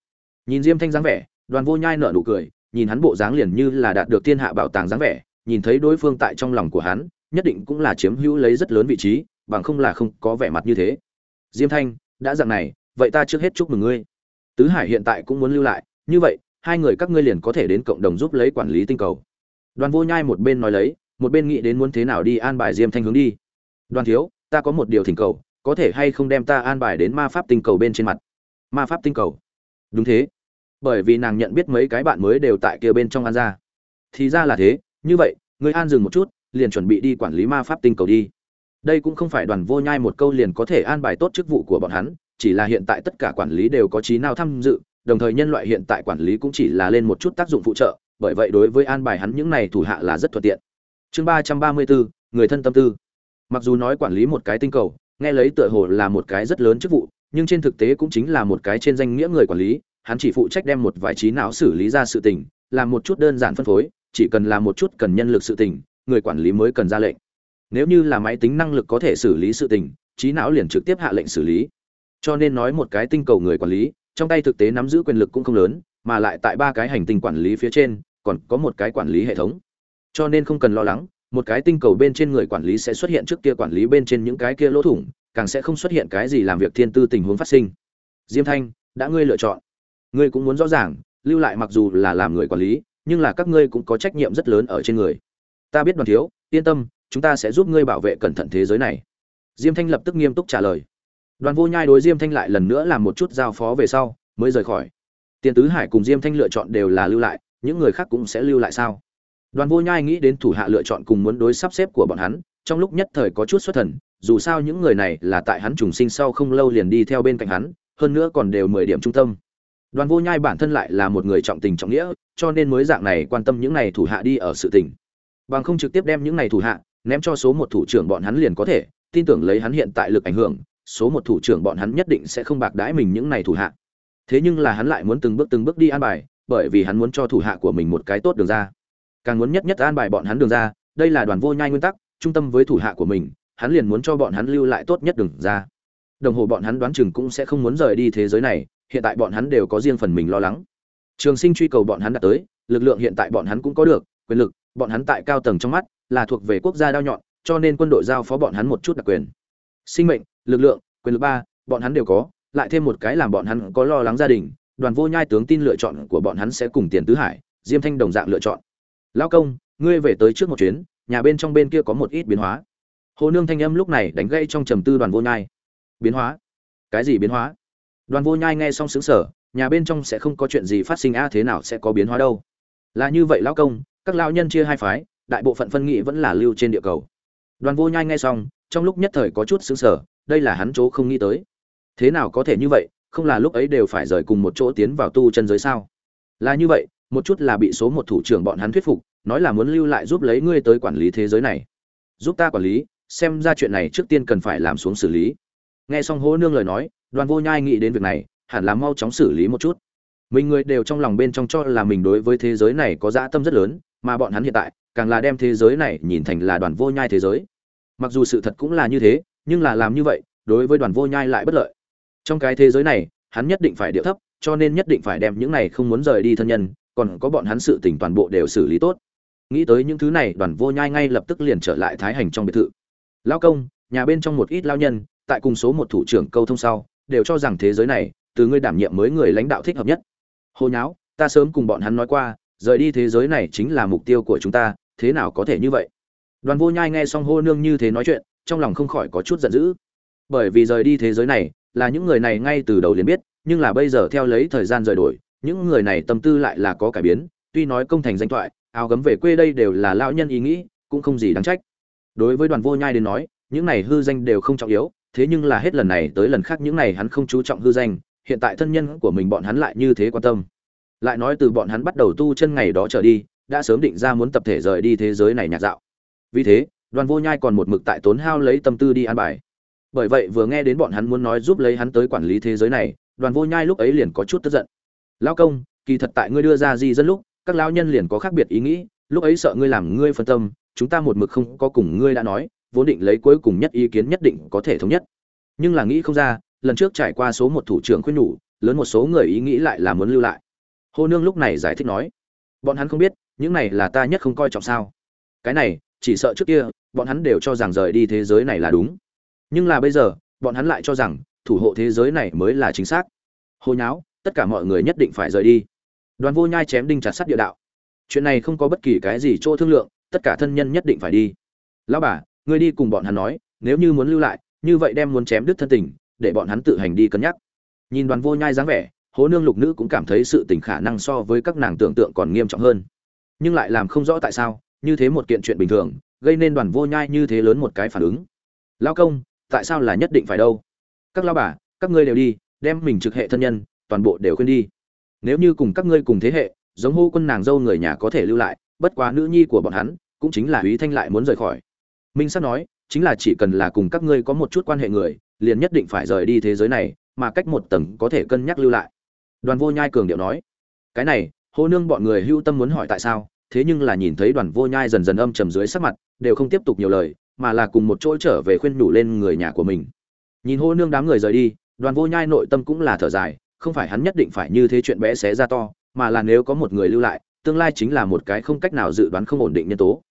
Nhìn diêm thanh dáng vẻ, đoàn vô nhai nở nụ cười, nhìn hắn bộ dáng liền như là đạt được thiên hạ bảo tàng dáng vẻ, nhìn thấy đối phương tại trong lòng của hắn, nhất định cũng là chiếm hữu lấy rất lớn vị trí, bằng không là không có vẻ mặt như thế. Diêm thanh, đã dạng này, vậy ta trước hết chúc mừng ngươi. Tứ hải hiện tại cũng muốn lưu lại, như vậy, hai người các ngươi liền có thể đến cộng đồng giúp lấy quản lý tinh cầu. Đoàn vô nhai một bên nói lấy, một bên nghĩ đến muốn thế nào đi an bài diêm thanh hướng đi. Đoàn thiếu, ta có một điều thỉnh cầu có thể hay không đem ta an bài đến ma pháp tinh cầu bên trên mặt? Ma pháp tinh cầu? Đúng thế. Bởi vì nàng nhận biết mấy cái bạn mới đều tại kia bên trong an ra. Thì ra là thế, như vậy người an dừng một chút, liền chuẩn bị đi quản lý ma pháp tinh cầu đi. Đây cũng không phải đoàn vô nhai một câu liền có thể an bài tốt chức vụ của bọn hắn, chỉ là hiện tại tất cả quản lý đều có trí nào tham dự, đồng thời nhân loại hiện tại quản lý cũng chỉ là lên một chút tác dụng phụ trợ, bởi vậy đối với an bài hắn những này thủ hạ là rất thuận tiện. Chương ba trăm ba mươi bốn người thân tâm tư. Mặc dù nói quản lý một cái tinh cầu nghe lấy tựa hồ là một cái rất lớn chức vụ, nhưng trên thực tế cũng chính là một cái trên danh nghĩa người quản lý, hắn chỉ phụ trách đem một vài trí não xử lý ra sự tình, làm một chút đơn giản phân phối, chỉ cần làm một chút cần nhân lực sự tình, người quản lý mới cần ra lệnh. Nếu như là máy tính năng lực có thể xử lý sự tình, trí não liền trực tiếp hạ lệnh xử lý. Cho nên nói một cái tinh cầu người quản lý, trong tay thực tế nắm giữ quyền lực cũng không lớn, mà lại tại ba cái hành tinh quản lý phía trên, còn có một cái quản lý hệ thống. Cho nên không cần lo lắng một cái tinh cầu bên trên người quản lý sẽ xuất hiện trước kia quản lý bên trên những cái kia lỗ thủng, càng sẽ không xuất hiện cái gì làm việc thiên tư tình huống phát sinh. Diêm thanh, đã ngươi lựa chọn. Ngươi cũng muốn rõ ràng, lưu lại mặc dù là làm người quản lý, nhưng là các ngươi cũng có trách nhiệm rất lớn ở trên người. Ta biết đoàn thiếu, yên tâm, chúng ta sẽ giúp ngươi bảo vệ cẩn thận thế giới này. Diêm thanh lập tức nghiêm túc trả lời. Đoàn vô nhai đối diêm thanh lại lần nữa làm một chút giao phó về sau, mới rời khỏi. Tiền tứ hải cùng diêm thanh lựa chọn đều là lưu lại, những người khác cũng sẽ lưu lại sao? Đoàn vô nhai nghĩ đến thủ hạ lựa chọn cùng muốn đối sắp xếp của bọn hắn, trong lúc nhất thời có chút xuất thần, dù sao những người này là tại hắn trùng sinh sau không lâu liền đi theo bên cạnh hắn, hơn nữa còn đều mười điểm trung tâm. Đoàn vô nhai bản thân lại là một người trọng tình trọng nghĩa, cho nên mới dạng này quan tâm những này thủ hạ đi ở sự tình. Bằng không trực tiếp đem những này thủ hạ ném cho số một thủ trưởng bọn hắn liền có thể, tin tưởng lấy hắn hiện tại lực ảnh hưởng, số một thủ trưởng bọn hắn nhất định sẽ không bạc đãi mình những này thủ hạ. Thế nhưng là hắn lại muốn từng bước từng bước đi an bài, bởi vì hắn muốn cho thủ hạ của mình một cái tốt đường ra càng muốn nhất nhất an bài bọn hắn đường ra đây là đoàn vô nhai nguyên tắc trung tâm với thủ hạ của mình hắn liền muốn cho bọn hắn lưu lại tốt nhất đường ra đồng hồ bọn hắn đoán chừng cũng sẽ không muốn rời đi thế giới này hiện tại bọn hắn đều có riêng phần mình lo lắng trường sinh truy cầu bọn hắn đã tới lực lượng hiện tại bọn hắn cũng có được quyền lực bọn hắn tại cao tầng trong mắt là thuộc về quốc gia đao nhọn cho nên quân đội giao phó bọn hắn một chút đặc quyền sinh mệnh lực lượng quyền lực ba bọn hắn đều có lại thêm một cái làm bọn hắn có lo lắng gia đình đoàn vô nhai tướng tin lựa chọn của bọn hắn sẽ cùng tiền tứ hải diêm thanh đồng dạng lựa chọn lao công, ngươi về tới trước một chuyến, nhà bên trong bên kia có một ít biến hóa. Hồ nương thanh âm lúc này đánh gây trong trầm tư đoàn vô nhai. Biến hóa? Cái gì biến hóa? Đoàn vô nhai nghe xong xứng sở nhà bên trong sẽ không có chuyện gì phát sinh, a, thế nào sẽ có biến hóa đâu? Là như vậy, lão công, các lao nhân chia hai phái, đại bộ phận phân nghị vẫn là lưu trên địa cầu. Đoàn vô nhai nghe xong, trong lúc nhất thời có chút xứng sở đây là hắn chỗ không nghĩ tới. Thế nào có thể như vậy, không là lúc ấy đều phải rời cùng một chỗ tiến vào tu chân giới sao? Là như vậy một chút là bị số một thủ trưởng bọn hắn thuyết phục, nói là muốn lưu lại giúp lấy ngươi tới quản lý thế giới này. Giúp ta quản lý, xem ra chuyện này trước tiên cần phải làm xuống xử lý. Nghe xong hô nương lời nói, đoàn vô nhai nghĩ đến việc này, hẳn là mau chóng xử lý một chút. Mình người đều trong lòng bên trong cho là mình đối với thế giới này có dã tâm rất lớn, mà bọn hắn hiện tại, càng là đem thế giới này nhìn thành là đoàn vô nhai thế giới. Mặc dù sự thật cũng là như thế, nhưng là làm như vậy, đối với đoàn vô nhai lại bất lợi. Trong cái thế giới này, hắn nhất định phải điệu thấp, cho nên nhất định phải đem những này không muốn rời đi thân nhân còn có bọn hắn sự tình toàn bộ đều xử lý tốt. Nghĩ tới những thứ này, đoàn vô nhai ngay lập tức liền trở lại thái hành trong biệt thự. Lao công, nhà bên trong một ít lao nhân, tại cùng số một thủ trưởng câu thông sau, đều cho rằng thế giới này, từ ngươi đảm nhiệm mới người lãnh đạo thích hợp nhất. Hồ nháo, ta sớm cùng bọn hắn nói qua, rời đi thế giới này chính là mục tiêu của chúng ta, thế nào có thể như vậy? Đoàn vô nhai nghe xong hô nương như thế nói chuyện, trong lòng không khỏi có chút giận dữ. Bởi vì rời đi thế giới này, là những người này ngay từ đầu liền biết, nhưng là bây giờ theo lấy thời gian rời đổi những người này tâm tư lại là có cải biến, tuy nói công thành danh thoại, áo gấm về quê đây đều là lão nhân ý nghĩ, cũng không gì đáng trách. Đối với đoàn vô nhai đến nói, những này hư danh đều không trọng yếu, thế nhưng là hết lần này tới lần khác những này hắn không chú trọng hư danh, hiện tại thân nhân của mình bọn hắn lại như thế quan tâm. Lại nói từ bọn hắn bắt đầu tu chân ngày đó trở đi, đã sớm định ra muốn tập thể rời đi thế giới này nhạc dạo. Vì thế, đoàn vô nhai còn một mực tại tốn hao lấy tâm tư đi an bài. Bởi vậy vừa nghe đến bọn hắn muốn nói giúp lấy hắn tới quản lý thế giới này, đoàn vô nhai lúc ấy liền có chút tức giận lao công, kỳ thật tại ngươi đưa ra di dân lúc, các lao nhân liền có khác biệt ý nghĩ, lúc ấy sợ ngươi làm ngươi phân tâm, chúng ta một mực không có cùng ngươi đã nói, vốn định lấy cuối cùng nhất ý kiến nhất định có thể thống nhất. Nhưng là nghĩ không ra, lần trước trải qua số một thủ trưởng khuyên nhủ, lớn một số người ý nghĩ lại là muốn lưu lại. Hô nương lúc này giải thích nói, bọn hắn không biết, những này là ta nhất không coi trọng sao. Cái này, chỉ sợ trước kia, bọn hắn đều cho rằng rời đi thế giới này là đúng. Nhưng là bây giờ, bọn hắn lại cho rằng, thủ hộ thế giới này mới là chính xác. Hô nháo tất cả mọi người nhất định phải rời đi. Đoàn vô nhai chém đinh chặt sắt địa đạo. Chuyện này không có bất kỳ cái gì chỗ thương lượng, tất cả thân nhân nhất định phải đi. Lão bà, ngươi đi cùng bọn hắn nói, nếu như muốn lưu lại, như vậy đem muốn chém đứt thân tình, để bọn hắn tự hành đi cân nhắc. Nhìn đoàn vô nhai dáng vẻ, hố nương lục nữ cũng cảm thấy sự tình khả năng so với các nàng tưởng tượng còn nghiêm trọng hơn. Nhưng lại làm không rõ tại sao, như thế một kiện chuyện bình thường, gây nên đoàn vô nhai như thế lớn một cái phản ứng. Lao công, tại sao là nhất định phải đâu? Các lao bà, các ngươi đều đi, đem mình trực hệ thân nhân toàn bộ đều khuyên đi nếu như cùng các ngươi cùng thế hệ giống hô quân nàng dâu người nhà có thể lưu lại bất quá nữ nhi của bọn hắn cũng chính là Úy Thanh lại muốn rời khỏi. Minh sắp nói, chính là chỉ cần là cùng các ngươi có một chút quan hệ người, liền nhất định phải rời đi thế giới này, mà cách một tầng có thể cân nhắc lưu lại. Đoàn Vô Nhai cường điệu nói, cái này, hô Nương bọn người hưu tâm muốn hỏi tại sao, thế nhưng là nhìn thấy Đoàn Vô Nhai dần dần âm trầm dưới sắc mặt, đều không tiếp tục nhiều lời, mà là cùng một chỗ trở về khuyên nhủ lên người nhà của mình. Nhìn hô Nương đám người rời đi, Đoàn Vô Nhai nội tâm cũng là thở dài, không phải hắn nhất định phải như thế chuyện bé xé ra to, mà là nếu có một người lưu lại, tương lai chính là một cái không cách nào dự đoán không ổn định nhân tố.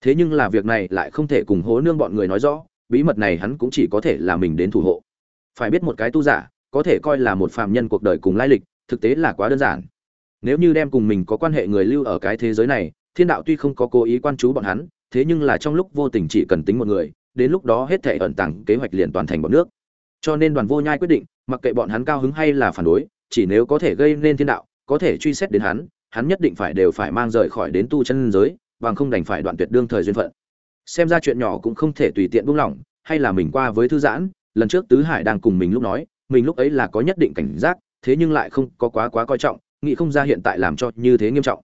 Thế nhưng là việc này lại không thể cùng hố nương bọn người nói rõ bí mật này hắn cũng chỉ có thể là mình đến thủ hộ. Phải biết một cái tu giả có thể coi là một phàm nhân cuộc đời cùng lai lịch thực tế là quá đơn giản. Nếu như đem cùng mình có quan hệ người lưu ở cái thế giới này thiên đạo tuy không có cố ý quan chú bọn hắn thế nhưng là trong lúc vô tình chỉ cần tính một người đến lúc đó hết thể ẩn tàng kế hoạch liền toàn thành bọn nước cho nên đoàn vô nhai quyết định, mặc kệ bọn hắn cao hứng hay là phản đối, chỉ nếu có thể gây nên thiên đạo, có thể truy xét đến hắn hắn nhất định phải đều phải mang rời khỏi đến tu chân giới, bằng không đành phải đoạn tuyệt đương thời duyên phận. Xem ra chuyện nhỏ cũng không thể tùy tiện buông lỏng, hay là mình qua với thư giãn, lần trước tứ hải đang cùng mình lúc nói, mình lúc ấy là có nhất định cảnh giác, thế nhưng lại không có quá quá coi trọng, nghĩ không ra hiện tại làm cho như thế nghiêm trọng.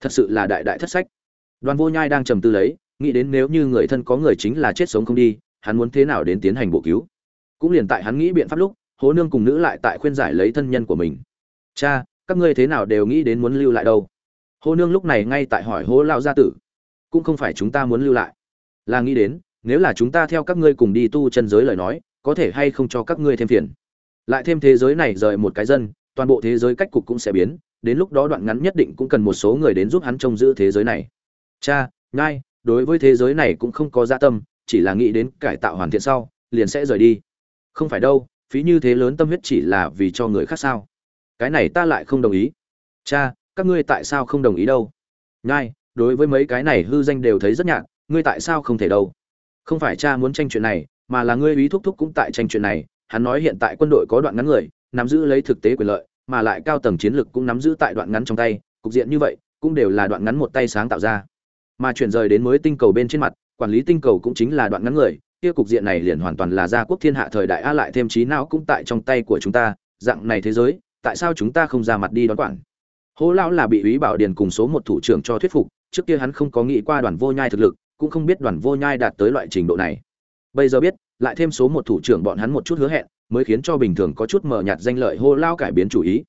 Thật sự là đại đại thất sách. Đoàn vô nhai đang trầm tư lấy, nghĩ đến nếu như người thân có người chính là chết sống không đi, hắn muốn thế nào đến tiến hành bộ cứu? Cũng liền tại hắn nghĩ biện pháp lúc, hố nương cùng nữ lại tại khuyên giải lấy thân nhân của mình. Cha, các ngươi thế nào đều nghĩ đến muốn lưu lại đâu? Hố nương lúc này ngay tại hỏi hố lao gia tử. Cũng không phải chúng ta muốn lưu lại. Là nghĩ đến, nếu là chúng ta theo các ngươi cùng đi tu chân giới lời nói, có thể hay không cho các ngươi thêm phiền? Lại thêm thế giới này rời một cái dân, toàn bộ thế giới cách cục cũng sẽ biến, đến lúc đó đoạn ngắn nhất định cũng cần một số người đến giúp hắn trông giữ thế giới này. Cha ngay đối với thế giới này cũng không có gia dạ tâm, chỉ là nghĩ đến cải tạo hoàn thiện sau, liền sẽ rời đi không phải đâu, phí như thế lớn tâm huyết chỉ là vì cho người khác sao? Cái này ta lại không đồng ý. Cha, các ngươi tại sao không đồng ý đâu? Nhai, đối với mấy cái này hư danh đều thấy rất nhạt, ngươi tại sao không thể đâu? Không phải cha muốn tranh chuyện này, mà là ngươi ý thúc thúc cũng tại tranh chuyện này. Hắn nói hiện tại quân đội có đoạn ngắn người, nắm giữ lấy thực tế quyền lợi, mà lại cao tầng chiến lược cũng nắm giữ tại đoạn ngắn trong tay. Cục diện như vậy, cũng đều là đoạn ngắn một tay sáng tạo ra. Mà chuyển rời đến mới tinh cầu bên trên mặt, quản lý tinh cầu cũng chính là đoạn ngắn người kia cục diện này liền hoàn toàn là gia quốc thiên hạ thời đại a lại thêm trí não cũng tại trong tay của chúng ta, dạng này thế giới, tại sao chúng ta không ra mặt đi đón quản? Hố lão là bị ý bảo điền cùng số một thủ trưởng cho thuyết phục, trước kia hắn không có nghĩ qua đoàn vô nhai thực lực, cũng không biết đoàn vô nhai đạt tới loại trình độ này. Bây giờ biết, lại thêm số một thủ trưởng bọn hắn một chút hứa hẹn, mới khiến cho bình thường có chút mờ nhạt danh lợi hô lao cải biến chủ ý.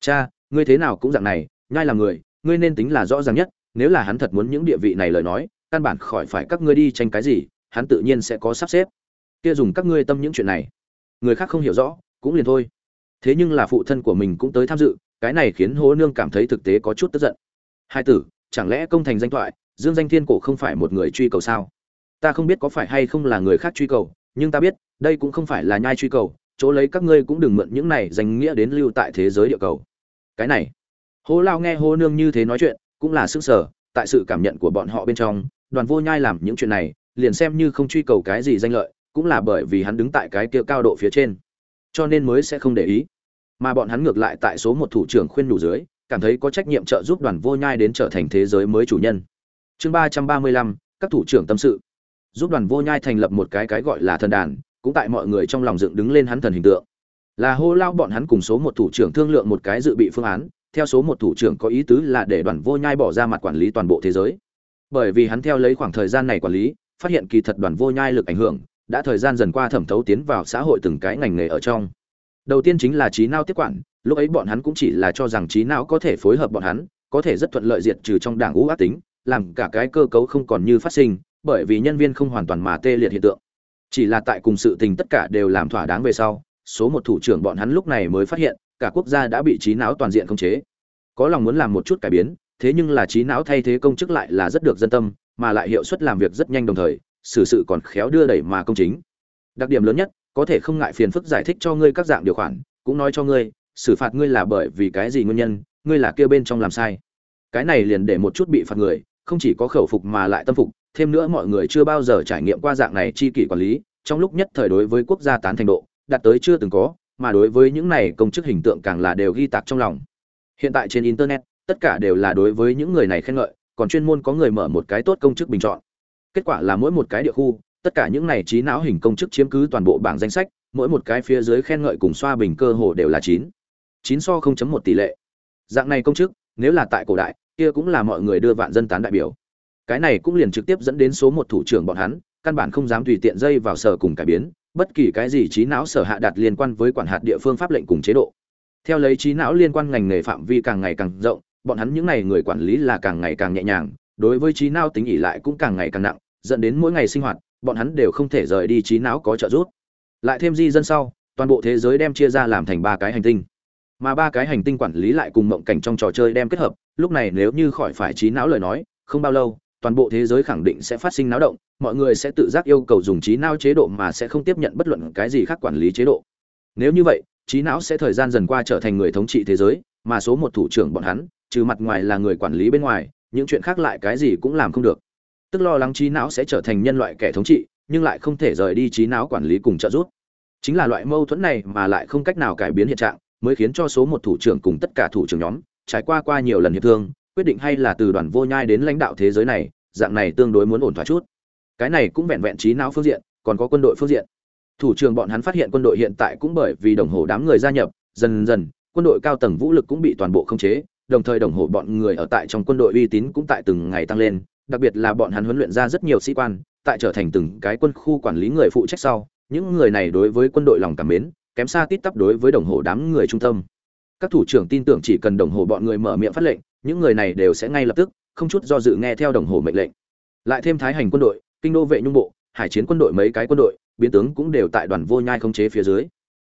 Cha, ngươi thế nào cũng dạng này, nhai là người, ngươi nên tính là rõ ràng nhất, nếu là hắn thật muốn những địa vị này lời nói, căn bản khỏi phải các ngươi đi tranh cái gì hắn tự nhiên sẽ có sắp xếp. Kia dùng các ngươi tâm những chuyện này. Người khác không hiểu rõ, cũng liền thôi. Thế nhưng là phụ thân của mình cũng tới tham dự, cái này khiến hố nương cảm thấy thực tế có chút tức giận. Hai tử, chẳng lẽ công thành danh thoại, dương danh thiên cổ không phải một người truy cầu sao? Ta không biết có phải hay không là người khác truy cầu, nhưng ta biết, đây cũng không phải là nhai truy cầu, chỗ lấy các ngươi cũng đừng mượn những này danh nghĩa đến lưu tại thế giới địa cầu. Cái này. Hố lao nghe hố nương như thế nói chuyện, cũng là sức sở tại sự cảm nhận của bọn họ bên trong, đoàn vô nhai làm những chuyện này liền xem như không truy cầu cái gì danh lợi, cũng là bởi vì hắn đứng tại cái kia cao độ phía trên. Cho nên mới sẽ không để ý. Mà bọn hắn ngược lại tại số một thủ trưởng khuyên nhủ dưới, cảm thấy có trách nhiệm trợ giúp đoàn vô nhai đến trở thành thế giới mới chủ nhân. Chương ba trăm ba mươi lăm, các thủ trưởng tâm sự. Giúp đoàn vô nhai thành lập một cái cái gọi là thần đàn, cũng tại mọi người trong lòng dựng đứng lên hắn thần hình tượng. Là hô lao bọn hắn cùng số một thủ trưởng thương lượng một cái dự bị phương án, theo số một thủ trưởng có ý tứ là để đoàn vô nhai bỏ ra mặt quản lý toàn bộ thế giới. Bởi vì hắn theo lấy khoảng thời gian này quản lý phát hiện kỳ thật đoàn vô nhai lực ảnh hưởng, đã thời gian dần qua thẩm thấu tiến vào xã hội từng cái ngành nghề ở trong. Đầu tiên chính là trí não tiếp quản, lúc ấy bọn hắn cũng chỉ là cho rằng trí não có thể phối hợp bọn hắn, có thể rất thuận lợi diệt trừ trong đảng ngũ ác tính, làm cả cái cơ cấu không còn như phát sinh, bởi vì nhân viên không hoàn toàn mà tê liệt hiện tượng. Chỉ là tại cùng sự tình tất cả đều làm thỏa đáng về sau, số một thủ trưởng bọn hắn lúc này mới phát hiện, cả quốc gia đã bị trí não toàn diện khống chế. Có lòng muốn làm một chút cải biến, thế nhưng là trí não thay thế công chức lại là rất được dân tâm mà lại hiệu suất làm việc rất nhanh đồng thời, xử sự còn khéo đưa đẩy mà công chính. Đặc điểm lớn nhất, có thể không ngại phiền phức giải thích cho ngươi các dạng điều khoản, cũng nói cho ngươi, xử phạt ngươi là bởi vì cái gì nguyên nhân, ngươi là kia bên trong làm sai. Cái này liền để một chút bị phạt người, không chỉ có khẩu phục mà lại tâm phục, thêm nữa mọi người chưa bao giờ trải nghiệm qua dạng này chi kỷ quản lý, trong lúc nhất thời đối với quốc gia tán thành độ, đạt tới chưa từng có, mà đối với những này công chức hình tượng càng là đều ghi tạc trong lòng. Hiện tại trên internet, tất cả đều là đối với những người này khen ngợi còn chuyên môn có người mở một cái tốt công chức bình chọn. Kết quả là mỗi một cái địa khu, tất cả những này trí não hình công chức chiếm cứ toàn bộ bảng danh sách, mỗi một cái phía dưới khen ngợi cùng xoa bình cơ hồ đều là chín. Chín so không chấm một tỷ lệ. Dạng này công chức, nếu là tại cổ đại, kia cũng là mọi người đưa vạn dân tán đại biểu. Cái này cũng liền trực tiếp dẫn đến số một thủ trưởng bọn hắn, căn bản không dám tùy tiện dây vào sở cùng cải biến, bất kỳ cái gì trí não sở hạ đặt liên quan với quản hạt địa phương pháp lệnh cùng chế độ. Theo lấy trí não liên quan ngành nghề phạm vi càng ngày càng rộng bọn hắn những n à y người quản lý là càng ngày càng nhẹ nhàng, đối với trí não tính ỉ lại cũng càng ngày càng nặng, dẫn đến mỗi ngày sinh hoạt, bọn hắn đều không thể rời đi trí não có trợ giúp. Lại thêm di dân sau, toàn bộ thế giới đem chia ra làm thành ba cái hành tinh. Mà ba cái hành tinh quản lý lại cùng mộng cảnh trong trò chơi đem kết hợp, lúc này nếu như khỏi phải trí não lời nói, không bao lâu, toàn bộ thế giới khẳng định sẽ phát sinh náo động, mọi người sẽ tự giác yêu cầu dùng trí não chế độ mà sẽ không tiếp nhận bất luận cái gì khác quản lý chế độ. Nếu như vậy, trí não sẽ thời gian dần qua trở thành người thống trị thế giới, mà số một thủ trưởng bọn hắn trừ mặt ngoài là người quản lý bên ngoài, những chuyện khác lại cái gì cũng làm không được. Tức lo lắng trí não sẽ trở thành nhân loại kẻ thống trị, nhưng lại không thể rời đi trí não quản lý cùng trợ giúp. Chính là loại mâu thuẫn này mà lại không cách nào cải biến hiện trạng, mới khiến cho số một thủ trưởng cùng tất cả thủ trưởng nhóm trải qua qua nhiều lần hiệp thương, quyết định hay là từ đoàn vô nhai đến lãnh đạo thế giới này, dạng này tương đối muốn ổn thỏa chút. Cái này cũng vẹn vẹn trí não phương diện, còn có quân đội phương diện. Thủ trưởng bọn hắn phát hiện quân đội hiện tại cũng bởi vì đồng hồ đám người gia nhập, dần dần, quân đội cao tầng vũ lực cũng bị toàn bộ khống chế đồng thời đồng hồ bọn người ở tại trong quân đội uy tín cũng tại từng ngày tăng lên, đặc biệt là bọn hắn huấn luyện ra rất nhiều sĩ quan, tại trở thành từng cái quân khu quản lý người phụ trách sau, những người này đối với quân đội lòng cảm mến, kém xa tít tắp đối với đồng hồ đám người trung tâm. Các thủ trưởng tin tưởng chỉ cần đồng hồ bọn người mở miệng phát lệnh, những người này đều sẽ ngay lập tức, không chút do dự nghe theo đồng hồ mệnh lệnh. Lại thêm thái hành quân đội, kinh đô vệ nhung bộ, hải chiến quân đội mấy cái quân đội, biến tướng cũng đều tại đoàn vô nhai khống chế phía dưới.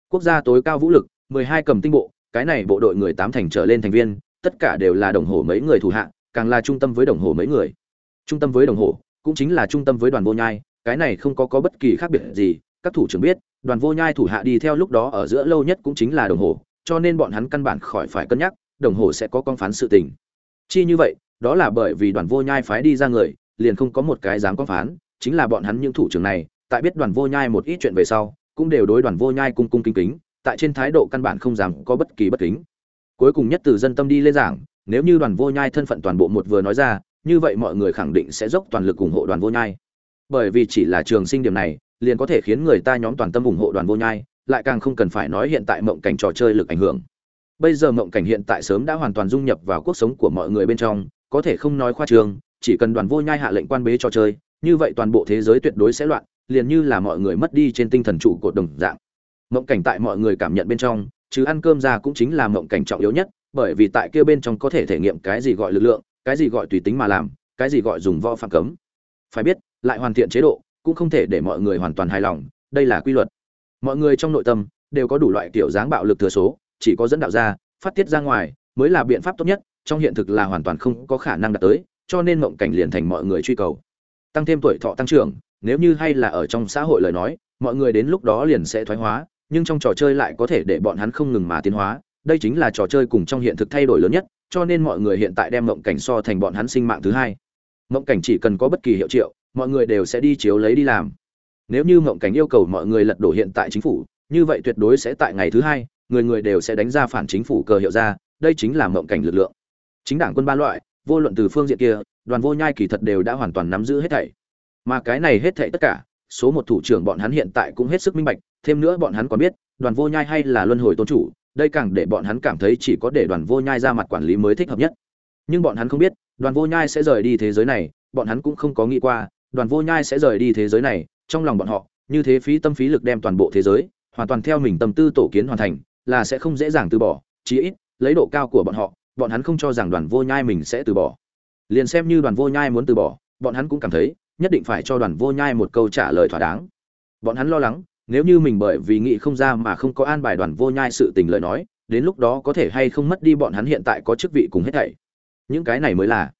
Quốc gia tối cao vũ lực, mười hai cầm tinh bộ, cái này bộ đội người tám thành trở lên thành viên tất cả đều là đồng hồ mấy người thủ hạ, càng là trung tâm với đồng hồ mấy người. Trung tâm với đồng hồ, cũng chính là trung tâm với đoàn vô nhai, cái này không có có bất kỳ khác biệt gì, các thủ trưởng biết, đoàn vô nhai thủ hạ đi theo lúc đó ở giữa lâu nhất cũng chính là đồng hồ, cho nên bọn hắn căn bản khỏi phải cân nhắc, đồng hồ sẽ có con phán sự tình. Chi như vậy, đó là bởi vì đoàn vô nhai phái đi ra người, liền không có một cái dám con phán, chính là bọn hắn những thủ trưởng này, tại biết đoàn vô nhai một ít chuyện về sau, cũng đều đối đoàn vô nhai cung cung kính kính, tại trên thái độ căn bản không dám có bất kỳ bất kính cuối cùng nhất từ dân tâm đi lên giảng, nếu như đoàn vô nhai thân phận toàn bộ một vừa nói ra, như vậy mọi người khẳng định sẽ dốc toàn lực ủng hộ đoàn vô nhai. Bởi vì chỉ là trường sinh điểm này, liền có thể khiến người ta nhóm toàn tâm ủng hộ đoàn vô nhai, lại càng không cần phải nói hiện tại mộng cảnh trò chơi lực ảnh hưởng. Bây giờ mộng cảnh hiện tại sớm đã hoàn toàn dung nhập vào cuộc sống của mọi người bên trong, có thể không nói khoa trường, chỉ cần đoàn vô nhai hạ lệnh quan bế trò chơi, như vậy toàn bộ thế giới tuyệt đối sẽ loạn, liền như là mọi người mất đi trên tinh thần trụ cột đồng dạng. Mộng cảnh tại mọi người cảm nhận bên trong chứ ăn cơm ra cũng chính là mộng cảnh trọng yếu nhất, bởi vì tại kia bên trong có thể thể nghiệm cái gì gọi lực lượng, cái gì gọi tùy tính mà làm, cái gì gọi dùng võ phạm cấm. Phải biết, lại hoàn thiện chế độ, cũng không thể để mọi người hoàn toàn hài lòng, đây là quy luật. Mọi người trong nội tâm đều có đủ loại kiểu dáng bạo lực thừa số, chỉ có dẫn đạo ra, phát tiết ra ngoài mới là biện pháp tốt nhất, trong hiện thực là hoàn toàn không có khả năng đạt tới, cho nên mộng cảnh liền thành mọi người truy cầu. Tăng thêm tuổi thọ tăng trưởng, nếu như hay là ở trong xã hội lời nói, mọi người đến lúc đó liền sẽ thoái hóa nhưng trong trò chơi lại có thể để bọn hắn không ngừng mà tiến hóa, đây chính là trò chơi cùng trong hiện thực thay đổi lớn nhất, cho nên mọi người hiện tại đem mộng cảnh so thành bọn hắn sinh mạng thứ hai. Mộng cảnh chỉ cần có bất kỳ hiệu triệu, mọi người đều sẽ đi chiếu lấy đi làm. Nếu như mộng cảnh yêu cầu mọi người lật đổ hiện tại chính phủ, như vậy tuyệt đối sẽ tại ngày thứ hai, người người đều sẽ đánh ra phản chính phủ cờ hiệu ra, đây chính là mộng cảnh lực lượng. Chính đảng quân ba loại, vô luận từ phương diện kia, đoàn vô nhai kỳ thật đều đã hoàn toàn nắm giữ hết thảy. Mà cái này hết thảy tất cả, số một thủ trưởng bọn hắn hiện tại cũng hết sức minh bạch thêm nữa bọn hắn còn biết, đoàn vô nhai hay là luân hồi tôn chủ, đây càng để bọn hắn cảm thấy chỉ có để đoàn vô nhai ra mặt quản lý mới thích hợp nhất. Nhưng bọn hắn không biết, đoàn vô nhai sẽ rời đi thế giới này, bọn hắn cũng không có nghĩ qua, đoàn vô nhai sẽ rời đi thế giới này, trong lòng bọn họ, như thế phí tâm phí lực đem toàn bộ thế giới, hoàn toàn theo mình tâm tư tổ kiến hoàn thành, là sẽ không dễ dàng từ bỏ, chí ít, lấy độ cao của bọn họ, bọn hắn không cho rằng đoàn vô nhai mình sẽ từ bỏ. Liền xem như đoàn vô nhai muốn từ bỏ, bọn hắn cũng cảm thấy, nhất định phải cho đoàn vô nhai một câu trả lời thỏa đáng. Bọn hắn lo lắng nếu như mình bởi vì nghĩ không ra mà không có an bài đoàn vô nhai sự tình lời nói, đến lúc đó có thể hay không mất đi bọn hắn hiện tại có chức vị cùng hết thảy. Những cái này mới là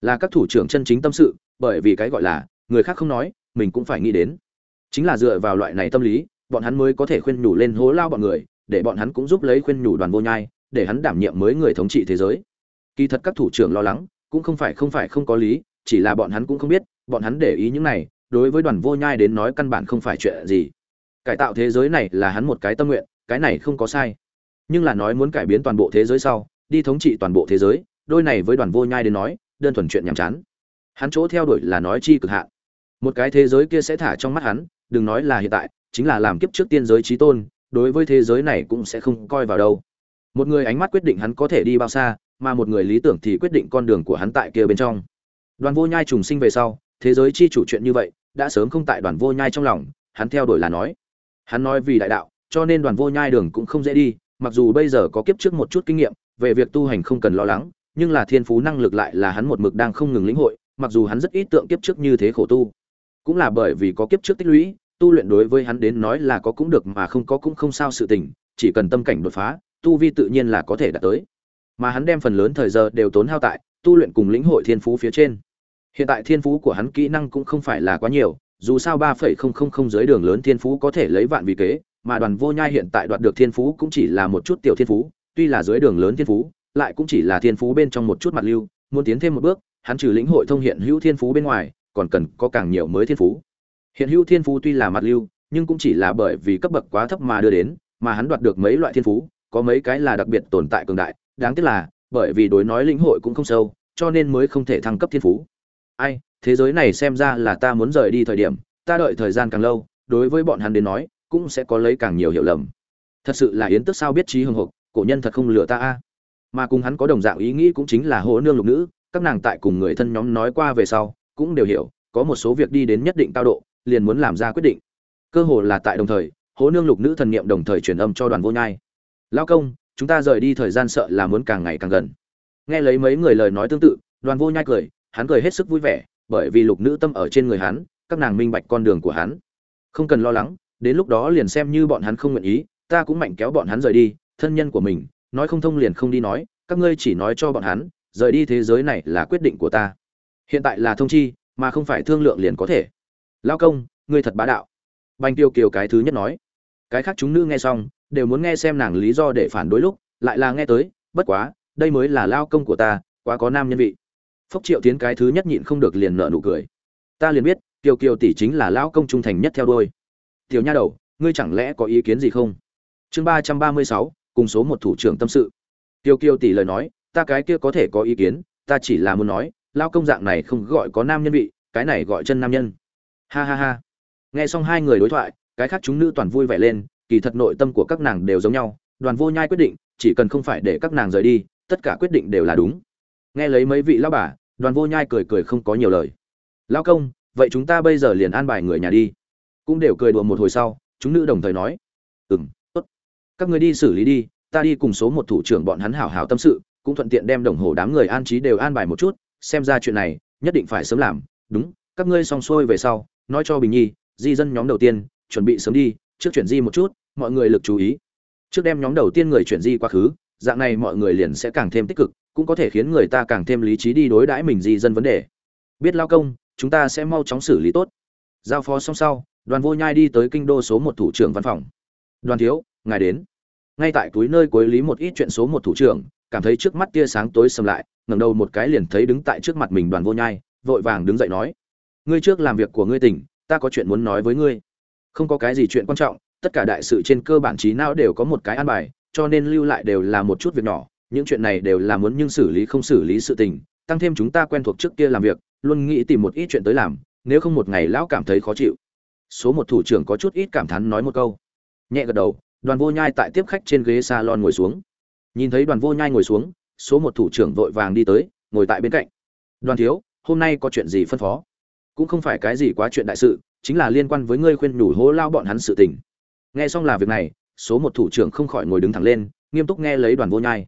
là các thủ trưởng chân chính tâm sự, bởi vì cái gọi là, người khác không nói, mình cũng phải nghĩ đến. Chính là dựa vào loại này tâm lý, bọn hắn mới có thể khuyên nhủ lên hố lao bọn người, để bọn hắn cũng giúp lấy khuyên nhủ đoàn vô nhai, để hắn đảm nhiệm mới người thống trị thế giới. Kỳ thật các thủ trưởng lo lắng, cũng không phải không phải không có lý, chỉ là bọn hắn cũng không biết, bọn hắn để ý những này, đối với đoàn vô nhai đến nói căn bản không phải chuyện gì cải tạo thế giới này là hắn một cái tâm nguyện, cái này không có sai. Nhưng là nói muốn cải biến toàn bộ thế giới sau, đi thống trị toàn bộ thế giới, đôi này với đoàn vô nhai đến nói, đơn thuần chuyện nhàm chán. Hắn chỗ theo đuổi là nói chi cực hạn. Một cái thế giới kia sẽ thả trong mắt hắn, đừng nói là hiện tại, chính là làm kiếp trước tiên giới trí tôn, đối với thế giới này cũng sẽ không coi vào đâu. Một người ánh mắt quyết định hắn có thể đi bao xa, mà một người lý tưởng thì quyết định con đường của hắn tại kia bên trong. Đoàn vô nhai trùng sinh về sau, thế giới chi chủ chuyện như vậy, đã sớm không tại đoàn vô nhai trong lòng, hắn theo đuổi là nói hắn nói vì đại đạo, cho nên đoàn vô nhai đường cũng không dễ đi, mặc dù bây giờ có kiếp trước một chút kinh nghiệm, về việc tu hành không cần lo lắng, nhưng là thiên phú năng lực lại là hắn một mực đang không ngừng lĩnh hội, mặc dù hắn rất ít tượng kiếp trước như thế khổ tu. Cũng là bởi vì có kiếp trước tích lũy, tu luyện đối với hắn đến nói là có cũng được mà không có cũng không sao sự tình, chỉ cần tâm cảnh đột phá, tu vi tự nhiên là có thể đạt tới. Mà hắn đem phần lớn thời giờ đều tốn hao tại tu luyện cùng lĩnh hội thiên phú phía trên. Hiện tại thiên phú của hắn kỹ năng cũng không phải là quá nhiều dù sao ba phẩy không không không dưới đường lớn thiên phú có thể lấy vạn vì kế, mà đoàn vô nhai hiện tại đoạt được thiên phú cũng chỉ là một chút tiểu thiên phú, tuy là dưới đường lớn thiên phú, lại cũng chỉ là thiên phú bên trong một chút mặt lưu, muốn tiến thêm một bước, hắn trừ lĩnh hội thông hiện hữu thiên phú bên ngoài, còn cần có càng nhiều mới thiên phú. Hiện hữu thiên phú tuy là mặt lưu, nhưng cũng chỉ là bởi vì cấp bậc quá thấp mà đưa đến, mà hắn đoạt được mấy loại thiên phú, có mấy cái là đặc biệt tồn tại cường đại, đáng tiếc là, bởi vì đối nói lĩnh hội cũng không sâu, cho nên mới không thể thăng cấp thiên phú. Ai thế giới này xem ra là ta muốn rời đi thời điểm, ta đợi thời gian càng lâu, đối với bọn hắn đến nói, cũng sẽ có lấy càng nhiều hiểu lầm. Thật sự là yến tức sao biết trí hưng hục, cổ nhân thật không lừa ta a. Mà cùng hắn có đồng dạng ý nghĩ cũng chính là hố nương lục nữ, các nàng tại cùng người thân nhóm nói qua về sau, cũng đều hiểu, có một số việc đi đến nhất định cao độ, liền muốn làm ra quyết định. Cơ hồ là tại đồng thời hố nương lục nữ thần niệm đồng thời truyền âm cho đoàn vô nhai. Lao công, chúng ta rời đi thời gian sợ là muốn càng ngày càng gần. Nghe lấy mấy người lời nói tương tự, đoàn vô nhai cười, hắn cười hết sức vui vẻ bởi vì lục nữ tâm ở trên người hắn, các nàng minh bạch con đường của hắn. Không cần lo lắng, đến lúc đó liền xem như bọn hắn không nguyện ý, ta cũng mạnh kéo bọn hắn rời đi, thân nhân của mình, nói không thông liền không đi nói, các ngươi chỉ nói cho bọn hắn, rời đi thế giới này là quyết định của ta. Hiện tại là thông chi, mà không phải thương lượng liền có thể. Lao công, ngươi thật bá đạo. Banh tiêu kiều cái thứ nhất nói. Cái khác chúng nữ nghe xong, đều muốn nghe xem nàng lý do để phản đối lúc, lại là nghe tới, bất quá, đây mới là lao công của ta, quá có nam nhân vị phúc triệu tiến cái thứ nhất nhịn không được liền nợ nụ cười. Ta liền biết, kiều kiều tỷ chính là lão công trung thành nhất theo đôi tiểu nha đầu, ngươi chẳng lẽ có ý kiến gì không? Chương ba trăm ba mươi sáu, cùng số một thủ trưởng tâm sự. Kiều kiều tỷ lời nói, ta cái kia có thể có ý kiến, ta chỉ là muốn nói lao công dạng này không gọi có nam nhân vị, cái này gọi chân nam nhân. Ha ha ha. Nghe xong hai người đối thoại, cái khác chúng nữ toàn vui vẻ lên, kỳ thật nội tâm của các nàng đều giống nhau, đoàn vô nhai quyết định, chỉ cần không phải để các nàng rời đi, tất cả quyết định đều là đúng. Nghe lấy mấy vị lao bà đoàn vô nhai cười cười không có nhiều lời. Lão công, vậy chúng ta bây giờ liền an bài người nhà đi. Cũng đều cười đùa một hồi sau, chúng nữ đồng thời nói ừ m tốt. Các người đi xử lý đi, ta đi cùng số một thủ trưởng bọn hắn hảo hảo tâm sự, cũng thuận tiện đem đồng hồ đám người an trí đều an bài một chút, xem ra chuyện này, nhất định phải sớm làm. Đúng, các ngươi xong xuôi về sau, nói cho bình nhi, di dân nhóm đầu tiên, chuẩn bị sớm đi, trước chuyển di một chút, mọi người lực chú ý. Trước đem nhóm đầu tiên người chuyển di quá khứ, dạng này mọi người liền sẽ càng thêm tích cực cũng có thể khiến người ta càng thêm lý trí đi đối đãi mình di dân vấn đề. Biết lao công, chúng ta sẽ mau chóng xử lý tốt. Giao phó xong sau, đoàn vô nhai đi tới kinh đô số một thủ trưởng văn phòng. Đoàn thiếu, ngài đến. Ngay tại túi nơi cuối lý một ít chuyện số một thủ trưởng, cảm thấy trước mắt tia sáng tối sầm lại, ngẩng đầu một cái liền thấy đứng tại trước mặt mình đoàn vô nhai, vội vàng đứng dậy nói, ngươi trước làm việc của ngươi tỉnh, ta có chuyện muốn nói với ngươi. Không có cái gì chuyện quan trọng, tất cả đại sự trên cơ bản trí não đều có một cái an bài, cho nên lưu lại đều là một chút việc nhỏ những chuyện này đều là muốn nhưng xử lý không xử lý sự tình, tăng thêm chúng ta quen thuộc trước kia làm việc, luôn nghĩ tìm một ít chuyện tới làm, nếu không một ngày lão cảm thấy khó chịu. Số một thủ trưởng có chút ít cảm thán nói một câu. Nhẹ gật đầu, đoàn vô nhai tại tiếp khách trên ghế salon ngồi xuống. Nhìn thấy đoàn vô nhai ngồi xuống, số một thủ trưởng vội vàng đi tới, ngồi tại bên cạnh. Đoàn thiếu, hôm nay có chuyện gì phân phó? Cũng không phải cái gì quá chuyện đại sự, chính là liên quan với ngươi khuyên nhủ hố lao bọn hắn sự tình. Nghe xong là việc này, số một thủ trưởng không khỏi ngồi đứng thẳng lên, nghiêm túc nghe lấy đoàn vô nhai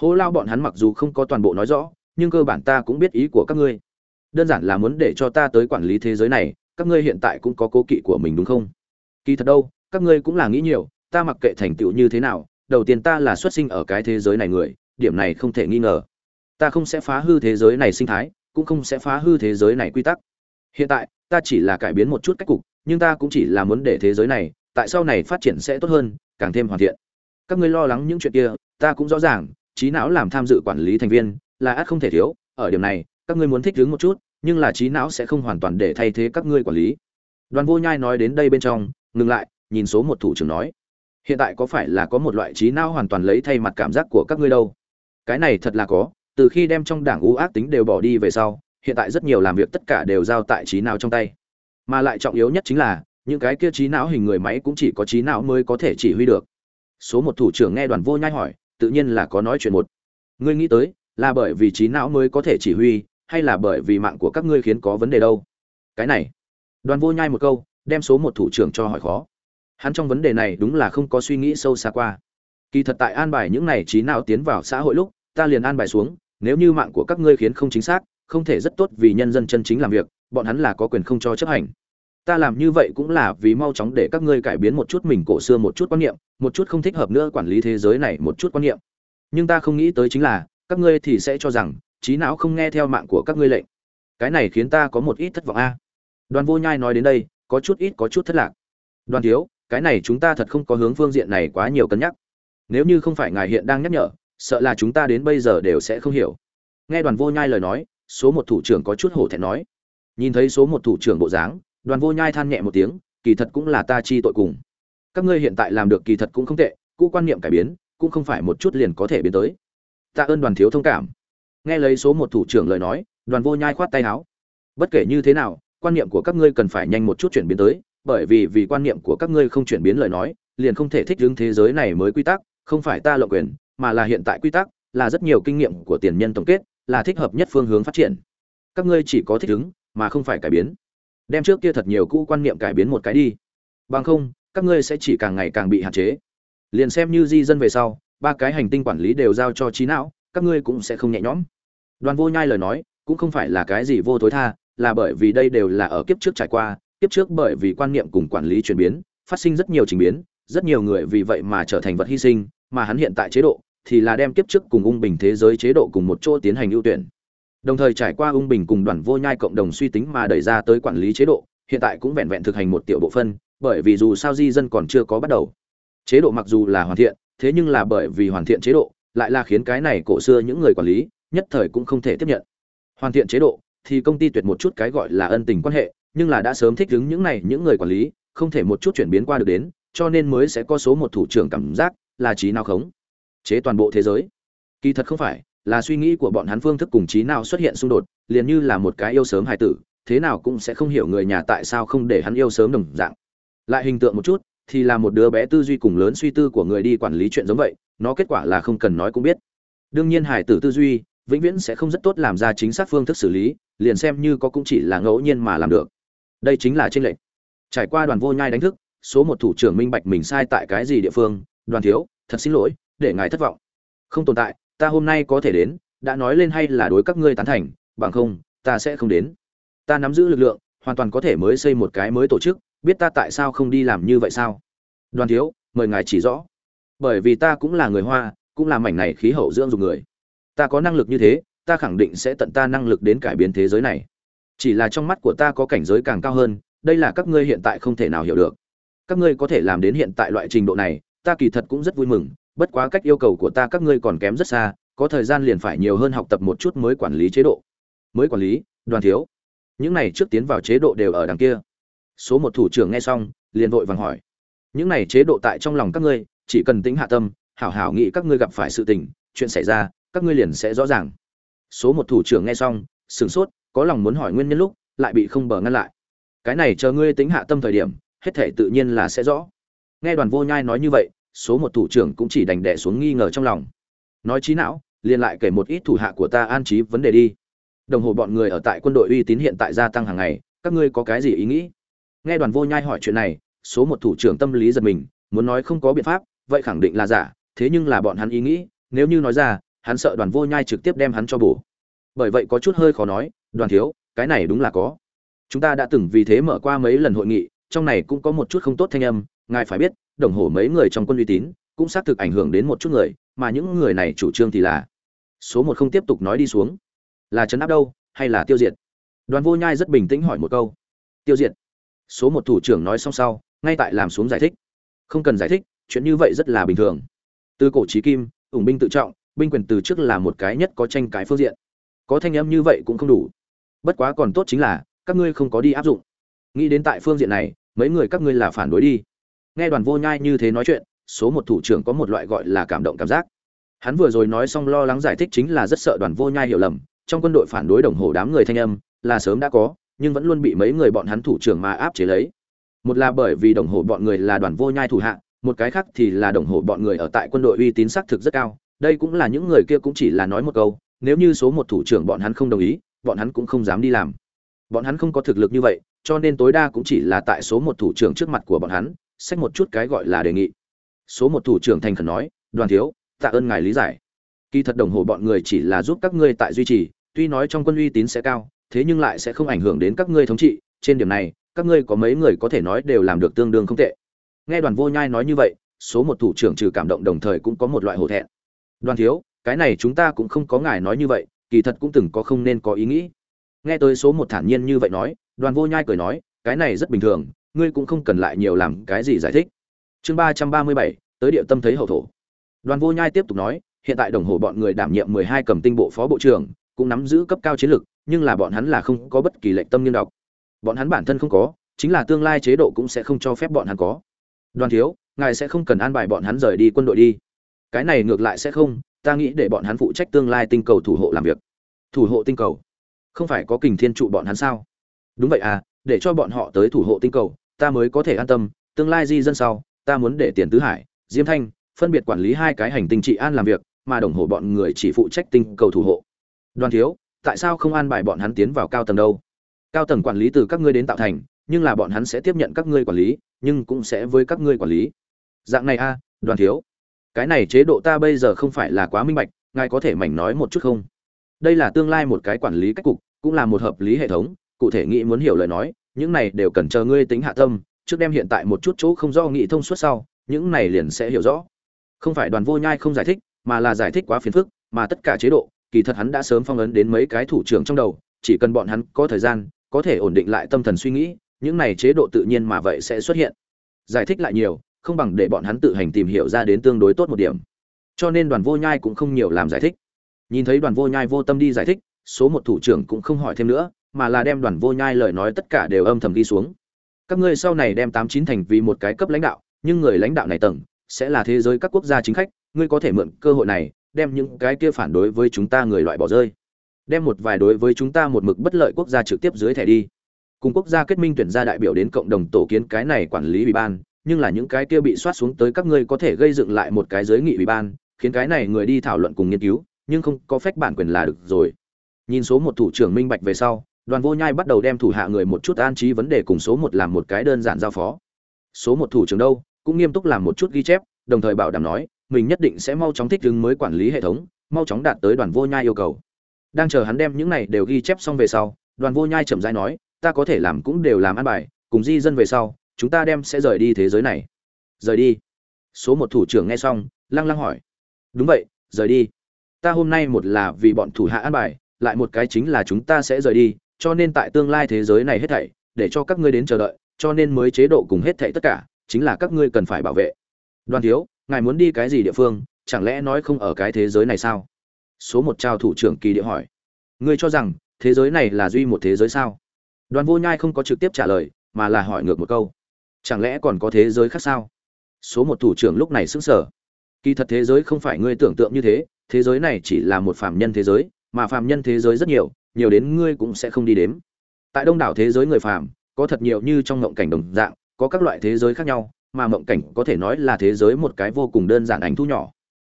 hố lao bọn hắn mặc dù không có toàn bộ nói rõ, nhưng cơ bản ta cũng biết ý của các ngươi. Đơn giản là muốn để cho ta tới quản lý thế giới này, các ngươi hiện tại cũng có cố kỵ của mình đúng không? Kỳ thật đâu, các ngươi cũng là nghĩ nhiều, ta mặc kệ thành tựu như thế nào, đầu tiên ta là xuất sinh ở cái thế giới này người, điểm này không thể nghi ngờ. Ta không sẽ phá hư thế giới này sinh thái, cũng không sẽ phá hư thế giới này quy tắc. Hiện tại, ta chỉ là cải biến một chút cách cục, nhưng ta cũng chỉ là muốn để thế giới này, tại sau này phát triển sẽ tốt hơn, càng thêm hoàn thiện. Các ngươi lo lắng những chuyện kia, ta cũng rõ ràng trí não làm tham dự quản lý thành viên, là ắt không thể thiếu. Ở điểm này, các ngươi muốn thích ứng một chút, nhưng là trí não sẽ không hoàn toàn để thay thế các ngươi quản lý. Đoàn vô nhai nói đến đây bên trong, ngừng lại, nhìn số một thủ trưởng nói. Hiện tại có phải là có một loại trí não hoàn toàn lấy thay mặt cảm giác của các ngươi đâu? Cái này thật là có, từ khi đem trong đảng u ác tính đều bỏ đi về sau, hiện tại rất nhiều làm việc tất cả đều giao tại trí não trong tay. Mà lại trọng yếu nhất chính là, những cái kia trí não hình người máy cũng chỉ có trí não mới có thể chỉ huy được. Số một thủ trưởng nghe đoàn vô nhai hỏi tự nhiên là có nói chuyện một. Ngươi nghĩ tới, là bởi vì trí não mới có thể chỉ huy, hay là bởi vì mạng của các ngươi khiến có vấn đề đâu? Cái này, đoàn vô nhai một câu, đem số một thủ trưởng cho hỏi khó. Hắn trong vấn đề này đúng là không có suy nghĩ sâu xa qua. Kỳ thật tại an bài những này trí não tiến vào xã hội lúc, ta liền an bài xuống, nếu như mạng của các ngươi khiến không chính xác, không thể rất tốt vì nhân dân chân chính làm việc, bọn hắn là có quyền không cho chấp hành ta làm như vậy cũng là vì mau chóng để các ngươi cải biến một chút mình cổ xưa một chút quan niệm, một chút không thích hợp nữa quản lý thế giới này một chút quan niệm. Nhưng ta không nghĩ tới chính là, các ngươi thì sẽ cho rằng, trí não không nghe theo mạng của các ngươi lệnh. Cái này khiến ta có một ít thất vọng a. Đoàn vô nhai nói đến đây, có chút ít, có chút thất lạc. Đoàn thiếu, cái này chúng ta thật không có hướng phương diện này quá nhiều cân nhắc. Nếu như không phải ngài hiện đang nhắc nhở, sợ là chúng ta đến bây giờ đều sẽ không hiểu. Nghe đoàn vô nhai lời nói, số một thủ trưởng có chút hổ thẹn nói. Nhìn thấy số một thủ trưởng bộ dáng đoàn vô nhai than nhẹ một tiếng, kỳ thật cũng là ta chi tội cùng. Các ngươi hiện tại làm được kỳ thật cũng không tệ, cũ quan niệm cải biến, cũng không phải một chút liền có thể biến tới. Tạ ơn đoàn thiếu thông cảm. Nghe lấy số một thủ trưởng lời nói, đoàn vô nhai khoát tay áo. Bất kể như thế nào, quan niệm của các ngươi cần phải nhanh một chút chuyển biến tới, bởi vì vì quan niệm của các ngươi không chuyển biến lời nói, liền không thể thích ứng thế giới này mới quy tắc, không phải ta lộng quyền, mà là hiện tại quy tắc, là rất nhiều kinh nghiệm của tiền nhân tổng kết, là thích hợp nhất phương hướng phát triển. Các ngươi chỉ có thích ứng, mà không phải cải biến đem trước kia thật nhiều cũ quan niệm cải biến một cái đi. Bằng không, các ngươi sẽ chỉ càng ngày càng bị hạn chế. Liền xem như di dân về sau, ba cái hành tinh quản lý đều giao cho trí não, các ngươi cũng sẽ không nhẹ nhõm. Đoàn vô nhai lời nói, cũng không phải là cái gì vô tối tha, là bởi vì đây đều là ở kiếp trước trải qua, kiếp trước bởi vì quan niệm cùng quản lý chuyển biến, phát sinh rất nhiều trình biến, rất nhiều người vì vậy mà trở thành vật hy sinh, mà hắn hiện tại chế độ thì là đem kiếp trước cùng ung bình thế giới chế độ cùng một chỗ tiến hành ưu tuyển đồng thời trải qua ung bình cùng đoàn vô nhai cộng đồng suy tính mà đẩy ra tới quản lý chế độ, hiện tại cũng vẹn vẹn thực hành một tiểu bộ phân, bởi vì dù sao di dân còn chưa có bắt đầu. Chế độ mặc dù là hoàn thiện, thế nhưng là bởi vì hoàn thiện chế độ, lại là khiến cái này cổ xưa những người quản lý, nhất thời cũng không thể tiếp nhận. Hoàn thiện chế độ, thì công ty tuyệt một chút cái gọi là ân tình quan hệ, nhưng là đã sớm thích ứng những này những người quản lý, không thể một chút chuyển biến qua được đến, cho nên mới sẽ có số một thủ trưởng cảm giác là trí nào khống. Chế toàn bộ thế giới. Kỳ thật không phải là suy nghĩ của bọn hắn phương thức cùng trí nào xuất hiện xung đột, liền như là một cái yêu sớm hài tử, thế nào cũng sẽ không hiểu người nhà tại sao không để hắn yêu sớm đồng dạng. Lại hình tượng một chút, thì là một đứa bé tư duy cùng lớn suy tư của người đi quản lý chuyện giống vậy, nó kết quả là không cần nói cũng biết. Đương nhiên hài tử tư duy, vĩnh viễn sẽ không rất tốt làm ra chính xác phương thức xử lý, liền xem như có cũng chỉ là ngẫu nhiên mà làm được. Đây chính là tranh lệch. Trải qua đoàn vô nhai đánh thức, số một thủ trưởng minh bạch mình sai tại cái gì địa phương, đoàn thiếu, thật xin lỗi, để ngài thất vọng. Không tồn tại ta hôm nay có thể đến, đã nói lên hay là đối các ngươi tán thành, bằng không, ta sẽ không đến. Ta nắm giữ lực lượng, hoàn toàn có thể mới xây một cái mới tổ chức, biết ta tại sao không đi làm như vậy sao? Đoàn thiếu, mời ngài chỉ rõ. Bởi vì ta cũng là người hoa, cũng là mảnh này khí hậu dưỡng dùng người. Ta có năng lực như thế, ta khẳng định sẽ tận ta năng lực đến cải biến thế giới này. Chỉ là trong mắt của ta có cảnh giới càng cao hơn, đây là các ngươi hiện tại không thể nào hiểu được. Các ngươi có thể làm đến hiện tại loại trình độ này, ta kỳ thật cũng rất vui mừng bất quá cách yêu cầu của ta các ngươi còn kém rất xa, có thời gian liền phải nhiều hơn học tập một chút mới quản lý chế độ. Mới quản lý, đoàn thiếu. Những này trước tiến vào chế độ đều ở đằng kia. Số một thủ trưởng nghe xong, liền vội vàng hỏi. Những này chế độ tại trong lòng các ngươi, chỉ cần tính hạ tâm, hảo hảo nghĩ các ngươi gặp phải sự tình, chuyện xảy ra, các ngươi liền sẽ rõ ràng. Số một thủ trưởng nghe xong, sửng sốt, có lòng muốn hỏi nguyên nhân lúc, lại bị không bờ ngăn lại. Cái này chờ ngươi tính hạ tâm thời điểm, hết thể tự nhiên là sẽ rõ. Nghe đoàn vô nhai nói như vậy số một thủ trưởng cũng chỉ đành đẻ xuống nghi ngờ trong lòng. Nói trí não, liền lại kể một ít thủ hạ của ta an trí vấn đề đi. Đồng hồ bọn người ở tại quân đội uy tín hiện tại gia tăng hàng ngày, các ngươi có cái gì ý nghĩ? Nghe đoàn vô nhai hỏi chuyện này, số một thủ trưởng tâm lý giật mình, muốn nói không có biện pháp, vậy khẳng định là giả, thế nhưng là bọn hắn ý nghĩ, nếu như nói ra, hắn sợ đoàn vô nhai trực tiếp đem hắn cho bổ. Bởi vậy có chút hơi khó nói, đoàn thiếu, cái này đúng là có. Chúng ta đã từng vì thế mở qua mấy lần hội nghị, trong này cũng có một chút không tốt thanh âm ngài phải biết, đồng hồ mấy người trong quân uy tín cũng xác thực ảnh hưởng đến một chút người, mà những người này chủ trương thì là số một không tiếp tục nói đi xuống. Là chấn áp đâu, hay là tiêu diệt? Đoàn vô nhai rất bình tĩnh hỏi một câu. Tiêu diệt. Số một thủ trưởng nói xong sau, ngay tại làm xuống giải thích. Không cần giải thích, chuyện như vậy rất là bình thường. Từ cổ trí kim, ủng binh tự trọng, binh quyền từ trước là một cái nhất có tranh cái phương diện. Có thanh âm như vậy cũng không đủ. Bất quá còn tốt chính là, các ngươi không có đi áp dụng. Nghĩ đến tại phương diện này, mấy người các ngươi là phản đối đi nghe đoàn vô nhai như thế nói chuyện, số một thủ trưởng có một loại gọi là cảm động cảm giác. Hắn vừa rồi nói xong lo lắng giải thích chính là rất sợ đoàn vô nhai hiểu lầm, trong quân đội phản đối đồng hồ đám người thanh âm, là sớm đã có, nhưng vẫn luôn bị mấy người bọn hắn thủ trưởng mà áp chế lấy. Một là bởi vì đồng hồ bọn người là đoàn vô nhai thủ hạ, một cái khác thì là đồng hồ bọn người ở tại quân đội uy tín xác thực rất cao. Đây cũng là những người kia cũng chỉ là nói một câu, nếu như số một thủ trưởng bọn hắn không đồng ý, bọn hắn cũng không dám đi làm. Bọn hắn không có thực lực như vậy, cho nên tối đa cũng chỉ là tại số một thủ trưởng trước mặt của bọn hắn xách một chút cái gọi là đề nghị. Số một thủ trưởng thành khẩn nói, đoàn thiếu, tạ ơn ngài lý giải. Kỳ thật đồng hồ bọn người chỉ là giúp các ngươi tại duy trì, tuy nói trong quân uy tín sẽ cao, thế nhưng lại sẽ không ảnh hưởng đến các ngươi thống trị. Trên điểm này, các ngươi có mấy người có thể nói đều làm được tương đương không tệ. Nghe đoàn vô nhai nói như vậy, số một thủ trưởng trừ cảm động đồng thời cũng có một loại hổ thẹn. Đoàn thiếu, cái này chúng ta cũng không có ngài nói như vậy, kỳ thật cũng từng có không nên có ý nghĩ. Nghe tới số một thản nhiên như vậy nói, đoàn vô nhai cười nói, cái này rất bình thường ngươi cũng không cần lại nhiều làm cái gì giải thích. Chương ba trăm ba mươi bảy, tới địa tâm thấy hậu thổ. Đoàn vô nhai tiếp tục nói, hiện tại đồng hồ bọn người đảm nhiệm mười hai cầm tinh bộ phó bộ trưởng, cũng nắm giữ cấp cao chiến lược nhưng là bọn hắn là không có bất kỳ lệnh tâm nghiên đọc bọn hắn bản thân không có, chính là tương lai chế độ cũng sẽ không cho phép bọn hắn có. Đoàn thiếu, ngài sẽ không cần an bài bọn hắn rời đi quân đội đi. Cái này ngược lại sẽ không, ta nghĩ để bọn hắn phụ trách tương lai tinh cầu thủ hộ làm việc. Thủ hộ tinh cầu? Không phải có kình thiên trụ bọn hắn sao? Đúng vậy à để cho bọn họ tới thủ hộ tinh cầu ta mới có thể an tâm, tương lai di dân sau, ta muốn để tiền tứ hải, diêm thanh, phân biệt quản lý hai cái hành tinh trị an làm việc, mà đồng hồ bọn người chỉ phụ trách tinh cầu thủ hộ. Đoàn thiếu, tại sao không an bài bọn hắn tiến vào cao tầng đâu? Cao tầng quản lý từ các ngươi đến tạo thành, nhưng là bọn hắn sẽ tiếp nhận các ngươi quản lý, nhưng cũng sẽ với các ngươi quản lý. Dạng này a, đoàn thiếu. Cái này chế độ ta bây giờ không phải là quá minh bạch, ngài có thể mảnh nói một chút không? Đây là tương lai một cái quản lý cách cục, cũng là một hợp lý hệ thống, cụ thể nghĩ muốn hiểu lời nói những này đều cần chờ ngươi tính hạ tâm, trước đem hiện tại một chút chỗ không do nghị thông suốt sau, những này liền sẽ hiểu rõ. Không phải đoàn vô nhai không giải thích, mà là giải thích quá phiền phức, mà tất cả chế độ, kỳ thật hắn đã sớm phong ấn đến mấy cái thủ trưởng trong đầu, chỉ cần bọn hắn có thời gian, có thể ổn định lại tâm thần suy nghĩ, những này chế độ tự nhiên mà vậy sẽ xuất hiện. Giải thích lại nhiều, không bằng để bọn hắn tự hành tìm hiểu ra đến tương đối tốt một điểm. Cho nên đoàn vô nhai cũng không nhiều làm giải thích. Nhìn thấy đoàn vô nhai vô tâm đi giải thích, số một thủ trưởng cũng không hỏi thêm nữa mà là đem đoàn vô nhai lời nói tất cả đều âm thầm ghi xuống. Các ngươi sau này đem tám chín thành vì một cái cấp lãnh đạo, nhưng người lãnh đạo này tầng, sẽ là thế giới các quốc gia chính khách, ngươi có thể mượn cơ hội này, đem những cái kia phản đối với chúng ta người loại bỏ rơi. Đem một vài đối với chúng ta một mực bất lợi quốc gia trực tiếp dưới thẻ đi. Cùng quốc gia kết minh tuyển ra đại biểu đến cộng đồng tổ kiến cái này quản lý ủy ban, nhưng là những cái kia bị soát xuống tới các ngươi có thể gây dựng lại một cái giới nghị ủy ban, khiến cái này người đi thảo luận cùng nghiên cứu, nhưng không có phép bản quyền là được rồi. Nhìn số một thủ trưởng minh bạch về sau đoàn vô nhai bắt đầu đem thủ hạ người một chút an trí vấn đề cùng số một làm một cái đơn giản giao phó. Số một thủ trưởng đâu, cũng nghiêm túc làm một chút ghi chép, đồng thời bảo đảm nói, mình nhất định sẽ mau chóng thích ứng mới quản lý hệ thống, mau chóng đạt tới đoàn vô nhai yêu cầu. Đang chờ hắn đem những này đều ghi chép xong về sau, đoàn vô nhai chậm rãi nói, ta có thể làm cũng đều làm ăn bài, cùng di dân về sau, chúng ta đem sẽ rời đi thế giới này. Rời đi? Số một thủ trưởng nghe xong, lăng lăng hỏi. Đúng vậy, rời đi. Ta hôm nay một là vì bọn thủ hạ an bài, lại một cái chính là chúng ta sẽ rời đi cho nên tại tương lai thế giới này hết thảy, để cho các ngươi đến chờ đợi, cho nên mới chế độ cùng hết thảy tất cả, chính là các ngươi cần phải bảo vệ. Đoàn thiếu, ngài muốn đi cái gì địa phương, chẳng lẽ nói không ở cái thế giới này sao? Số một trao thủ trưởng kỳ địa hỏi. Ngươi cho rằng, thế giới này là duy một thế giới sao? Đoàn vô nhai không có trực tiếp trả lời, mà là hỏi ngược một câu. Chẳng lẽ còn có thế giới khác sao? Số một thủ trưởng lúc này sững sờ. Kỳ thật thế giới không phải ngươi tưởng tượng như thế thế giới này chỉ là một phàm nhân thế giới, mà phàm nhân thế giới rất nhiều nhiều đến ngươi cũng sẽ không đi đếm. Tại đông đảo thế giới người phàm, có thật nhiều như trong ngộng cảnh đồng dạng, có các loại thế giới khác nhau, mà mộng cảnh có thể nói là thế giới một cái vô cùng đơn giản ảnh thu nhỏ.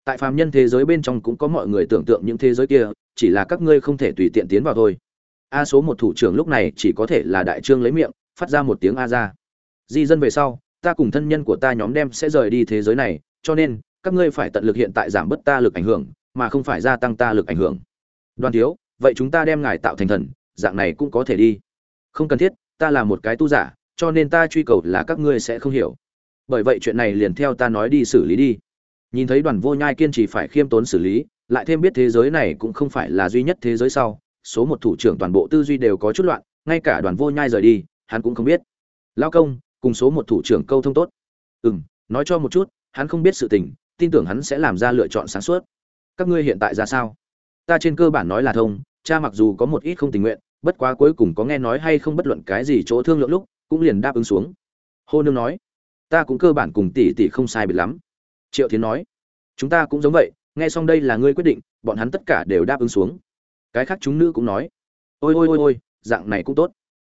Tại phàm nhân thế giới bên trong cũng có mọi người tưởng tượng những thế giới kia, chỉ là các ngươi không thể tùy tiện tiến vào thôi. A số một thủ trưởng lúc này chỉ có thể là đại trương lấy miệng, phát ra một tiếng a ra. Di dân về sau, ta cùng thân nhân của ta nhóm đem sẽ rời đi thế giới này, cho nên, các ngươi phải tận lực hiện tại giảm bớt ta lực ảnh hưởng, mà không phải gia tăng ta lực ảnh hưởng. Đoàn thiếu vậy chúng ta đem ngài tạo thành thần, dạng này cũng có thể đi. Không cần thiết, ta là một cái tu giả, cho nên ta truy cầu là các ngươi sẽ không hiểu. Bởi vậy chuyện này liền theo ta nói đi xử lý đi. Nhìn thấy đoàn vô nhai kiên trì phải khiêm tốn xử lý, lại thêm biết thế giới này cũng không phải là duy nhất thế giới sau, số một thủ trưởng toàn bộ tư duy đều có chút loạn, ngay cả đoàn vô nhai rời đi, hắn cũng không biết. Lao công, cùng số một thủ trưởng câu thông tốt. Ừ m nói cho một chút, hắn không biết sự tình, tin tưởng hắn sẽ làm ra lựa chọn sáng suốt. Các ngươi hiện tại ra sao? Ta trên cơ bản nói là thông cha mặc dù có một ít không tình nguyện, bất quá cuối cùng có nghe nói hay không bất luận cái gì chỗ thương lượng lúc, cũng liền đáp ứng xuống. Hô nương nói, ta cũng cơ bản cùng tỷ tỷ không sai biệt lắm. Triệu thiến nói, chúng ta cũng giống vậy, nghe xong đây là ngươi quyết định, bọn hắn tất cả đều đáp ứng xuống. Cái khác chúng nữ cũng nói, ôi ôi ôi ôi, dạng này cũng tốt.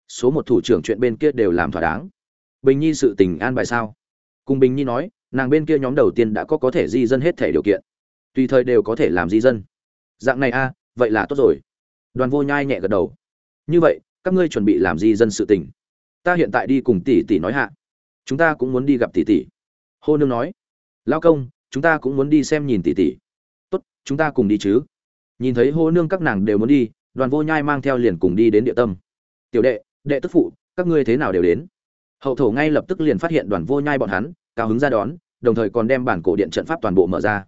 Số một thủ trưởng chuyện bên kia đều làm thỏa đáng. Bình nhi sự tình an bài sao? Cùng bình nhi nói, nàng bên kia nhóm đầu tiên đã có có thể di dân hết thể điều kiện. Tùy thời đều có thể làm di dân. Dạng này a vậy là tốt rồi đoàn vô nhai nhẹ gật đầu. Như vậy, các ngươi chuẩn bị làm gì dân sự tình. Ta hiện tại đi cùng tỷ tỷ nói hạ. Chúng ta cũng muốn đi gặp tỷ tỷ. Hô nương nói. Lao công, chúng ta cũng muốn đi xem nhìn tỷ tỷ. Tốt, chúng ta cùng đi chứ. Nhìn thấy hô nương các nàng đều muốn đi, đoàn vô nhai mang theo liền cùng đi đến địa tâm. Tiểu đệ đệ tức phụ, các ngươi thế nào đều đến. Hậu thổ ngay lập tức liền phát hiện đoàn vô nhai bọn hắn, cao hứng ra đón, đồng thời còn đem bản cổ điện trận pháp toàn bộ mở ra.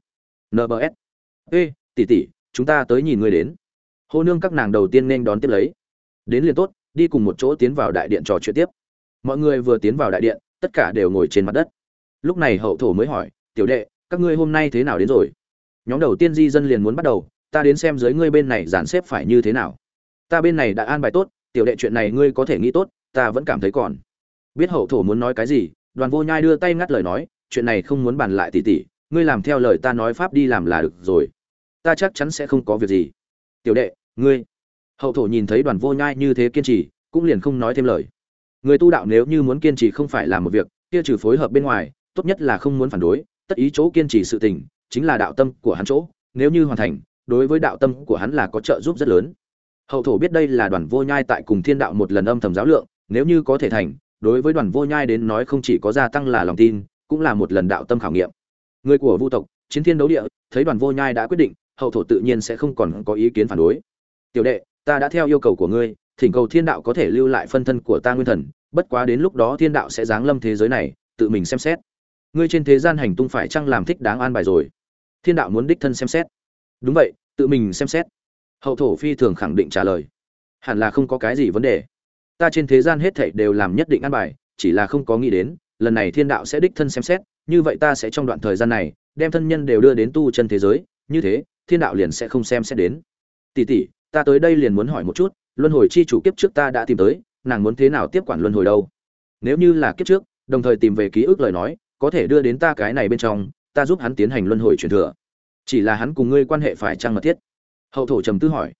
Nbs ê, tỷ tỷ, chúng ta tới nhìn ngươi đến hô nương các nàng đầu tiên nên đón tiếp lấy. Đến liền tốt, đi cùng một chỗ tiến vào đại điện trò chuyện tiếp. Mọi người vừa tiến vào đại điện, tất cả đều ngồi trên mặt đất. Lúc này hậu thổ mới hỏi, tiểu đệ, các ngươi hôm nay thế nào đến rồi? Nhóm đầu tiên di dân liền muốn bắt đầu, ta đến xem dưới ngươi bên này dàn xếp phải như thế nào. Ta bên này đã an bài tốt, tiểu đệ chuyện này ngươi có thể nghĩ tốt, ta vẫn cảm thấy còn. Biết hậu thổ muốn nói cái gì, đoàn vô nhai đưa tay ngắt lời nói, chuyện này không muốn bàn lại tỉ tỉ, ngươi làm theo lời ta nói pháp đi làm là được rồi. Ta chắc chắn sẽ không có việc gì tiểu đệ, ngươi. Hậu thổ nhìn thấy đoàn vô nhai như thế kiên trì, cũng liền không nói thêm lời. Người tu đạo nếu như muốn kiên trì không phải làm một việc, kia trừ phối hợp bên ngoài, tốt nhất là không muốn phản đối, tất ý chỗ kiên trì sự tình, chính là đạo tâm của hắn chỗ, nếu như hoàn thành, đối với đạo tâm của hắn là có trợ giúp rất lớn. Hậu thổ biết đây là đoàn vô nhai tại cùng thiên đạo một lần âm thầm giáo lượng, nếu như có thể thành, đối với đoàn vô nhai đến nói không chỉ có gia tăng là lòng tin, cũng là một lần đạo tâm khảo nghiệm. Người của vu tộc, chiến thiên đấu địa, thấy đoàn vô nhai đã quyết định hậu thổ tự nhiên sẽ không còn có ý kiến phản đối. Tiểu đệ, ta đã theo yêu cầu của ngươi, thỉnh cầu thiên đạo có thể lưu lại phân thân của ta nguyên thần, bất quá đến lúc đó thiên đạo sẽ giáng lâm thế giới này, tự mình xem xét. Ngươi trên thế gian hành tung phải chăng làm thích đáng an bài rồi? Thiên đạo muốn đích thân xem xét. Đúng vậy, tự mình xem xét. Hậu thổ phi thường khẳng định trả lời. Hẳn là không có cái gì vấn đề. Ta trên thế gian hết thảy đều làm nhất định an bài, chỉ là không có nghĩ đến, lần này thiên đạo sẽ đích thân xem xét, như vậy ta sẽ trong đoạn thời gian này, đem thân nhân đều đưa đến tu chân thế giới, như thế thiên đạo liền sẽ không xem xét đến. Tỷ tỷ, ta tới đây liền muốn hỏi một chút, luân hồi chi chủ kiếp trước ta đã tìm tới, nàng muốn thế nào tiếp quản luân hồi đâu? Nếu như là kiếp trước, đồng thời tìm về ký ức lời nói, có thể đưa đến ta cái này bên trong, ta giúp hắn tiến hành luân hồi truyền thừa. Chỉ là hắn cùng ngươi quan hệ phải trang mật thiết? Hậu thổ trầm tư hỏi.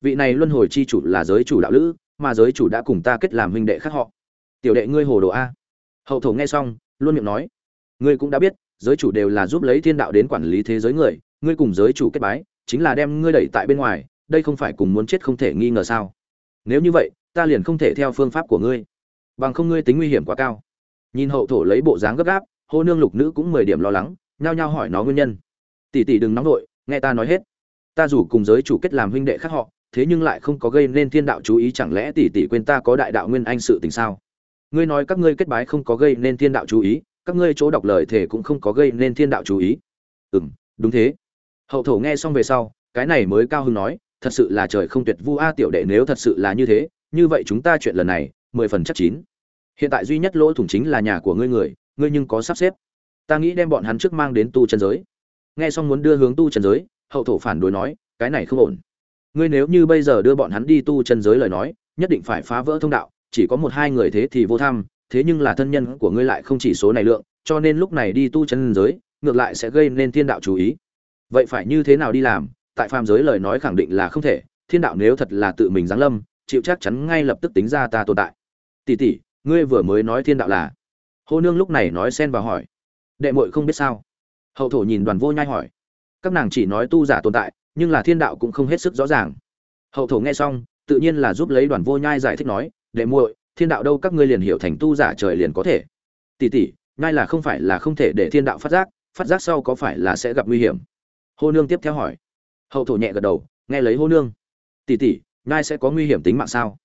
Vị này luân hồi chi chủ là giới chủ đạo lữ, mà giới chủ đã cùng ta kết làm huynh đệ khác họ. Tiểu đệ ngươi hồ đồ a. Hậu thổ nghe xong, luôn miệng nói. Ngươi cũng đã biết, giới chủ đều là giúp lấy thiên đạo đến quản lý thế giới người ngươi cùng giới chủ kết bái, chính là đem ngươi đẩy tại bên ngoài, đây không phải cùng muốn chết không thể nghi ngờ sao? Nếu như vậy, ta liền không thể theo phương pháp của ngươi. Bằng không ngươi tính nguy hiểm quá cao. Nhìn hậu thổ lấy bộ dáng gấp gáp, hô nương lục nữ cũng mười điểm lo lắng, nhao nhao hỏi nó nguyên nhân. Tỷ tỷ đừng nóng vội, nghe ta nói hết. Ta dù cùng giới chủ kết làm huynh đệ khác họ, thế nhưng lại không có gây nên thiên đạo chú ý, chẳng lẽ tỷ tỷ quên ta có đại đạo nguyên anh sự tình sao? Ngươi nói các ngươi kết bái không có gây nên thiên đạo chú ý, các ngươi chỗ đọc lời thể cũng không có gây nên thiên đạo chú ý. Ừ m đúng thế hậu thổ nghe xong về sau, cái này mới cao hưng nói, thật sự là trời không tuyệt vu a tiểu đệ nếu thật sự là như thế, như vậy chúng ta chuyện lần này, mười phần chắc chín. Hiện tại duy nhất lỗ thủng chính là nhà của ngươi người, ngươi nhưng có sắp xếp. Ta nghĩ đem bọn hắn trước mang đến tu chân giới. Nghe xong muốn đưa hướng tu chân giới, hậu thổ phản đối nói, cái này không ổn. Ngươi nếu như bây giờ đưa bọn hắn đi tu chân giới lời nói, nhất định phải phá vỡ thông đạo, chỉ có một hai người thế thì vô tham, thế nhưng là thân nhân của ngươi lại không chỉ số này lượng, cho nên lúc này đi tu chân giới, ngược lại sẽ gây nên thiên đạo chú ý vậy phải như thế nào đi làm? Tại phàm giới lời nói khẳng định là không thể, thiên đạo nếu thật là tự mình giáng lâm, chịu chắc chắn ngay lập tức tính ra ta tồn tại. Tỷ tỷ, ngươi vừa mới nói thiên đạo là? Hô nương lúc này nói xen vào hỏi. Đệ muội không biết sao? Hậu thổ nhìn đoàn vô nhai hỏi. Các nàng chỉ nói tu giả tồn tại, nhưng là thiên đạo cũng không hết sức rõ ràng. Hậu thổ nghe xong, tự nhiên là giúp lấy đoàn vô nhai giải thích nói, đệ muội, thiên đạo đâu các ngươi liền hiểu thành tu giả trời liền có thể. Tỷ tỷ ngay là không phải là không thể để thiên đạo phát giác phát giác sau có phải là sẽ gặp nguy hiểm? Hô nương tiếp theo hỏi. Hậu thổ nhẹ gật đầu, nghe lấy hô nương. Tỷ tỷ ngai sẽ có nguy hiểm tính mạng sao?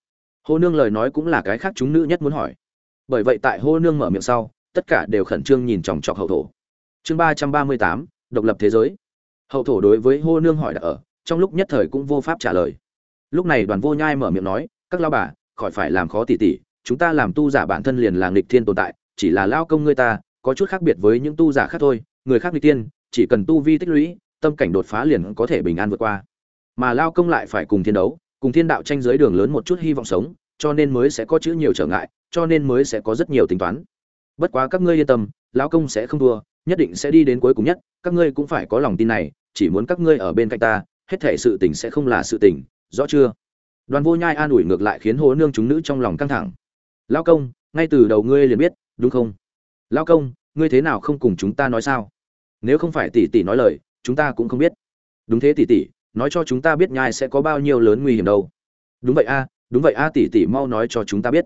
Hô nương lời nói cũng là cái khác chúng nữ nhất muốn hỏi. Bởi vậy tại hô nương mở miệng sau, tất cả đều khẩn trương nhìn chòng chọc hậu thổ. Chương ba trăm ba mươi tám, độc lập thế giới. Hậu thổ đối với hô nương hỏi đã ở, trong lúc nhất thời cũng vô pháp trả lời. Lúc này đoàn vô nhai mở miệng nói, các lao bà, khỏi phải làm khó tỉ tỉ chúng ta làm tu giả bản thân liền là nghịch thiên tồn tại, chỉ là lao công ngươi ta, có chút khác biệt với những tu giả khác thôi, người khác nghịch tiên chỉ cần tu vi tích lũy tâm cảnh đột phá liền có thể bình an vượt qua. Mà lao công lại phải cùng thiên đấu, cùng thiên đạo tranh giới đường lớn một chút hy vọng sống, cho nên mới sẽ có chữ nhiều trở ngại, cho nên mới sẽ có rất nhiều tính toán. Bất quá các ngươi yên tâm lão công sẽ không thua, nhất định sẽ đi đến cuối cùng nhất, các ngươi cũng phải có lòng tin này, chỉ muốn các ngươi ở bên cạnh ta, hết thể sự tình sẽ không là sự tình, rõ chưa? Đoàn vô nhai an ủi ngược lại khiến hố nương chúng nữ trong lòng căng thẳng. Lão công, ngay từ đầu ngươi liền biết, đúng không? Lão công, ngươi thế nào không cùng chúng ta nói sao? Nếu không phải tỷ tỷ nói lời chúng ta cũng không biết. Đúng thế, tỷ tỷ, nói cho chúng ta biết nhai sẽ có bao nhiêu lớn nguy hiểm đâu. Đúng vậy a, đúng vậy a, tỷ tỷ, mau nói cho chúng ta biết.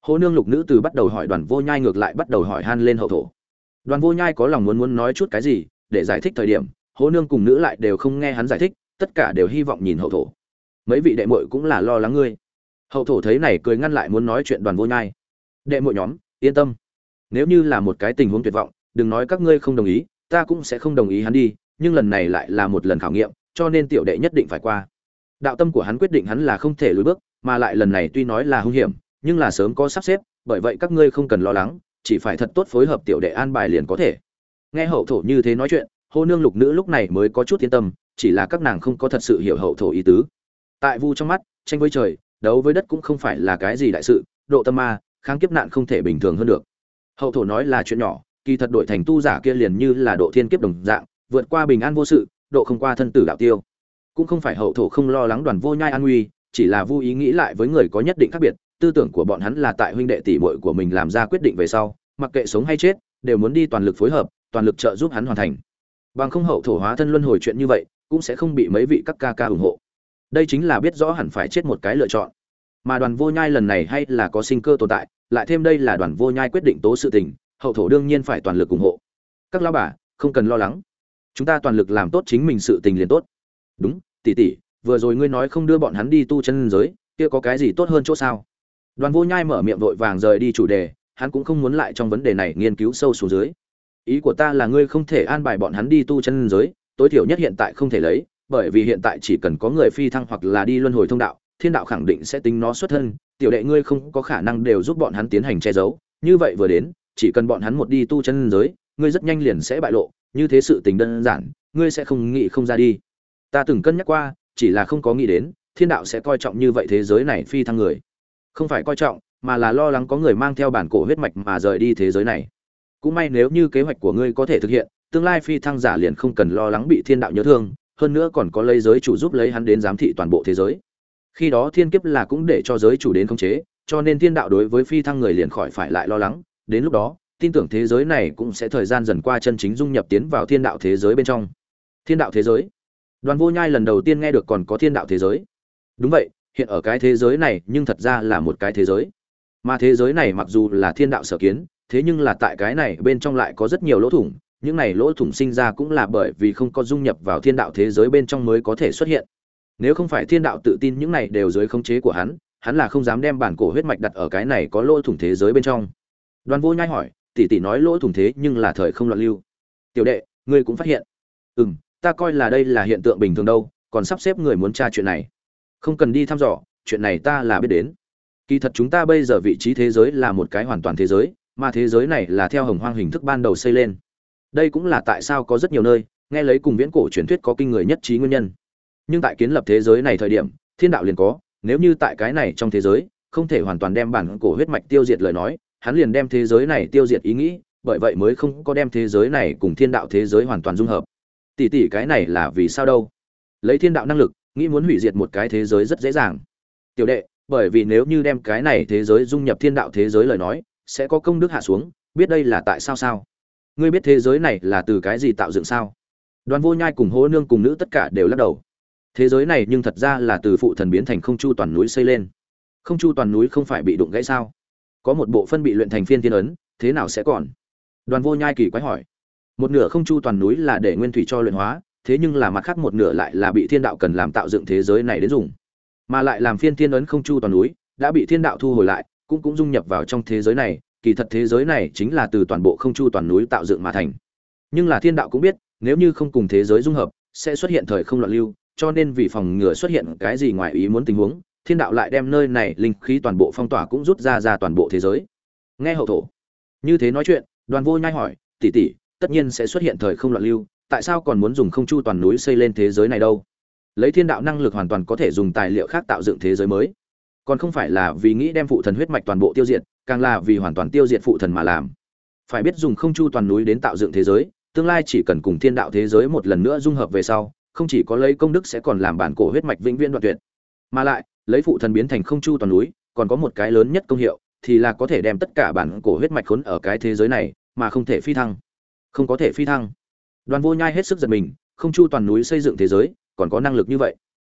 Hồ nương lục nữ từ bắt đầu hỏi đoàn vô nhai ngược lại bắt đầu hỏi han lên hậu thổ. Đoàn vô nhai có lòng muốn muốn nói chút cái gì, để giải thích thời điểm hồ nương cùng nữ lại đều không nghe hắn giải thích, tất cả đều hy vọng nhìn hậu thổ. Mấy vị đệ muội cũng là lo lắng ngươi. Hậu thổ thấy này cười ngăn lại muốn nói chuyện đoàn vô nhai. Đệ muội nhóm, yên tâm. Nếu như là một cái tình huống tuyệt vọng, đừng nói các ngươi không đồng ý, ta cũng sẽ không đồng ý hắn đi nhưng lần này lại là một lần khảo nghiệm, cho nên tiểu đệ nhất định phải qua. Đạo tâm của hắn quyết định hắn là không thể lùi bước, mà lại lần này tuy nói là hung hiểm, nhưng là sớm có sắp xếp, bởi vậy các ngươi không cần lo lắng, chỉ phải thật tốt phối hợp tiểu đệ an bài liền có thể. Nghe hậu thổ như thế nói chuyện, hô nương lục nữ lúc này mới có chút yên tâm, chỉ là các nàng không có thật sự hiểu hậu thổ ý tứ. Tại vu trong mắt, tranh với trời, đấu với đất cũng không phải là cái gì đại sự, độ tâm ma, kháng kiếp nạn không thể bình thường hơn được. Hậu thổ nói là chuyện nhỏ, kỳ thật đổi thành tu giả kia liền như là độ thiên kiếp đồng dạng vượt qua bình an vô sự, độ không qua thân tử đạo tiêu. Cũng không phải hậu thổ không lo lắng đoàn vô nhai an nguy, chỉ là vô ý nghĩ lại với người có nhất định khác biệt, tư tưởng của bọn hắn là tại huynh đệ tỷ muội của mình làm ra quyết định về sau, mặc kệ sống hay chết, đều muốn đi toàn lực phối hợp, toàn lực trợ giúp hắn hoàn thành. Bằng không hậu thổ hóa thân luân hồi chuyện như vậy, cũng sẽ không bị mấy vị các ca ca ủng hộ. Đây chính là biết rõ hẳn phải chết một cái lựa chọn. Mà đoàn vô nhai lần này hay là có sinh cơ tồn tại, lại thêm đây là đoàn vô nhai quyết định tố sự tình, hậu thổ đương nhiên phải toàn lực ủng hộ. Các lao bà, không cần lo lắng chúng ta toàn lực làm tốt chính mình sự tình liền tốt. Đúng, tỷ tỷ, vừa rồi ngươi nói không đưa bọn hắn đi tu chân giới, kia có cái gì tốt hơn chỗ sao? Đoàn vô nhai mở miệng vội vàng rời đi chủ đề, hắn cũng không muốn lại trong vấn đề này nghiên cứu sâu xuống dưới. Ý của ta là ngươi không thể an bài bọn hắn đi tu chân giới, tối thiểu nhất hiện tại không thể lấy, bởi vì hiện tại chỉ cần có người phi thăng hoặc là đi luân hồi thông đạo, thiên đạo khẳng định sẽ tính nó xuất thân, tiểu đệ ngươi không có khả năng đều giúp bọn hắn tiến hành che giấu. Như vậy vừa đến, chỉ cần bọn hắn một đi tu chân giới ngươi rất nhanh liền sẽ bại lộ, như thế sự tình đơn giản, ngươi sẽ không nghĩ không ra đi. Ta từng cân nhắc qua, chỉ là không có nghĩ đến, thiên đạo sẽ coi trọng như vậy thế giới này phi thăng người. Không phải coi trọng, mà là lo lắng có người mang theo bản cổ huyết mạch mà rời đi thế giới này. Cũng may nếu như kế hoạch của ngươi có thể thực hiện, tương lai phi thăng giả liền không cần lo lắng bị thiên đạo nhớ thương, hơn nữa còn có lấy giới chủ giúp lấy hắn đến giám thị toàn bộ thế giới. Khi đó thiên kiếp là cũng để cho giới chủ đến khống chế, cho nên thiên đạo đối với phi thăng người liền khỏi phải lại lo lắng, đến lúc đó tin tưởng thế giới này cũng sẽ thời gian dần qua chân chính dung nhập tiến vào thiên đạo thế giới bên trong. Thiên đạo thế giới? Đoàn vô nhai lần đầu tiên nghe được còn có thiên đạo thế giới. Đúng vậy, hiện ở cái thế giới này nhưng thật ra là một cái thế giới. Mà thế giới này mặc dù là thiên đạo sở kiến, thế nhưng là tại cái này bên trong lại có rất nhiều lỗ thủng, những này lỗ thủng sinh ra cũng là bởi vì không có dung nhập vào thiên đạo thế giới bên trong mới có thể xuất hiện. Nếu không phải thiên đạo tự tin những này đều dưới khống chế của hắn hắn là không dám đem bản cổ huyết mạch đặt ở cái này có lỗ thủng thế giới bên trong. Đoàn vô nhai hỏi tỷ tỷ nói lỗ thủng thế nhưng là thời không loạn lưu. Tiểu đệ, ngươi cũng phát hiện. Ừ m ta coi là đây là hiện tượng bình thường đâu, còn sắp xếp người muốn tra chuyện này. Không cần đi thăm dò, chuyện này ta là biết đến. Kỳ thật chúng ta bây giờ vị trí thế giới là một cái hoàn toàn thế giới, mà thế giới này là theo hồng hoang hình thức ban đầu xây lên. Đây cũng là tại sao có rất nhiều nơi, nghe lấy cùng viễn cổ truyền thuyết có kinh người nhất trí nguyên nhân. Nhưng tại kiến lập thế giới này thời điểm, thiên đạo liền có, nếu như tại cái này trong thế giới, không thể hoàn toàn đem bản cổ huyết mạch tiêu diệt lời nói hắn liền đem thế giới này tiêu diệt ý nghĩ, bởi vậy mới không có đem thế giới này cùng thiên đạo thế giới hoàn toàn dung hợp. Tỷ tỷ cái này là vì sao đâu? Lấy thiên đạo năng lực, nghĩ muốn hủy diệt một cái thế giới rất dễ dàng. Tiểu đệ, bởi vì nếu như đem cái này thế giới dung nhập thiên đạo thế giới lời nói, sẽ có công đức hạ xuống, biết đây là tại sao sao? Ngươi biết thế giới này là từ cái gì tạo dựng sao? Đoàn vô nhai cùng hố nương cùng nữ tất cả đều lắc đầu. Thế giới này nhưng thật ra là từ phụ thần biến thành không chu toàn núi xây lên. Không chu toàn núi không phải bị đụng gãy sao? Có một bộ phân bị luyện thành phiên thiên ấn, thế nào sẽ còn? Đoàn vô nhai kỳ quái hỏi. Một nửa không chu toàn núi là để nguyên thủy cho luyện hóa, thế nhưng là mặt khác một nửa lại là bị thiên đạo cần làm tạo dựng thế giới này đến dùng. Mà lại làm phiên thiên ấn không chu toàn núi, đã bị thiên đạo thu hồi lại, cũng cũng dung nhập vào trong thế giới này, kỳ thật thế giới này chính là từ toàn bộ không chu toàn núi tạo dựng mà thành. Nhưng là thiên đạo cũng biết, nếu như không cùng thế giới dung hợp, sẽ xuất hiện thời không loạn lưu, cho nên vì phòng ngừa xuất hiện cái gì ngoài ý muốn tình huống thiên đạo lại đem nơi này linh khí toàn bộ phong tỏa cũng rút ra ra toàn bộ thế giới. Nghe hậu thổ, như thế nói chuyện, đoàn vô nhai hỏi, tỷ tỷ, tất nhiên sẽ xuất hiện thời không loạn lưu, tại sao còn muốn dùng không chu toàn núi xây lên thế giới này đâu? Lấy thiên đạo năng lực hoàn toàn có thể dùng tài liệu khác tạo dựng thế giới mới. Còn không phải là vì nghĩ đem phụ thần huyết mạch toàn bộ tiêu diệt, càng là vì hoàn toàn tiêu diệt phụ thần mà làm. Phải biết dùng không chu toàn núi đến tạo dựng thế giới, tương lai chỉ cần cùng thiên đạo thế giới một lần nữa dung hợp về sau, không chỉ có lấy công đức sẽ còn làm bản cổ huyết mạch vĩnh viễn đoạn tuyệt. Mà lại lấy phụ thần biến thành không chu toàn núi, còn có một cái lớn nhất công hiệu, thì là có thể đem tất cả bản cổ huyết mạch khốn ở cái thế giới này, mà không thể phi thăng. Không có thể phi thăng. Đoàn vô nhai hết sức giật mình, không chu toàn núi xây dựng thế giới, còn có năng lực như vậy.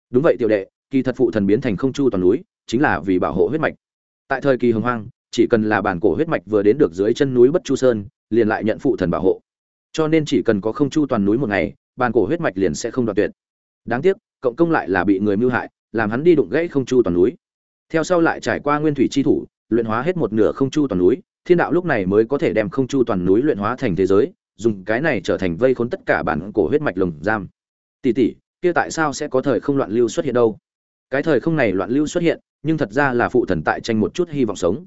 Đúng vậy, tiểu đệ, kỳ thật phụ thần biến thành không chu toàn núi, chính là vì bảo hộ huyết mạch. Tại thời kỳ hồng hoang, chỉ cần là bản cổ huyết mạch vừa đến được dưới chân núi bất chu sơn, liền lại nhận phụ thần bảo hộ. Cho nên chỉ cần có không chu toàn núi một ngày, bản cổ huyết mạch liền sẽ không đoạt tuyệt. Đáng tiếc, cộng công lại là bị người mưu hại làm hắn đi đụng gãy không chu toàn núi. Theo sau lại trải qua nguyên thủy chi thủ, luyện hóa hết một nửa không chu toàn núi, thiên đạo lúc này mới có thể đem không chu toàn núi luyện hóa thành thế giới, dùng cái này trở thành vây khốn tất cả bản cổ huyết mạch lồng giam. Tỷ tỷ, kia tại sao sẽ có thời không loạn lưu xuất hiện đâu? Cái thời không này loạn lưu xuất hiện, nhưng thật ra là phụ thần tại tranh một chút hy vọng sống.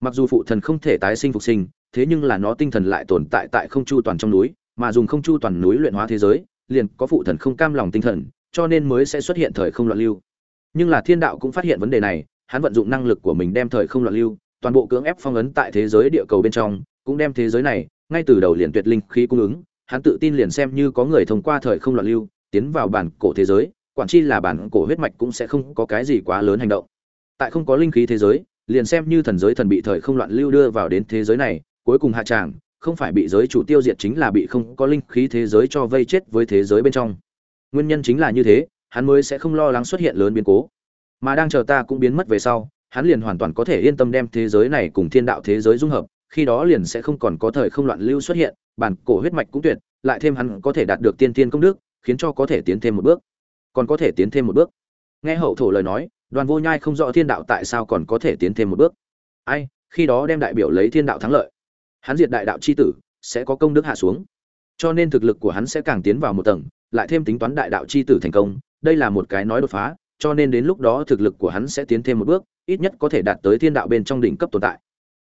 Mặc dù phụ thần không thể tái sinh phục sinh, thế nhưng là nó tinh thần lại tồn tại tại không chu toàn trong núi, mà dùng không chu toàn núi luyện hóa thế giới, liền có phụ thần không cam lòng tinh thần, cho nên mới sẽ xuất hiện thời không loạn lưu nhưng là thiên đạo cũng phát hiện vấn đề này, hắn vận dụng năng lực của mình đem thời không loạn lưu, toàn bộ cưỡng ép phong ấn tại thế giới địa cầu bên trong, cũng đem thế giới này, ngay từ đầu liền tuyệt linh khí cung ứng, hắn tự tin liền xem như có người thông qua thời không loạn lưu, tiến vào bản cổ thế giới, quản chi là bản cổ huyết mạch cũng sẽ không có cái gì quá lớn hành động. Tại không có linh khí thế giới, liền xem như thần giới thần bị thời không loạn lưu đưa vào đến thế giới này, cuối cùng hạ tràng, không phải bị giới chủ tiêu diệt chính là bị không có linh khí thế giới cho vây chết với thế giới bên trong. Nguyên nhân chính là như thế hắn mới sẽ không lo lắng xuất hiện lớn biến cố. Mà đang chờ ta cũng biến mất về sau, hắn liền hoàn toàn có thể yên tâm đem thế giới này cùng thiên đạo thế giới dung hợp, khi đó liền sẽ không còn có thời không loạn lưu xuất hiện, bản cổ huyết mạch cũng tuyệt, lại thêm hắn có thể đạt được tiên tiên công đức, khiến cho có thể tiến thêm một bước. Còn có thể tiến thêm một bước. Nghe hậu thổ lời nói, đoàn vô nhai không rõ thiên đạo tại sao còn có thể tiến thêm một bước. Ai, khi đó đem đại biểu lấy thiên đạo thắng lợi. Hắn diệt đại đạo c h i tử, sẽ có công đức hạ xuống. Cho nên thực lực của hắn sẽ càng tiến vào một tầng, lại thêm tính toán đại đạo c h i tử thành công đây là một cái nói đột phá, cho nên đến lúc đó thực lực của hắn sẽ tiến thêm một bước, ít nhất có thể đạt tới thiên đạo bên trong đỉnh cấp tồn tại.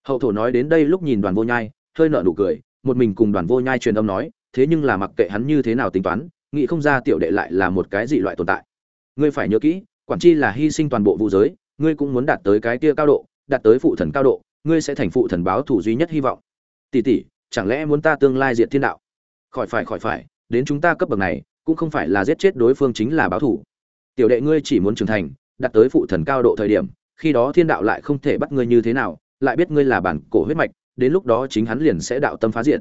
Hậu thổ nói đến đây lúc nhìn đoàn vô nhai, hơi nở nụ cười, một mình cùng đoàn vô nhai truyền âm nói, thế nhưng là mặc kệ hắn như thế nào tính toán, nghĩ không ra tiểu đệ lại là một cái dị loại tồn tại. Ngươi phải nhớ kỹ, quản chi là hy sinh toàn bộ vũ giới, ngươi cũng muốn đạt tới cái kia cao độ, đạt tới phụ thần cao độ, ngươi sẽ thành phụ thần báo thủ duy nhất hy vọng. Tỷ tỷ, chẳng lẽ muốn ta tương lai diệt thiên đạo? Khỏi phải khỏi phải, đến chúng ta cấp bậc này cũng không phải là giết chết đối phương chính là báo thủ. Tiểu đệ ngươi chỉ muốn trưởng thành, đạt tới phụ thần cao độ thời điểm, khi đó thiên đạo lại không thể bắt ngươi như thế nào, lại biết ngươi là bản cổ huyết mạch, đến lúc đó chính hắn liền sẽ đạo tâm phá diệt.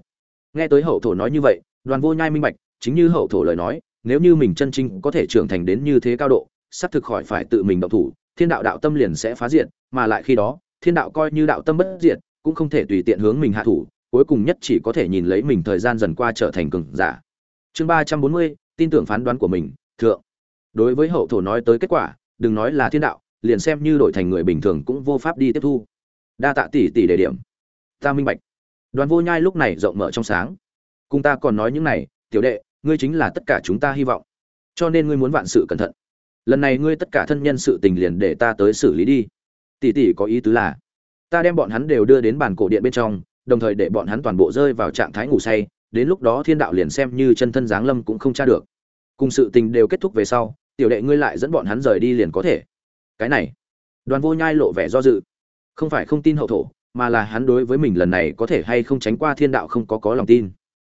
Nghe tới hậu thổ nói như vậy, đoàn vô nhai minh bạch, chính như hậu thổ lời nói, nếu như mình chân chính có thể trưởng thành đến như thế cao độ sắp thực khỏi phải tự mình động thủ, thiên đạo đạo tâm liền sẽ phá diệt, mà lại khi đó, thiên đạo coi như đạo tâm bất diệt, cũng không thể tùy tiện hướng mình hạ thủ, cuối cùng nhất chỉ có thể nhìn lấy mình thời gian dần qua trở thành cường giả. Chương ba trăm bốn mươi tin tưởng phán đoán của mình, thượng. Đối với hậu thổ nói tới kết quả, đừng nói là thiên đạo, liền xem như đổi thành người bình thường cũng vô pháp đi tiếp thu. Đa tạ tỷ tỷ đề điểm. Ta minh bạch. Đoàn vô nhai lúc này rộng mở trong sáng. Cùng ta còn nói những này, tiểu đệ, ngươi chính là tất cả chúng ta hy vọng. Cho nên ngươi muốn vạn sự cẩn thận. Lần này ngươi tất cả thân nhân sự tình liền để ta tới xử lý đi. Tỷ tỷ có ý tứ là, ta đem bọn hắn đều đưa đến bàn cổ điện bên trong, đồng thời để bọn hắn toàn bộ rơi vào trạng thái ngủ say đến lúc đó thiên đạo liền xem như chân thân giáng lâm cũng không tra được. Cùng sự tình đều kết thúc về sau, tiểu đệ ngươi lại dẫn bọn hắn rời đi liền có thể. Cái này, đoàn vô nhai lộ vẻ do dự. Không phải không tin hậu thổ, mà là hắn đối với mình lần này có thể hay không tránh qua thiên đạo không có có lòng tin.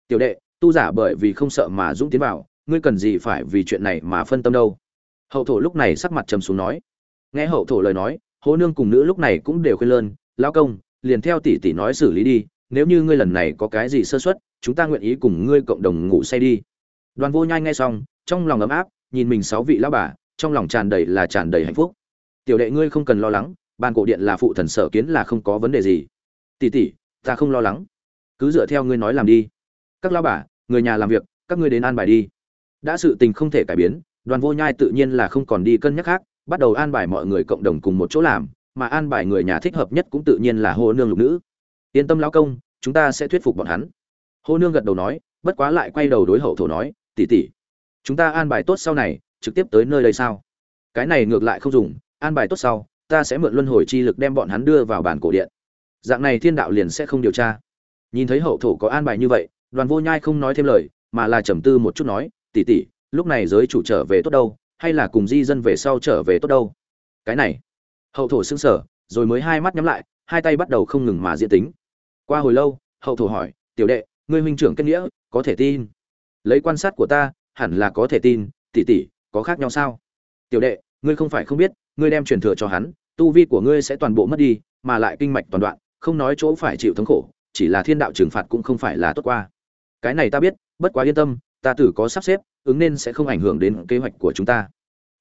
Tiểu đệ, tu giả bởi vì không sợ mà dũng tiến vào, ngươi cần gì phải vì chuyện này mà phân tâm đâu? Hậu thổ lúc này sắc mặt trầm xuống nói. Nghe hậu thổ lời nói, hố nương cùng nữ lúc này cũng đều khuyên lơn, lão công, liền theo tỷ tỷ nói xử lý đi, nếu như ngươi lần này có cái gì sơ xuất chúng ta nguyện ý cùng ngươi cộng đồng ngủ say đi. Đoàn vô nhai nghe xong, trong lòng ấm áp, nhìn mình sáu vị lão bà, trong lòng tràn đầy là tràn đầy hạnh phúc. Tiểu đệ ngươi không cần lo lắng ban cổ điện là phụ thần sở kiến là không có vấn đề gì. Tỷ tỷ, ta không lo lắng. Cứ dựa theo ngươi nói làm đi. Các lão bà, người nhà làm việc, các ngươi đến an bài đi. Đã sự tình không thể cải biến, đoàn vô nhai tự nhiên là không còn đi cân nhắc khác, bắt đầu an bài mọi người cộng đồng cùng một chỗ làm, mà an bài người nhà thích hợp nhất cũng tự nhiên là hô nương lục nữ. Yên tâm lão công, chúng ta sẽ thuyết phục bọn hắn hô nương gật đầu nói, bất quá lại quay đầu đối hậu thổ nói tỉ tỉ chúng ta an bài tốt sau này, trực tiếp tới nơi đây sao? Cái này ngược lại không dùng, an bài tốt sau, ta sẽ mượn luân hồi chi lực đem bọn hắn đưa vào bản cổ điện. Dạng này thiên đạo liền sẽ không điều tra. Nhìn thấy hậu thổ có an bài như vậy, đoàn vô nhai không nói thêm lời, mà là trầm tư một chút nói tỉ tỉ lúc này giới chủ trở về tốt đâu, hay là cùng di dân về sau trở về tốt đâu? Cái này, hậu thổ sững sở rồi mới hai mắt nhắm lại, hai tay bắt đầu không ngừng mà diễn tính. Qua hồi lâu, hậu thổ hỏi, tiểu đệ ngươi huynh trưởng kết nghĩa, có thể tin. Lấy quan sát của ta, hẳn là có thể tin, tỷ tỷ, có khác nhau sao? Tiểu đệ, ngươi không phải không biết, ngươi đem truyền thừa cho hắn, tu vi của ngươi sẽ toàn bộ mất đi, mà lại kinh mạch toàn đoạn, không nói chỗ phải chịu thống khổ, chỉ là thiên đạo trừng phạt cũng không phải là tốt qua. Cái này ta biết, bất quá yên tâm, ta tử có sắp xếp, ứng nên sẽ không ảnh hưởng đến kế hoạch của chúng ta.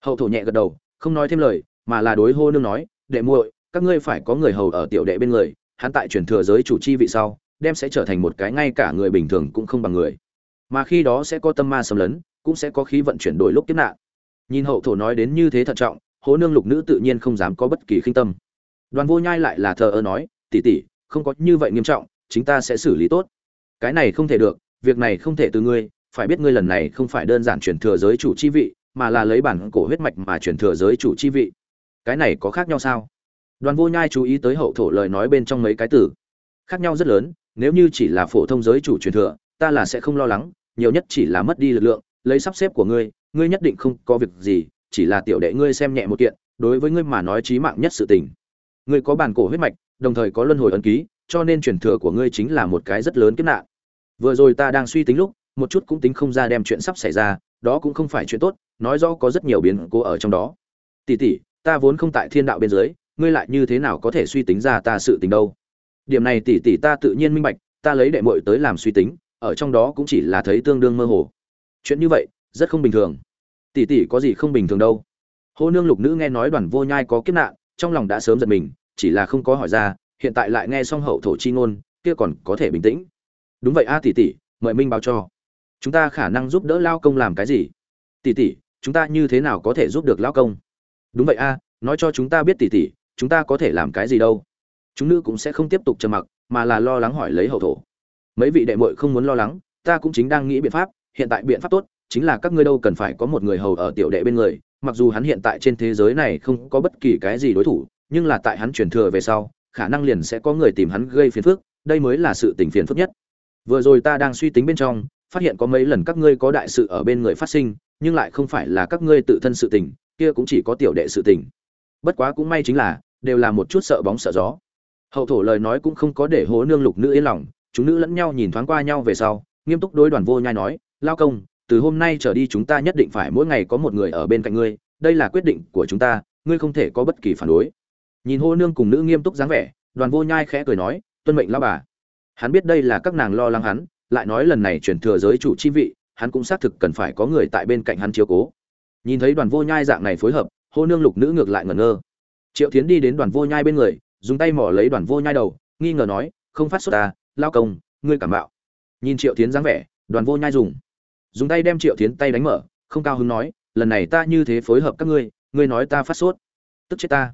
Hậu thổ nhẹ gật đầu, không nói thêm lời, mà là đối hô nương nói, đệ muội, các ngươi phải có người hầu ở tiểu đệ bên người, hắn tại truyền thừa giới chủ chi vị sau đem sẽ trở thành một cái ngay cả người bình thường cũng không bằng người mà khi đó sẽ có tâm ma xâm lấn cũng sẽ có khí vận chuyển đổi lúc tiếp nạn nhìn hậu thổ nói đến như thế thận trọng hố nương lục nữ tự nhiên không dám có bất kỳ khinh tâm đoàn vô nhai lại là thờ ơ nói tỉ tỉ không có như vậy nghiêm trọng chính ta sẽ xử lý tốt cái này không thể được việc này không thể từ ngươi phải biết ngươi lần này không phải đơn giản chuyển thừa giới chủ chi vị, mà là lấy bản cổ huyết mạch mà chuyển thừa giới chủ chi vị. Cái này có khác nhau sao? Đoàn Vô Nhai chú ý tới hậu thổ lời nói bên trong mấy cái từ. Khác nhau rất lớn, nếu như chỉ là phổ thông giới chủ truyền thừa, ta là sẽ không lo lắng, nhiều nhất chỉ là mất đi lực lượng, lấy sắp xếp của ngươi, ngươi nhất định không có việc gì, chỉ là tiểu đệ ngươi xem nhẹ một kiện, đối với ngươi mà nói chí mạng nhất sự tình. Ngươi có bản cổ huyết mạch, đồng thời có luân hồi ấn ký, cho nên truyền thừa của ngươi chính là một cái rất lớn kiếp nạn. Vừa rồi ta đang suy tính lúc, một chút cũng tính không ra đem chuyện sắp xảy ra đó cũng không phải chuyện tốt nói rõ có rất nhiều biến cố ở trong đó tỷ tỷ ta vốn không tại thiên đạo bên dưới ngươi lại như thế nào có thể suy tính ra ta sự tình đâu điểm này tỷ tỷ ta tự nhiên minh bạch, ta lấy đệ muội tới làm suy tính, ở trong đó cũng chỉ là thấy tương đương mơ hồ. Chuyện như vậy, rất không bình thường. Tỷ tỷ có gì không bình thường đâu. Hô nương lục nữ nghe nói đoàn vô nhai có kiếp nạn, trong lòng đã sớm giật mình, chỉ là không có hỏi ra, hiện tại lại nghe xong hậu thổ chi ngôn, kia còn có thể bình tĩnh. Đúng vậy a tỷ tỷ, mời minh báo cho. Chúng ta khả năng giúp đỡ lao công làm cái gì? Tỷ tỷ, chúng ta như thế nào có thể giúp được lao công? Đúng vậy a, nói cho chúng ta biết tỷ tỷ, chúng ta có thể làm cái gì đâu? Chúng nữ cũng sẽ không tiếp tục trầm mặc, mà là lo lắng hỏi lấy hậu thổ. Mấy vị đệ muội không muốn lo lắng, ta cũng chính đang nghĩ biện pháp, hiện tại biện pháp tốt chính là các ngươi đâu cần phải có một người hầu ở tiểu đệ bên người, mặc dù hắn hiện tại trên thế giới này không có bất kỳ cái gì đối thủ, nhưng là tại hắn chuyển thừa về sau, khả năng liền sẽ có người tìm hắn gây phiền phức, đây mới là sự tình phiền phức nhất. Vừa rồi ta đang suy tính bên trong, phát hiện có mấy lần các ngươi có đại sự ở bên người phát sinh, nhưng lại không phải là các ngươi tự thân sự tình, kia cũng chỉ có tiểu đệ sự tình. Bất quá cũng may chính là, đều là một chút sợ bóng sợ gió hậu thổ lời nói cũng không có để hố nương lục nữ yên lòng, chúng nữ lẫn nhau nhìn thoáng qua nhau về sau, nghiêm túc đối đoàn vô nhai nói, lao công, từ hôm nay trở đi chúng ta nhất định phải mỗi ngày có một người ở bên cạnh ngươi, đây là quyết định của chúng ta, ngươi không thể có bất kỳ phản đối. Nhìn hô nương cùng nữ nghiêm túc dáng vẻ, đoàn vô nhai khẽ cười nói, tuân mệnh lao bà. Hắn biết đây là các nàng lo lắng hắn, lại nói lần này chuyển thừa giới chủ chi vị, hắn cũng xác thực cần phải có người tại bên cạnh hắn chiếu cố. Nhìn thấy đoàn vô nhai dạng này phối hợp hô nương lục nữ ngược lại ngẩn ngơ. Triệu tiến đi đến đoàn vô nhai bên người dùng tay mỏ lấy đoàn vô nhai đầu, nghi ngờ nói, không phát xuất ta à, lao công, ngươi cảm bạo nhìn triệu tiến dáng vẻ, đoàn vô nhai dùng. Dùng tay đem triệu tiến tay đánh mở, không cao hứng nói, lần này ta như thế phối hợp các ngươi ngươi nói ta phát sốt. Tức chết ta.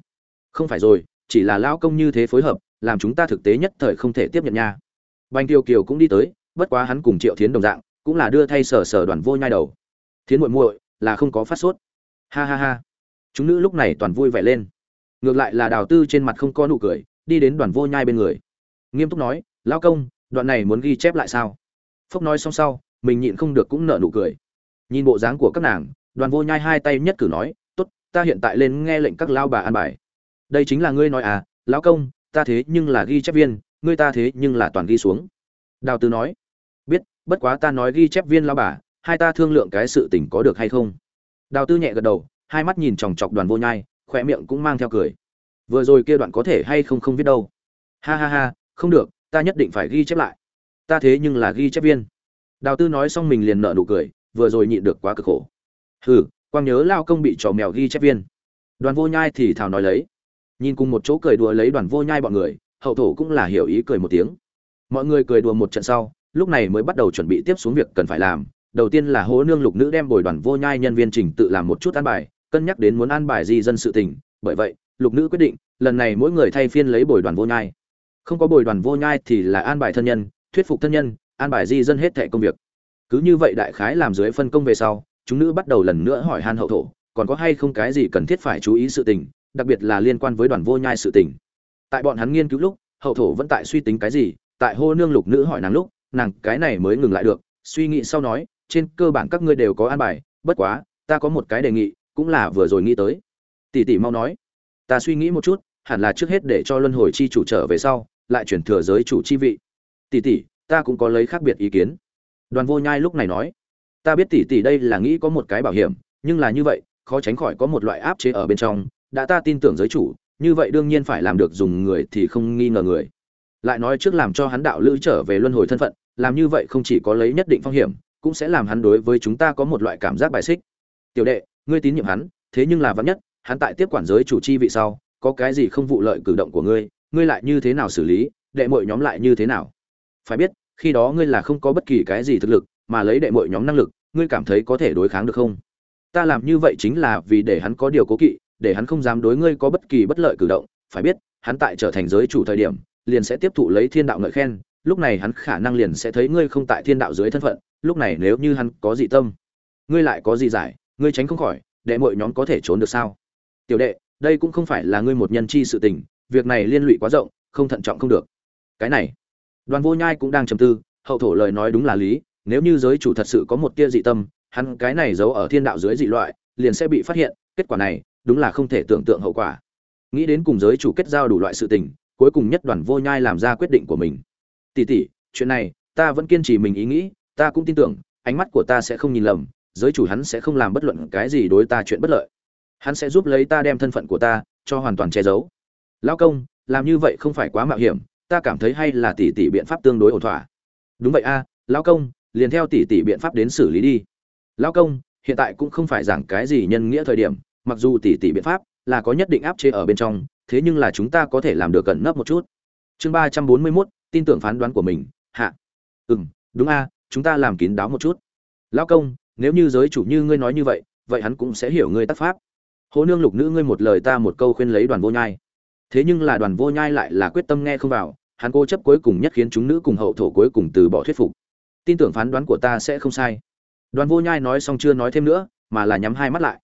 Không phải rồi, chỉ là lao công như thế phối hợp, làm chúng ta thực tế nhất thời không thể tiếp nhận nha. Bành tiêu kiều cũng đi tới, bất quá hắn cùng triệu tiến đồng dạng, cũng là đưa thay sở sở đoàn vô nhai đầu. Thiến muội muội, là không có phát sốt. Ha ha ha. Chúng nữ lúc này toàn vui vẻ lên ngược lại là đào tư trên mặt không có nụ cười, đi đến đoàn vô nhai bên người. Nghiêm túc nói lao công, đoạn này muốn ghi chép lại sao? Phúc nói xong sau, mình nhịn không được cũng nở nụ cười. Nhìn bộ dáng của các nàng, đoàn vô nhai hai tay nhất cử nói, tốt, ta hiện tại lên nghe lệnh các lao bà an bài. Đây chính là ngươi nói à lão công, ta thế nhưng là ghi chép viên, ngươi ta thế nhưng là toàn ghi xuống. Đào tư nói, biết, bất quá ta nói ghi chép viên lao bà, hai ta thương lượng cái sự tình có được hay không? Đào tư nhẹ gật đầu, hai mắt nhìn chòng chọc đoàn vô nhai khỏe miệng cũng mang theo cười. Vừa rồi kia đoạn có thể hay không không biết đâu. Ha ha ha, không được, ta nhất định phải ghi chép lại. Ta thế nhưng là ghi chép viên. Đào tư nói xong mình liền nợ nụ cười, vừa rồi nhịn được quá cực khổ. Hừ, quang nhớ lao công bị trò mèo ghi chép viên. Đoàn vô nhai thì thào nói lấy. Nhìn cùng một chỗ cười đùa lấy đoàn vô nhai bọn người, hậu thổ cũng là hiểu ý cười một tiếng. Mọi người cười đùa một trận sau, lúc này mới bắt đầu chuẩn bị tiếp xuống việc cần phải làm. Đầu tiên là hố nương lục nữ đem bồi đoàn vô nhai nhân viên trình tự làm một chút ăn bài cân nhắc đến muốn an bài di dân sự tình, bởi vậy, lục nữ quyết định, lần này mỗi người thay phiên lấy bồi đoàn vô nhai. Không có bồi đoàn vô nhai thì là an bài thân nhân, thuyết phục thân nhân, an bài di dân hết thảy công việc. Cứ như vậy đại khái làm dưới phân công về sau, chúng nữ bắt đầu lần nữa hỏi han hậu thổ, còn có hay không cái gì cần thiết phải chú ý sự tình, đặc biệt là liên quan với đoàn vô nhai sự tình. Tại bọn hắn nghiên cứu lúc, hậu thổ vẫn tại suy tính cái gì, tại hô nương lục nữ hỏi nàng lúc, nàng cái này mới ngừng lại được, suy nghĩ sau nói, trên cơ bản các ngươi đều có an bài, bất quá, ta có một cái đề nghị cũng là vừa rồi nghĩ tới. Tỷ tỷ mau nói. Ta suy nghĩ một chút, hẳn là trước hết để cho luân hồi chi chủ trở về sau, lại chuyển thừa giới chủ chi vị. Tỷ tỷ, ta cũng có lấy khác biệt ý kiến. Đoàn vô nhai lúc này nói. Ta biết tỷ tỷ đây là nghĩ có một cái bảo hiểm, nhưng là như vậy, khó tránh khỏi có một loại áp chế ở bên trong. Đã ta tin tưởng giới chủ, như vậy đương nhiên phải làm được dùng người thì không nghi ngờ người. Lại nói trước làm cho hắn đạo lữ trở về luân hồi thân phận, làm như vậy không chỉ có lấy nhất định phong hiểm, cũng sẽ làm hắn đối với chúng ta có một loại cảm giác bài xích. Tiểu đệ ngươi tín nhiệm hắn, thế nhưng là vắn nhất, hắn tại tiếp quản giới chủ chi vị sau, có cái gì không vụ lợi cử động của ngươi ngươi lại như thế nào xử lý, đệ mội nhóm lại như thế nào? Phải biết, khi đó ngươi là không có bất kỳ cái gì thực lực, mà lấy đệ mội nhóm năng lực, ngươi cảm thấy có thể đối kháng được không? Ta làm như vậy chính là vì để hắn có điều cố kỵ, để hắn không dám đối ngươi có bất kỳ bất lợi cử động. Phải biết, hắn tại trở thành giới chủ thời điểm, liền sẽ tiếp thụ lấy thiên đạo ngợi khen, lúc này hắn khả năng liền sẽ thấy ngươi không tại thiên đạo dưới thân phận, lúc này nếu như hắn có dị tâm, ngươi lại có gì giải? Ngươi tránh không khỏi, đệ mọi nhóm có thể trốn được sao? Tiểu đệ, đây cũng không phải là ngươi một nhân chi sự tình, việc này liên lụy quá rộng, không thận trọng không được. Cái này, đoàn vô nhai cũng đang trầm tư, hậu thổ lời nói đúng là lý, nếu như giới chủ thật sự có một tia dị tâm, hắn cái này giấu ở thiên đạo dưới dị loại, liền sẽ bị phát hiện, kết quả này, đúng là không thể tưởng tượng hậu quả. Nghĩ đến cùng giới chủ kết giao đủ loại sự tình, cuối cùng nhất đoàn vô nhai làm ra quyết định của mình. Tỷ tỷ chuyện này, ta vẫn kiên trì mình ý nghĩ, ta cũng tin tưởng, ánh mắt của ta sẽ không nhìn lầm giới chủ hắn sẽ không làm bất luận cái gì đối ta chuyện bất lợi. Hắn sẽ giúp lấy ta đem thân phận của ta cho hoàn toàn che giấu. Lão công, làm như vậy không phải quá mạo hiểm, ta cảm thấy hay là tỷ tỷ biện pháp tương đối ổn thỏa. Đúng vậy a lão công, liền theo tỷ tỷ biện pháp đến xử lý đi. Lão công, hiện tại cũng không phải giảng cái gì nhân nghĩa thời điểm, mặc dù tỷ tỷ biện pháp là có nhất định áp chế ở bên trong, thế nhưng là chúng ta có thể làm được cẩn nấp một chút. Chương ba trăm bốn mươi mốt, tin tưởng phán đoán của mình, hạ. Ừ đúng a, chúng ta làm kín đáo một chút. Lão công nếu như giới chủ như ngươi nói như vậy vậy hắn cũng sẽ hiểu ngươi tác pháp. Hồ nương lục nữ ngươi một lời ta một câu khuyên lấy đoàn vô nhai. Thế nhưng là đoàn vô nhai lại là quyết tâm nghe không vào, hắn cố chấp cuối cùng nhất khiến chúng nữ cùng hậu thổ cuối cùng từ bỏ thuyết phục. Tin tưởng phán đoán của ta sẽ không sai. Đoàn vô nhai nói xong chưa nói thêm nữa, mà là nhắm hai mắt lại.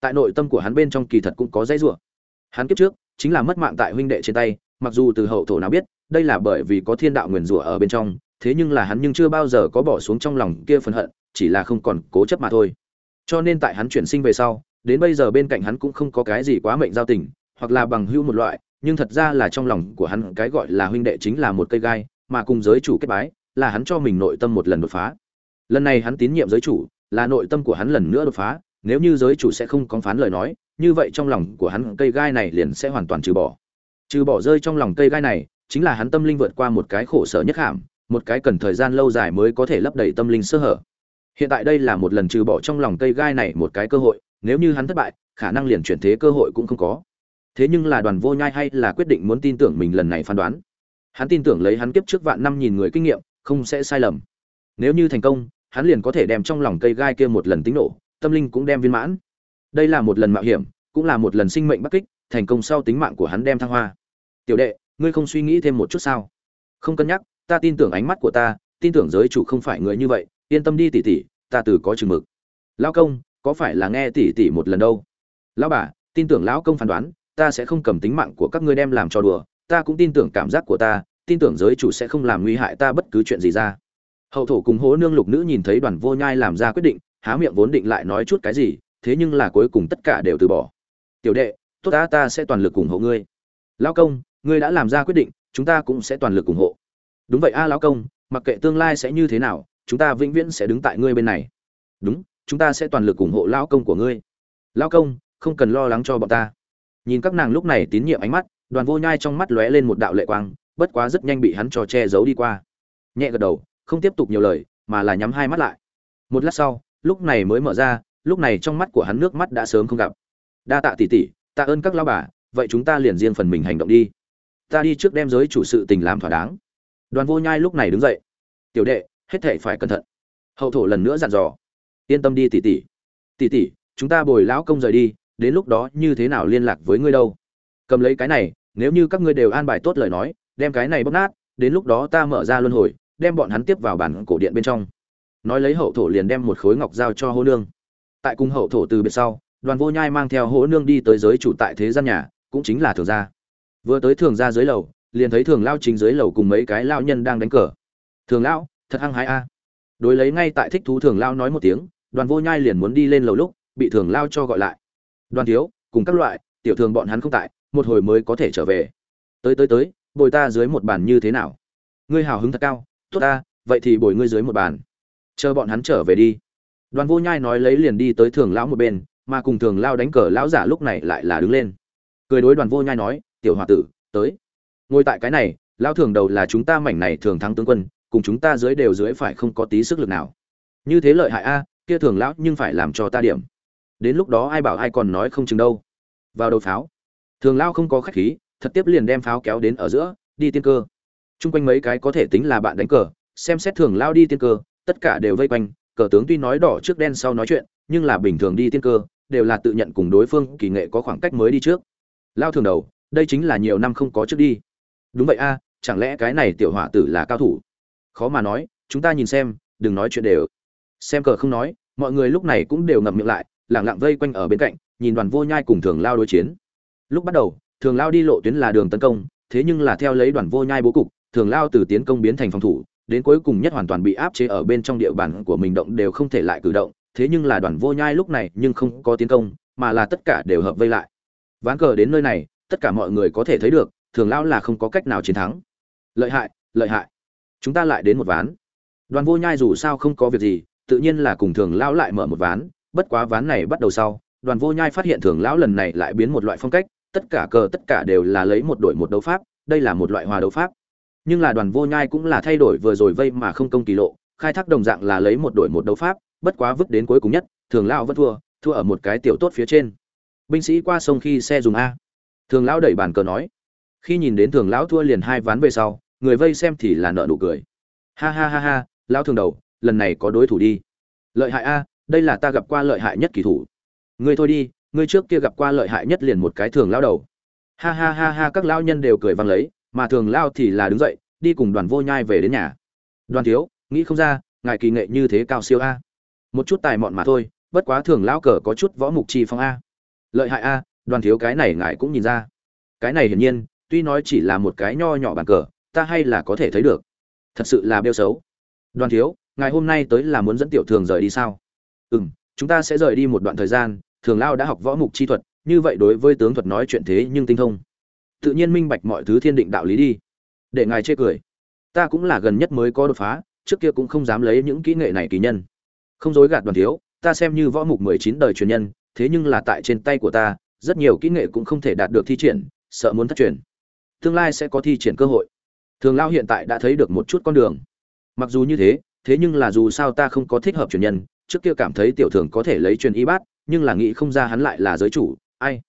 Tại nội tâm của hắn bên trong kỳ thật cũng có dãy rủa. Hắn kiếp trước, chính là mất mạng tại huynh đệ trên tay, mặc dù từ hậu thổ nào biết, đây là bởi vì có thiên đạo nguyền rủa ở bên trong, thế nhưng là hắn nhưng chưa bao giờ có bỏ xuống trong lòng kia phần hận chỉ là không còn cố chấp mà thôi. Cho nên tại hắn chuyển sinh về sau, đến bây giờ bên cạnh hắn cũng không có cái gì quá mệnh giao tình, hoặc là bằng hữu một loại, nhưng thật ra là trong lòng của hắn cái gọi là huynh đệ chính là một cây gai, mà cùng giới chủ kết bái, là hắn cho mình nội tâm một lần đột phá. Lần này hắn tín nhiệm giới chủ, là nội tâm của hắn lần nữa đột phá, nếu như giới chủ sẽ không có phán lời nói, như vậy trong lòng của hắn cây gai này liền sẽ hoàn toàn trừ bỏ. Trừ bỏ rơi trong lòng cây gai này, chính là hắn tâm linh vượt qua một cái khổ sở nhất hàm một cái cần thời gian lâu dài mới có thể lấp đầy tâm linh sơ hở hiện tại đây là một lần trừ bỏ trong lòng cây gai này một cái cơ hội, nếu như hắn thất bại, khả năng liền chuyển thế cơ hội cũng không có. Thế nhưng là đoàn vô nhai hay là quyết định muốn tin tưởng mình lần này phán đoán. Hắn tin tưởng lấy hắn kiếp trước vạn năm nhìn người kinh nghiệm, không sẽ sai lầm. Nếu như thành công, hắn liền có thể đem trong lòng cây gai kia một lần tính nổ, tâm linh cũng đem viên mãn. Đây là một lần mạo hiểm, cũng là một lần sinh mệnh bắc kích, thành công sau tính mạng của hắn đem thăng hoa. Tiểu đệ, ngươi không suy nghĩ thêm một chút sao? Không cân nhắc, ta tin tưởng ánh mắt của ta, tin tưởng giới chủ không phải người như vậy yên tâm đi tỷ tỷ, ta từ có chừng mực. Lão công có phải là nghe tỷ tỷ một lần đâu? Lão bà tin tưởng lão công phán đoán ta sẽ không cầm tính mạng của các ngươi đem làm cho đùa ta cũng tin tưởng cảm giác của ta tin tưởng giới chủ sẽ không làm nguy hại ta bất cứ chuyện gì ra. Hậu thổ cùng hố nương lục nữ nhìn thấy đoàn vô nhai làm ra quyết định há miệng vốn định lại nói chút cái gì thế nhưng là cuối cùng tất cả đều từ bỏ. Tiểu đệ tốt ta ta sẽ toàn lực ủng hộ ngươi. Lão công ngươi đã làm ra quyết định chúng ta cũng sẽ toàn lực ủng hộ. Đúng vậy a lão công mặc kệ tương lai sẽ như thế nào chúng ta vĩnh viễn sẽ đứng tại ngươi bên này. Đúng, chúng ta sẽ toàn lực ủng hộ lão công của ngươi. Lão công, không cần lo lắng cho bọn ta. Nhìn các nàng lúc này tín nhiệm ánh mắt, đoàn vô nhai trong mắt lóe lên một đạo lệ quang, bất quá rất nhanh bị hắn trò che giấu đi qua. Nhẹ gật đầu, không tiếp tục nhiều lời, mà là nhắm hai mắt lại. Một lát sau, lúc này mới mở ra, lúc này trong mắt của hắn nước mắt đã sớm không gặp. Đa tạ tỷ tỷ, tạ ơn các lão bà, vậy chúng ta liền riêng phần mình hành động đi. Ta đi trước đem giới chủ sự tình làm thỏa đáng. Đoàn vô nhai lúc này đứng dậy. Tiểu đệ hết thảy phải cẩn thận. Hậu thổ lần nữa dặn dò. Yên tâm đi tỷ tỷ. Tỷ tỷ, chúng ta bồi lão công rời đi, đến lúc đó như thế nào liên lạc với ngươi đâu? Cầm lấy cái này, nếu như các ngươi đều an bài tốt lời nói, đem cái này bóc nát, đến lúc đó ta mở ra luân hồi, đem bọn hắn tiếp vào bản cổ điện bên trong. Nói lấy hậu thổ liền đem một khối ngọc giao cho hô nương. Tại cung hậu thổ từ biệt sau, đoàn vô nhai mang theo hỗ nương đi tới giới chủ tại thế gian nhà, cũng chính là thường gia. Vừa tới thường gia dưới lầu, liền thấy thường lao chính dưới lầu cùng mấy cái lao nhân đang đánh cờ. Thường lão thật hăng hái a. Đối lấy ngay tại thích thú thường lao nói một tiếng, đoàn vô nhai liền muốn đi lên lầu lúc, bị thường lao cho gọi lại. Đoàn thiếu, cùng các loại, tiểu thường bọn hắn không tại, một hồi mới có thể trở về. Tới tới tới, bồi ta dưới một bàn như thế nào? Ngươi hào hứng thật cao, tốt ta, vậy thì bồi ngươi dưới một bàn. Chờ bọn hắn trở về đi. Đoàn vô nhai nói lấy liền đi tới thường lão một bên, mà cùng thường lao đánh cờ lão giả lúc này lại là đứng lên. Cười đối đoàn vô nhai nói, tiểu h tử, tới. Ngồi tại cái này, lão thường đầu là chúng ta mảnh này thường thắng tướng quân cùng chúng ta dưới đều dưới phải không có tí sức lực nào. Như thế lợi hại a, kia thường lão nhưng phải làm cho ta điểm. Đến lúc đó ai bảo ai còn nói không chừng đâu. Vào đầu pháo. Thường lao không có khách khí, thật tiếp liền đem pháo kéo đến ở giữa, đi tiên cơ. Chung quanh mấy cái có thể tính là bạn đánh cờ, xem xét thường lao đi tiên cơ, tất cả đều vây quanh, cờ tướng tuy nói đỏ trước đen sau nói chuyện, nhưng là bình thường đi tiên cơ, đều là tự nhận cùng đối phương kỳ nghệ có khoảng cách mới đi trước. Lao thường đầu, đây chính là nhiều năm không có trước đi. Đúng vậy a, chẳng lẽ cái này tiểu hỏa tử là cao thủ? Khó mà nói, chúng ta nhìn xem, đừng nói chuyện đều. Xem cờ không nói, mọi người lúc này cũng đều ngậm miệng lại, lẳng lặng vây quanh ở bên cạnh, nhìn đoàn vô nhai cùng thường lao đối chiến. Lúc bắt đầu, thường lao đi lộ tuyến là đường tấn công, thế nhưng là theo lấy đoàn vô nhai bố cục, thường lao từ tiến công biến thành phòng thủ, đến cuối cùng nhất hoàn toàn bị áp chế ở bên trong địa bàn của mình động đều không thể lại cử động, thế nhưng là đoàn vô nhai lúc này nhưng không có tiến công, mà là tất cả đều hợp vây lại. Ván cờ đến nơi này, tất cả mọi người có thể thấy được, thường lao là không có cách nào chiến thắng. Lợi hại lợi hại chúng ta lại đến một ván. Đoàn vô nhai dù sao không có việc gì, tự nhiên là cùng thường lão lại mở một ván. Bất quá ván này bắt đầu sau, đoàn vô nhai phát hiện thường lão lần này lại biến một loại phong cách, tất cả cờ tất cả đều là lấy một đội một đấu pháp, đây là một loại hòa đấu pháp. Nhưng là đoàn vô nhai cũng là thay đổi vừa rồi vây mà không công kỳ lộ, khai thác đồng dạng là lấy một đổi một đấu pháp, bất quá vứt đến cuối cùng nhất, thường lão vẫn thua thua ở một cái tiểu tốt phía trên. Binh sĩ qua sông khi xe dùng a. Thường lão đẩy bàn cờ nói. Khi nhìn đến thường lão thua liền hai ván về sau người vây xem thì là nợ nụ cười. Ha ha ha ha, lão thường đầu, lần này có đối thủ đi. Lợi hại a, đây là ta gặp qua lợi hại nhất kỳ thủ. Ngươi thôi đi, ngươi trước kia gặp qua lợi hại nhất liền một cái thường lao đầu. Ha ha ha ha, các lao nhân đều cười vang lấy, mà thường lao thì là đứng dậy, đi cùng đoàn vô nhai về đến nhà. Đoàn thiếu, nghĩ không ra, ngài kỳ nghệ như thế cao siêu a. Một chút tài mọn mà thôi, bất quá thường lao cờ có chút võ mục chi phong a. Lợi hại a, đoàn thiếu cái này ngài cũng nhìn ra. Cái này hiển nhiên, tuy nói chỉ là một cái nho nhỏ bàn cờ ta hay là có thể thấy được. Thật sự là bêu xấu. Đoàn thiếu ngài hôm nay tới là muốn dẫn tiểu thường rời đi sao? Ừ m chúng ta sẽ rời đi một đoạn thời gian, thường lao đã học võ mục chi thuật, như vậy đối với tướng thuật nói chuyện thế nhưng tinh thông. Tự nhiên minh bạch mọi thứ thiên định đạo lý đi. Để ngài chê cười. Ta cũng là gần nhất mới có đột phá, trước kia cũng không dám lấy những kỹ nghệ này kỳ nhân. Không dối gạt đoàn thiếu, ta xem như võ mục mười chín đời truyền nhân, thế nhưng là tại trên tay của ta, rất nhiều kỹ nghệ cũng không thể đạt được thi triển, sợ muốn thất truyền. Tương lai sẽ có thi triển cơ hội thường lao hiện tại đã thấy được một chút con đường. Mặc dù như thế thế nhưng là dù sao ta không có thích hợp truyền nhân, trước kia cảm thấy tiểu thường có thể lấy truyền y bát, nhưng là nghĩ không ra hắn lại là giới chủ, ai?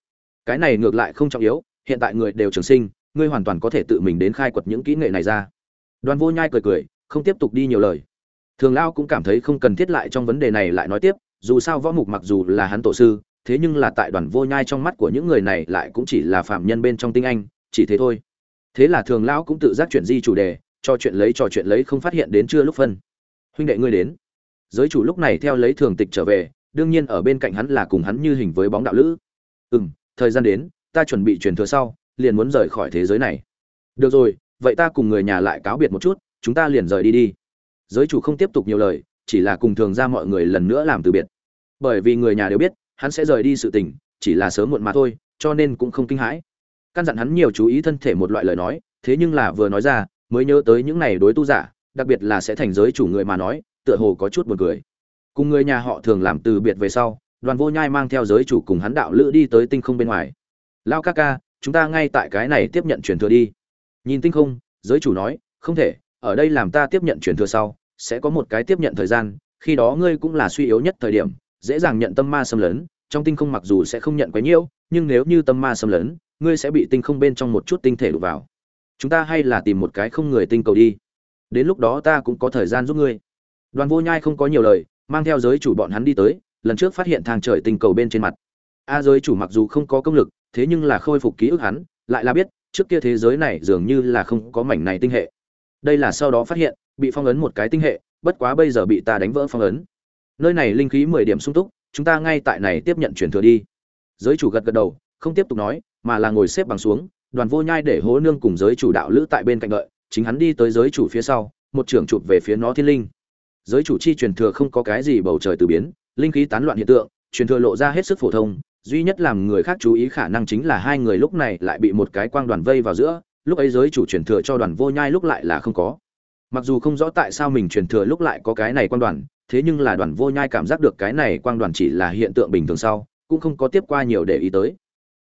Cái này ngược lại không trọng yếu, hiện tại người đều trường sinh, ngươi hoàn toàn có thể tự mình đến khai quật những kỹ nghệ này ra. Đoàn vô nhai cười cười, không tiếp tục đi nhiều lời. Thường lao cũng cảm thấy không cần thiết lại trong vấn đề này lại nói tiếp, dù sao võ mục mặc dù là hắn tổ sư, thế nhưng là tại đoàn vô nhai trong mắt của những người này lại cũng chỉ là phạm nhân bên trong tinh anh, chỉ thế thôi thế là thường lão cũng tự giác chuyển di chủ đề, cho chuyện lấy trò chuyện lấy không phát hiện đến chưa lúc phân. Huynh đệ ngươi đến. Giới chủ lúc này theo lấy thường tịch trở về, đương nhiên ở bên cạnh hắn là cùng hắn như hình với bóng đạo lữ. Ừ m thời gian đến, ta chuẩn bị truyền thừa sau, liền muốn rời khỏi thế giới này. Được rồi, vậy ta cùng người nhà lại cáo biệt một chút, chúng ta liền rời đi đi. Giới chủ không tiếp tục nhiều lời, chỉ là cùng thường ra mọi người lần nữa làm từ biệt. Bởi vì người nhà đều biết, hắn sẽ rời đi sự tình, chỉ là sớm muộn mà thôi, cho nên cũng không kinh hãi căn dặn hắn nhiều chú ý thân thể một loại lời nói, thế nhưng là vừa nói ra, mới nhớ tới những này đối tu giả, đặc biệt là sẽ thành giới chủ người mà nói, tựa hồ có chút buồn cười. Cùng người nhà họ thường làm từ biệt về sau, đoàn vô nhai mang theo giới chủ cùng hắn đạo lữ đi tới tinh không bên ngoài. Lao ca ca, chúng ta ngay tại cái này tiếp nhận truyền thừa đi. Nhìn tinh không, giới chủ nói, không thể, ở đây làm ta tiếp nhận truyền thừa sau, sẽ có một cái tiếp nhận thời gian, khi đó ngươi cũng là suy yếu nhất thời điểm, dễ dàng nhận tâm ma xâm lấn, trong tinh không mặc dù sẽ không nhận quấy nhiễu nhưng nếu như tâm ma xâm lấn ngươi sẽ bị tinh không bên trong một chút tinh thể đụng vào. Chúng ta hay là tìm một cái không người tinh cầu đi. Đến lúc đó ta cũng có thời gian giúp ngươi. Đoàn vô nhai không có nhiều lời, mang theo giới chủ bọn hắn đi tới, lần trước phát hiện thang trời tinh cầu bên trên mặt. A giới chủ mặc dù không có công lực, thế nhưng là khôi phục ký ức hắn, lại là biết, trước kia thế giới này dường như là không có mảnh này tinh hệ. Đây là sau đó phát hiện, bị phong ấn một cái tinh hệ, bất quá bây giờ bị ta đánh vỡ phong ấn. Nơi này linh khí mười điểm sung túc, chúng ta ngay tại này tiếp nhận chuyển thừa đi. Giới chủ gật gật đầu không tiếp tục nói, mà là ngồi xếp bằng xuống, đoàn vô nhai để hố nương cùng giới chủ đạo lữ tại bên cạnh đợi, chính hắn đi tới giới chủ phía sau, một trưởng chụp về phía nó thiên linh. Giới chủ chi truyền thừa không có cái gì bầu trời từ biến, linh khí tán loạn hiện tượng, truyền thừa lộ ra hết sức phổ thông, duy nhất làm người khác chú ý khả năng chính là hai người lúc này lại bị một cái quang đoàn vây vào giữa, lúc ấy giới chủ truyền thừa cho đoàn vô nhai lúc lại là không có. Mặc dù không rõ tại sao mình truyền thừa lúc lại có cái này quang đoàn, thế nhưng là đoàn vô nhai cảm giác được cái này quang đoàn chỉ là hiện tượng bình thường sau, cũng không có tiếp qua nhiều để ý tới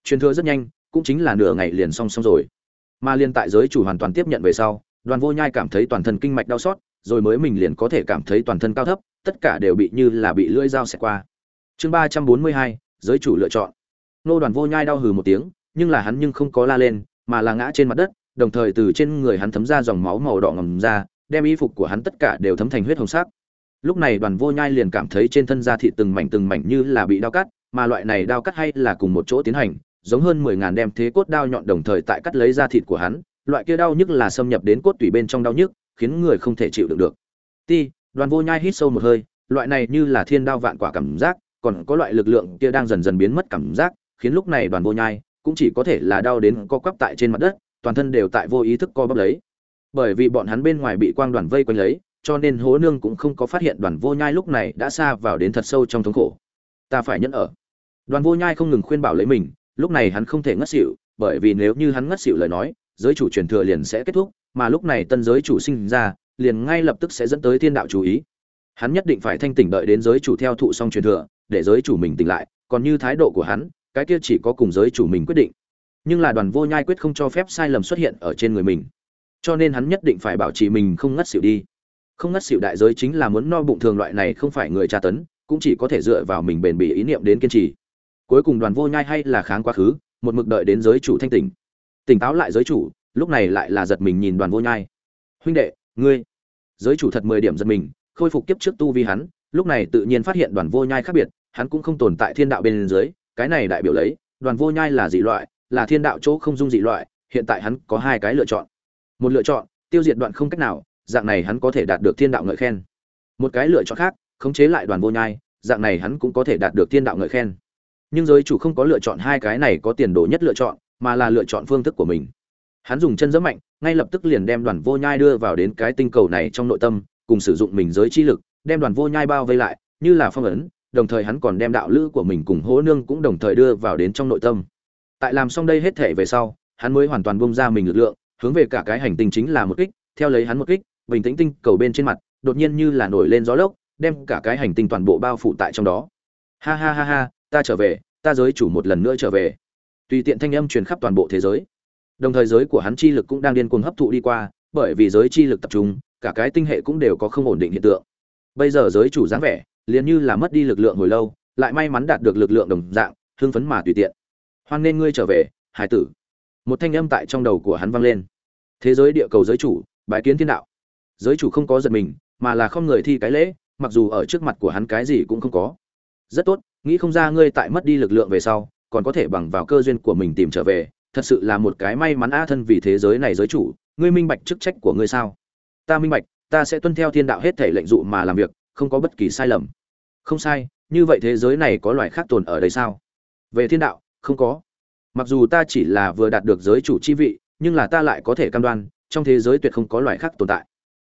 truyền thừa rất nhanh, cũng chính là nửa ngày liền xong xong rồi. Mà liên tại giới chủ hoàn toàn tiếp nhận về sau, đoàn vô nhai cảm thấy toàn thân kinh mạch đau xót, rồi mới mình liền có thể cảm thấy toàn thân cao thấp, tất cả đều bị như là bị lưỡi dao xẹt qua. Chương ba trăm bốn mươi hai, giới chủ lựa chọn. Nô đoàn vô nhai đau hừ một tiếng, nhưng là hắn nhưng không có la lên, mà là ngã trên mặt đất, đồng thời từ trên người hắn thấm ra dòng máu màu đỏ ngầm ra, đem y phục của hắn tất cả đều thấm thành huyết hồng sắc. Lúc này đoàn vô nhai liền cảm thấy trên thân da thịt từng mảnh từng mảnh như là bị đau cắt, mà loại này đau cắt hay là cùng một chỗ tiến hành giống hơn mười ngàn đem thế cốt đao nhọn đồng thời tại cắt lấy da thịt của hắn, loại kia đau nhức là xâm nhập đến cốt tủy bên trong đau nhức, khiến người không thể chịu đựng được. Ti, đoàn vô nhai hít sâu một hơi, loại này như là thiên đao vạn quả cảm giác, còn có loại lực lượng kia đang dần dần biến mất cảm giác, khiến lúc này đoàn vô nhai cũng chỉ có thể là đau đến co quắp tại trên mặt đất, toàn thân đều tại vô ý thức co bắp lấy. Bởi vì bọn hắn bên ngoài bị quang đoàn vây quanh lấy, cho nên hố nương cũng không có phát hiện đoàn vô nhai lúc này đã xa vào đến thật sâu trong thống khổ. Ta phải nhẫn ở. Đoàn vô nhai không ngừng khuyên bảo lấy mình lúc này hắn không thể ngất xỉu, bởi vì nếu như hắn ngất xỉu lời nói, giới chủ truyền thừa liền sẽ kết thúc, mà lúc này tân giới chủ sinh ra, liền ngay lập tức sẽ dẫn tới thiên đạo chú ý. Hắn nhất định phải thanh tỉnh đợi đến giới chủ theo thụ xong truyền thừa, để giới chủ mình tỉnh lại, còn như thái độ của hắn, cái kia chỉ có cùng giới chủ mình quyết định. Nhưng là đoàn vô nhai quyết không cho phép sai lầm xuất hiện ở trên người mình. Cho nên hắn nhất định phải bảo trì mình không ngất xỉu đi. Không ngất xỉu đại giới chính là muốn no bụng thường loại này không phải người tra tấn, cũng chỉ có thể dựa vào mình bền bỉ ý niệm đến kiên trì cuối cùng đoàn vô nhai hay là kháng quá khứ, một mực đợi đến giới chủ thanh tỉnh. Tỉnh táo lại giới chủ, lúc này lại là giật mình nhìn đoàn vô nhai. Huynh đệ, ngươi. Giới chủ thật mười điểm giật mình, khôi phục kiếp trước tu vi hắn, lúc này tự nhiên phát hiện đoàn vô nhai khác biệt, hắn cũng không tồn tại thiên đạo bên dưới, cái này đại biểu lấy, đoàn vô nhai là dị loại, là thiên đạo chỗ không dung dị loại, hiện tại hắn có hai cái lựa chọn. Một lựa chọn, tiêu diệt đoạn không cách nào, dạng này hắn có thể đạt được thiên đạo ngợi khen. Một cái lựa chọn khác, khống chế lại đoàn vô nhai, dạng này hắn cũng có thể đạt được thiên đạo ngợi khen nhưng giới chủ không có lựa chọn hai cái này có tiền đồ nhất lựa chọn, mà là lựa chọn phương thức của mình. Hắn dùng chân rất mạnh, ngay lập tức liền đem đoàn vô nhai đưa vào đến cái tinh cầu này trong nội tâm, cùng sử dụng mình giới chi lực, đem đoàn vô nhai bao vây lại, như là phong ấn, đồng thời hắn còn đem đạo lữ của mình cùng hố nương cũng đồng thời đưa vào đến trong nội tâm. Tại làm xong đây hết thể về sau, hắn mới hoàn toàn bông ra mình lực lượng, hướng về cả cái hành tinh chính là một kích, theo lấy hắn một kích, bình tĩnh tinh cầu bên trên mặt, đột nhiên như là nổi lên gió lốc, đem cả cái hành tinh toàn bộ bao phủ tại trong đó. Ha ha ha ha ta trở về, ta giới chủ một lần nữa trở về. Tùy tiện thanh âm truyền khắp toàn bộ thế giới. Đồng thời giới của hắn chi lực cũng đang điên cuồng hấp thụ đi qua, bởi vì giới chi lực tập trung, cả cái tinh hệ cũng đều có không ổn định hiện tượng. Bây giờ giới chủ dáng vẻ, liền như là mất đi lực lượng hồi lâu, lại may mắn đạt được lực lượng đồng dạng, hưng phấn mà tùy tiện. Hoan nên ngươi trở về, hải tử. Một thanh âm tại trong đầu của hắn vang lên. Thế giới địa cầu giới chủ, bái kiến thiên đạo. Giới chủ không có giật mình, mà là không người thi cái lễ, mặc dù ở trước mặt của hắn cái gì cũng không có. Rất tốt nghĩ không ra ngươi tại mất đi lực lượng về sau, còn có thể bằng vào cơ duyên của mình tìm trở về, thật sự là một cái may mắn a thân vì thế giới này giới chủ, ngươi minh bạch chức trách của ngươi sao? Ta minh bạch, ta sẽ tuân theo thiên đạo hết thể lệnh dụ mà làm việc, không có bất kỳ sai lầm. Không sai, như vậy thế giới này có loài khác tồn ở đây sao? Về thiên đạo, không có. Mặc dù ta chỉ là vừa đạt được giới chủ chi vị, nhưng là ta lại có thể cam đoan, trong thế giới tuyệt không có loài khác tồn tại.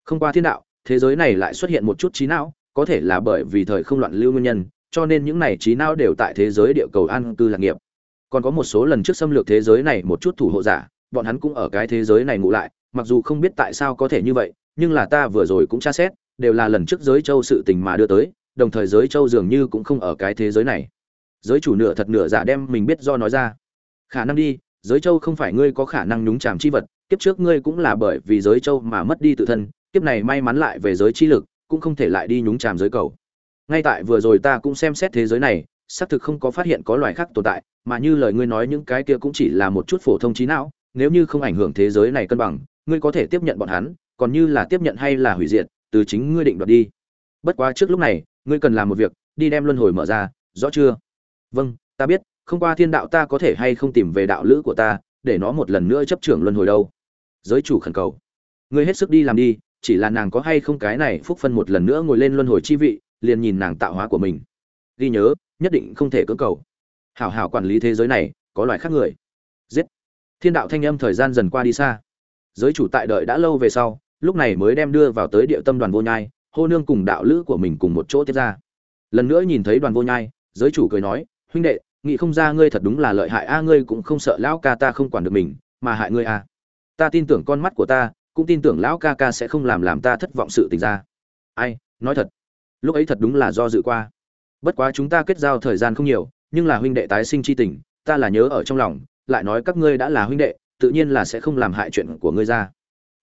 Không qua thiên đạo, thế giới này lại xuất hiện một chút trí não, có thể là bởi vì thời không loạn lưu nguyên nhân cho nên những này trí não đều tại thế giới địa cầu an cư lạc nghiệp. Còn có một số lần trước xâm lược thế giới này một chút thủ hộ giả, bọn hắn cũng ở cái thế giới này ngủ lại, mặc dù không biết tại sao có thể như vậy, nhưng là ta vừa rồi cũng tra xét, đều là lần trước giới châu sự tình mà đưa tới, đồng thời giới châu dường như cũng không ở cái thế giới này. Giới chủ nửa thật nửa giả đem mình biết do nói ra. Khả năng đi, giới châu không phải ngươi có khả năng nhúng chàm chi vật, kiếp trước ngươi cũng là bởi vì giới châu mà mất đi tự thân, kiếp này may mắn lại về giới chi lực, cũng không thể lại đi nhúng chàm giới cầu ngay tại vừa rồi ta cũng xem xét thế giới này, xác thực không có phát hiện có loài khác tồn tại, mà như lời ngươi nói những cái kia cũng chỉ là một chút phổ thông trí não, nếu như không ảnh hưởng thế giới này cân bằng, ngươi có thể tiếp nhận bọn hắn, còn như là tiếp nhận hay là hủy diệt, từ chính ngươi định đoạt đi. Bất quá trước lúc này, ngươi cần làm một việc, đi đem luân hồi mở ra, rõ chưa? Vâng ta biết, không qua thiên đạo ta có thể hay không tìm về đạo lữ của ta, để nó một lần nữa chấp trưởng luân hồi đâu. Giới chủ khẩn cầu. Ngươi hết sức đi làm đi, chỉ là nàng có hay không cái này phúc phân một lần nữa ngồi lên luân hồi chi vị liền nhìn nàng tạo hóa của mình. Ghi nhớ, nhất định không thể cưỡng cầu. Hảo hảo quản lý thế giới này, có loài khác người. Giết. Thiên đạo thanh âm thời gian dần qua đi xa. Giới chủ tại đợi đã lâu về sau, lúc này mới đem đưa vào tới địa tâm đoàn vô nhai, hô nương cùng đạo lữ của mình cùng một chỗ tiếp ra. Lần nữa nhìn thấy đoàn vô nhai, giới chủ cười nói, huynh đệ nghị không ra ngươi thật đúng là lợi hại a, ngươi cũng không sợ lão ca ta không quản được mình, mà hại ngươi a. Ta tin tưởng con mắt của ta, cũng tin tưởng lão ca ca sẽ không làm làm ta thất vọng sự tình ra. Ai, nói thật lúc ấy thật đúng là do dự qua. Bất quá chúng ta kết giao thời gian không nhiều, nhưng là huynh đệ tái sinh chi tình, ta là nhớ ở trong lòng, lại nói các ngươi đã là huynh đệ, tự nhiên là sẽ không làm hại chuyện của ngươi ra.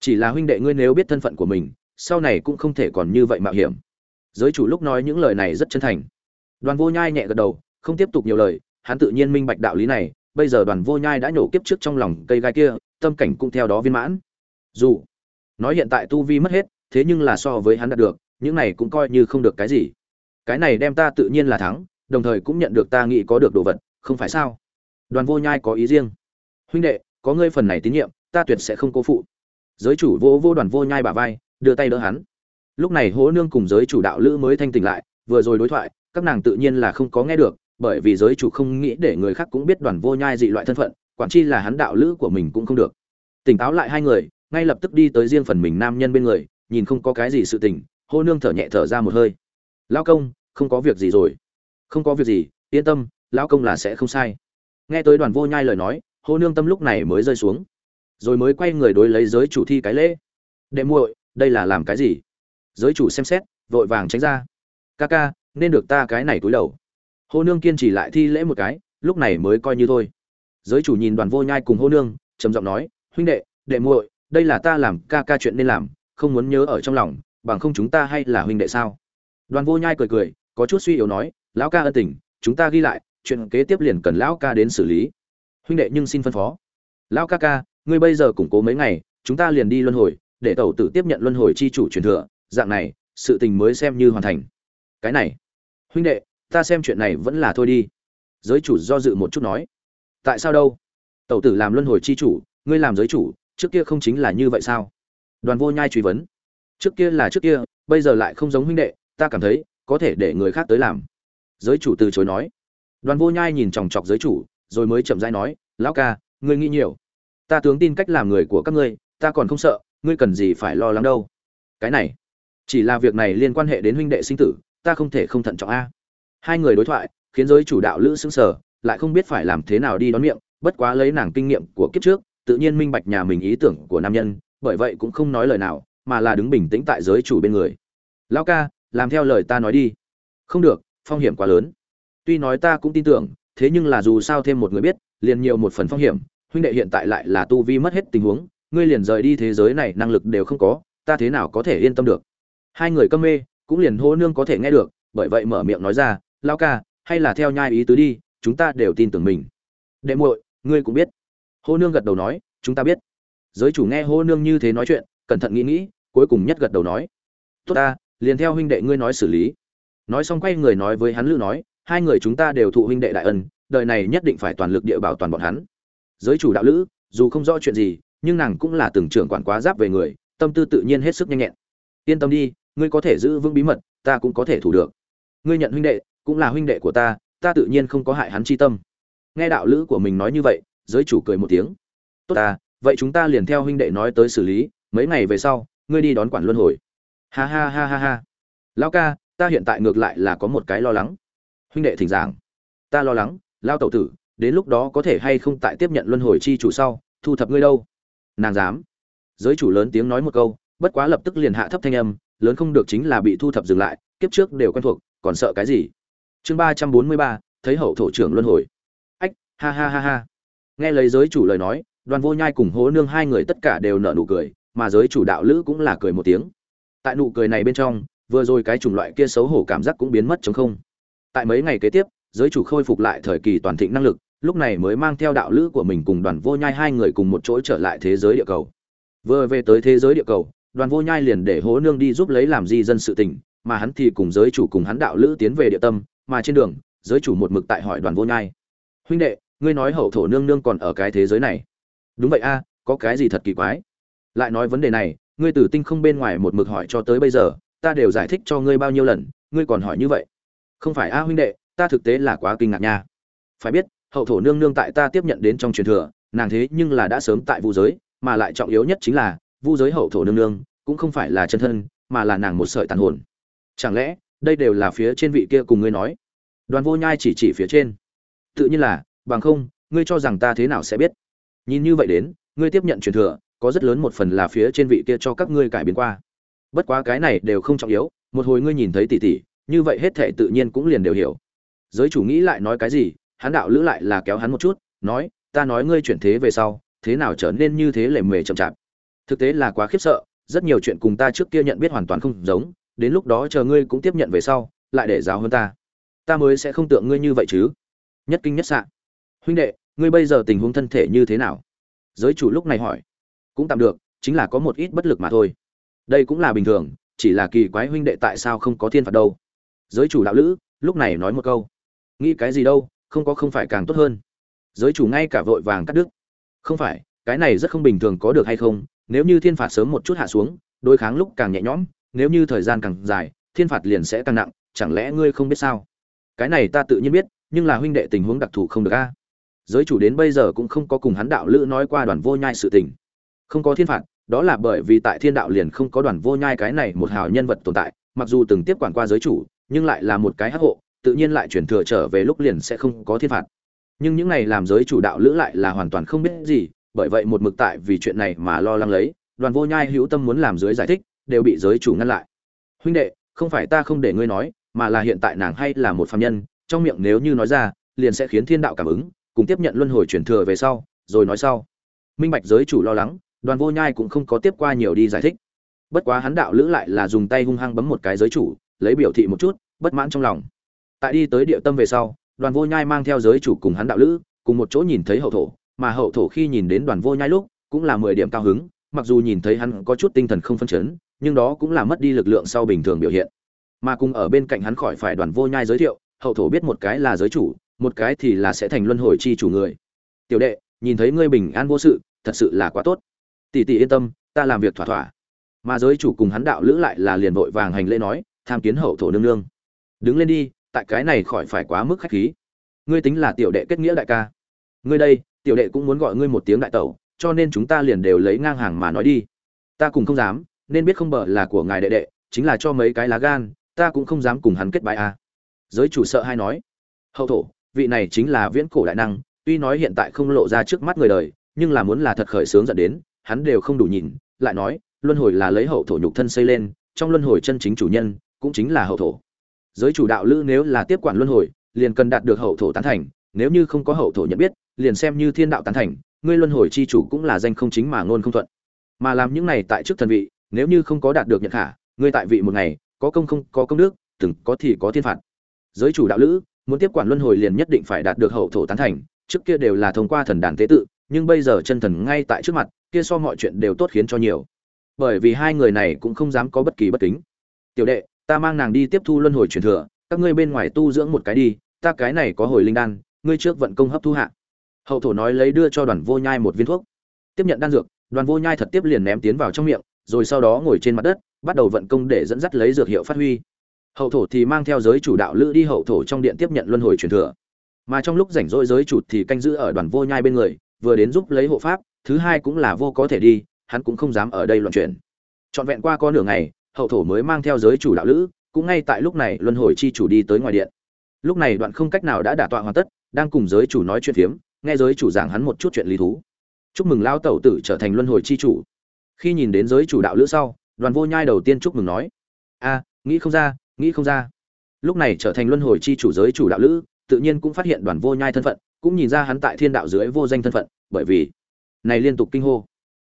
Chỉ là huynh đệ ngươi nếu biết thân phận của mình, sau này cũng không thể còn như vậy mạo hiểm. Giới chủ lúc nói những lời này rất chân thành. Đoàn vô nhai nhẹ gật đầu, không tiếp tục nhiều lời, hắn tự nhiên minh bạch đạo lý này, bây giờ đoàn vô nhai đã nhổ kiếp trước trong lòng cây gai kia, tâm cảnh cũng theo đó viên mãn. Dù, nói hiện tại tu vi mất hết, thế nhưng là so với hắn đạt được những này cũng coi như không được cái gì. Cái này đem ta tự nhiên là thắng, đồng thời cũng nhận được ta nghĩ có được đồ vật, không phải sao? Đoàn vô nhai có ý riêng. Huynh đệ, có ngươi phần này tín nhiệm, ta tuyệt sẽ không cố phụ. Giới chủ vô vô đoàn vô nhai bả vai, đưa tay đỡ hắn. Lúc này hố nương cùng giới chủ đạo lữ mới thanh tỉnh lại, vừa rồi đối thoại, các nàng tự nhiên là không có nghe được, bởi vì giới chủ không nghĩ để người khác cũng biết đoàn vô nhai dị loại thân phận, quản chi là hắn đạo lữ của mình cũng không được. Tỉnh táo lại hai người, ngay lập tức đi tới riêng phần mình nam nhân bên người, nhìn không có cái gì sự tình hô nương thở nhẹ thở ra một hơi. Lao công, không có việc gì rồi. Không có việc gì, yên tâm lao công là sẽ không sai. Nghe tới đoàn vô nhai lời nói, hô nương tâm lúc này mới rơi xuống. Rồi mới quay người đối lấy giới chủ thi cái lễ. Đệ muội, đây là làm cái gì? Giới chủ xem xét, vội vàng tránh ra. Ca ca, nên được ta cái này túi đầu. Hô nương kiên trì lại thi lễ một cái, lúc này mới coi như thôi. Giới chủ nhìn đoàn vô nhai cùng hô nương, trầm giọng nói, huynh đệ đệ muội, đây là ta làm, ca ca chuyện nên làm, không muốn nhớ ở trong lòng bằng không chúng ta hay là huynh đệ sao? Đoàn vô nhai cười cười, có chút suy yếu nói, lão ca ân tình, chúng ta ghi lại, chuyện kế tiếp liền cần lão ca đến xử lý. Huynh đệ nhưng xin phân phó, lão ca ca, ngươi bây giờ củng cố mấy ngày, chúng ta liền đi luân hồi, để tẩu tử tiếp nhận luân hồi chi chủ truyền thừa, dạng này, sự tình mới xem như hoàn thành. Cái này, huynh đệ, ta xem chuyện này vẫn là thôi đi. Giới chủ do dự một chút nói, tại sao đâu? Tẩu tử làm luân hồi chi chủ, ngươi làm giới chủ, trước kia không chính là như vậy sao? Đoàn vô nhai truy vấn trước kia là trước kia, bây giờ lại không giống huynh đệ, ta cảm thấy, có thể để người khác tới làm. Giới chủ từ chối nói. Đoàn vô nhai nhìn chòng chọc giới chủ, rồi mới chậm rãi nói, lão ca, ngươi nghĩ nhiều. Ta tướng tin cách làm người của các ngươi, ta còn không sợ, ngươi cần gì phải lo lắng đâu. Cái này, chỉ là việc này liên quan hệ đến huynh đệ sinh tử, ta không thể không thận trọng a. Hai người đối thoại, khiến giới chủ đạo lữ xứng sở lại không biết phải làm thế nào đi đón miệng, bất quá lấy nàng kinh nghiệm của kiếp trước, tự nhiên minh bạch nhà mình ý tưởng của nam nhân, bởi vậy cũng không nói lời nào mà là đứng bình tĩnh tại giới chủ bên người. Lão ca, làm theo lời ta nói đi. Không được, phong hiểm quá lớn. Tuy nói ta cũng tin tưởng, thế nhưng là dù sao thêm một người biết, liền nhiều một phần phong hiểm, huynh đệ hiện tại lại là tu vi mất hết tình huống, ngươi liền rời đi thế giới này, năng lực đều không có, ta thế nào có thể yên tâm được? Hai người câm mê, cũng liền hô nương có thể nghe được, bởi vậy mở miệng nói ra lao ca, hay là theo nhai ý tứ đi, chúng ta đều tin tưởng mình. Đệ muội, ngươi cũng biết. Hô nương gật đầu nói, chúng ta biết. Giới chủ nghe hô nương như thế nói chuyện cẩn thận nghĩ nghĩ, cuối cùng nhất gật đầu nói, tốt ta, liền theo huynh đệ ngươi nói xử lý. Nói xong quay người nói với hắn lữ nói, hai người chúng ta đều thụ huynh đệ đại ân, đời này nhất định phải toàn lực địa bảo toàn bọn hắn. Giới chủ đạo lữ, dù không rõ chuyện gì, nhưng nàng cũng là từng trưởng quản quá giáp về người, tâm tư tự nhiên hết sức nhanh nhẹn. Yên tâm đi, ngươi có thể giữ vững bí mật, ta cũng có thể thủ được. Ngươi nhận huynh đệ, cũng là huynh đệ của ta ta tự nhiên không có hại hắn chi tâm. Nghe đạo lữ của mình nói như vậy, giới chủ cười một tiếng, tốt ta, vậy chúng ta liền theo huynh đệ nói tới xử lý mấy ngày về sau, ngươi đi đón quản luân hồi. Ha ha ha ha ha. Lao ca, ta hiện tại ngược lại là có một cái lo lắng. Huynh đệ thỉnh giảng. Ta lo lắng lao tẩu tử, đến lúc đó có thể hay không tại tiếp nhận luân hồi chi chủ sau, thu thập ngươi đâu? Nàng dám. Giới chủ lớn tiếng nói một câu, bất quá lập tức liền hạ thấp thanh âm, lớn không được chính là bị thu thập dừng lại, kiếp trước đều quen thuộc, còn sợ cái gì? Chương ba trăm bốn mươi ba, thấy hậu thổ trưởng luân hồi. Ách, ha ha ha ha. Nghe lấy giới chủ lời nói, đoàn vô nhai cùng hố nương hai người tất cả đều nở nụ cười mà giới chủ đạo lữ cũng là cười một tiếng. Tại nụ cười này bên trong, vừa rồi cái chủng loại kia xấu hổ cảm giác cũng biến mất chống không. Tại mấy ngày kế tiếp, giới chủ khôi phục lại thời kỳ toàn thịnh năng lực, lúc này mới mang theo đạo lữ của mình cùng đoàn vô nhai hai người cùng một chỗ trở lại thế giới địa cầu. Vừa về tới thế giới địa cầu, đoàn vô nhai liền để hố nương đi giúp lấy làm di dân sự tình, mà hắn thì cùng giới chủ cùng hắn đạo lữ tiến về địa tâm, mà trên đường, giới chủ một mực tại hỏi đoàn vô nhai. Huynh đệ, ngươi nói hậu thổ nương nương còn ở cái thế giới này? Đúng vậy a, có cái gì thật kỳ quái? Lại nói vấn đề này, ngươi tử tinh không bên ngoài một mực hỏi cho tới bây giờ, ta đều giải thích cho ngươi bao nhiêu lần, ngươi còn hỏi như vậy. Không phải a huynh đệ, ta thực tế là quá kinh ngạc nha. Phải biết, hậu thổ nương nương tại ta tiếp nhận đến trong truyền thừa, nàng thế nhưng là đã sớm tại vu giới, mà lại trọng yếu nhất chính là, vu giới hậu thổ nương nương cũng không phải là chân thân, mà là nàng một sợi tàn hồn. Chẳng lẽ, đây đều là phía trên vị kia cùng ngươi nói? Đoàn vô nhai chỉ chỉ phía trên. Tự nhiên là, bằng không, ngươi cho rằng ta thế nào sẽ biết? Nhìn như vậy đến, ngươi tiếp nhận truyền thừa có rất lớn một phần là phía trên vị kia cho các ngươi cải biến qua. Bất quá cái này đều không trọng yếu, một hồi ngươi nhìn thấy tỷ tỷ như vậy hết thệ tự nhiên cũng liền đều hiểu. Giới chủ nghĩ lại nói cái gì, hắn đạo lữ lại là kéo hắn một chút, nói, ta nói ngươi chuyển thế về sau, thế nào trở nên như thế lề mề chậm chạp? Thực tế là quá khiếp sợ, rất nhiều chuyện cùng ta trước kia nhận biết hoàn toàn không giống, đến lúc đó chờ ngươi cũng tiếp nhận về sau, lại để giáo hơn ta. Ta mới sẽ không tượng ngươi như vậy chứ. Nhất kinh nhất sạn huynh đệ, ngươi bây giờ tình huống thân thể như thế nào? Giới chủ lúc này hỏi cũng tạm được, chính là có một ít bất lực mà thôi. Đây cũng là bình thường, chỉ là kỳ quái huynh đệ tại sao không có thiên phạt đâu. Giới chủ đạo lữ, lúc này nói một câu. Nghĩ cái gì đâu, không có không phải càng tốt hơn. Giới chủ ngay cả vội vàng cắt đứt. Không phải, cái này rất không bình thường có được hay không, nếu như thiên phạt sớm một chút hạ xuống, đối kháng lúc càng nhẹ nhõm, nếu như thời gian càng dài, thiên phạt liền sẽ càng nặng, chẳng lẽ ngươi không biết sao? Cái này ta tự nhiên biết, nhưng là huynh đệ tình huống đặc thù không được a. Giới chủ đến bây giờ cũng không có cùng hắn đạo lữ nói qua đoàn vô nhai sự tình không có thiên phạt, đó là bởi vì tại thiên đạo liền không có đoàn vô nhai cái này một hào nhân vật tồn tại, mặc dù từng tiếp quản qua giới chủ, nhưng lại là một cái hắc hộ, tự nhiên lại chuyển thừa trở về lúc liền sẽ không có thiên phạt. Nhưng những này làm giới chủ đạo lữ lại là hoàn toàn không biết gì, bởi vậy một mực tại vì chuyện này mà lo lắng lấy, đoàn vô nhai hữu tâm muốn làm dưới giải thích, đều bị giới chủ ngăn lại. Huynh đệ, không phải ta không để ngươi nói, mà là hiện tại nàng hay là một phạm nhân, trong miệng nếu như nói ra, liền sẽ khiến thiên đạo cảm ứng, cùng tiếp nhận luân hồi chuyển thừa về sau, rồi nói sau. Minh bạch giới chủ lo lắng đoàn vô nhai cũng không có tiếp qua nhiều đi giải thích. Bất quá hắn đạo lữ lại là dùng tay hung hăng bấm một cái giới chủ, lấy biểu thị một chút, bất mãn trong lòng. Tại đi tới địa tâm về sau, đoàn vô nhai mang theo giới chủ cùng hắn đạo lữ, cùng một chỗ nhìn thấy hậu thổ, mà hậu thổ khi nhìn đến đoàn vô nhai lúc, cũng là mười điểm cao hứng, mặc dù nhìn thấy hắn có chút tinh thần không phân chấn, nhưng đó cũng là mất đi lực lượng sau bình thường biểu hiện. Mà cùng ở bên cạnh hắn khỏi phải đoàn vô nhai giới thiệu, hậu thổ biết một cái là giới chủ, một cái thì là sẽ thành luân hồi chi chủ người. Tiểu đệ, nhìn thấy ngươi bình an vô sự, thật sự là quá tốt tỷ tỷ yên tâm, ta làm việc thỏa thỏa. Mà giới chủ cùng hắn đạo lữ lại là liền vội vàng hành lễ nói, tham kiến hậu thổ nương nương. Đứng lên đi, tại cái này khỏi phải quá mức khách khí. Ngươi tính là tiểu đệ kết nghĩa đại ca. Ngươi đây, tiểu đệ cũng muốn gọi ngươi một tiếng đại tẩu, cho nên chúng ta liền đều lấy ngang hàng mà nói đi. Ta cùng không dám, nên biết không bờ là của ngài đệ đệ, chính là cho mấy cái lá gan, ta cũng không dám cùng hắn kết bài a. À. giới chủ sợ hay nói, hậu thổ, vị này chính là viễn cổ đại năng, tuy nói hiện tại không lộ ra trước mắt người đời, nhưng là muốn là thật khởi sướng dẫn đến hắn đều không đủ nhìn, lại nói, luân hồi là lấy hậu thổ nhục thân xây lên, trong luân hồi chân chính chủ nhân, cũng chính là hậu thổ. Giới chủ đạo lữ nếu là tiếp quản luân hồi, liền cần đạt được hậu thổ tán thành, nếu như không có hậu thổ nhận biết, liền xem như thiên đạo tán thành, ngươi luân hồi chi chủ cũng là danh không chính mà ngôn không thuận. Mà làm những này tại trước thần vị, nếu như không có đạt được nhận khả, ngươi tại vị một ngày, có công không, có công đức, từng có thì có thiên phạt. Giới chủ đạo lữ, muốn tiếp quản luân hồi liền nhất định phải đạt được hậu thổ tán thành, trước kia đều là thông qua thần đàn tế tự, nhưng bây giờ chân thần ngay tại trước mặt kia so mọi chuyện đều tốt khiến cho nhiều. Bởi vì hai người này cũng không dám có bất kỳ bất kính. Tiểu đệ, ta mang nàng đi tiếp thu luân hồi truyền thừa, các ngươi bên ngoài tu dưỡng một cái đi, ta cái này có hồi linh đan, ngươi trước vận công hấp thu hạ. Hậu thổ nói lấy đưa cho đoàn vô nhai một viên thuốc. Tiếp nhận đan dược, đoàn vô nhai thật tiếp liền ném tiến vào trong miệng, rồi sau đó ngồi trên mặt đất, bắt đầu vận công để dẫn dắt lấy dược hiệu phát huy. Hậu thổ thì mang theo giới chủ đạo lữ đi hậu thổ trong điện tiếp nhận luân hồi truyền thừa. Mà trong lúc rảnh rỗi giới chủ thì canh giữ ở đoàn vô nhai bên người, vừa đến giúp lấy hộ pháp thứ hai cũng là vô có thể đi, hắn cũng không dám ở đây loạn chuyển trọn vẹn qua có nửa ngày, hậu thổ mới mang theo giới chủ đạo lữ, cũng ngay tại lúc này luân hồi chi chủ đi tới ngoài điện. Lúc này đoạn không cách nào đã đả tọa hoàn tất, đang cùng giới chủ nói chuyện phiếm, nghe giới chủ giảng hắn một chút chuyện lý thú. Chúc mừng lao tẩu tử trở thành luân hồi chi chủ. Khi nhìn đến giới chủ đạo lữ sau, đoàn vô nhai đầu tiên chúc mừng nói, a, nghĩ không ra, nghĩ không ra. Lúc này trở thành luân hồi chi chủ giới chủ đạo lữ, tự nhiên cũng phát hiện đoàn vô nhai thân phận, cũng nhìn ra hắn tại thiên đạo dưới vô danh thân phận, bởi vì này liên tục kinh hô.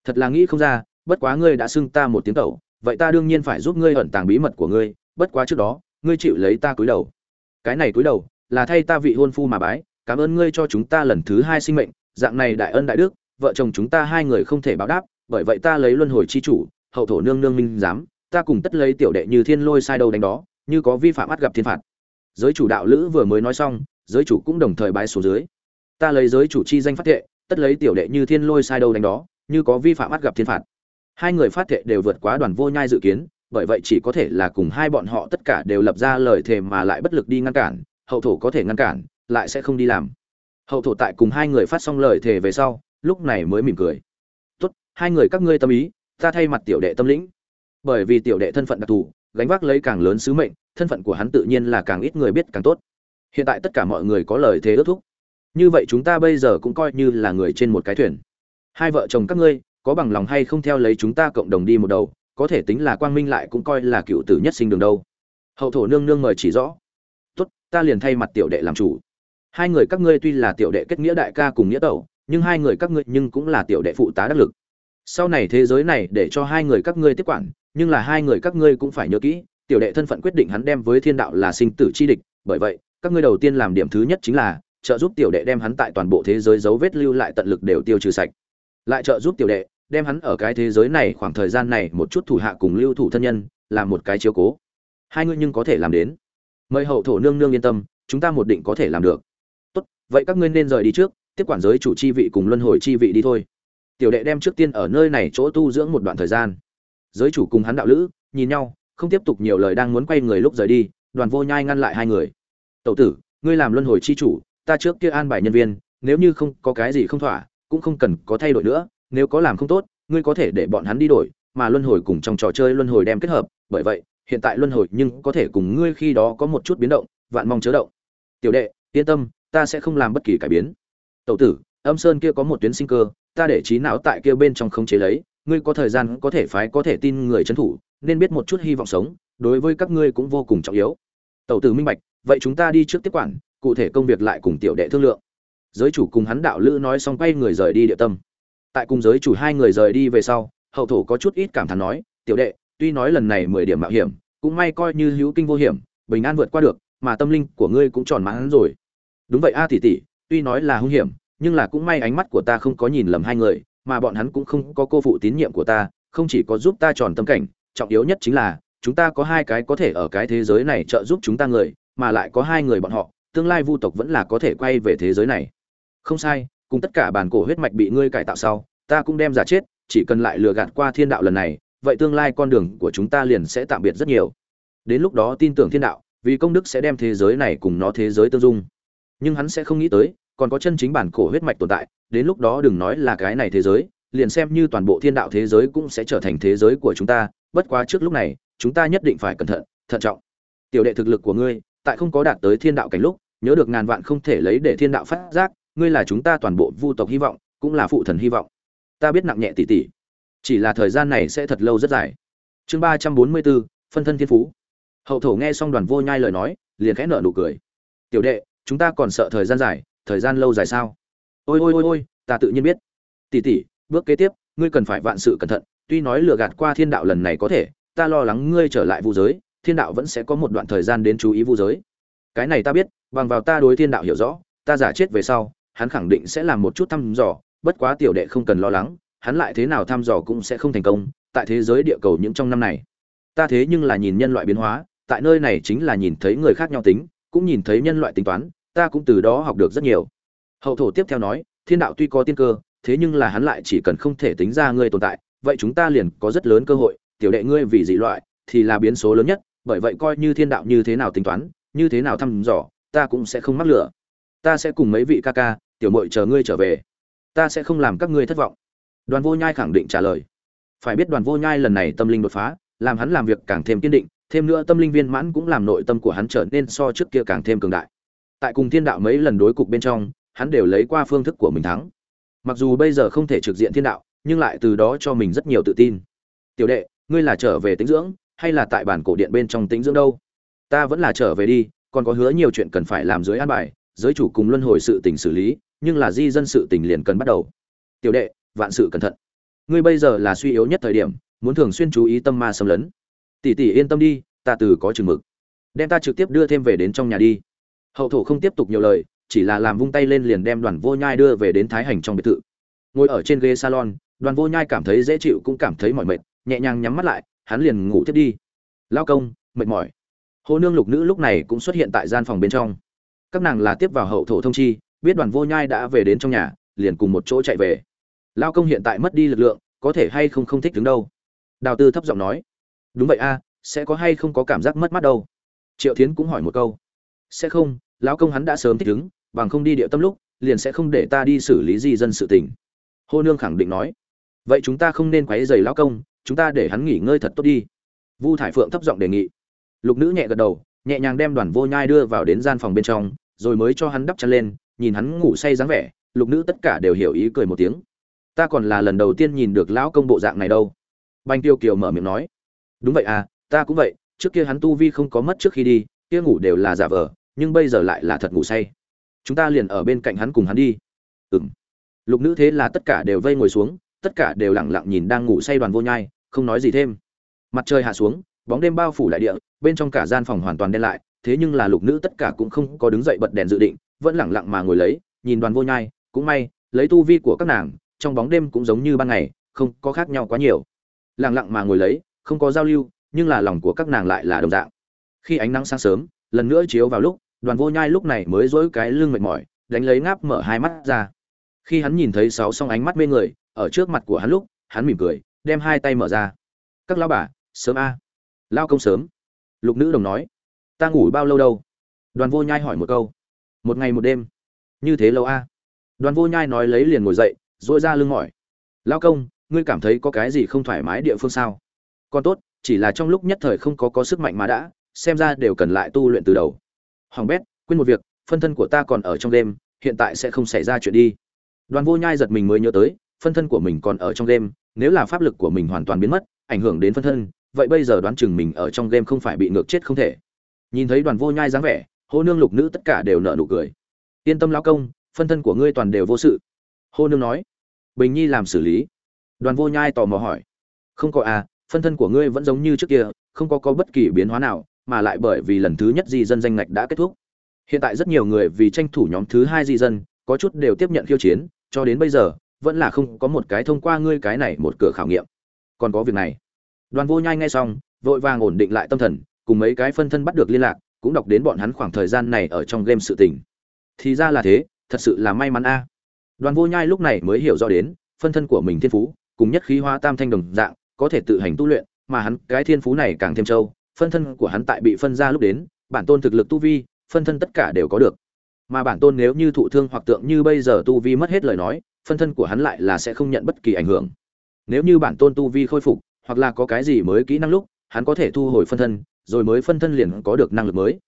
Thật là nghĩ không ra, bất quá ngươi đã xưng ta một tiếng tẩu, vậy ta đương nhiên phải giúp ngươi ẩn tàng bí mật của ngươi, bất quá trước đó, ngươi chịu lấy ta cúi đầu. Cái này cúi đầu, là thay ta vị hôn phu mà bái, cảm ơn ngươi cho chúng ta lần thứ hai sinh mệnh, dạng này đại ân đại đức, vợ chồng chúng ta hai người không thể báo đáp, bởi vậy ta lấy luân hồi chi chủ, hậu thổ nương nương minh giám, ta cùng tất lấy tiểu đệ như thiên lôi sai đầu đánh đó, như có vi phạm bắt gặp thiên phạt. Giới chủ đạo lữ vừa mới nói xong, giới chủ cũng đồng thời bái số dưới. Ta lấy giới chủ chi danh phát thệ tất lấy tiểu đệ như thiên lôi sai đầu đánh đó, như có vi phạm bắt gặp thiên phạt. Hai người phát thệ đều vượt quá đoàn vô nhai dự kiến, bởi vậy chỉ có thể là cùng hai bọn họ tất cả đều lập ra lời thề mà lại bất lực đi ngăn cản, hậu thổ có thể ngăn cản, lại sẽ không đi làm. Hậu thổ tại cùng hai người phát xong lời thề về sau, lúc này mới mỉm cười. Tốt, hai người các ngươi tâm ý, ta thay mặt tiểu đệ tâm lĩnh. Bởi vì tiểu đệ thân phận đặc thù, gánh vác lấy càng lớn sứ mệnh, thân phận của hắn tự nhiên là càng ít người biết càng tốt. Hiện tại tất cả mọi người có lời thế ước thúc như vậy chúng ta bây giờ cũng coi như là người trên một cái thuyền. Hai vợ chồng các ngươi, có bằng lòng hay không theo lấy chúng ta cộng đồng đi một đầu, có thể tính là quang minh lại cũng coi là cựu tử nhất sinh đường đâu. Hậu thổ nương nương mời chỉ rõ. Tốt, ta liền thay mặt tiểu đệ làm chủ. Hai người các ngươi tuy là tiểu đệ kết nghĩa đại ca cùng nghĩa tẩu, nhưng hai người các ngươi nhưng cũng là tiểu đệ phụ tá đắc lực. Sau này thế giới này để cho hai người các ngươi tiếp quản, nhưng là hai người các ngươi cũng phải nhớ kỹ, tiểu đệ thân phận quyết định hắn đem với thiên đạo là sinh tử chi địch. Bởi vậy, các ngươi đầu tiên làm điểm thứ nhất chính là trợ giúp tiểu đệ đem hắn tại toàn bộ thế giới dấu vết lưu lại tận lực đều tiêu trừ sạch. Lại trợ giúp tiểu đệ đem hắn ở cái thế giới này khoảng thời gian này một chút thủ hạ cùng lưu thủ thân nhân làm một cái chiếu cố. Hai ngươi nhưng có thể làm đến. Mời hậu thổ nương nương yên tâm, chúng ta một định có thể làm được. Tốt, vậy các ngươi nên rời đi trước, tiếp quản giới chủ chi vị cùng luân hồi chi vị đi thôi. Tiểu đệ đem trước tiên ở nơi này chỗ tu dưỡng một đoạn thời gian. Giới chủ cùng hắn đạo lữ, nhìn nhau, không tiếp tục nhiều lời đang muốn quay người lúc rời đi, đoàn vô nhai ngăn lại hai người. Tẩu tử, ngươi làm luân hồi chi chủ ta trước kia an bài nhân viên, nếu như không có cái gì không thỏa, cũng không cần có thay đổi nữa, nếu có làm không tốt, ngươi có thể để bọn hắn đi đổi, mà luân hồi cùng trong trò chơi luân hồi đem kết hợp, bởi vậy, hiện tại luân hồi nhưng có thể cùng ngươi khi đó có một chút biến động, vạn mong chớ động. Tiểu đệ, yên tâm, ta sẽ không làm bất kỳ cải biến. Tẩu tử, âm sơn kia có một tuyến sinh cơ, ta để trí não tại kia bên trong không chế lấy, ngươi có thời gian có thể phái có thể tin người trấn thủ, nên biết một chút hy vọng sống, đối với các ngươi cũng vô cùng trọng yếu. Tẩu tử minh bạch, vậy chúng ta đi trước tiếp quản cụ thể công việc lại cùng tiểu đệ thương lượng. Giới chủ cùng hắn đạo lữ nói xong quay người rời đi địa tâm. Tại cùng giới chủ hai người rời đi về sau, hậu thổ có chút ít cảm thán nói, tiểu đệ, tuy nói lần này mười điểm mạo hiểm, cũng may coi như hữu kinh vô hiểm, bình an vượt qua được, mà tâm linh của ngươi cũng tròn mãn rồi. Đúng vậy a tỷ tỷ, tuy nói là hung hiểm, nhưng là cũng may ánh mắt của ta không có nhìn lầm hai người, mà bọn hắn cũng không có cô phụ tín nhiệm của ta, không chỉ có giúp ta tròn tâm cảnh, trọng yếu nhất chính là, chúng ta có hai cái có thể ở cái thế giới này trợ giúp chúng ta người, mà lại có hai người bọn họ tương lai vu tộc vẫn là có thể quay về thế giới này. Không sai, cùng tất cả bản cổ huyết mạch bị ngươi cải tạo sau, ta cũng đem giả chết, chỉ cần lại lừa gạt qua thiên đạo lần này, vậy tương lai con đường của chúng ta liền sẽ tạm biệt rất nhiều. Đến lúc đó tin tưởng thiên đạo, vì công đức sẽ đem thế giới này cùng nó thế giới tương dung. Nhưng hắn sẽ không nghĩ tới, còn có chân chính bản cổ huyết mạch tồn tại, đến lúc đó đừng nói là cái này thế giới, liền xem như toàn bộ thiên đạo thế giới cũng sẽ trở thành thế giới của chúng ta, bất quá trước lúc này, chúng ta nhất định phải cẩn thận thận trọng. Tiểu đệ thực lực của ngươi, tại không có đạt tới thiên đạo cảnh lúc nhớ được ngàn vạn không thể lấy để thiên đạo phát giác, ngươi là chúng ta toàn bộ vu tộc hy vọng, cũng là phụ thần hy vọng. Ta biết nặng nhẹ tỷ tỷ chỉ là thời gian này sẽ thật lâu rất dài. Chương ba trăm bốn mươi bốn, phân thân thiên phú. Hậu thổ nghe xong đoàn vô nhai lời nói, liền khẽ nở nụ cười. Tiểu đệ, chúng ta còn sợ thời gian dài, thời gian lâu dài sao? Ôi ôi ôi ôi, ta tự nhiên biết. Tỷ tỷ bước kế tiếp, ngươi cần phải vạn sự cẩn thận, tuy nói lừa gạt qua thiên đạo lần này có thể, ta lo lắng ngươi trở lại vu giới, thiên đạo vẫn sẽ có một đoạn thời gian đến chú ý vu giới cái này ta biết, bằng vào ta đối thiên đạo hiểu rõ, ta giả chết về sau, hắn khẳng định sẽ làm một chút thăm dò, bất quá tiểu đệ không cần lo lắng, hắn lại thế nào thăm dò cũng sẽ không thành công, tại thế giới địa cầu những trong năm này. Ta thế nhưng là nhìn nhân loại biến hóa, tại nơi này chính là nhìn thấy người khác nhau tính, cũng nhìn thấy nhân loại tính toán, ta cũng từ đó học được rất nhiều. Hậu thổ tiếp theo nói, thiên đạo tuy có tiên cơ, thế nhưng là hắn lại chỉ cần không thể tính ra ngươi tồn tại, vậy chúng ta liền có rất lớn cơ hội, tiểu đệ ngươi vì dị loại, thì là biến số lớn nhất, bởi vậy coi như thiên đạo như thế nào tính toán như thế nào thăm dò, ta cũng sẽ không mắc lửa ta sẽ cùng mấy vị ca ca, tiểu mội chờ ngươi trở về. Ta sẽ không làm các ngươi thất vọng. Đoàn vô nhai khẳng định trả lời. Phải biết đoàn vô nhai lần này tâm linh đột phá, làm hắn làm việc càng thêm kiên định, thêm nữa tâm linh viên mãn cũng làm nội tâm của hắn trở nên so trước kia càng thêm cường đại. Tại cùng thiên đạo mấy lần đối cục bên trong, hắn đều lấy qua phương thức của mình thắng. Mặc dù bây giờ không thể trực diện thiên đạo, nhưng lại từ đó cho mình rất nhiều tự tin. Tiểu đệ, ngươi là trở về tĩnh dưỡng, hay là tại bản cổ điện bên trong tĩnh dưỡng đâu? Ta vẫn là trở về đi, còn có hứa nhiều chuyện cần phải làm dưới an bài, giới chủ cùng luân hồi sự tình xử lý, nhưng là di dân sự tình liền cần bắt đầu. Tiểu đệ, vạn sự cẩn thận. Ngươi bây giờ là suy yếu nhất thời điểm, muốn thường xuyên chú ý tâm ma xâm lấn. Tỷ tỷ yên tâm đi, ta từ có chừng mực. Đem ta trực tiếp đưa thêm về đến trong nhà đi. Hậu thổ không tiếp tục nhiều lời, chỉ là làm vung tay lên liền đem đoàn vô nhai đưa về đến thái hành trong biệt thự. Ngồi ở trên ghế salon, đoàn vô nhai cảm thấy dễ chịu cũng cảm thấy mỏi mệt, nhẹ nhàng nhắm mắt lại, hắn liền ngủ tiếp đi. Lao công, mệt mỏi hồ nương lục nữ lúc này cũng xuất hiện tại gian phòng bên trong. Các nàng là tiếp vào hậu thổ thông chi biết đoàn vô nhai đã về đến trong nhà liền cùng một chỗ chạy về. Lao công hiện tại mất đi lực lượng có thể hay không không thích đứng đâu? Đào tư thấp giọng nói. Đúng vậy a sẽ có hay không có cảm giác mất mát đâu? Triệu thiến cũng hỏi một câu. Sẽ không lão công hắn đã sớm thích đứng, bằng không đi địa tâm lúc liền sẽ không để ta đi xử lý di dân sự tình. Hô nương khẳng định nói. Vậy chúng ta không nên quấy rầy lão công chúng ta để hắn nghỉ ngơi thật tốt đi. Vu thải phượng thấp giọng đề nghị lục nữ nhẹ gật đầu, nhẹ nhàng đem đoàn vô nhai đưa vào đến gian phòng bên trong, rồi mới cho hắn đắp chăn lên, nhìn hắn ngủ say dáng vẻ, lục nữ tất cả đều hiểu ý cười một tiếng. Ta còn là lần đầu tiên nhìn được lão công bộ dạng này đâu. Banh tiêu kiều mở miệng nói. Đúng vậy à ta cũng vậy, trước kia hắn tu vi không có mất trước khi đi, kia ngủ đều là giả vờ, nhưng bây giờ lại là thật ngủ say. Chúng ta liền ở bên cạnh hắn cùng hắn đi. Ừ m lục nữ thế là tất cả đều vây ngồi xuống, tất cả đều lẳng lặng nhìn đang ngủ say đoàn vô nhai, không nói gì thêm. Mặt trời hạ xuống bóng đêm bao phủ đại địa, bên trong cả gian phòng hoàn toàn đen lại, thế nhưng là lục nữ tất cả cũng không có đứng dậy bật đèn dự định, vẫn lẳng lặng mà ngồi lấy, nhìn đoàn vô nhai, cũng may, lấy tu vi của các nàng, trong bóng đêm cũng giống như ban ngày, không có khác nhau quá nhiều. Lẳng lặng mà ngồi lấy, không có giao lưu, nhưng là lòng của các nàng lại là đồng dạng. Khi ánh nắng sáng sớm, lần nữa chiếu vào lúc, đoàn vô nhai lúc này mới dỗi cái lưng mệt mỏi, đánh lấy ngáp mở hai mắt ra. Khi hắn nhìn thấy sáu song ánh mắt mê người, ở trước mặt của hắn lúc, hắn mỉm cười, đem hai tay mở ra. Các lao bà, sớm a lao công sớm. Lục nữ đồng nói, ta ngủ bao lâu đâu? Đoàn vô nhai hỏi một câu. Một ngày một đêm. Như thế lâu a? Đoàn vô nhai nói lấy liền ngồi dậy dội ra lưng mỏi. Lao công, ngươi cảm thấy có cái gì không thoải mái địa phương sao? Còn tốt, chỉ là trong lúc nhất thời không có có sức mạnh mà đã, xem ra đều cần lại tu luyện từ đầu. Hoàng bét, quên một việc, phân thân của ta còn ở trong đêm, hiện tại sẽ không xảy ra chuyện đi. Đoàn vô nhai giật mình mới nhớ tới, phân thân của mình còn ở trong đêm, nếu là pháp lực của mình hoàn toàn biến mất, ảnh hưởng đến phân thân vậy bây giờ đoán chừng mình ở trong game không phải bị ngược chết không thể. Nhìn thấy đoàn vô nhai dáng vẻ, hô nương lục nữ tất cả đều nở nụ cười. Yên tâm lao công, phân thân của ngươi toàn đều vô sự. Hô nương nói. Bình nhi làm xử lý. Đoàn vô nhai tò mò hỏi. Không có à phân thân của ngươi vẫn giống như trước kia, không có có bất kỳ biến hóa nào, mà lại bởi vì lần thứ nhất di dân danh ngạch đã kết thúc. Hiện tại rất nhiều người vì tranh thủ nhóm thứ hai di dân, có chút đều tiếp nhận khiêu chiến, cho đến bây giờ, vẫn là không có một cái thông qua ngươi cái này một cửa khảo nghiệm. Còn có việc này đoàn vô nhai ngay xong, vội vàng ổn định lại tâm thần, cùng mấy cái phân thân bắt được liên lạc, cũng đọc đến bọn hắn khoảng thời gian này ở trong game sự tình. Thì ra là thế, thật sự là may mắn a. Đoàn vô nhai lúc này mới hiểu rõ đến, phân thân của mình thiên phú, cùng nhất khí hóa tam thanh đồng dạng, có thể tự hành tu luyện, mà hắn cái thiên phú này càng thêm trâu, phân thân của hắn tại bị phân ra lúc đến, bản tôn thực lực tu vi, phân thân tất cả đều có được. Mà bản tôn nếu như thụ thương hoặc tượng như bây giờ tu vi mất hết lời nói, phân thân của hắn lại là sẽ không nhận bất kỳ ảnh hưởng. Nếu như bản tôn tu vi khôi phục hoặc là có cái gì mới kỹ năng lúc, hắn có thể thu hồi phân thân, rồi mới phân thân liền có được năng lực mới.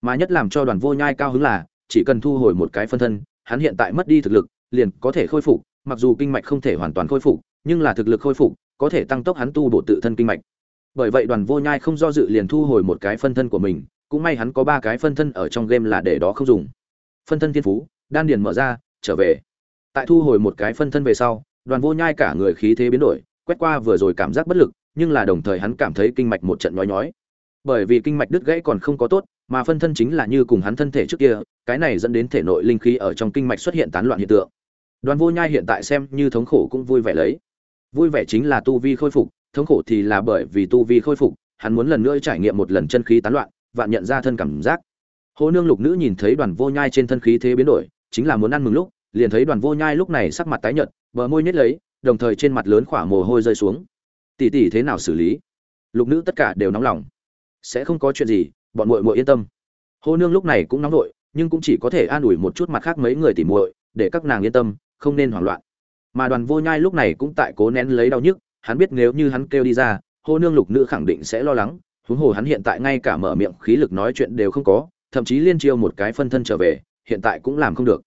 Mà nhất làm cho đoàn vô nhai cao hứng là, chỉ cần thu hồi một cái phân thân, hắn hiện tại mất đi thực lực, liền có thể khôi phục, mặc dù kinh mạch không thể hoàn toàn khôi phục, nhưng là thực lực khôi phục, có thể tăng tốc hắn tu bổ tự thân kinh mạch. Bởi vậy đoàn vô nhai không do dự liền thu hồi một cái phân thân của mình, cũng may hắn có ba cái phân thân ở trong game là để đó không dùng. Phân thân thiên phú, đan điền mở ra, trở về. Tại thu hồi một cái phân thân về sau, đoàn vô nhai cả người khí thế biến đổi quét qua vừa rồi cảm giác bất lực, nhưng là đồng thời hắn cảm thấy kinh mạch một trận nhói nhói. Bởi vì kinh mạch đứt gãy còn không có tốt, mà phân thân chính là như cùng hắn thân thể trước kia, cái này dẫn đến thể nội linh khí ở trong kinh mạch xuất hiện tán loạn hiện tượng. Đoàn vô nhai hiện tại xem như thống khổ cũng vui vẻ lấy. Vui vẻ chính là tu vi khôi phục, thống khổ thì là bởi vì tu vi khôi phục, hắn muốn lần nữa trải nghiệm một lần chân khí tán loạn, vạn nhận ra thân cảm giác. Hồ nương lục nữ nhìn thấy đoàn vô nhai trên thân khí thế biến đổi, chính là muốn ăn mừng lúc, liền thấy đoàn vô nhai lúc này sắc mặt tái nhợt, bờ môi nhếch lấy đồng thời trên mặt lớn khỏa mồ hôi rơi xuống. Tỷ tỷ thế nào xử lý? Lục nữ tất cả đều nóng lòng. Sẽ không có chuyện gì, bọn muội muội yên tâm. Hô nương lúc này cũng nóng vội, nhưng cũng chỉ có thể an ủi một chút mặt khác mấy người tỉ muội, để các nàng yên tâm, không nên hoảng loạn. Mà đoàn vô nhai lúc này cũng tại cố nén lấy đau nhức, hắn biết nếu như hắn kêu đi ra, hô nương lục nữ khẳng định sẽ lo lắng. Huống hồ hắn hiện tại ngay cả mở miệng khí lực nói chuyện đều không có, thậm chí liên chiêu một cái phân thân trở về, hiện tại cũng làm không được.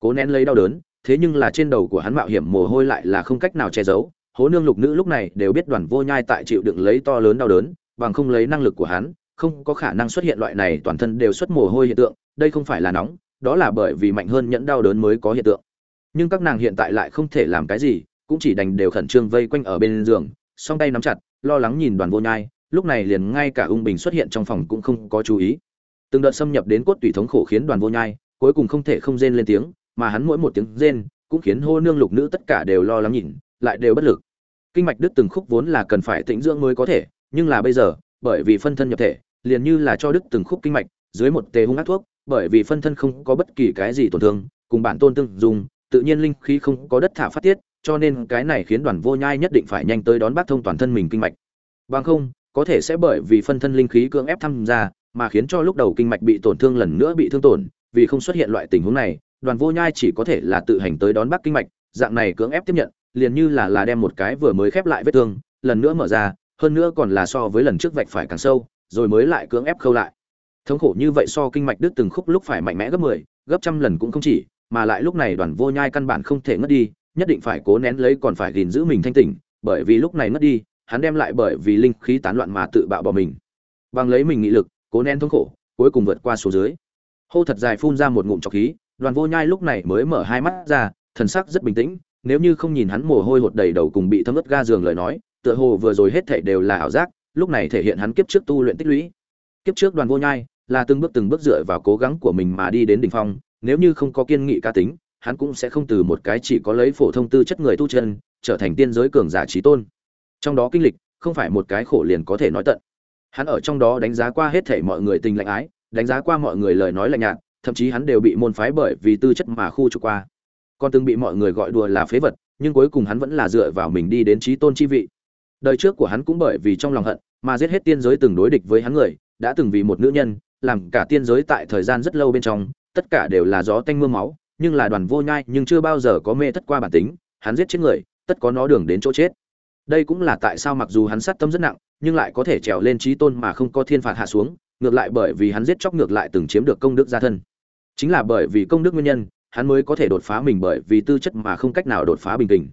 Cố nén lấy đau đớn thế nhưng là trên đầu của hắn mạo hiểm mồ hôi lại là không cách nào che giấu. Hố nương lục nữ lúc này đều biết đoàn vô nhai tại chịu đựng lấy to lớn đau đớn, bằng không lấy năng lực của hắn, không có khả năng xuất hiện loại này toàn thân đều xuất mồ hôi hiện tượng, đây không phải là nóng, đó là bởi vì mạnh hơn nhẫn đau đớn mới có hiện tượng. Nhưng các nàng hiện tại lại không thể làm cái gì, cũng chỉ đành đều khẩn trương vây quanh ở bên giường, song tay nắm chặt, lo lắng nhìn đoàn vô nhai, lúc này liền ngay cả ung bình xuất hiện trong phòng cũng không có chú ý. Từng đợt xâm nhập đến cốt tủy thống khổ khiến đoàn vô nhai, cuối cùng không thể không rên lên tiếng mà hắn mỗi một tiếng rên cũng khiến hô nương lục nữ tất cả đều lo lắng nhìn, lại đều bất lực. Kinh mạch đứt từng khúc vốn là cần phải tĩnh dưỡng mới có thể, nhưng là bây giờ, bởi vì phân thân nhập thể, liền như là cho đứt từng khúc kinh mạch, dưới một tề hung ác thuốc, bởi vì phân thân không có bất kỳ cái gì tổn thương, cùng bản tôn tương dùng tự nhiên linh khí không có đất thả phát tiết, cho nên cái này khiến đoàn vô nhai nhất định phải nhanh tới đón bác thông toàn thân mình kinh mạch. Bằng không, có thể sẽ bởi vì phân thân linh khí cưỡng ép tham gia, mà khiến cho lúc đầu kinh mạch bị tổn thương lần nữa bị thương tổn, vì không xuất hiện loại tình huống này đoàn vô nhai chỉ có thể là tự hành tới đón bác kinh mạch dạng này cưỡng ép tiếp nhận liền như là là đem một cái vừa mới khép lại vết thương lần nữa mở ra hơn nữa còn là so với lần trước vạch phải càng sâu rồi mới lại cưỡng ép khâu lại. Thống khổ như vậy so kinh mạch đứt từng khúc lúc phải mạnh mẽ gấp 10, gấp trăm lần cũng không chỉ mà lại lúc này đoàn vô nhai căn bản không thể ngất đi nhất định phải cố nén lấy còn phải gìn giữ mình thanh tỉnh bởi vì lúc này ngất đi hắn đem lại bởi vì linh khí tán loạn mà tự bạo bỏ mình. Bằng lấy mình nghị lực cố nén thống khổ cuối cùng vượt qua số dưới. Hô thật dài phun ra một ngụm trọc khí đoàn vô nhai lúc này mới mở hai mắt ra, thần sắc rất bình tĩnh, nếu như không nhìn hắn mồ hôi hột đầy đầu cùng bị thấm ướt ga giường lời nói, tựa hồ vừa rồi hết thảy đều là ảo giác, lúc này thể hiện hắn kiếp trước tu luyện tích lũy. Kiếp trước đoàn vô nhai là từng bước từng bước dựa vào cố gắng của mình mà đi đến đỉnh phong, nếu như không có kiên nghị ca tính, hắn cũng sẽ không từ một cái chỉ có lấy phổ thông tư chất người tu chân, trở thành tiên giới cường giả trí tôn. Trong đó kinh lịch, không phải một cái khổ liền có thể nói tận. Hắn ở trong đó đánh giá qua hết thảy mọi người tình lạnh ái, đánh giá qua mọi người lời nói lạnh nhạt thậm chí hắn đều bị môn phái bởi vì tư chất mà khu trục qua. Còn từng bị mọi người gọi đùa là phế vật, nhưng cuối cùng hắn vẫn là dựa vào mình đi đến trí tôn chi vị. Đời trước của hắn cũng bởi vì trong lòng hận, mà giết hết tiên giới từng đối địch với hắn người, đã từng vì một nữ nhân, làm cả tiên giới tại thời gian rất lâu bên trong, tất cả đều là gió tanh mưa máu, nhưng là đoàn vô nhai nhưng chưa bao giờ có mê thất qua bản tính, hắn giết chết người, tất có nó đường đến chỗ chết. Đây cũng là tại sao mặc dù hắn sát tâm rất nặng, nhưng lại có thể trèo lên trí tôn mà không có thiên phạt hạ xuống, ngược lại bởi vì hắn giết chóc ngược lại từng chiếm được công đức gia thân chính là bởi vì công đức nguyên nhân, hắn mới có thể đột phá mình bởi vì tư chất mà không cách nào đột phá bình tình